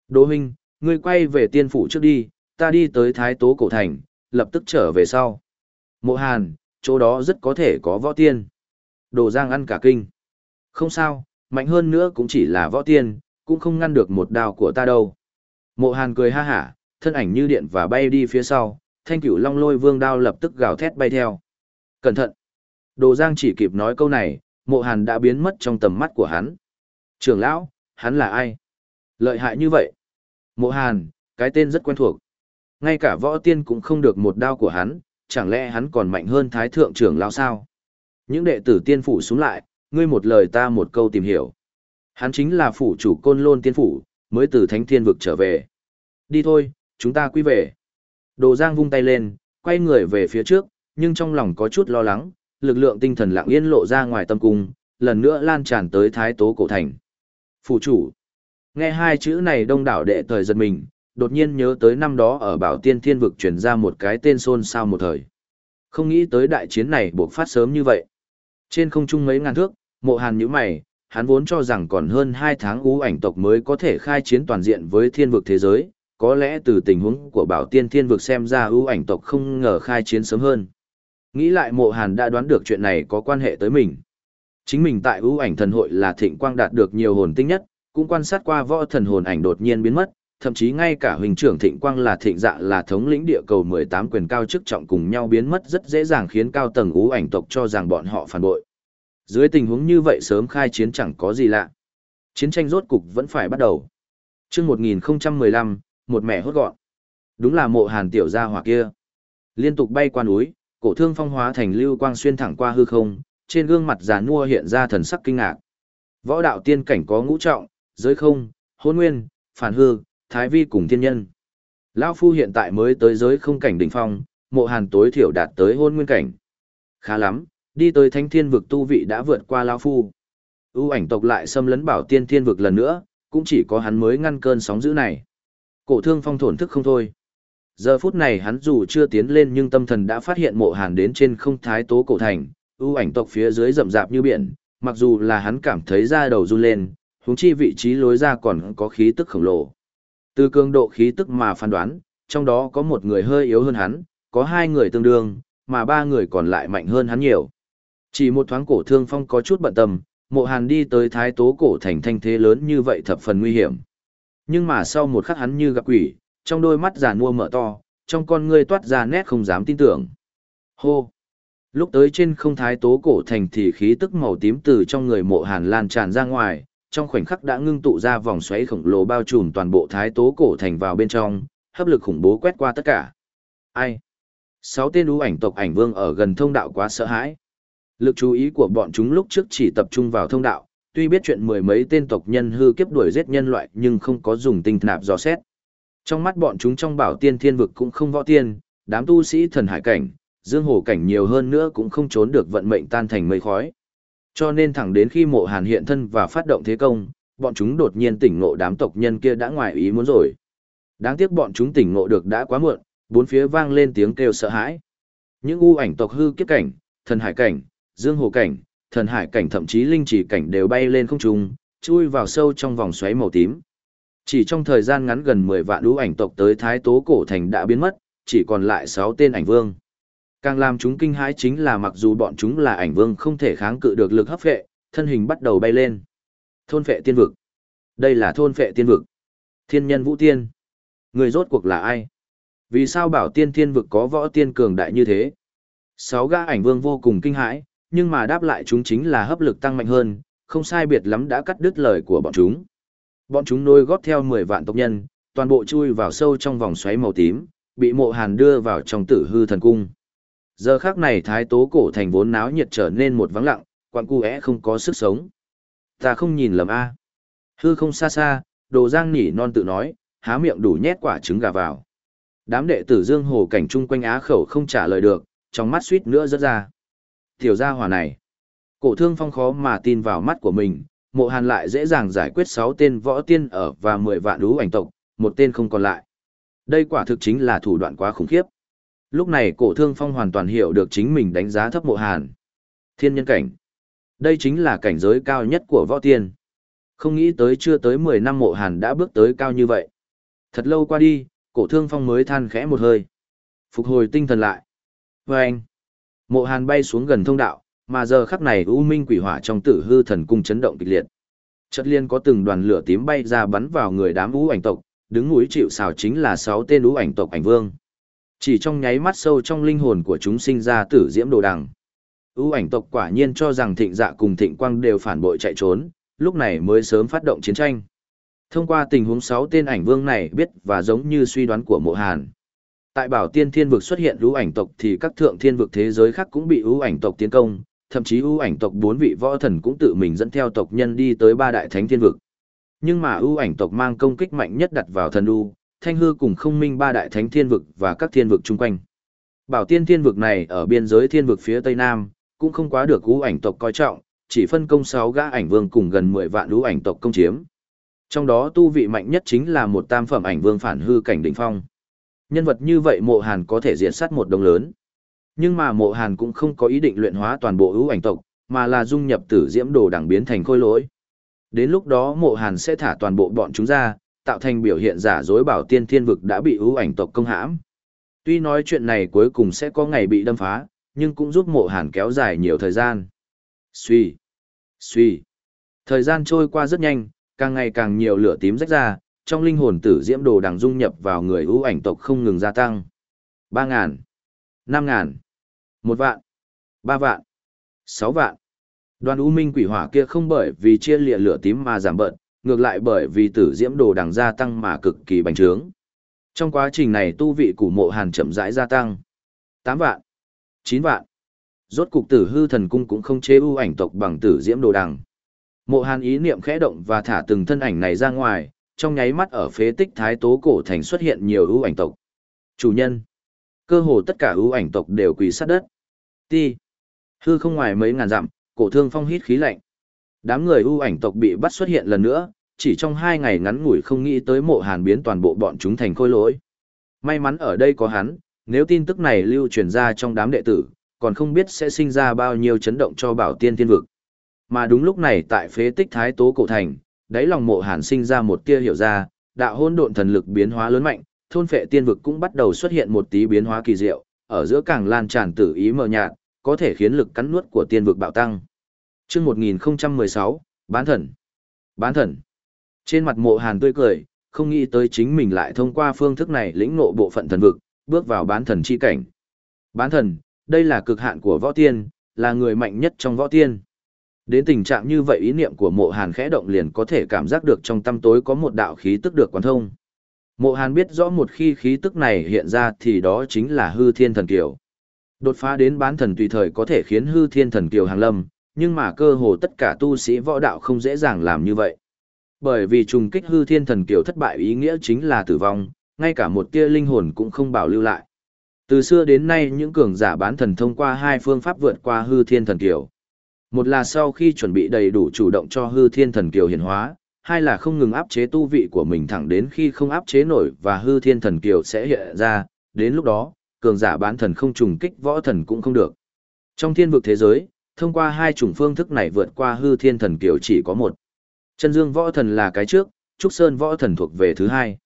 Đỗ huynh, ngươi quay về tiên phủ trước đi, ta đi tới thái tố cổ thành, lập tức trở về sau. Mộ hàn, chỗ đó rất có thể có võ tiên. Đồ giang ăn cả kinh. Không sao, mạnh hơn nữa cũng chỉ là võ tiên, cũng không ngăn được một đao của ta đâu. Mộ hàn cười ha hả, thân ảnh như điện và bay đi phía sau, thanh cửu long lôi vương đao lập tức gào thét bay theo. Cẩn thận! Đồ Giang chỉ kịp nói câu này, mộ hàn đã biến mất trong tầm mắt của hắn. Trưởng lão, hắn là ai? Lợi hại như vậy. Mộ hàn, cái tên rất quen thuộc. Ngay cả võ tiên cũng không được một đao của hắn, chẳng lẽ hắn còn mạnh hơn thái thượng trưởng lão sao? Những đệ tử tiên phủ xuống lại, ngươi một lời ta một câu tìm hiểu. Hắn chính là phủ chủ côn lôn tiên phủ, mới từ thánh thiên vực trở về. Đi thôi, chúng ta quy về. Đồ Giang vung tay lên, quay người về phía trước, nhưng trong lòng có chút lo lắng, lực lượng tinh thần lặng yên lộ ra ngoài tâm cung, lần nữa lan tràn tới thái tố cổ thành. Phủ chủ. Nghe hai chữ này đông đảo đệ thời giật mình, đột nhiên nhớ tới năm đó ở bảo tiên thiên vực truyền ra một cái tên xôn xao một thời. Không nghĩ tới đại chiến này buộc phát sớm như vậy. Trên không trung mấy ngàn thước, mộ hàn như mày, hắn vốn cho rằng còn hơn hai tháng ú ảnh tộc mới có thể khai chiến toàn diện với thiên vực thế giới, có lẽ từ tình huống của bảo tiên thiên vực xem ra ưu ảnh tộc không ngờ khai chiến sớm hơn. Nghĩ lại mộ hàn đã đoán được chuyện này có quan hệ tới mình. Chính mình tại ưu ảnh thần hội là thịnh quang đạt được nhiều hồn tinh nhất, cũng quan sát qua võ thần hồn ảnh đột nhiên biến mất, thậm chí ngay cả huynh trưởng thịnh quang là thịnh dạ là thống lĩnh địa cầu 18 quyền cao chức trọng cùng nhau biến mất rất dễ dàng khiến cao tầng ưu ảnh tộc cho rằng bọn họ phản bội. Dưới tình huống như vậy sớm khai chiến chẳng có gì lạ. Chiến tranh rốt cục vẫn phải bắt đầu. chương 1015, một mẹ hốt gọn. Đúng là mộ hàn tiểu gia hỏa kia. Liên tục bay qua núi, cổ thương phong hóa thành lưu quang xuyên thẳng qua hư không, trên gương mặt già nua hiện ra thần sắc kinh ngạc. Võ đạo tiên cảnh có ngũ trọng, giới không, hôn nguyên, phản hư, thái vi cùng thiên nhân. Lão phu hiện tại mới tới giới không cảnh đỉnh phong, mộ hàn tối thiểu đạt tới hôn nguyên cảnh. Khá lắm, đi tới thánh thiên vực tu vị đã vượt qua lao phu. ưu ảnh tộc lại xâm lấn bảo tiên thiên vực lần nữa, cũng chỉ có hắn mới ngăn cơn sóng dữ này. Cổ thương phong thổn thức không thôi. Giờ phút này hắn dù chưa tiến lên nhưng tâm thần đã phát hiện mộ hàn đến trên không thái tố cổ thành, ưu ảnh tộc phía dưới rậm rạp như biển, mặc dù là hắn cảm thấy da đầu run lên, huống chi vị trí lối ra còn có khí tức khổng lồ. Từ cường độ khí tức mà phán đoán, trong đó có một người hơi yếu hơn hắn, có hai người tương đương, mà ba người còn lại mạnh hơn hắn nhiều. Chỉ một thoáng cổ thương phong có chút bận tâm, mộ hàn đi tới thái tố cổ thành thanh thế lớn như vậy thập phần nguy hiểm. Nhưng mà sau một khắc hắn như gặp quỷ, trong đôi mắt giàn mua mở to, trong con ngươi toát ra nét không dám tin tưởng. Hô! Lúc tới trên không thái tố cổ thành thì khí tức màu tím từ trong người mộ hàn lan tràn ra ngoài, trong khoảnh khắc đã ngưng tụ ra vòng xoáy khổng lồ bao trùm toàn bộ thái tố cổ thành vào bên trong, hấp lực khủng bố quét qua tất cả. Ai? Sáu tên ú ảnh tộc ảnh vương ở gần thông đạo quá sợ hãi. Lực chú ý của bọn chúng lúc trước chỉ tập trung vào thông đạo, tuy biết chuyện mười mấy tên tộc nhân hư kiếp đuổi giết nhân loại nhưng không có dùng tinh nạp dò xét. Trong mắt bọn chúng trong bảo tiên thiên vực cũng không võ tiên, đám tu sĩ thần hải cảnh, dương hồ cảnh nhiều hơn nữa cũng không trốn được vận mệnh tan thành mây khói. Cho nên thẳng đến khi mộ hàn hiện thân và phát động thế công, bọn chúng đột nhiên tỉnh ngộ đám tộc nhân kia đã ngoài ý muốn rồi. Đáng tiếc bọn chúng tỉnh ngộ được đã quá muộn, bốn phía vang lên tiếng kêu sợ hãi. Những u ảnh tộc hư kiếp cảnh, thần hải cảnh, dương hồ cảnh, thần hải cảnh thậm chí linh chỉ cảnh đều bay lên không trung, chui vào sâu trong vòng xoáy màu tím. Chỉ trong thời gian ngắn gần 10 vạn lũ ảnh tộc tới Thái Tố cổ thành đã biến mất, chỉ còn lại 6 tên ảnh vương. Càng làm chúng kinh hãi chính là mặc dù bọn chúng là ảnh vương không thể kháng cự được lực hấp phệ, thân hình bắt đầu bay lên. Thôn phệ tiên vực. Đây là thôn phệ tiên vực. Thiên nhân vũ tiên. Người rốt cuộc là ai? Vì sao bảo tiên thiên vực có võ tiên cường đại như thế? Sáu gã ảnh vương vô cùng kinh hãi, nhưng mà đáp lại chúng chính là hấp lực tăng mạnh hơn, không sai biệt lắm đã cắt đứt lời của bọn chúng. Bọn chúng nôi góp theo 10 vạn tộc nhân, toàn bộ chui vào sâu trong vòng xoáy màu tím, bị mộ hàn đưa vào trong tử hư thần cung. Giờ khác này thái tố cổ thành vốn náo nhiệt trở nên một vắng lặng, quặng cu không có sức sống. Ta không nhìn lầm a Hư không xa xa, đồ giang nỉ non tự nói, há miệng đủ nhét quả trứng gà vào. Đám đệ tử dương hồ cảnh chung quanh á khẩu không trả lời được, trong mắt suýt nữa rớt ra. Tiểu gia hỏa này. Cổ thương phong khó mà tin vào mắt của mình, mộ hàn lại dễ dàng giải quyết 6 tên võ tiên ở và 10 vạn đú ảnh tộc, một tên không còn lại. Đây quả thực chính là thủ đoạn quá khủng khiếp. Lúc này cổ thương phong hoàn toàn hiểu được chính mình đánh giá thấp mộ hàn. Thiên nhân cảnh. Đây chính là cảnh giới cao nhất của võ tiên. Không nghĩ tới chưa tới 10 năm mộ hàn đã bước tới cao như vậy. Thật lâu qua đi, cổ thương phong mới than khẽ một hơi. Phục hồi tinh thần lại. Và anh, mộ hàn bay xuống gần thông đạo, mà giờ khắc này U Minh quỷ hỏa trong tử hư thần cung chấn động kịch liệt. Chất liên có từng đoàn lửa tím bay ra bắn vào người đám U ảnh tộc, đứng núi chịu xào chính là sáu tên U ảnh tộc ảnh vương. Chỉ trong nháy mắt sâu trong linh hồn của chúng sinh ra tử diễm đồ đằng. U ảnh tộc quả nhiên cho rằng thịnh dạ cùng thịnh quang đều phản bội chạy trốn, lúc này mới sớm phát động chiến tranh. Thông qua tình huống sáu tên ảnh vương này biết và giống như suy đoán của mộ hàn. Tại bảo tiên thiên vực xuất hiện lũ ảnh tộc thì các thượng thiên vực thế giới khác cũng bị ưu ảnh tộc tiến công, thậm chí ưu ảnh tộc bốn vị võ thần cũng tự mình dẫn theo tộc nhân đi tới ba đại thánh thiên vực. Nhưng mà ưu ảnh tộc mang công kích mạnh nhất đặt vào thần đu, thanh hư cùng không minh ba đại thánh thiên vực và các thiên vực chung quanh. Bảo tiên thiên vực này ở biên giới thiên vực phía tây nam, cũng không quá được ưu ảnh tộc coi trọng, chỉ phân công 6 gã ảnh vương cùng gần 10 vạn ưu ảnh tộc công chiếm. Trong đó tu vị mạnh nhất chính là một tam phẩm ảnh vương phản hư cảnh đỉnh phong. Nhân vật như vậy mộ hàn có thể diệt sát một đồng lớn. Nhưng mà mộ hàn cũng không có ý định luyện hóa toàn bộ ưu ảnh tộc, mà là dung nhập tử diễm đồ đẳng biến thành khôi lỗi. Đến lúc đó mộ hàn sẽ thả toàn bộ bọn chúng ra, tạo thành biểu hiện giả dối bảo tiên thiên vực đã bị ưu ảnh tộc công hãm. Tuy nói chuyện này cuối cùng sẽ có ngày bị đâm phá, nhưng cũng giúp mộ hàn kéo dài nhiều thời gian. Suy, suy. Thời gian trôi qua rất nhanh, càng ngày càng nhiều lửa tím rách ra, trong linh hồn tử diễm đồ đằng dung nhập vào người ưu ảnh tộc không ngừng gia tăng. Ba ngàn, năm ngàn, một vạn, ba vạn, sáu vạn. Đoàn U Minh quỷ hỏa kia không bởi vì chia lịa lửa tím mà giảm bợn, ngược lại bởi vì tử diễm đồ đằng gia tăng mà cực kỳ bành trướng. Trong quá trình này tu vị của mộ hàn chậm rãi gia tăng. tám vạn, chín vạn. Rốt cục tử hư thần cung cũng không chế ưu ảnh tộc bằng tử diễm đồ đằng. Mộ Hàn ý niệm khẽ động và thả từng thân ảnh này ra ngoài, trong nháy mắt ở phế tích thái tố cổ thành xuất hiện nhiều ưu ảnh tộc. Chủ nhân. Cơ hồ tất cả ưu ảnh tộc đều quỳ sát đất. Ti. Hư không ngoài mấy ngàn dặm, cổ thương phong hít khí lạnh. Đám người ưu ảnh tộc bị bắt xuất hiện lần nữa, chỉ trong hai ngày ngắn ngủi không nghĩ tới mộ hàn biến toàn bộ bọn chúng thành khôi lỗi. May mắn ở đây có hắn, nếu tin tức này lưu truyền ra trong đám đệ tử, còn không biết sẽ sinh ra bao nhiêu chấn động cho bảo tiên thiên vực. Mà đúng lúc này tại phế tích thái tố cổ thành, đáy lòng mộ hàn sinh ra một tia hiểu ra, đạo hôn độn thần lực biến hóa lớn mạnh, thôn phệ tiên vực cũng bắt đầu xuất hiện một tí biến hóa kỳ diệu, ở giữa càng lan tràn tử ý mờ nhạt, có thể khiến lực cắn nuốt của tiên vực bạo tăng. Chương 1016, Bán thần. Bán thần. Trên mặt mộ hàn tươi cười, không nghĩ tới chính mình lại thông qua phương thức này lĩnh ngộ bộ phận thần vực, bước vào bán thần chi cảnh. Bán thần, đây là cực hạn của võ tiên, là người mạnh nhất trong võ tiên. Đến tình trạng như vậy ý niệm của mộ hàn khẽ động liền có thể cảm giác được trong tâm tối có một đạo khí tức được quán thông. Mộ hàn biết rõ một khi khí tức này hiện ra thì đó chính là hư thiên thần kiều. Đột phá đến bán thần tùy thời có thể khiến hư thiên thần kiều hàng lâm, nhưng mà cơ hồ tất cả tu sĩ võ đạo không dễ dàng làm như vậy. Bởi vì trùng kích hư thiên thần kiều thất bại ý nghĩa chính là tử vong, ngay cả một tia linh hồn cũng không bảo lưu lại. Từ xưa đến nay những cường giả bán thần thông qua hai phương pháp vượt qua hư thiên thần kiều. Một là sau khi chuẩn bị đầy đủ chủ động cho hư thiên thần kiều hiển hóa, hai là không ngừng áp chế tu vị của mình thẳng đến khi không áp chế nổi và hư thiên thần kiều sẽ hiện ra, đến lúc đó, cường giả bán thần không trùng kích võ thần cũng không được. Trong thiên vực thế giới, thông qua hai chủng phương thức này vượt qua hư thiên thần kiều chỉ có một. Chân dương võ thần là cái trước, trúc sơn võ thần thuộc về thứ hai.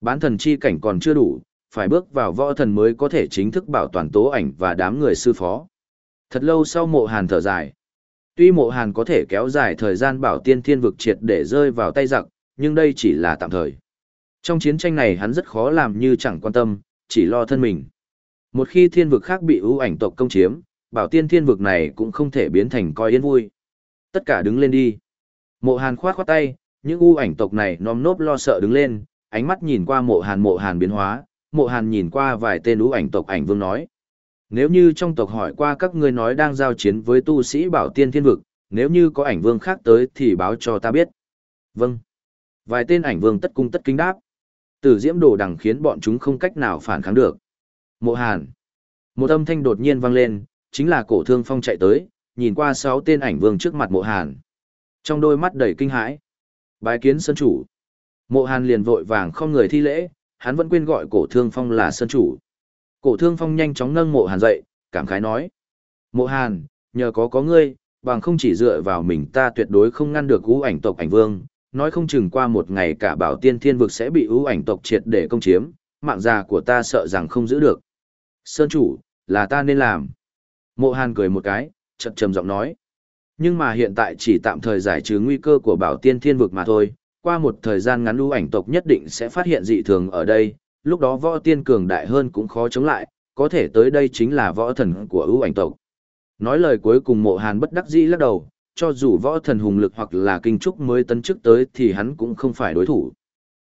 Bán thần chi cảnh còn chưa đủ, phải bước vào võ thần mới có thể chính thức bảo toàn tố ảnh và đám người sư phó. Thật lâu sau mộ hàn thở dài. Tuy mộ hàn có thể kéo dài thời gian bảo tiên thiên vực triệt để rơi vào tay giặc, nhưng đây chỉ là tạm thời. Trong chiến tranh này hắn rất khó làm như chẳng quan tâm, chỉ lo thân mình. Một khi thiên vực khác bị ưu ảnh tộc công chiếm, bảo tiên thiên vực này cũng không thể biến thành coi yên vui. Tất cả đứng lên đi. Mộ hàn khoát khoát tay, những ưu ảnh tộc này nom nốp lo sợ đứng lên, ánh mắt nhìn qua mộ hàn mộ hàn biến hóa, mộ hàn nhìn qua vài tên ưu ảnh tộc ảnh vương nói. Nếu như trong tộc hỏi qua các ngươi nói đang giao chiến với tu sĩ bảo tiên thiên vực, nếu như có ảnh vương khác tới thì báo cho ta biết. Vâng. Vài tên ảnh vương tất cung tất kính đáp. Tử diễm đồ đằng khiến bọn chúng không cách nào phản kháng được. Mộ hàn. Một âm thanh đột nhiên vang lên, chính là cổ thương phong chạy tới, nhìn qua sáu tên ảnh vương trước mặt mộ hàn. Trong đôi mắt đầy kinh hãi. Bái kiến sân chủ. Mộ hàn liền vội vàng không người thi lễ, hắn vẫn quên gọi cổ thương phong là sân chủ. Cổ thương phong nhanh chóng nâng mộ hàn dậy, cảm khái nói. Mộ hàn, nhờ có có ngươi, bằng không chỉ dựa vào mình ta tuyệt đối không ngăn được ưu ảnh tộc ảnh vương, nói không chừng qua một ngày cả bảo tiên thiên vực sẽ bị ưu ảnh tộc triệt để công chiếm, mạng già của ta sợ rằng không giữ được. Sơn chủ, là ta nên làm. Mộ hàn cười một cái, chậm trầm giọng nói. Nhưng mà hiện tại chỉ tạm thời giải trừ nguy cơ của bảo tiên thiên vực mà thôi, qua một thời gian ngắn ưu ảnh tộc nhất định sẽ phát hiện dị thường ở đây, lúc đó võ tiên cường đại hơn cũng khó chống lại, có thể tới đây chính là võ thần của ưu ảnh tộc. Nói lời cuối cùng mộ hàn bất đắc dĩ lắc đầu, cho dù võ thần hùng lực hoặc là kinh trúc mới tấn chức tới thì hắn cũng không phải đối thủ.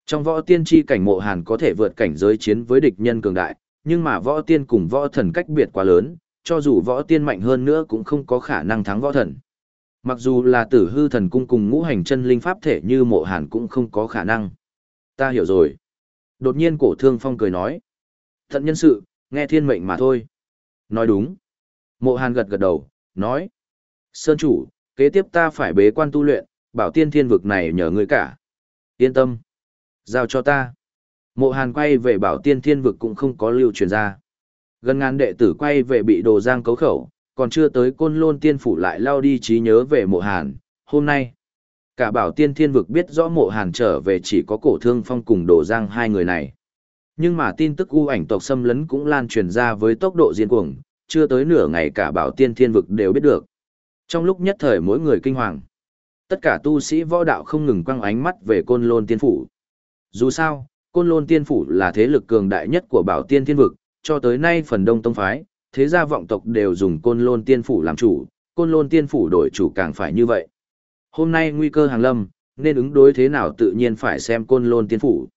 Trong võ tiên chi cảnh mộ hàn có thể vượt cảnh giới chiến với địch nhân cường đại, nhưng mà võ tiên cùng võ thần cách biệt quá lớn, cho dù võ tiên mạnh hơn nữa cũng không có khả năng thắng võ thần. Mặc dù là tử hư thần cung cùng ngũ hành chân linh pháp thể như mộ hàn cũng không có khả năng. Ta hiểu rồi. Đột nhiên cổ thương phong cười nói. Thận nhân sự, nghe thiên mệnh mà thôi. Nói đúng. Mộ hàn gật gật đầu, nói. Sơn chủ, kế tiếp ta phải bế quan tu luyện, bảo tiên thiên vực này nhờ ngươi cả. Yên tâm. Giao cho ta. Mộ hàn quay về bảo tiên thiên vực cũng không có lưu truyền ra. Gần ngàn đệ tử quay về bị đồ giang cấu khẩu, còn chưa tới côn lôn tiên phủ lại lao đi trí nhớ về mộ hàn. Hôm nay, cả bảo tiên thiên vực biết rõ mộ hàn trở về chỉ có cổ thương phong cùng Đổ giang hai người này. Nhưng mà tin tức u ảnh tộc xâm lấn cũng lan truyền ra với tốc độ diên cuồng, chưa tới nửa ngày cả bảo tiên thiên vực đều biết được. Trong lúc nhất thời mỗi người kinh hoàng, tất cả tu sĩ võ đạo không ngừng quăng ánh mắt về côn lôn tiên phủ. Dù sao, côn lôn tiên phủ là thế lực cường đại nhất của bảo tiên thiên vực, cho tới nay phần đông tông phái, thế gia vọng tộc đều dùng côn lôn tiên phủ làm chủ, côn lôn tiên phủ đổi chủ càng phải như vậy. Hôm nay nguy cơ hàng lâm, nên ứng đối thế nào tự nhiên phải xem côn lôn tiên phủ.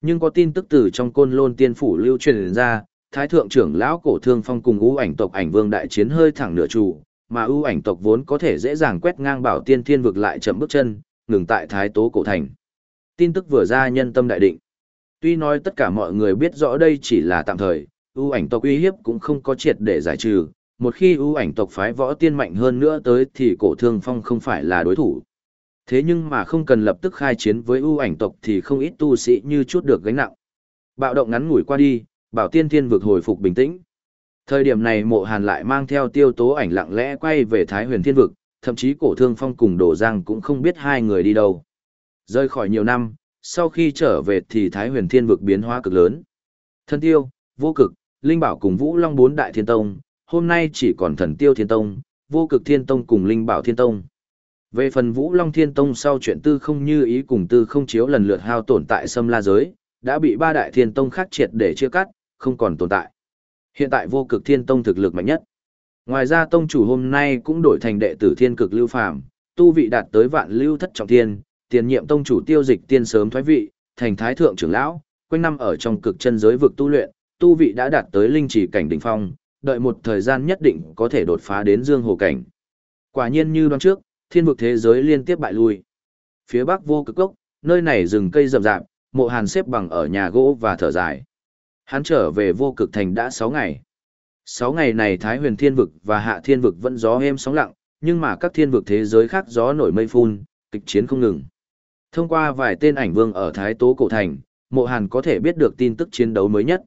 Nhưng có tin tức từ trong côn lôn tiên phủ lưu truyền ra, thái thượng trưởng lão cổ thương phong cùng ưu ảnh tộc ảnh vương đại chiến hơi thẳng nửa trụ, mà ưu ảnh tộc vốn có thể dễ dàng quét ngang bảo tiên thiên vực lại chậm bước chân, ngừng tại thái tố cổ thành. Tin tức vừa ra nhân tâm đại định. Tuy nói tất cả mọi người biết rõ đây chỉ là tạm thời, ưu ảnh tộc uy hiếp cũng không có triệt để giải trừ, một khi ưu ảnh tộc phái võ tiên mạnh hơn nữa tới thì cổ thương phong không phải là đối thủ. Thế nhưng mà không cần lập tức khai chiến với ưu ảnh tộc thì không ít tu sĩ như chút được gánh nặng. Bạo động ngắn ngủi qua đi, bảo tiên thiên vực hồi phục bình tĩnh. Thời điểm này mộ hàn lại mang theo tiêu tố ảnh lặng lẽ quay về Thái huyền thiên vực, thậm chí cổ thương phong cùng Đồ Giang cũng không biết hai người đi đâu. Rơi khỏi nhiều năm, sau khi trở về thì Thái huyền thiên vực biến hóa cực lớn. Thân tiêu, vô cực, linh bảo cùng Vũ Long bốn đại thiên tông, hôm nay chỉ còn thần tiêu thiên tông, vô cực thiên tông cùng linh bảo thiên tông. Về phần Vũ Long Thiên Tông sau chuyện tư không như ý cùng tư không chiếu lần lượt hao tổn tại Sâm La Giới, đã bị ba đại thiên tông khác triệt để chia cắt, không còn tồn tại. Hiện tại vô cực thiên tông thực lực mạnh nhất. Ngoài ra tông chủ hôm nay cũng đổi thành đệ tử thiên cực lưu phàm, tu vị đạt tới vạn lưu thất trọng thiên, tiền nhiệm tông chủ tiêu dịch tiên sớm thoái vị, thành thái thượng trưởng lão, quanh năm ở trong cực chân giới vực tu luyện, tu vị đã đạt tới linh chỉ cảnh đỉnh phong, đợi một thời gian nhất định có thể đột phá đến dương hồ cảnh. Quả nhiên như đoán trước, thiên vực thế giới liên tiếp bại lui. Phía bắc vô cực cốc, nơi này rừng cây rậm rạp, mộ hàn xếp bằng ở nhà gỗ và thở dài. Hắn trở về vô cực thành đã 6 ngày. 6 ngày này Thái huyền thiên vực và hạ thiên vực vẫn gió êm sóng lặng, nhưng mà các thiên vực thế giới khác gió nổi mây phun, kịch chiến không ngừng. Thông qua vài tên ảnh vương ở Thái Tố Cổ Thành, mộ hàn có thể biết được tin tức chiến đấu mới nhất.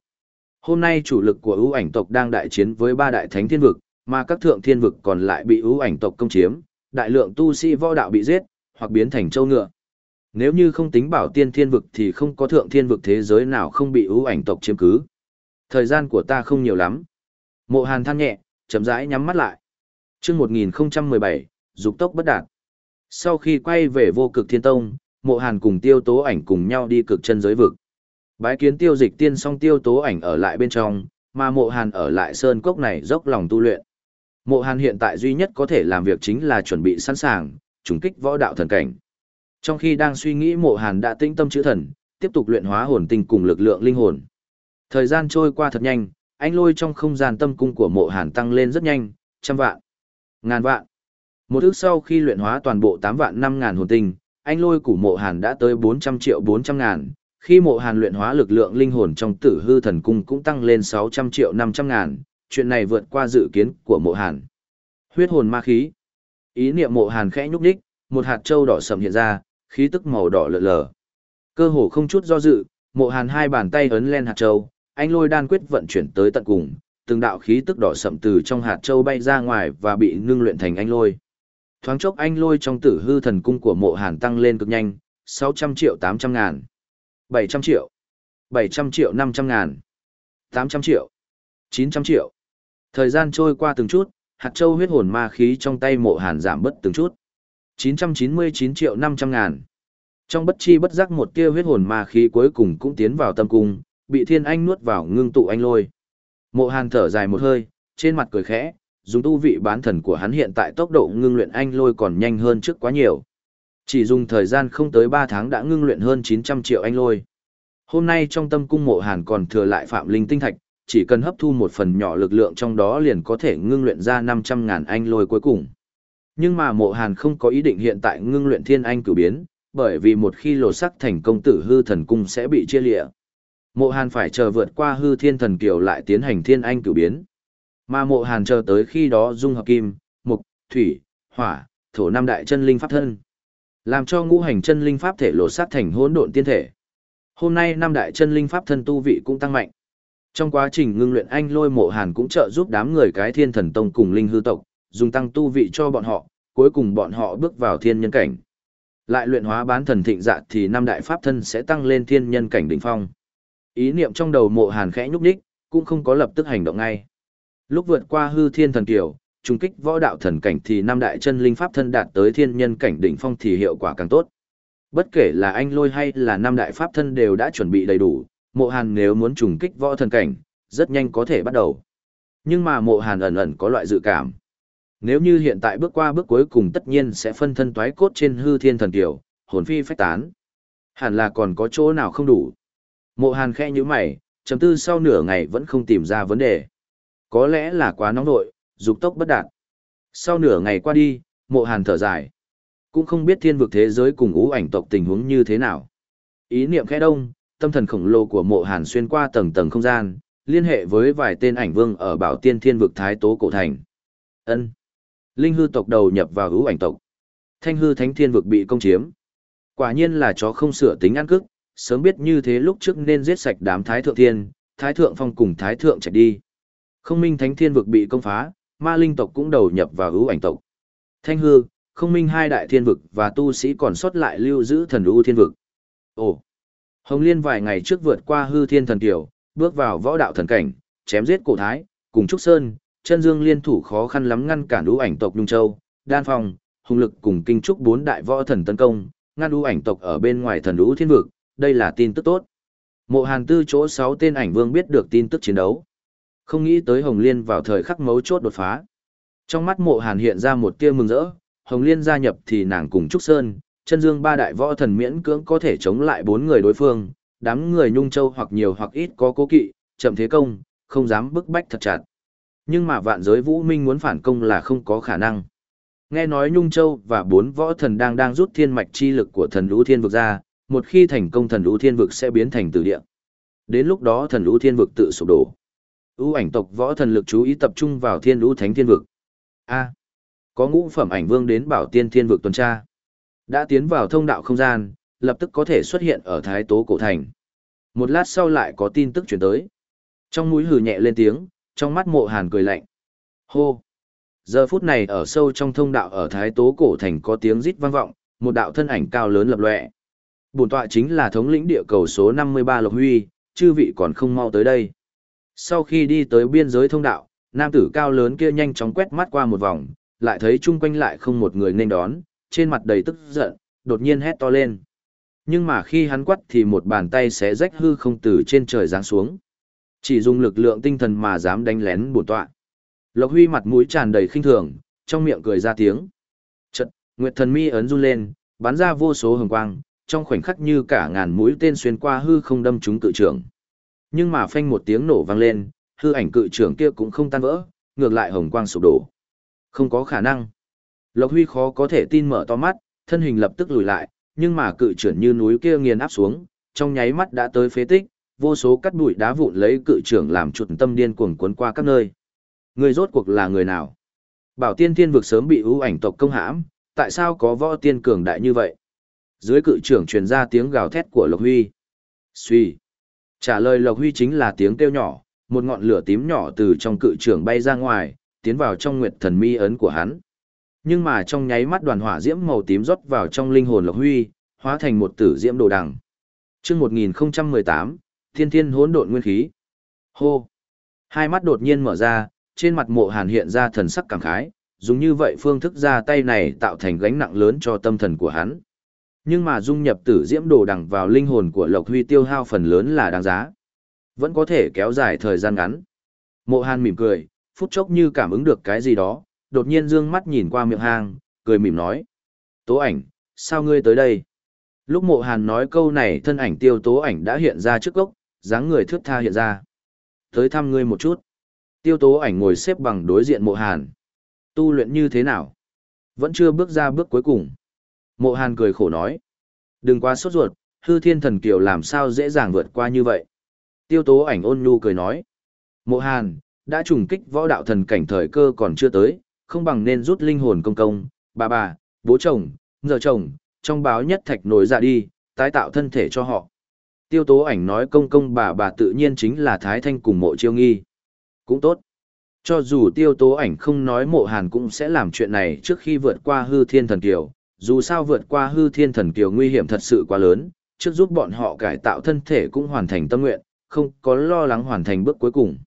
Hôm nay chủ lực của ưu ảnh tộc đang đại chiến với ba đại thánh thiên vực, mà các thượng thiên vực còn lại bị ưu ảnh tộc công chiếm, đại lượng tu sĩ võ đạo bị giết, hoặc biến thành châu ngựa. Nếu như không tính bảo tiên thiên vực thì không có thượng thiên vực thế giới nào không bị ưu ảnh tộc chiếm cứ. Thời gian của ta không nhiều lắm. Mộ hàn than nhẹ, chậm rãi nhắm mắt lại. chương 1017, dục tốc bất đạt. Sau khi quay về vô cực thiên tông, mộ hàn cùng tiêu tố ảnh cùng nhau đi cực chân giới vực. Bái kiến tiêu dịch tiên song tiêu tố ảnh ở lại bên trong, mà mộ hàn ở lại sơn cốc này dốc lòng tu luyện. Mộ hàn hiện tại duy nhất có thể làm việc chính là chuẩn bị sẵn sàng, trùng kích võ đạo thần cảnh. Trong khi đang suy nghĩ mộ hàn đã tĩnh tâm chữ thần, tiếp tục luyện hóa hồn tinh cùng lực lượng linh hồn. Thời gian trôi qua thật nhanh, anh lôi trong không gian tâm cung của mộ hàn tăng lên rất nhanh, trăm vạn, ngàn vạn. Một ước sau khi luyện hóa toàn bộ 8 vạn 5 ngàn hồn tinh, anh lôi của mộ hàn đã tới 400 triệu 400 ngàn. Khi mộ hàn luyện hóa lực lượng linh hồn trong tử hư thần cung cũng tăng lên 600 triệu 500 ngàn, chuyện này vượt qua dự kiến của mộ hàn. Huyết hồn ma khí. Ý niệm mộ hàn khẽ nhúc đích, một hạt châu đỏ sầm hiện ra, khí tức màu đỏ lờ lờ. Cơ hồ không chút do dự, mộ hàn hai bàn tay ấn lên hạt châu, anh lôi đan quyết vận chuyển tới tận cùng, từng đạo khí tức đỏ sậm từ trong hạt châu bay ra ngoài và bị nương luyện thành anh lôi. Thoáng chốc anh lôi trong tử hư thần cung của mộ hàn tăng lên cực nhanh, 600 triệu 800 ngàn, 700 triệu, 700 triệu 500 ngàn, 800 triệu, 900 triệu. Thời gian trôi qua từng chút, hạt châu huyết hồn ma khí trong tay mộ hàn giảm bớt từng chút. 999 triệu 500 ngàn. Trong bất chi bất giác một tia huyết hồn ma khí cuối cùng cũng tiến vào tâm cung, bị thiên anh nuốt vào ngưng tụ anh lôi. Mộ hàn thở dài một hơi, trên mặt cười khẽ, dùng tu vị bán thần của hắn hiện tại tốc độ ngưng luyện anh lôi còn nhanh hơn trước quá nhiều. Chỉ dùng thời gian không tới 3 tháng đã ngưng luyện hơn 900 triệu anh lôi. Hôm nay trong tâm cung mộ hàn còn thừa lại phạm linh tinh thạch, chỉ cần hấp thu một phần nhỏ lực lượng trong đó liền có thể ngưng luyện ra 500 ngàn anh lôi cuối cùng. Nhưng mà mộ hàn không có ý định hiện tại ngưng luyện thiên anh cử biến, bởi vì một khi lột sắc thành công tử hư thần cung sẽ bị chia lịa. Mộ hàn phải chờ vượt qua hư thiên thần kiều lại tiến hành thiên anh cử biến. Mà mộ hàn chờ tới khi đó dung hợp kim, mục, thủy, hỏa, thổ năm đại chân linh pháp thân. Làm cho ngũ hành chân linh pháp thể lột sát thành hỗn độn tiên thể. Hôm nay năm đại chân linh pháp thân tu vị cũng tăng mạnh. Trong quá trình ngưng luyện anh lôi mộ hàn cũng trợ giúp đám người cái thiên thần tông cùng linh hư tộc, dùng tăng tu vị cho bọn họ, cuối cùng bọn họ bước vào thiên nhân cảnh. Lại luyện hóa bán thần thịnh dạ thì năm đại pháp thân sẽ tăng lên thiên nhân cảnh đỉnh phong. Ý niệm trong đầu mộ hàn khẽ nhúc đích, cũng không có lập tức hành động ngay. Lúc vượt qua hư thiên thần kiều, trùng kích võ đạo thần cảnh thì năm đại chân linh pháp thân đạt tới thiên nhân cảnh đỉnh phong thì hiệu quả càng tốt. Bất kể là anh lôi hay là năm đại pháp thân đều đã chuẩn bị đầy đủ, mộ hàn nếu muốn trùng kích võ thần cảnh, rất nhanh có thể bắt đầu. Nhưng mà mộ hàn ẩn ẩn có loại dự cảm. Nếu như hiện tại bước qua bước cuối cùng tất nhiên sẽ phân thân toái cốt trên hư thiên thần tiểu, hồn phi phách tán. Hẳn là còn có chỗ nào không đủ. Mộ hàn khẽ như mày, chấm tư sau nửa ngày vẫn không tìm ra vấn đề. Có lẽ là quá nóng nội, dục tốc bất đạt. Sau nửa ngày qua đi, mộ hàn thở dài. Cũng không biết thiên vực thế giới cùng ú ảnh tộc tình huống như thế nào. Ý niệm khẽ đông, tâm thần khổng lồ của mộ hàn xuyên qua tầng tầng không gian, liên hệ với vài tên ảnh vương ở Bảo Tiên Thiên vực Thái Tố cổ thành. Ân. Linh hư tộc đầu nhập vào ú ảnh tộc. Thanh hư thánh thiên vực bị công chiếm. Quả nhiên là chó không sửa tính ăn cức, sớm biết như thế lúc trước nên giết sạch đám thái thượng thiên, thái thượng phong cùng thái thượng chạy đi. Không minh thánh thiên vực bị công phá, ma linh tộc cũng đầu nhập vào hữu ảnh tộc. Thanh hư, không minh hai đại thiên vực và tu sĩ còn sót lại lưu giữ thần ưu thiên vực. Ồ! Hồng Liên vài ngày trước vượt qua hư thiên thần tiểu, bước vào võ đạo thần cảnh, chém giết cổ thái, cùng Trúc Sơn, chân dương liên thủ khó khăn lắm ngăn cản ưu ảnh tộc Nhung Châu, Đan Phong, hùng lực cùng kinh trúc bốn đại võ thần tấn công, ngăn ưu ảnh tộc ở bên ngoài thần ưu thiên vực, đây là tin tức tốt. Mộ Hàn Tư chỗ sáu tên ảnh vương biết được tin tức chiến đấu. Không nghĩ tới Hồng Liên vào thời khắc mấu chốt đột phá. Trong mắt Mộ Hàn hiện ra một tia mừng rỡ, Hồng Liên gia nhập thì nàng cùng Trúc Sơn, chân dương ba đại võ thần miễn cưỡng có thể chống lại bốn người đối phương, đám người nhung châu hoặc nhiều hoặc ít có cố kỵ, chậm thế công, không dám bức bách thật chặt. Nhưng mà vạn giới vũ minh muốn phản công là không có khả năng. Nghe nói Nhung Châu và bốn võ thần đang đang rút thiên mạch chi lực của thần lũ thiên vực ra, một khi thành công thần lũ thiên vực sẽ biến thành tử địa. Đến lúc đó thần lũ thiên vực tự sụp đổ ưu ảnh tộc võ thần lực chú ý tập trung vào thiên lũ thánh thiên vực. A. có ngũ phẩm ảnh vương đến bảo tiên thiên vực tuần tra. Đã tiến vào thông đạo không gian, lập tức có thể xuất hiện ở thái tố cổ thành. Một lát sau lại có tin tức chuyển tới. Trong mũi hừ nhẹ lên tiếng, trong mắt mộ hàn cười lạnh. Hô! Giờ phút này ở sâu trong thông đạo ở thái tố cổ thành có tiếng rít vang vọng, một đạo thân ảnh cao lớn lập lọe Bổn tọa chính là thống lĩnh địa cầu số 53 Lộc Huy, chư vị còn không mau tới đây. Sau khi đi tới biên giới thông đạo, nam tử cao lớn kia nhanh chóng quét mắt qua một vòng, lại thấy chung quanh lại không một người nên đón, trên mặt đầy tức giận, đột nhiên hét to lên. Nhưng mà khi hắn quát thì một bàn tay xé rách hư không từ trên trời giáng xuống. Chỉ dùng lực lượng tinh thần mà dám đánh lén bổn tọa. Lộc Huy mặt mũi tràn đầy khinh thường, trong miệng cười ra tiếng. Chợt, Nguyệt Thần Mi ấn run lên, bắn ra vô số hồng quang, trong khoảnh khắc như cả ngàn mũi tên xuyên qua hư không đâm trúng cự trưởng. Nhưng mà phanh một tiếng nổ vang lên, hư ảnh cự trưởng kia cũng không tan vỡ, ngược lại hồng quang sụp đổ. Không có khả năng. Lộc Huy khó có thể tin mở to mắt, thân hình lập tức lùi lại, nhưng mà cự trưởng như núi kia nghiền áp xuống, trong nháy mắt đã tới phế tích, vô số cắt bụi đá vụn lấy cự trưởng làm chuột tâm điên cuồng cuốn qua các nơi. Người rốt cuộc là người nào? Bảo tiên thiên vực sớm bị ưu ảnh tộc công hãm, tại sao có võ tiên cường đại như vậy? Dưới cự trưởng truyền ra tiếng gào thét của Lộc Huy. Suy. Trả lời Lộc Huy chính là tiếng kêu nhỏ, một ngọn lửa tím nhỏ từ trong cự trường bay ra ngoài, tiến vào trong nguyệt thần mi ấn của hắn. Nhưng mà trong nháy mắt đoàn hỏa diễm màu tím rót vào trong linh hồn Lộc Huy, hóa thành một tử diễm đồ đằng. Chương 1018, Thiên Thiên hỗn độn nguyên khí. Hô. Hai mắt đột nhiên mở ra, trên mặt Mộ Hàn hiện ra thần sắc cảm khái, dùng như vậy phương thức ra tay này tạo thành gánh nặng lớn cho tâm thần của hắn. Nhưng mà dung nhập tử diễm đồ đằng vào linh hồn của Lộc Huy tiêu hao phần lớn là đáng giá. Vẫn có thể kéo dài thời gian ngắn. Mộ Hàn mỉm cười, phút chốc như cảm ứng được cái gì đó, đột nhiên dương mắt nhìn qua miệng hang, cười mỉm nói. Tố ảnh, sao ngươi tới đây? Lúc mộ hàn nói câu này thân ảnh tiêu tố ảnh đã hiện ra trước gốc, dáng người thước tha hiện ra. Tới thăm ngươi một chút. Tiêu tố ảnh ngồi xếp bằng đối diện mộ hàn. Tu luyện như thế nào? Vẫn chưa bước ra bước cuối cùng. Mộ hàn cười khổ nói. Đừng quá sốt ruột, hư thiên thần kiều làm sao dễ dàng vượt qua như vậy. Tiêu tố ảnh ôn nhu cười nói. Mộ hàn, đã trùng kích võ đạo thần cảnh thời cơ còn chưa tới, không bằng nên rút linh hồn công công, bà bà, bố chồng, giờ chồng, trong báo nhất thạch nổi ra đi, tái tạo thân thể cho họ. Tiêu tố ảnh nói công công bà bà tự nhiên chính là Thái Thanh cùng mộ chiêu nghi. Cũng tốt. Cho dù tiêu tố ảnh không nói mộ hàn cũng sẽ làm chuyện này trước khi vượt qua hư thiên thần kiều, dù sao vượt qua hư thiên thần kiều nguy hiểm thật sự quá lớn, trước giúp bọn họ cải tạo thân thể cũng hoàn thành tâm nguyện, không có lo lắng hoàn thành bước cuối cùng.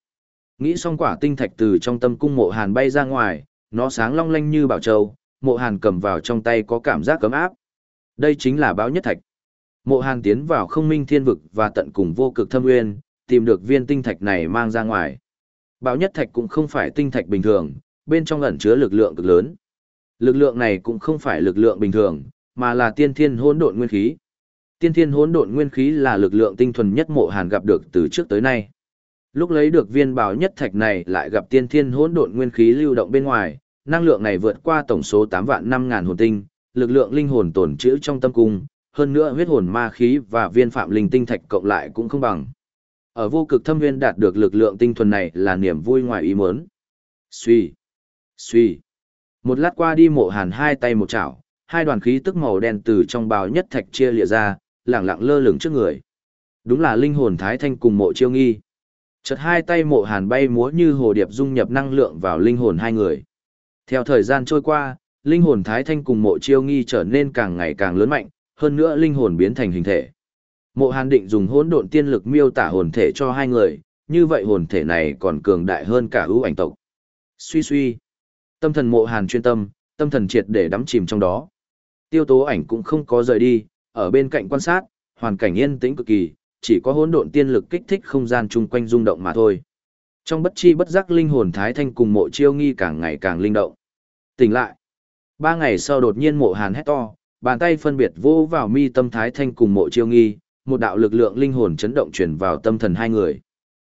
Nghĩ xong quả tinh thạch từ trong tâm cung mộ hàn bay ra ngoài, nó sáng long lanh như bảo châu, mộ hàn cầm vào trong tay có cảm giác cấm áp. Đây chính là báo nhất thạch. Mộ hàn tiến vào không minh thiên vực và tận cùng vô cực thâm nguyên, tìm được viên tinh thạch này mang ra ngoài. Báo nhất thạch cũng không phải tinh thạch bình thường, bên trong ẩn chứa lực lượng cực lớn. Lực lượng này cũng không phải lực lượng bình thường, mà là tiên thiên hỗn độn nguyên khí. Tiên thiên hỗn độn nguyên khí là lực lượng tinh thuần nhất mộ hàn gặp được từ trước tới nay. Lúc lấy được viên bảo nhất thạch này lại gặp tiên thiên hỗn độn nguyên khí lưu động bên ngoài, năng lượng này vượt qua tổng số 8 vạn 5 ngàn hồn tinh, lực lượng linh hồn tồn trữ trong tâm cung, hơn nữa huyết hồn ma khí và viên phạm linh tinh thạch cộng lại cũng không bằng. Ở vô cực thâm nguyên đạt được lực lượng tinh thuần này là niềm vui ngoài ý muốn. Suy, suy. Một lát qua đi mộ hàn hai tay một chảo, hai đoàn khí tức màu đen từ trong bào nhất thạch chia lịa ra, lẳng lặng lơ lửng trước người. Đúng là linh hồn thái thanh cùng mộ chiêu nghi. Chợt hai tay mộ hàn bay múa như hồ điệp dung nhập năng lượng vào linh hồn hai người. Theo thời gian trôi qua, linh hồn thái thanh cùng mộ chiêu nghi trở nên càng ngày càng lớn mạnh, hơn nữa linh hồn biến thành hình thể. Mộ hàn định dùng hỗn độn tiên lực miêu tả hồn thể cho hai người, như vậy hồn thể này còn cường đại hơn cả ưu ảnh tộc. Suy suy. Tâm thần mộ hàn chuyên tâm, tâm thần triệt để đắm chìm trong đó. Tiêu tố ảnh cũng không có rời đi, ở bên cạnh quan sát, hoàn cảnh yên tĩnh cực kỳ, chỉ có hỗn độn tiên lực kích thích không gian chung quanh rung động mà thôi. Trong bất chi bất giác linh hồn Thái Thanh cùng mộ chiêu nghi càng ngày càng linh động. Tỉnh lại. Ba ngày sau đột nhiên mộ hàn hét to, bàn tay phân biệt vô vào mi tâm Thái Thanh cùng mộ chiêu nghi, một đạo lực lượng linh hồn chấn động chuyển vào tâm thần hai người.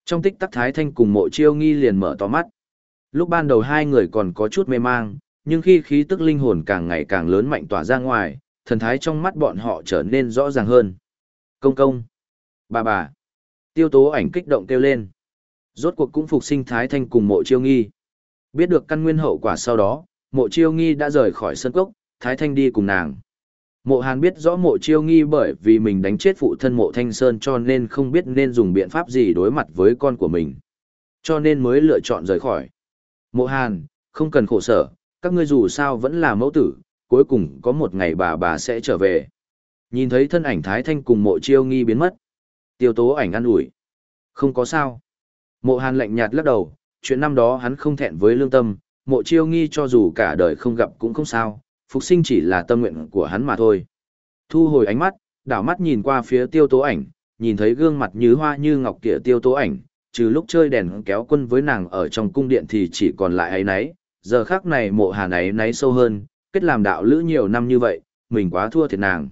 Trong tích tắc Thái Thanh cùng mộ chiêu nghi liền mở to mắt. Lúc ban đầu hai người còn có chút mê mang, nhưng khi khí tức linh hồn càng ngày càng lớn mạnh tỏa ra ngoài, thần thái trong mắt bọn họ trở nên rõ ràng hơn. Công công. Bà bà. Tiêu tố ảnh kích động kêu lên. Rốt cuộc cũng phục sinh Thái Thanh cùng mộ chiêu nghi. Biết được căn nguyên hậu quả sau đó, mộ chiêu nghi đã rời khỏi sân cốc, Thái Thanh đi cùng nàng. Mộ Hàn biết rõ mộ chiêu nghi bởi vì mình đánh chết phụ thân mộ Thanh Sơn cho nên không biết nên dùng biện pháp gì đối mặt với con của mình. Cho nên mới lựa chọn rời khỏi. Mộ Hàn, không cần khổ sở, các ngươi dù sao vẫn là mẫu tử, cuối cùng có một ngày bà bà sẽ trở về. Nhìn thấy thân ảnh Thái Thanh cùng mộ chiêu nghi biến mất. Tiêu tố ảnh ăn ủi Không có sao. Mộ Hàn lạnh nhạt lắc đầu, chuyện năm đó hắn không thẹn với lương tâm, mộ chiêu nghi cho dù cả đời không gặp cũng không sao, phục sinh chỉ là tâm nguyện của hắn mà thôi. Thu hồi ánh mắt, đảo mắt nhìn qua phía tiêu tố ảnh, nhìn thấy gương mặt như hoa như ngọc kia tiêu tố ảnh, trừ lúc chơi đèn kéo quân với nàng ở trong cung điện thì chỉ còn lại ấy nấy, giờ khác này mộ Hàn ấy nấy sâu hơn, kết làm đạo lữ nhiều năm như vậy, mình quá thua thiệt nàng.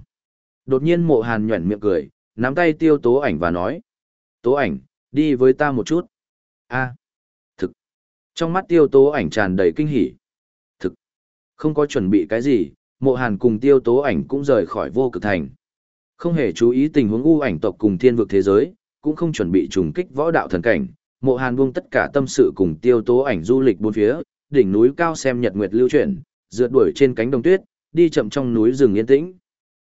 Đột nhiên mộ hàn nhuẩn miệng cười, nắm tay tiêu tố ảnh và nói. Tố ảnh, đi với ta một chút. a thực. Trong mắt tiêu tố ảnh tràn đầy kinh hỉ. Thực. Không có chuẩn bị cái gì, mộ hàn cùng tiêu tố ảnh cũng rời khỏi vô cực thành. Không hề chú ý tình huống u ảnh tộc cùng thiên vực thế giới, cũng không chuẩn bị trùng kích võ đạo thần cảnh. Mộ hàn buông tất cả tâm sự cùng tiêu tố ảnh du lịch bốn phía, đỉnh núi cao xem nhật nguyệt lưu chuyển, rượt đuổi trên cánh đồng tuyết, đi chậm trong núi rừng yên tĩnh.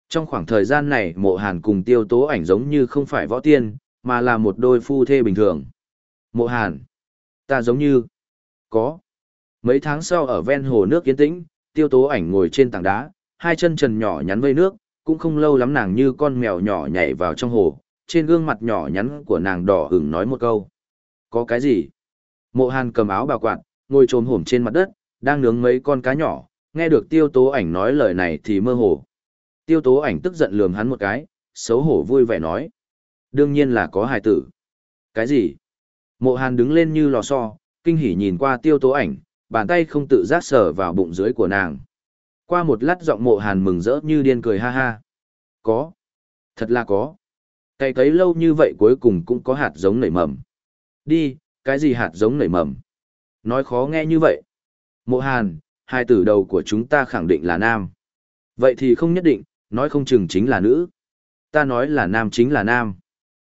Trong khoảng thời gian này mộ hàn cùng tiêu tố ảnh giống như không phải võ tiên, mà là một đôi phu thê bình thường. Mộ hàn, ta giống như, có. Mấy tháng sau ở ven hồ nước yên tĩnh, tiêu tố ảnh ngồi trên tảng đá, hai chân trần nhỏ nhắn vây nước, cũng không lâu lắm nàng như con mèo nhỏ nhảy vào trong hồ, trên gương mặt nhỏ nhắn của nàng đỏ hửng nói một câu. Có cái gì? Mộ hàn cầm áo bà quạt, ngồi trồm hổm trên mặt đất, đang nướng mấy con cá nhỏ, nghe được tiêu tố ảnh nói lời này thì mơ hồ. Tiêu tố ảnh tức giận lườm hắn một cái, xấu hổ vui vẻ nói. Đương nhiên là có hài tử. Cái gì? Mộ hàn đứng lên như lò xo, kinh hỉ nhìn qua tiêu tố ảnh, bàn tay không tự giác sờ vào bụng dưới của nàng. Qua một lát giọng mộ hàn mừng rỡ như điên cười ha ha. Có. Thật là có. Cày cấy lâu như vậy cuối cùng cũng có hạt giống nảy mầm. Đi, cái gì hạt giống nảy mầm? Nói khó nghe như vậy. Mộ hàn, hai tử đầu của chúng ta khẳng định là nam. Vậy thì không nhất định, nói không chừng chính là nữ. Ta nói là nam chính là nam.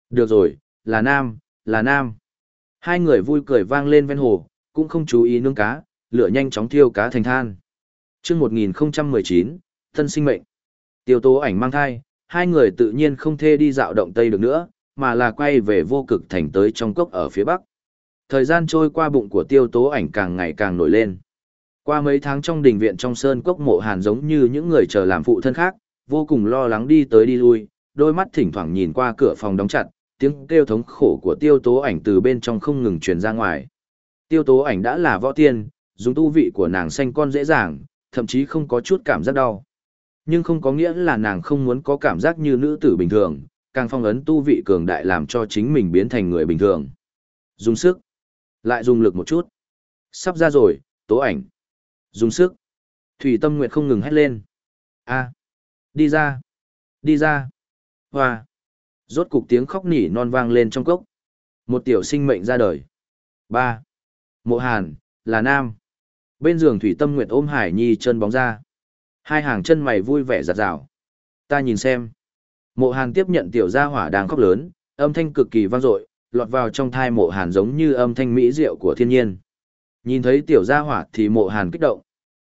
Được rồi, là nam, là nam. Hai người vui cười vang lên ven hồ, cũng không chú ý nướng cá, lửa nhanh chóng thiêu cá thành than. chương 1019, thân sinh mệnh. Tiêu tố ảnh mang thai, hai người tự nhiên không thê đi dạo động Tây được nữa, mà là quay về vô cực thành tới trong cốc ở phía Bắc. Thời gian trôi qua bụng của tiêu tố ảnh càng ngày càng nổi lên. Qua mấy tháng trong đình viện trong sơn cốc mộ hàn giống như những người chờ làm phụ thân khác, vô cùng lo lắng đi tới đi lui, đôi mắt thỉnh thoảng nhìn qua cửa phòng đóng chặt, tiếng kêu thống khổ của tiêu tố ảnh từ bên trong không ngừng truyền ra ngoài. Tiêu tố ảnh đã là võ tiên, dùng tu vị của nàng xanh con dễ dàng, thậm chí không có chút cảm giác đau. Nhưng không có nghĩa là nàng không muốn có cảm giác như nữ tử bình thường, càng phong ấn tu vị cường đại làm cho chính mình biến thành người bình thường. Dùng sức, lại dùng lực một chút. Sắp ra rồi, tố ảnh. Dùng sức. Thủy Tâm nguyện không ngừng hét lên. A. Đi ra. Đi ra. Hoa. Rốt cục tiếng khóc nỉ non vang lên trong cốc. Một tiểu sinh mệnh ra đời. ba Mộ Hàn, là nam. Bên giường Thủy Tâm Nguyệt ôm Hải Nhi chân bóng ra. Hai hàng chân mày vui vẻ giặt rào. Ta nhìn xem. Mộ Hàn tiếp nhận tiểu gia hỏa đang khóc lớn, âm thanh cực kỳ vang dội, lọt vào trong thai mộ hàn giống như âm thanh mỹ diệu của thiên nhiên. Nhìn thấy tiểu gia hỏa thì mộ hàn kích động.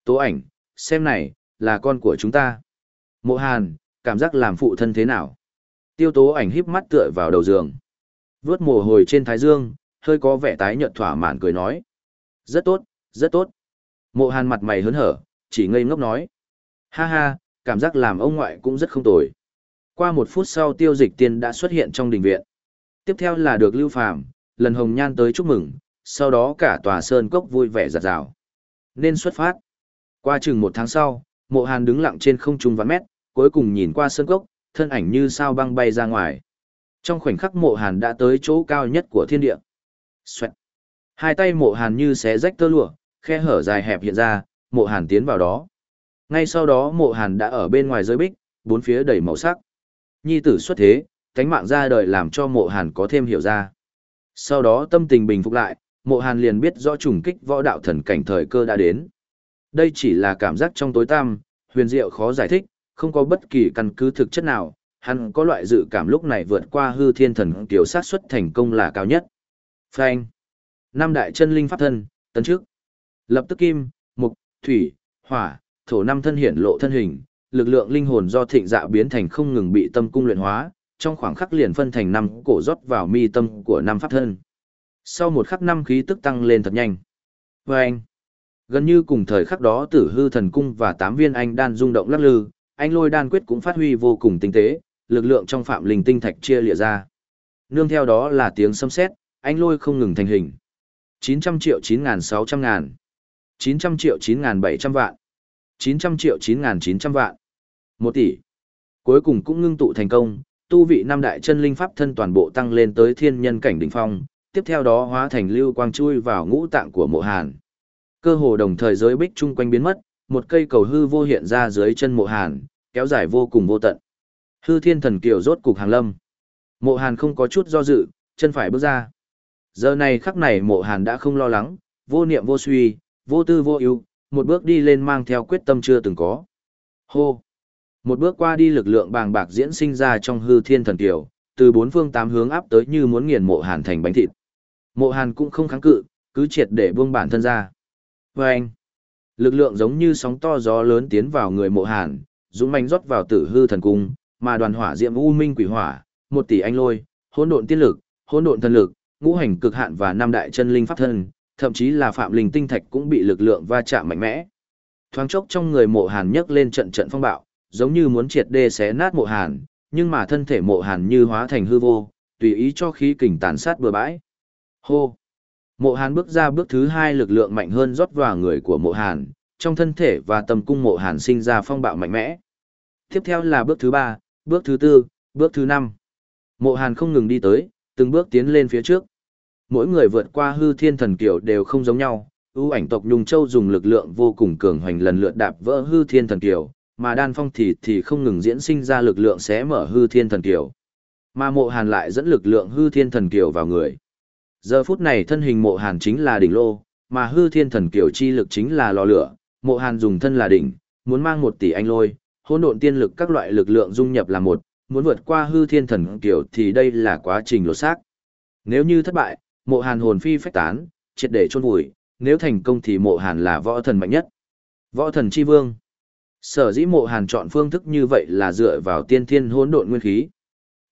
Tố ảnh, xem này, là con của chúng ta. Mộ hàn, cảm giác làm phụ thân thế nào? Tiêu tố ảnh híp mắt tựa vào đầu giường. Vướt mồ hồi trên thái dương, hơi có vẻ tái nhợt thỏa mãn cười nói. Rất tốt, rất tốt. Mộ hàn mặt mày hớn hở, chỉ ngây ngốc nói. Ha ha, cảm giác làm ông ngoại cũng rất không tồi. Qua một phút sau tiêu dịch tiên đã xuất hiện trong đình viện. Tiếp theo là được lưu phàm, lần hồng nhan tới chúc mừng, sau đó cả tòa sơn cốc vui vẻ giặt rào. Nên xuất phát. Qua chừng một tháng sau, mộ hàn đứng lặng trên không trung vạn mét, cuối cùng nhìn qua sơn cốc, thân ảnh như sao băng bay ra ngoài. Trong khoảnh khắc mộ hàn đã tới chỗ cao nhất của thiên địa. Xoẹt. Hai tay mộ hàn như xé rách tơ lụa, khe hở dài hẹp hiện ra, mộ hàn tiến vào đó. Ngay sau đó mộ hàn đã ở bên ngoài giới bích, bốn phía đầy màu sắc. Nhi tử xuất thế, cánh mạng ra đời làm cho mộ hàn có thêm hiểu ra. Sau đó tâm tình bình phục lại, mộ hàn liền biết rõ trùng kích võ đạo thần cảnh thời cơ đã đến. Đây chỉ là cảm giác trong tối tăm, huyền diệu khó giải thích, không có bất kỳ căn cứ thực chất nào, hắn có loại dự cảm lúc này vượt qua hư thiên thần kiểu sát xuất thành công là cao nhất. Phanh. Năm đại chân linh pháp thân, tấn trước. Lập tức kim, mục, thủy, hỏa, thổ năm thân hiển lộ thân hình, lực lượng linh hồn do thịnh dạ biến thành không ngừng bị tâm cung luyện hóa, trong khoảng khắc liền phân thành năm cổ rót vào mi tâm của năm pháp thân. Sau một khắc năm khí tức tăng lên thật nhanh. Vâng! Gần như cùng thời khắc đó tử hư thần cung và tám viên anh đan rung động lắc lư, anh lôi đan quyết cũng phát huy vô cùng tinh tế, lực lượng trong phạm linh tinh thạch chia lìa ra. Nương theo đó là tiếng sấm sét, anh lôi không ngừng thành hình. 900 triệu 9.600 ngàn. 900 triệu 9.700 vạn. 900 triệu 9.900 vạn. 1 tỷ. Cuối cùng cũng ngưng tụ thành công, tu vị năm đại chân linh pháp thân toàn bộ tăng lên tới thiên nhân cảnh đỉnh phong, tiếp theo đó hóa thành lưu quang chui vào ngũ tạng của mộ hàn. Cơ hồ đồng thời giới bích chung quanh biến mất, một cây cầu hư vô hiện ra dưới chân mộ hàn, kéo dài vô cùng vô tận. Hư thiên thần kiều rốt cục hàng lâm. Mộ hàn không có chút do dự, chân phải bước ra. Giờ này khắc này mộ hàn đã không lo lắng, vô niệm vô suy, vô tư vô ưu một bước đi lên mang theo quyết tâm chưa từng có. Hô! Một bước qua đi lực lượng bàng bạc diễn sinh ra trong hư thiên thần kiều, từ bốn phương tám hướng áp tới như muốn nghiền mộ hàn thành bánh thịt. Mộ hàn cũng không kháng cự, cứ triệt để buông bản thân ra. Vâng! anh, lực lượng giống như sóng to gió lớn tiến vào người mộ hàn, dũng mạnh rót vào tử hư thần cung, mà đoàn hỏa diệm u minh quỷ hỏa, một tỷ anh lôi, hỗn độn tiên lực, hỗn độn thần lực, ngũ hành cực hạn và năm đại chân linh pháp thân, thậm chí là phạm linh tinh thạch cũng bị lực lượng va chạm mạnh mẽ. Thoáng chốc trong người mộ hàn nhấc lên trận trận phong bạo, giống như muốn triệt đê xé nát mộ hàn, nhưng mà thân thể mộ hàn như hóa thành hư vô, tùy ý cho khí kình tàn sát bừa bãi. Hô! Mộ hàn bước ra bước thứ hai lực lượng mạnh hơn rót vào người của mộ hàn, trong thân thể và tâm cung mộ hàn sinh ra phong bạo mạnh mẽ. Tiếp theo là bước thứ ba, bước thứ tư, bước thứ năm. Mộ hàn không ngừng đi tới, từng bước tiến lên phía trước. Mỗi người vượt qua hư thiên thần kiểu đều không giống nhau, ưu ảnh tộc Nhung Châu dùng lực lượng vô cùng cường hoành lần lượt đạp vỡ hư thiên thần kiểu, mà đan phong thì thì không ngừng diễn sinh ra lực lượng xé mở hư thiên thần kiểu. Mà mộ hàn lại dẫn lực lượng hư thiên thần kiểu vào người. Giờ phút này thân hình mộ hàn chính là đỉnh lô, mà hư thiên thần kiểu chi lực chính là lò lửa, mộ hàn dùng thân là đỉnh, muốn mang một tỷ anh lôi, hỗn độn tiên lực các loại lực lượng dung nhập là một, muốn vượt qua hư thiên thần kiểu thì đây là quá trình lột xác. Nếu như thất bại, mộ hàn hồn phi phách tán, triệt để chôn vùi, nếu thành công thì mộ hàn là võ thần mạnh nhất. Võ thần chi vương. Sở dĩ mộ hàn chọn phương thức như vậy là dựa vào tiên thiên hỗn độn nguyên khí.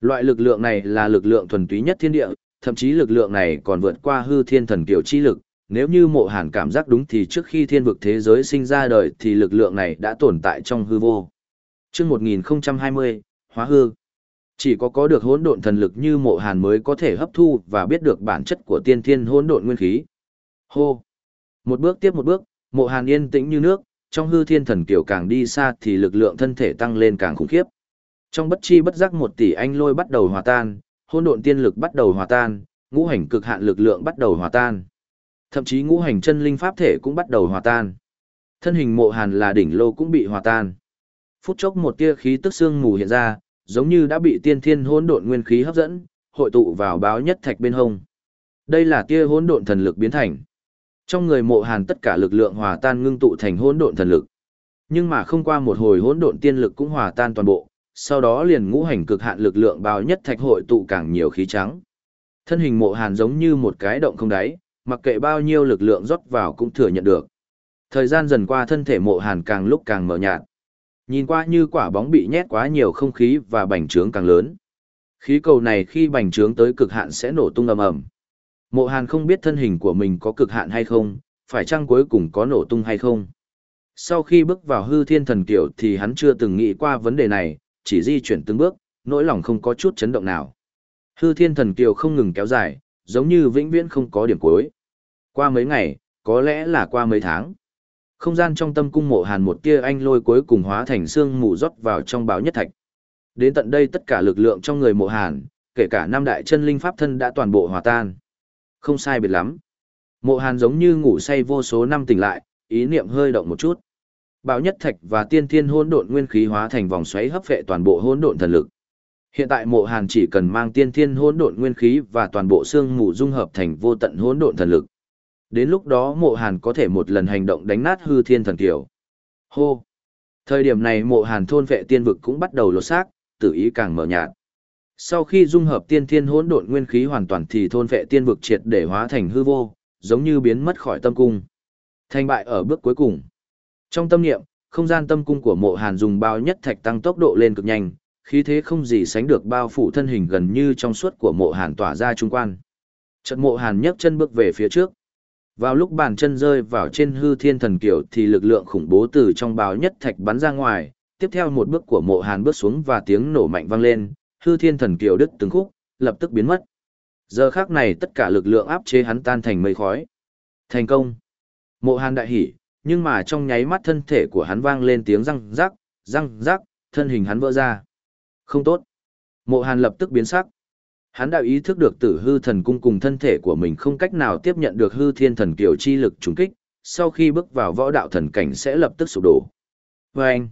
Loại lực lượng này là lực lượng thuần túy nhất thiên địa, thậm chí lực lượng này còn vượt qua hư thiên thần kiểu chi lực. Nếu như mộ hàn cảm giác đúng thì trước khi thiên vực thế giới sinh ra đời thì lực lượng này đã tồn tại trong hư vô. chương 1020, Hóa hư. Chỉ có có được hỗn độn thần lực như mộ hàn mới có thể hấp thu và biết được bản chất của tiên thiên hỗn độn nguyên khí. Hô! Một bước tiếp một bước, mộ hàn yên tĩnh như nước, trong hư thiên thần kiểu càng đi xa thì lực lượng thân thể tăng lên càng khủng khiếp. Trong bất chi bất giác một tỷ anh lôi bắt đầu hòa tan, hỗn độn tiên lực bắt đầu hòa tan, ngũ hành cực hạn lực lượng bắt đầu hòa tan. Thậm chí ngũ hành chân linh pháp thể cũng bắt đầu hòa tan. Thân hình mộ hàn là đỉnh lô cũng bị hòa tan. Phút chốc một tia khí tức xương mù hiện ra, giống như đã bị tiên thiên hỗn độn nguyên khí hấp dẫn, hội tụ vào báo nhất thạch bên hông. Đây là tia hỗn độn thần lực biến thành. Trong người mộ hàn tất cả lực lượng hòa tan ngưng tụ thành hỗn độn thần lực. Nhưng mà không qua một hồi hỗn độn tiên lực cũng hòa tan toàn bộ, sau đó liền ngũ hành cực hạn lực lượng bao nhất thạch hội tụ càng nhiều khí trắng. Thân hình mộ hàn giống như một cái động không đáy, mặc kệ bao nhiêu lực lượng rót vào cũng thừa nhận được. Thời gian dần qua thân thể mộ hàn càng lúc càng mở nhạt. Nhìn qua như quả bóng bị nhét quá nhiều không khí và bành trướng càng lớn. Khí cầu này khi bành trướng tới cực hạn sẽ nổ tung ầm ầm. Mộ Hàn không biết thân hình của mình có cực hạn hay không, phải chăng cuối cùng có nổ tung hay không. Sau khi bước vào hư thiên thần kiểu thì hắn chưa từng nghĩ qua vấn đề này, chỉ di chuyển từng bước, nỗi lòng không có chút chấn động nào. Hư thiên thần kiều không ngừng kéo dài, giống như vĩnh viễn không có điểm cuối. Qua mấy ngày, có lẽ là qua mấy tháng. Không gian trong tâm cung mộ hàn một tia anh lôi cuối cùng hóa thành xương mù rót vào trong báo nhất thạch. Đến tận đây tất cả lực lượng trong người mộ hàn, kể cả năm đại chân linh pháp thân đã toàn bộ hòa tan. Không sai biệt lắm. Mộ hàn giống như ngủ say vô số năm tỉnh lại, ý niệm hơi động một chút. Báo nhất thạch và tiên thiên hôn độn nguyên khí hóa thành vòng xoáy hấp phệ toàn bộ hôn độn thần lực. Hiện tại Mộ Hàn chỉ cần mang tiên thiên hôn độn nguyên khí và toàn bộ xương mù dung hợp thành vô tận hôn độn thần lực. Đến lúc đó Mộ Hàn có thể một lần hành động đánh nát hư thiên thần kiểu. Hô. Thời điểm này Mộ Hàn thôn vệ tiên vực cũng bắt đầu lột xác, tử ý càng mở nhạt. Sau khi dung hợp tiên thiên hỗn độn nguyên khí hoàn toàn thì thôn vệ tiên vực triệt để hóa thành hư vô, giống như biến mất khỏi tâm cung. Thành bại ở bước cuối cùng. Trong tâm niệm, không gian tâm cung của Mộ Hàn dùng bao nhất thạch tăng tốc độ lên cực nhanh, khí thế không gì sánh được bao phủ thân hình gần như trong suốt của Mộ Hàn tỏa ra trung quan. Trận Mộ Hàn nhấc chân bước về phía trước. Vào lúc bàn chân rơi vào trên hư thiên thần kiểu thì lực lượng khủng bố từ trong báo nhất thạch bắn ra ngoài, tiếp theo một bước của mộ hàn bước xuống và tiếng nổ mạnh vang lên, hư thiên thần kiều đứt từng khúc, lập tức biến mất. Giờ khác này tất cả lực lượng áp chế hắn tan thành mây khói. Thành công. Mộ hàn đại hỉ, nhưng mà trong nháy mắt thân thể của hắn vang lên tiếng răng rắc, răng rắc, thân hình hắn vỡ ra. Không tốt. Mộ hàn lập tức biến sắc. Hắn đã ý thức được tử hư thần cung cùng thân thể của mình không cách nào tiếp nhận được hư thiên thần kiều chi lực trùng kích, sau khi bước vào võ đạo thần cảnh sẽ lập tức sụp đổ. Và anh,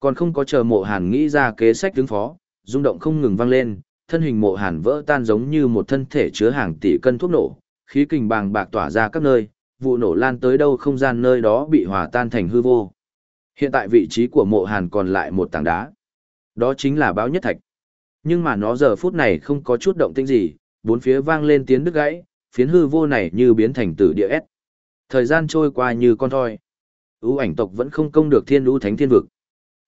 còn không có chờ mộ hàn nghĩ ra kế sách ứng phó, rung động không ngừng vang lên, thân hình mộ hàn vỡ tan giống như một thân thể chứa hàng tỷ cân thuốc nổ, khí kình bàng bạc tỏa ra các nơi, vụ nổ lan tới đâu không gian nơi đó bị hòa tan thành hư vô. Hiện tại vị trí của mộ hàn còn lại một tảng đá. Đó chính là báo nhất thạch. Nhưng mà nó giờ phút này không có chút động tĩnh gì, bốn phía vang lên tiếng đứt gãy, phiến hư vô này như biến thành tử địa ép. Thời gian trôi qua như con thoi. ưu ảnh tộc vẫn không công được thiên ưu thánh thiên vực.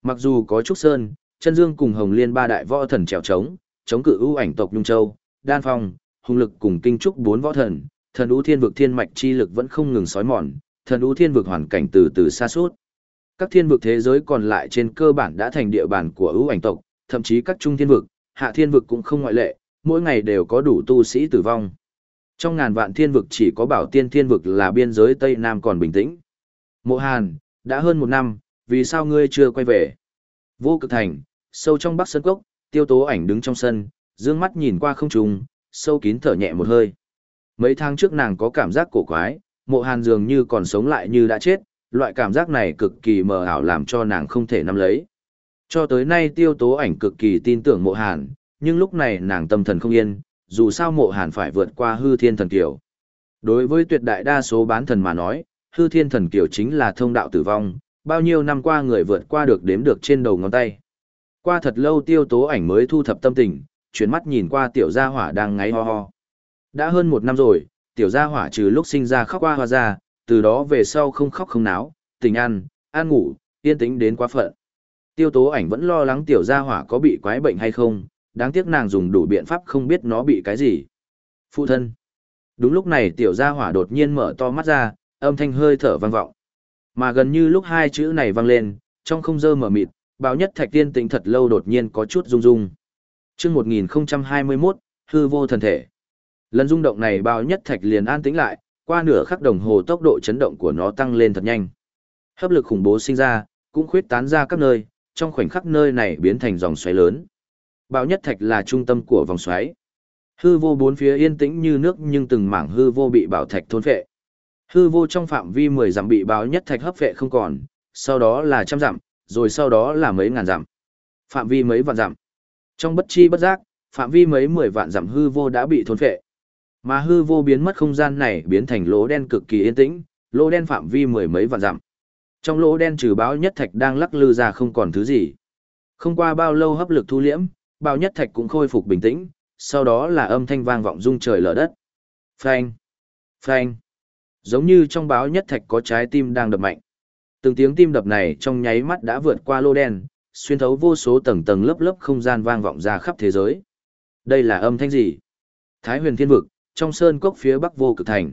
Mặc dù có Trúc Sơn, chân dương cùng Hồng Liên ba đại võ thần trèo trống, chống cự ưu ảnh tộc Nhung Châu, Đan Phong, hùng lực cùng kinh trúc bốn võ thần, thần ưu thiên vực thiên mạch chi lực vẫn không ngừng sói mòn, thần ưu thiên vực hoàn cảnh từ từ xa suốt. Các thiên vực thế giới còn lại trên cơ bản đã thành địa bàn của ưu ảnh tộc, thậm chí các trung thiên vực, hạ thiên vực cũng không ngoại lệ, mỗi ngày đều có đủ tu sĩ tử vong. Trong ngàn vạn thiên vực chỉ có bảo tiên thiên vực là biên giới Tây Nam còn bình tĩnh. Mộ Hàn, đã hơn một năm, vì sao ngươi chưa quay về? Vô cực thành, sâu trong bắc sân cốc, tiêu tố ảnh đứng trong sân, dương mắt nhìn qua không trùng, sâu kín thở nhẹ một hơi. Mấy tháng trước nàng có cảm giác cổ quái, mộ hàn dường như còn sống lại như đã chết, loại cảm giác này cực kỳ mờ ảo làm cho nàng không thể nắm lấy. Cho tới nay tiêu tố ảnh cực kỳ tin tưởng mộ hàn, nhưng lúc này nàng tâm thần không yên, dù sao mộ hàn phải vượt qua hư thiên thần kiều. Đối với tuyệt đại đa số bán thần mà nói, hư thiên thần kiều chính là thông đạo tử vong, bao nhiêu năm qua người vượt qua được đếm được trên đầu ngón tay. Qua thật lâu tiêu tố ảnh mới thu thập tâm tình, chuyển mắt nhìn qua tiểu gia hỏa đang ngáy ho ho. Đã hơn một năm rồi, tiểu gia hỏa trừ lúc sinh ra khóc qua hoa ra, từ đó về sau không khóc không náo, tình ăn, ăn ngủ, yên tĩnh đến quá phận. Tiêu tố ảnh vẫn lo lắng tiểu gia hỏa có bị quái bệnh hay không, đáng tiếc nàng dùng đủ biện pháp không biết nó bị cái gì. Phụ thân. Đúng lúc này tiểu gia hỏa đột nhiên mở to mắt ra, âm thanh hơi thở vang vọng. Mà gần như lúc hai chữ này vang lên, trong không dơ mở mịt, báo nhất thạch tiên tĩnh thật lâu đột nhiên có chút rung rung. chương 1021, hư vô thần thể. Lần rung động này báo nhất thạch liền an tĩnh lại, qua nửa khắc đồng hồ tốc độ chấn động của nó tăng lên thật nhanh. Hấp lực khủng bố sinh ra, cũng khuyết tán ra các nơi, trong khoảnh khắc nơi này biến thành dòng xoáy lớn. Bão nhất thạch là trung tâm của vòng xoáy. Hư vô bốn phía yên tĩnh như nước nhưng từng mảng hư vô bị bảo thạch thôn phệ. Hư vô trong phạm vi 10 dặm bị báo nhất thạch hấp phệ không còn, sau đó là trăm dặm, rồi sau đó là mấy ngàn dặm. Phạm vi mấy vạn dặm. Trong bất chi bất giác, phạm vi mấy mười vạn dặm hư vô đã bị thôn phệ. Mà hư vô biến mất không gian này biến thành lỗ đen cực kỳ yên tĩnh, lỗ đen phạm vi mười mấy vạn dặm. Trong lỗ đen trừ báo nhất thạch đang lắc lư ra không còn thứ gì. Không qua bao lâu hấp lực thu liễm, bao nhất thạch cũng khôi phục bình tĩnh, sau đó là âm thanh vang vọng rung trời lở đất. Phanh! Phanh! Giống như trong báo nhất thạch có trái tim đang đập mạnh. Từng tiếng tim đập này trong nháy mắt đã vượt qua lô đen, xuyên thấu vô số tầng tầng lớp lớp không gian vang vọng ra khắp thế giới. Đây là âm thanh gì? Thái huyền thiên vực, trong sơn cốc phía bắc vô cực thành.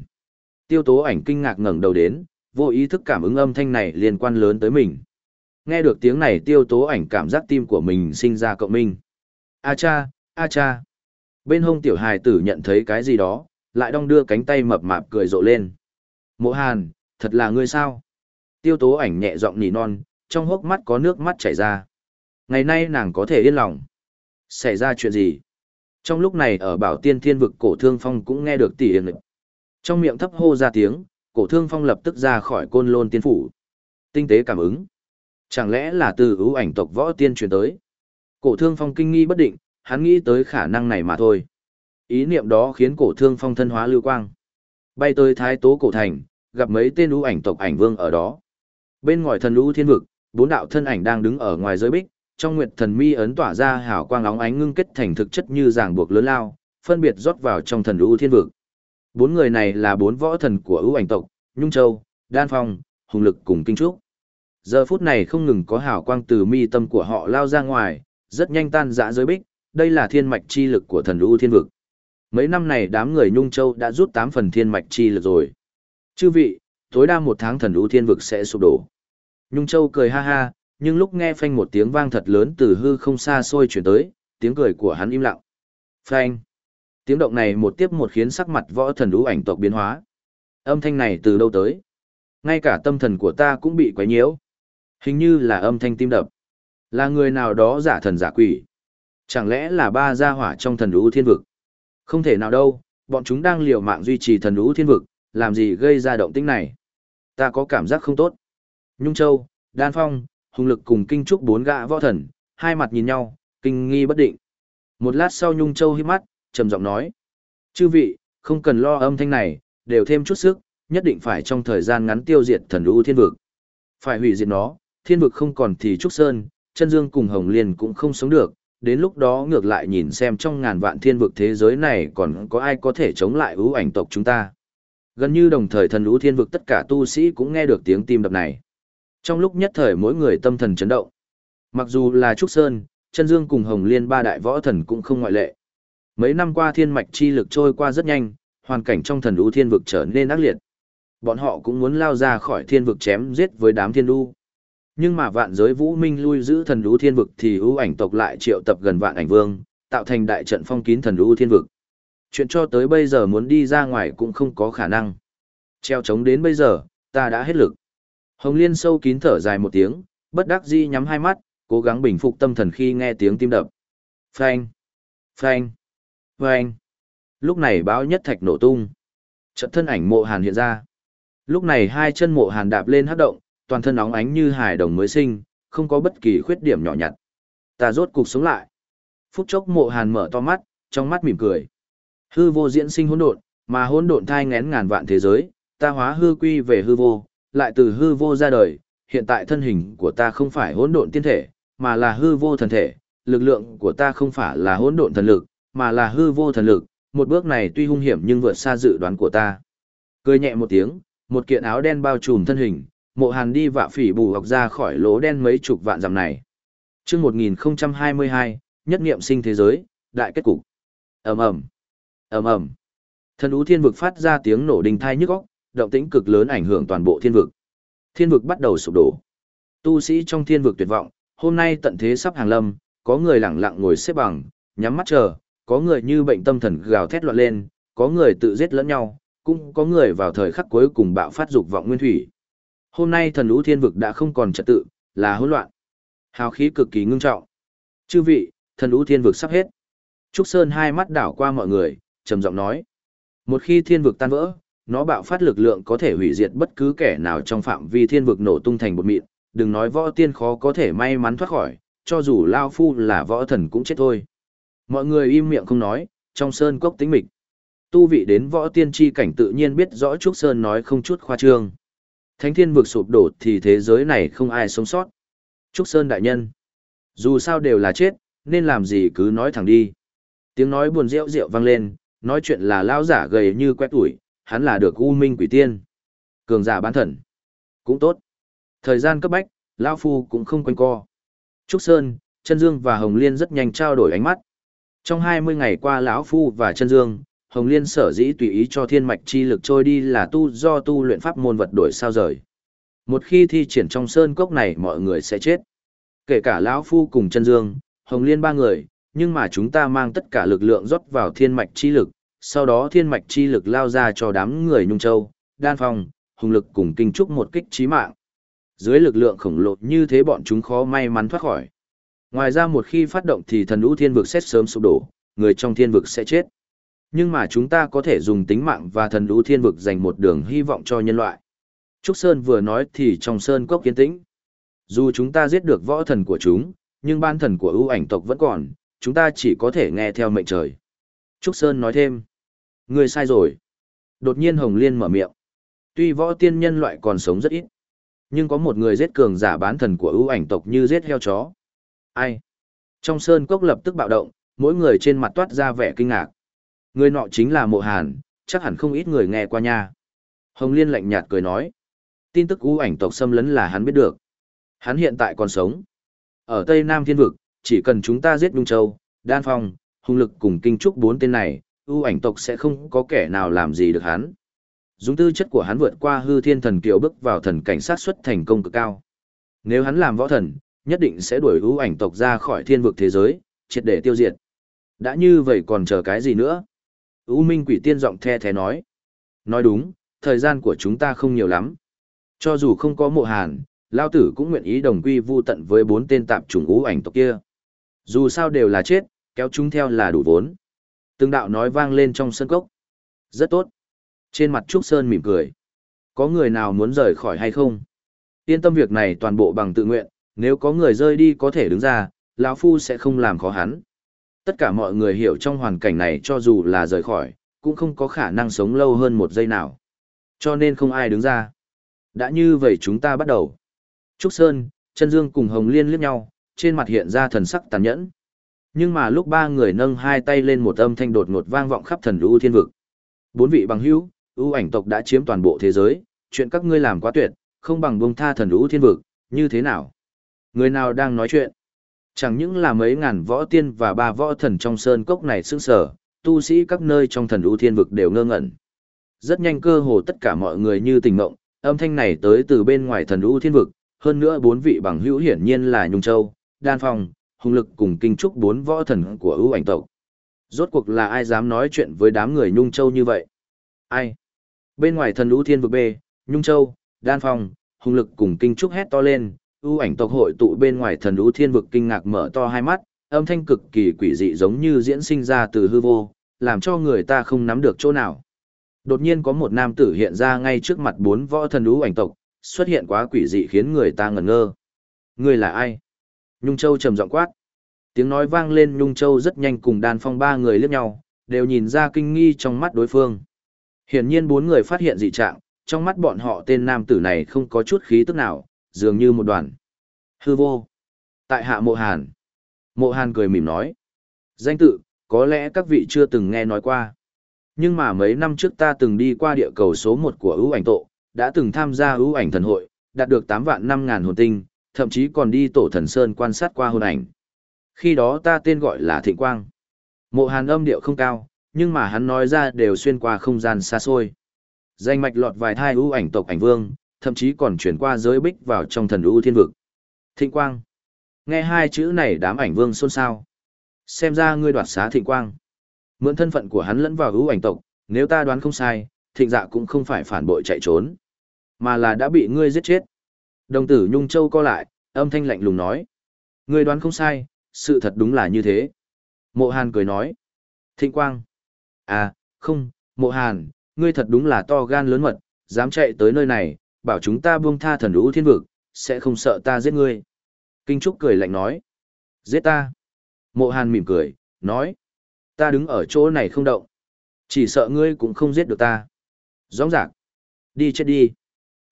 Tiêu tố ảnh kinh ngạc ngẩng đầu đến, vô ý thức cảm ứng âm thanh này liên quan lớn tới mình. Nghe được tiếng này tiêu tố ảnh cảm giác tim của mình sinh ra cộng minh. A cha, a cha. Bên hông tiểu hài tử nhận thấy cái gì đó, lại đong đưa cánh tay mập mạp cười rộ lên. Mộ hàn, thật là ngươi sao? Tiêu tố ảnh nhẹ giọng nỉ non, trong hốc mắt có nước mắt chảy ra. Ngày nay nàng có thể yên lòng. Xảy ra chuyện gì? Trong lúc này ở bảo tiên thiên vực cổ thương phong cũng nghe được tỉ yên lực. Trong miệng thấp hô ra tiếng, cổ thương phong lập tức ra khỏi côn lôn tiên phủ. Tinh tế cảm ứng. Chẳng lẽ là từ ưu ảnh tộc võ tiên truyền tới? Cổ thương phong kinh nghi bất định, hắn nghĩ tới khả năng này mà thôi. Ý niệm đó khiến cổ thương phong thân hóa lưu quang. Bay tới thái tố cổ thành, gặp mấy tên ưu ảnh tộc ảnh vương ở đó. Bên ngoài thần ưu thiên vực, bốn đạo thân ảnh đang đứng ở ngoài giới bích, trong nguyệt thần mi ấn tỏa ra hào quang óng ánh ngưng kết thành thực chất như ràng buộc lớn lao, phân biệt rót vào trong thần ưu thiên vực. Bốn người này là bốn võ thần của ưu ảnh tộc, Nhung Châu, Đan Phong, Hùng Lực cùng Kinh Trúc. Giờ phút này không ngừng có hào quang từ mi tâm của họ lao ra ngoài, rất nhanh tan dã giới bích, đây là thiên mạch chi lực của thần ưu thiên vực. Mấy năm này đám người Nhung Châu đã rút 8 phần thiên mạch chi lực rồi. Chư vị, tối đa một tháng thần ưu thiên vực sẽ sụp đổ. Nhung Châu cười ha ha, nhưng lúc nghe phanh một tiếng vang thật lớn từ hư không xa xôi chuyển tới, tiếng cười của hắn im lặng. Phanh. Tiếng động này một tiếp một khiến sắc mặt võ thần ưu ảnh tộc biến hóa. Âm thanh này từ đâu tới? Ngay cả tâm thần của ta cũng bị quấy nhiễu. Hình như là âm thanh tim đập. Là người nào đó giả thần giả quỷ. Chẳng lẽ là ba gia hỏa trong thần ưu thiên vực? Không thể nào đâu, bọn chúng đang liều mạng duy trì thần ưu thiên vực, làm gì gây ra động tĩnh này? Ta có cảm giác không tốt. Nhung Châu, Đan Phong, Hùng Lực cùng kinh trúc bốn gã võ thần, hai mặt nhìn nhau, kinh nghi bất định. Một lát sau Nhung Châu hít mắt, trầm giọng nói. Chư vị, không cần lo âm thanh này, đều thêm chút sức, nhất định phải trong thời gian ngắn tiêu diệt thần U thiên vực. Phải hủy diệt nó, thiên vực không còn thì Trúc Sơn, chân dương cùng Hồng Liên cũng không sống được, đến lúc đó ngược lại nhìn xem trong ngàn vạn thiên vực thế giới này còn có ai có thể chống lại ưu ảnh tộc chúng ta. Gần như đồng thời thần ưu thiên vực tất cả tu sĩ cũng nghe được tiếng tim đập này. Trong lúc nhất thời mỗi người tâm thần chấn động. Mặc dù là Trúc Sơn, chân dương cùng Hồng Liên ba đại võ thần cũng không ngoại lệ. Mấy năm qua thiên mạch chi lực trôi qua rất nhanh, hoàn cảnh trong thần đu thiên vực trở nên ác liệt. Bọn họ cũng muốn lao ra khỏi thiên vực chém giết với đám thiên đu. Nhưng mà vạn giới vũ minh lui giữ thần đu thiên vực thì ưu ảnh tộc lại triệu tập gần vạn ảnh vương, tạo thành đại trận phong kín thần đu thiên vực. Chuyện cho tới bây giờ muốn đi ra ngoài cũng không có khả năng. Treo chống đến bây giờ, ta đã hết lực. Hồng Liên sâu kín thở dài một tiếng, bất đắc dĩ nhắm hai mắt, cố gắng bình phục tâm thần khi nghe tiếng tim đập. Phanh! Phanh! Vâng Phanh! Lúc này báo nhất thạch nổ tung. Trận thân ảnh mộ hàn hiện ra. Lúc này hai chân mộ hàn đạp lên hát động, toàn thân óng ánh như hài đồng mới sinh, không có bất kỳ khuyết điểm nhỏ nhặt. Ta rốt cục sống lại. Phút chốc mộ hàn mở to mắt, trong mắt mỉm cười. Hư vô diễn sinh hỗn độn, mà hỗn độn thai ngén ngàn vạn thế giới, ta hóa hư quy về hư vô, lại từ hư vô ra đời, hiện tại thân hình của ta không phải hỗn độn tiên thể, mà là hư vô thần thể, lực lượng của ta không phải là hỗn độn thần lực, mà là hư vô thần lực, một bước này tuy hung hiểm nhưng vượt xa dự đoán của ta. Cười nhẹ một tiếng, một kiện áo đen bao trùm thân hình, mộ hàn đi vạ phỉ bù học ra khỏi lỗ đen mấy chục vạn dặm này. chương 1022, nhất nghiệm sinh thế giới, đại kết cục. ầm ầm ầm ầm Thần ú thiên vực phát ra tiếng nổ đình thai nhức óc, động tĩnh cực lớn ảnh hưởng toàn bộ thiên vực. Thiên vực bắt đầu sụp đổ. Tu sĩ trong thiên vực tuyệt vọng, hôm nay tận thế sắp hàng lâm, có người lặng lặng ngồi xếp bằng, nhắm mắt chờ, có người như bệnh tâm thần gào thét loạn lên, có người tự giết lẫn nhau, cũng có người vào thời khắc cuối cùng bạo phát dục vọng nguyên thủy. Hôm nay thần lũ thiên vực đã không còn trật tự, là hỗn loạn. Hào khí cực kỳ ngưng trọng. Chư vị, thần lũ thiên vực sắp hết. Trúc Sơn hai mắt đảo qua mọi người, trầm giọng nói. Một khi thiên vực tan vỡ, nó bạo phát lực lượng có thể hủy diệt bất cứ kẻ nào trong phạm vi thiên vực nổ tung thành bột mịn, đừng nói võ tiên khó có thể may mắn thoát khỏi, cho dù Lao Phu là võ thần cũng chết thôi. Mọi người im miệng không nói, trong sơn cốc tĩnh mịch. Tu vị đến võ tiên tri cảnh tự nhiên biết rõ Trúc Sơn nói không chút khoa trương. Thánh thiên vực sụp đổ thì thế giới này không ai sống sót. Trúc Sơn đại nhân. Dù sao đều là chết, nên làm gì cứ nói thẳng đi. Tiếng nói buồn rượu rượu vang lên, nói chuyện là lao giả gầy như quét tuổi, hắn là được U Minh quỷ tiên. Cường giả bán thần. Cũng tốt. Thời gian cấp bách, Lao Phu cũng không quanh co. Trúc Sơn, Chân Dương và Hồng Liên rất nhanh trao đổi ánh mắt. Trong 20 ngày qua lão Phu và Chân Dương, Hồng Liên sở dĩ tùy ý cho thiên mạch chi lực trôi đi là tu do tu luyện pháp môn vật đổi sao rời. Một khi thi triển trong sơn cốc này mọi người sẽ chết. Kể cả lão Phu cùng Chân Dương, Hồng Liên ba người, nhưng mà chúng ta mang tất cả lực lượng rót vào thiên mạch chi lực, sau đó thiên mạch chi lực lao ra cho đám người Nhung Châu, Đan Phong, Hùng Lực cùng kinh trúc một kích chí mạng. Dưới lực lượng khổng lồ như thế bọn chúng khó may mắn thoát khỏi. Ngoài ra một khi phát động thì thần lũ thiên vực sẽ sớm sụp đổ, người trong thiên vực sẽ chết. Nhưng mà chúng ta có thể dùng tính mạng và thần lũ thiên vực dành một đường hy vọng cho nhân loại. Trúc Sơn vừa nói thì trong sơn cốc kiến tĩnh. Dù chúng ta giết được võ thần của chúng, nhưng ban thần của ưu ảnh tộc vẫn còn, chúng ta chỉ có thể nghe theo mệnh trời. Trúc Sơn nói thêm. Người sai rồi. Đột nhiên Hồng Liên mở miệng. Tuy võ tiên nhân loại còn sống rất ít, nhưng có một người giết cường giả bán thần của ưu ảnh tộc như giết heo chó. Ai? Trong sơn cốc lập tức bạo động, mỗi người trên mặt toát ra vẻ kinh ngạc. Người nọ chính là mộ hàn, chắc hẳn không ít người nghe qua nha. Hồng Liên lạnh nhạt cười nói. Tin tức ưu ảnh tộc xâm lấn là hắn biết được. Hắn hiện tại còn sống. Ở Tây Nam Thiên Vực, chỉ cần chúng ta giết Đung Châu, Đan Phong, Hùng Lực cùng Kinh Trúc bốn tên này, ưu ảnh tộc sẽ không có kẻ nào làm gì được hắn. Dũng tư chất của hắn vượt qua hư thiên thần kiều bước vào thần cảnh sát xuất thành công cực cao. Nếu hắn làm võ thần, nhất định sẽ đuổi ưu ảnh tộc ra khỏi thiên vực thế giới, triệt để tiêu diệt. Đã như vậy còn chờ cái gì nữa? U Minh quỷ tiên giọng the thế nói. Nói đúng, thời gian của chúng ta không nhiều lắm. Cho dù không có mộ hàn, Lao tử cũng nguyện ý đồng quy vu tận với bốn tên tạp chủng ưu ảnh tộc kia. Dù sao đều là chết, kéo chúng theo là đủ vốn. Từng đạo nói vang lên trong sân cốc. Rất tốt. Trên mặt Trúc Sơn mỉm cười. Có người nào muốn rời khỏi hay không? Yên tâm việc này toàn bộ bằng tự nguyện, nếu có người rơi đi có thể đứng ra, lão Phu sẽ không làm khó hắn. Tất cả mọi người hiểu trong hoàn cảnh này cho dù là rời khỏi, cũng không có khả năng sống lâu hơn một giây nào. Cho nên không ai đứng ra. Đã như vậy chúng ta bắt đầu. Trúc Sơn, chân Dương cùng Hồng Liên liếc nhau, trên mặt hiện ra thần sắc tàn nhẫn. Nhưng mà lúc ba người nâng hai tay lên một âm thanh đột ngột vang vọng khắp thần lũ thiên vực. Bốn vị bằng hữu, ưu ảnh tộc đã chiếm toàn bộ thế giới, chuyện các ngươi làm quá tuyệt, không bằng buông tha thần lũ thiên vực, như thế nào? Người nào đang nói chuyện? Chẳng những là mấy ngàn võ tiên và ba võ thần trong sơn cốc này sững sở, tu sĩ các nơi trong thần ưu thiên vực đều ngơ ngẩn. Rất nhanh cơ hồ tất cả mọi người như tình ngộng, âm thanh này tới từ bên ngoài thần ưu thiên vực, hơn nữa bốn vị bằng hữu hiển nhiên là Nhung Châu, Đan Phong, Hùng Lực cùng kinh trúc bốn võ thần của ưu ảnh tộc. Rốt cuộc là ai dám nói chuyện với đám người Nhung Châu như vậy? Ai? Bên ngoài thần ưu thiên vực B, Nhung Châu, Đan Phong, Hùng Lực cùng kinh trúc hét to lên, ưu ảnh tộc hội tụ bên ngoài thần ú thiên vực kinh ngạc mở to hai mắt, âm thanh cực kỳ quỷ dị giống như diễn sinh ra từ hư vô, làm cho người ta không nắm được chỗ nào. Đột nhiên có một nam tử hiện ra ngay trước mặt bốn võ thần ú ảnh tộc, xuất hiện quá quỷ dị khiến người ta ngẩn ngơ. Người là ai? Nhung Châu trầm giọng quát. Tiếng nói vang lên Nhung Châu rất nhanh cùng đàn phong ba người liếc nhau, đều nhìn ra kinh nghi trong mắt đối phương. Hiển nhiên bốn người phát hiện dị trạng, trong mắt bọn họ tên nam tử này không có chút khí tức nào, dường như một đoàn. Hư vô. Tại hạ mộ hàn. Mộ hàn cười mỉm nói. Danh tự, có lẽ các vị chưa từng nghe nói qua. Nhưng mà mấy năm trước ta từng đi qua địa cầu số 1 của ưu ảnh tộ, đã từng tham gia ưu ảnh thần hội, đạt được 8 vạn 5 ngàn hồn tinh, thậm chí còn đi tổ thần sơn quan sát qua hồn ảnh. Khi đó ta tên gọi là Thịnh Quang. Mộ hàn âm điệu không cao, nhưng mà hắn nói ra đều xuyên qua không gian xa xôi. Danh mạch lọt vài thai ưu ảnh tộc ảnh vương, thậm chí còn chuyển qua giới bích vào trong thần ưu thiên vực. Thịnh Quang. Nghe hai chữ này đám ảnh vương xôn xao. Xem ra ngươi đoạt xá Thịnh Quang. Mượn thân phận của hắn lẫn vào ưu ảnh tộc, nếu ta đoán không sai, thịnh dạ cũng không phải phản bội chạy trốn, mà là đã bị ngươi giết chết. Đồng tử Nhung Châu co lại, âm thanh lạnh lùng nói. Ngươi đoán không sai, sự thật đúng là như thế. Mộ Hàn cười nói. Thịnh Quang. À, không, Mộ Hàn, ngươi thật đúng là to gan lớn mật, dám chạy tới nơi này, bảo chúng ta buông tha thần lũ thiên vực, sẽ không sợ ta giết ngươi. Kinh Trúc cười lạnh nói. Giết ta. Mộ Hàn mỉm cười, nói. Ta đứng ở chỗ này không động. Chỉ sợ ngươi cũng không giết được ta. Rõ ràng. Đi chết đi.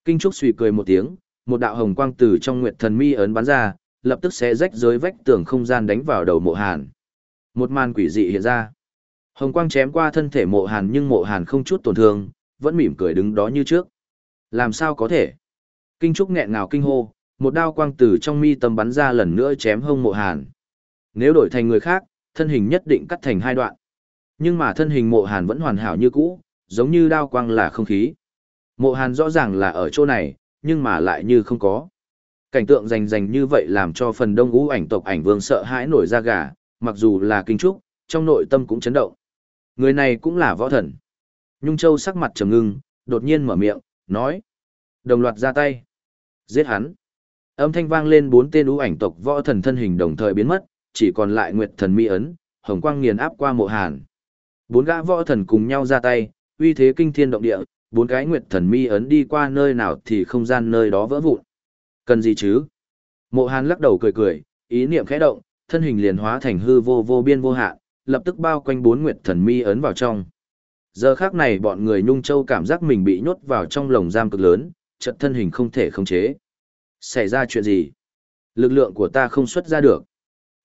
Kinh Trúc suy cười một tiếng, một đạo hồng quang từ trong nguyệt thần mi ấn bắn ra, lập tức sẽ rách giới vách tường không gian đánh vào đầu mộ hàn. Một màn quỷ dị hiện ra. Hồng quang chém qua thân thể mộ hàn nhưng mộ hàn không chút tổn thương, vẫn mỉm cười đứng đó như trước. Làm sao có thể? Kinh trúc nghẹn ngào kinh hô, một đao quang từ trong mi tâm bắn ra lần nữa chém hông mộ hàn. Nếu đổi thành người khác, thân hình nhất định cắt thành hai đoạn. Nhưng mà thân hình mộ hàn vẫn hoàn hảo như cũ, giống như đao quang là không khí. Mộ hàn rõ ràng là ở chỗ này, nhưng mà lại như không có. Cảnh tượng rành rành như vậy làm cho phần đông ngũ ảnh tộc ảnh vương sợ hãi nổi da gà, mặc dù là kinh trúc, trong nội tâm cũng chấn động. Người này cũng là võ thần. Nhung Châu sắc mặt trầm ngưng, đột nhiên mở miệng, nói. Đồng loạt ra tay. Giết hắn. Âm thanh vang lên bốn tên ưu ảnh tộc võ thần thân hình đồng thời biến mất, chỉ còn lại Nguyệt thần Mỹ ấn, hồng quang nghiền áp qua mộ hàn. Bốn gã võ thần cùng nhau ra tay, uy thế kinh thiên động địa, bốn cái Nguyệt thần Mi ấn đi qua nơi nào thì không gian nơi đó vỡ vụn. Cần gì chứ? Mộ hàn lắc đầu cười cười, ý niệm khẽ động, thân hình liền hóa thành hư vô vô biên vô hạn, lập tức bao quanh bốn Nguyệt thần Mi ấn vào trong. Giờ khác này bọn người Nhung Châu cảm giác mình bị nhốt vào trong lồng giam cực lớn, chật thân hình không thể khống chế. Xảy ra chuyện gì? Lực lượng của ta không xuất ra được.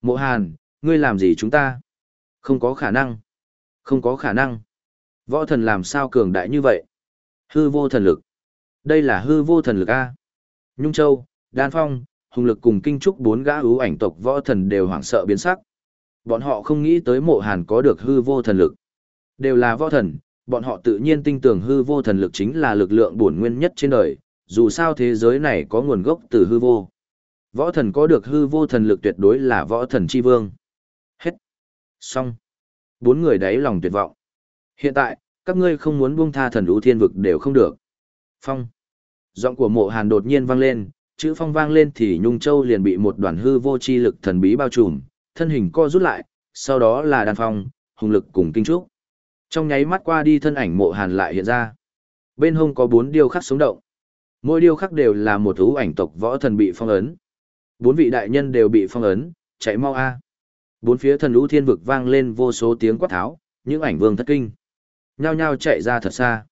Mộ Hàn, ngươi làm gì chúng ta? Không có khả năng. Không có khả năng. Võ thần làm sao cường đại như vậy? Hư vô thần lực. Đây là hư vô thần lực A. Nhung Châu, Đan Phong, Hùng Lực cùng kinh trúc bốn gã ưu ảnh tộc võ thần đều hoảng sợ biến sắc. Bọn họ không nghĩ tới mộ hàn có được hư vô thần lực. Đều là võ thần, bọn họ tự nhiên tin tưởng hư vô thần lực chính là lực lượng bổn nguyên nhất trên đời, dù sao thế giới này có nguồn gốc từ hư vô. Võ thần có được hư vô thần lực tuyệt đối là võ thần chi vương. Hết. Xong. Bốn người đáy lòng tuyệt vọng. Hiện tại, các ngươi không muốn buông tha thần ưu thiên vực đều không được. Phong. Giọng của mộ hàn đột nhiên vang lên, chữ phong vang lên thì Nhung Châu liền bị một đoàn hư vô chi lực thần bí bao trùm, thân hình co rút lại, sau đó là đàn phong, hùng lực cùng kinh trúc. Trong nháy mắt qua đi thân ảnh mộ hàn lại hiện ra. Bên hông có bốn điêu khắc sống động. Mỗi điêu khắc đều là một thú ảnh tộc võ thần bị phong ấn. Bốn vị đại nhân đều bị phong ấn, chạy mau a. Bốn phía thần lũ thiên vực vang lên vô số tiếng quát tháo, những ảnh vương thất kinh. Nhao nhao chạy ra thật xa.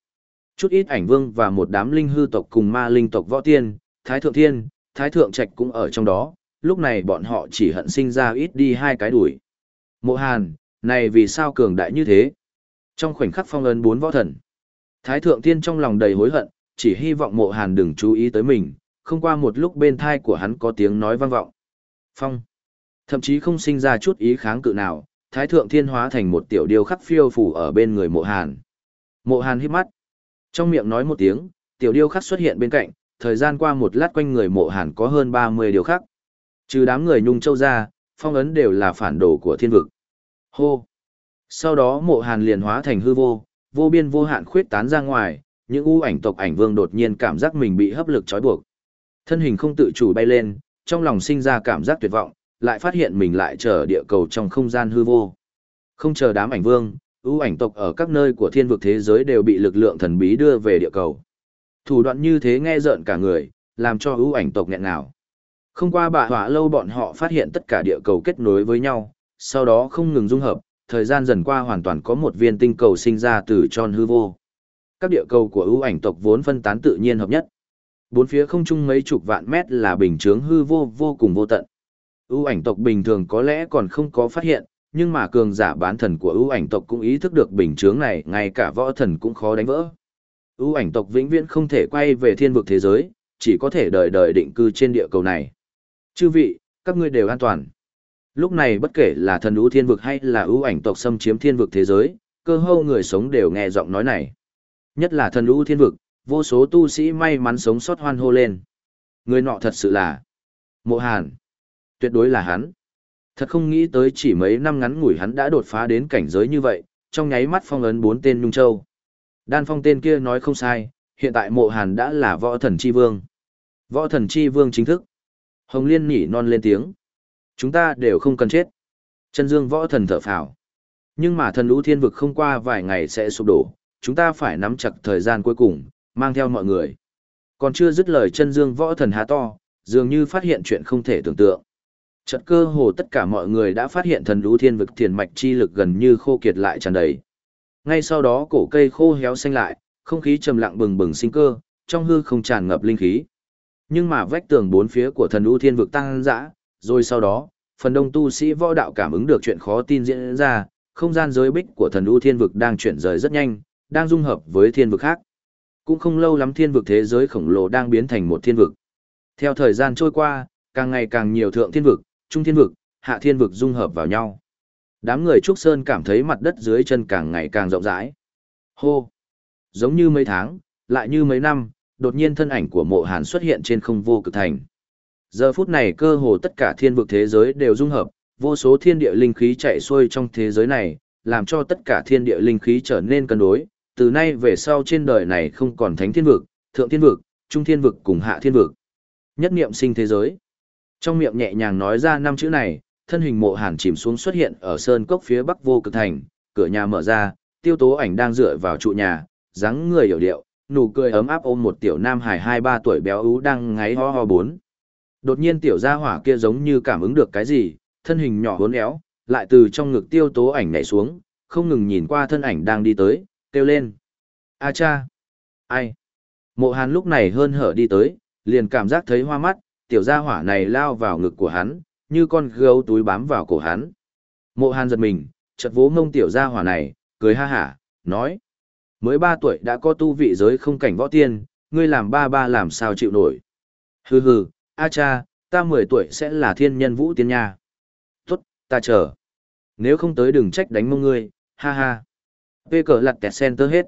Chút ít ảnh vương và một đám linh hư tộc cùng ma linh tộc võ tiên, thái thượng thiên, thái thượng trạch cũng ở trong đó, lúc này bọn họ chỉ hận sinh ra ít đi hai cái đuổi. Mộ Hàn, này vì sao cường đại như thế? Trong khoảnh khắc phong ấn bốn võ thần, Thái thượng tiên trong lòng đầy hối hận, chỉ hy vọng mộ hàn đừng chú ý tới mình, không qua một lúc bên thai của hắn có tiếng nói vang vọng. Phong. Thậm chí không sinh ra chút ý kháng cự nào, thái thượng thiên hóa thành một tiểu điêu khắc phiêu phủ ở bên người mộ hàn. Mộ hàn hít mắt. Trong miệng nói một tiếng, tiểu điêu khắc xuất hiện bên cạnh, thời gian qua một lát quanh người mộ hàn có hơn 30 điều khắc. Trừ đám người nhung châu ra, phong ấn đều là phản đồ của thiên vực. Hô! Sau đó mộ hàn liền hóa thành hư vô, vô biên vô hạn khuyết tán ra ngoài, những u ảnh tộc ảnh vương đột nhiên cảm giác mình bị hấp lực trói buộc. Thân hình không tự chủ bay lên, trong lòng sinh ra cảm giác tuyệt vọng, lại phát hiện mình lại trở địa cầu trong không gian hư vô. Không chờ đám ảnh vương, ưu ảnh tộc ở các nơi của thiên vực thế giới đều bị lực lượng thần bí đưa về địa cầu. Thủ đoạn như thế nghe rợn cả người, làm cho ưu ảnh tộc nghẹn nào. Không qua bạ hỏa lâu bọn họ phát hiện tất cả địa cầu kết nối với nhau, sau đó không ngừng dung hợp, thời gian dần qua hoàn toàn có một viên tinh cầu sinh ra từ tròn hư vô. Các địa cầu của ưu ảnh tộc vốn phân tán tự nhiên hợp nhất. Bốn phía không chung mấy chục vạn mét là bình chướng hư vô vô cùng vô tận. Ưu ảnh tộc bình thường có lẽ còn không có phát hiện, nhưng mà cường giả bán thần của ưu ảnh tộc cũng ý thức được bình chướng này, ngay cả võ thần cũng khó đánh vỡ. Ưu ảnh tộc vĩnh viễn không thể quay về thiên vực thế giới, chỉ có thể đời đời định cư trên địa cầu này. Chư vị, các ngươi đều an toàn. Lúc này bất kể là thần ưu thiên vực hay là ưu ảnh tộc xâm chiếm thiên vực thế giới, cơ hâu người sống đều nghe giọng nói này. Nhất là thần ưu thiên vực, vô số tu sĩ may mắn sống sót hoan hô lên. Người nọ thật sự là Mộ Hàn. Tuyệt đối là hắn. Thật không nghĩ tới chỉ mấy năm ngắn ngủi hắn đã đột phá đến cảnh giới như vậy, trong nháy mắt phong ấn bốn tên Nhung Châu. Đan phong tên kia nói không sai, hiện tại mộ hàn đã là võ thần chi vương. Võ thần chi vương chính thức. Hồng Liên nhỉ non lên tiếng. Chúng ta đều không cần chết. Chân dương võ thần thở phào. Nhưng mà thần lũ thiên vực không qua vài ngày sẽ sụp đổ, chúng ta phải nắm chặt thời gian cuối cùng, mang theo mọi người. Còn chưa dứt lời chân dương võ thần há to, dường như phát hiện chuyện không thể tưởng tượng. Chợt cơ hồ tất cả mọi người đã phát hiện thần lũ thiên vực thiền mạch chi lực gần như khô kiệt lại tràn đầy. Ngay sau đó cổ cây khô héo xanh lại, không khí trầm lặng bừng bừng sinh cơ, trong hư không tràn ngập linh khí. Nhưng mà vách tường bốn phía của thần lũ thiên vực tăng dã, rồi sau đó, phần đông tu sĩ võ đạo cảm ứng được chuyện khó tin diễn ra, không gian giới bích của thần u thiên vực đang chuyển rời rất nhanh, đang dung hợp với thiên vực khác. Cũng không lâu lắm thiên vực thế giới khổng lồ đang biến thành một thiên vực. Theo thời gian trôi qua, càng ngày càng nhiều thượng thiên vực, trung thiên vực, hạ thiên vực dung hợp vào nhau. Đám người Trúc Sơn cảm thấy mặt đất dưới chân càng ngày càng rộng rãi. Hô! Giống như mấy tháng, lại như mấy năm, đột nhiên thân ảnh của mộ hàn xuất hiện trên không vô cực thành. Giờ phút này cơ hồ tất cả thiên vực thế giới đều dung hợp, vô số thiên địa linh khí chạy xuôi trong thế giới này, làm cho tất cả thiên địa linh khí trở nên cân đối. Từ nay về sau trên đời này không còn thánh thiên vực, thượng thiên vực, trung thiên vực cùng hạ thiên vực. Nhất niệm sinh thế giới. Trong miệng nhẹ nhàng nói ra năm chữ này, thân hình mộ hàn chìm xuống xuất hiện ở sơn cốc phía bắc vô cực thành, cửa nhà mở ra, tiêu tố ảnh đang dựa vào trụ nhà, dáng người hiểu điệu, nụ cười ấm áp ôm một tiểu nam hài hai ba tuổi béo ú đang ngáy ho ho bốn. Đột nhiên tiểu gia hỏa kia giống như cảm ứng được cái gì, thân hình nhỏ hốn éo, lại từ trong ngực tiêu tố ảnh nhảy xuống, không ngừng nhìn qua thân ảnh đang đi tới, kêu lên. A cha! Ai? Mộ hàn lúc này hơn hở đi tới, liền cảm giác thấy hoa mắt, tiểu gia hỏa này lao vào ngực của hắn, như con gấu túi bám vào cổ hắn. Mộ hàn giật mình, chật vố mông tiểu gia hỏa này, cười ha hả, nói. Mới ba tuổi đã có tu vị giới không cảnh võ tiên, ngươi làm ba ba làm sao chịu nổi. Hừ hừ, a cha, ta mười tuổi sẽ là thiên nhân vũ tiên nha. Tốt, ta chờ. Nếu không tới đừng trách đánh mông ngươi, ha ha. Vê cờ lặt kẹt sen tơ hết.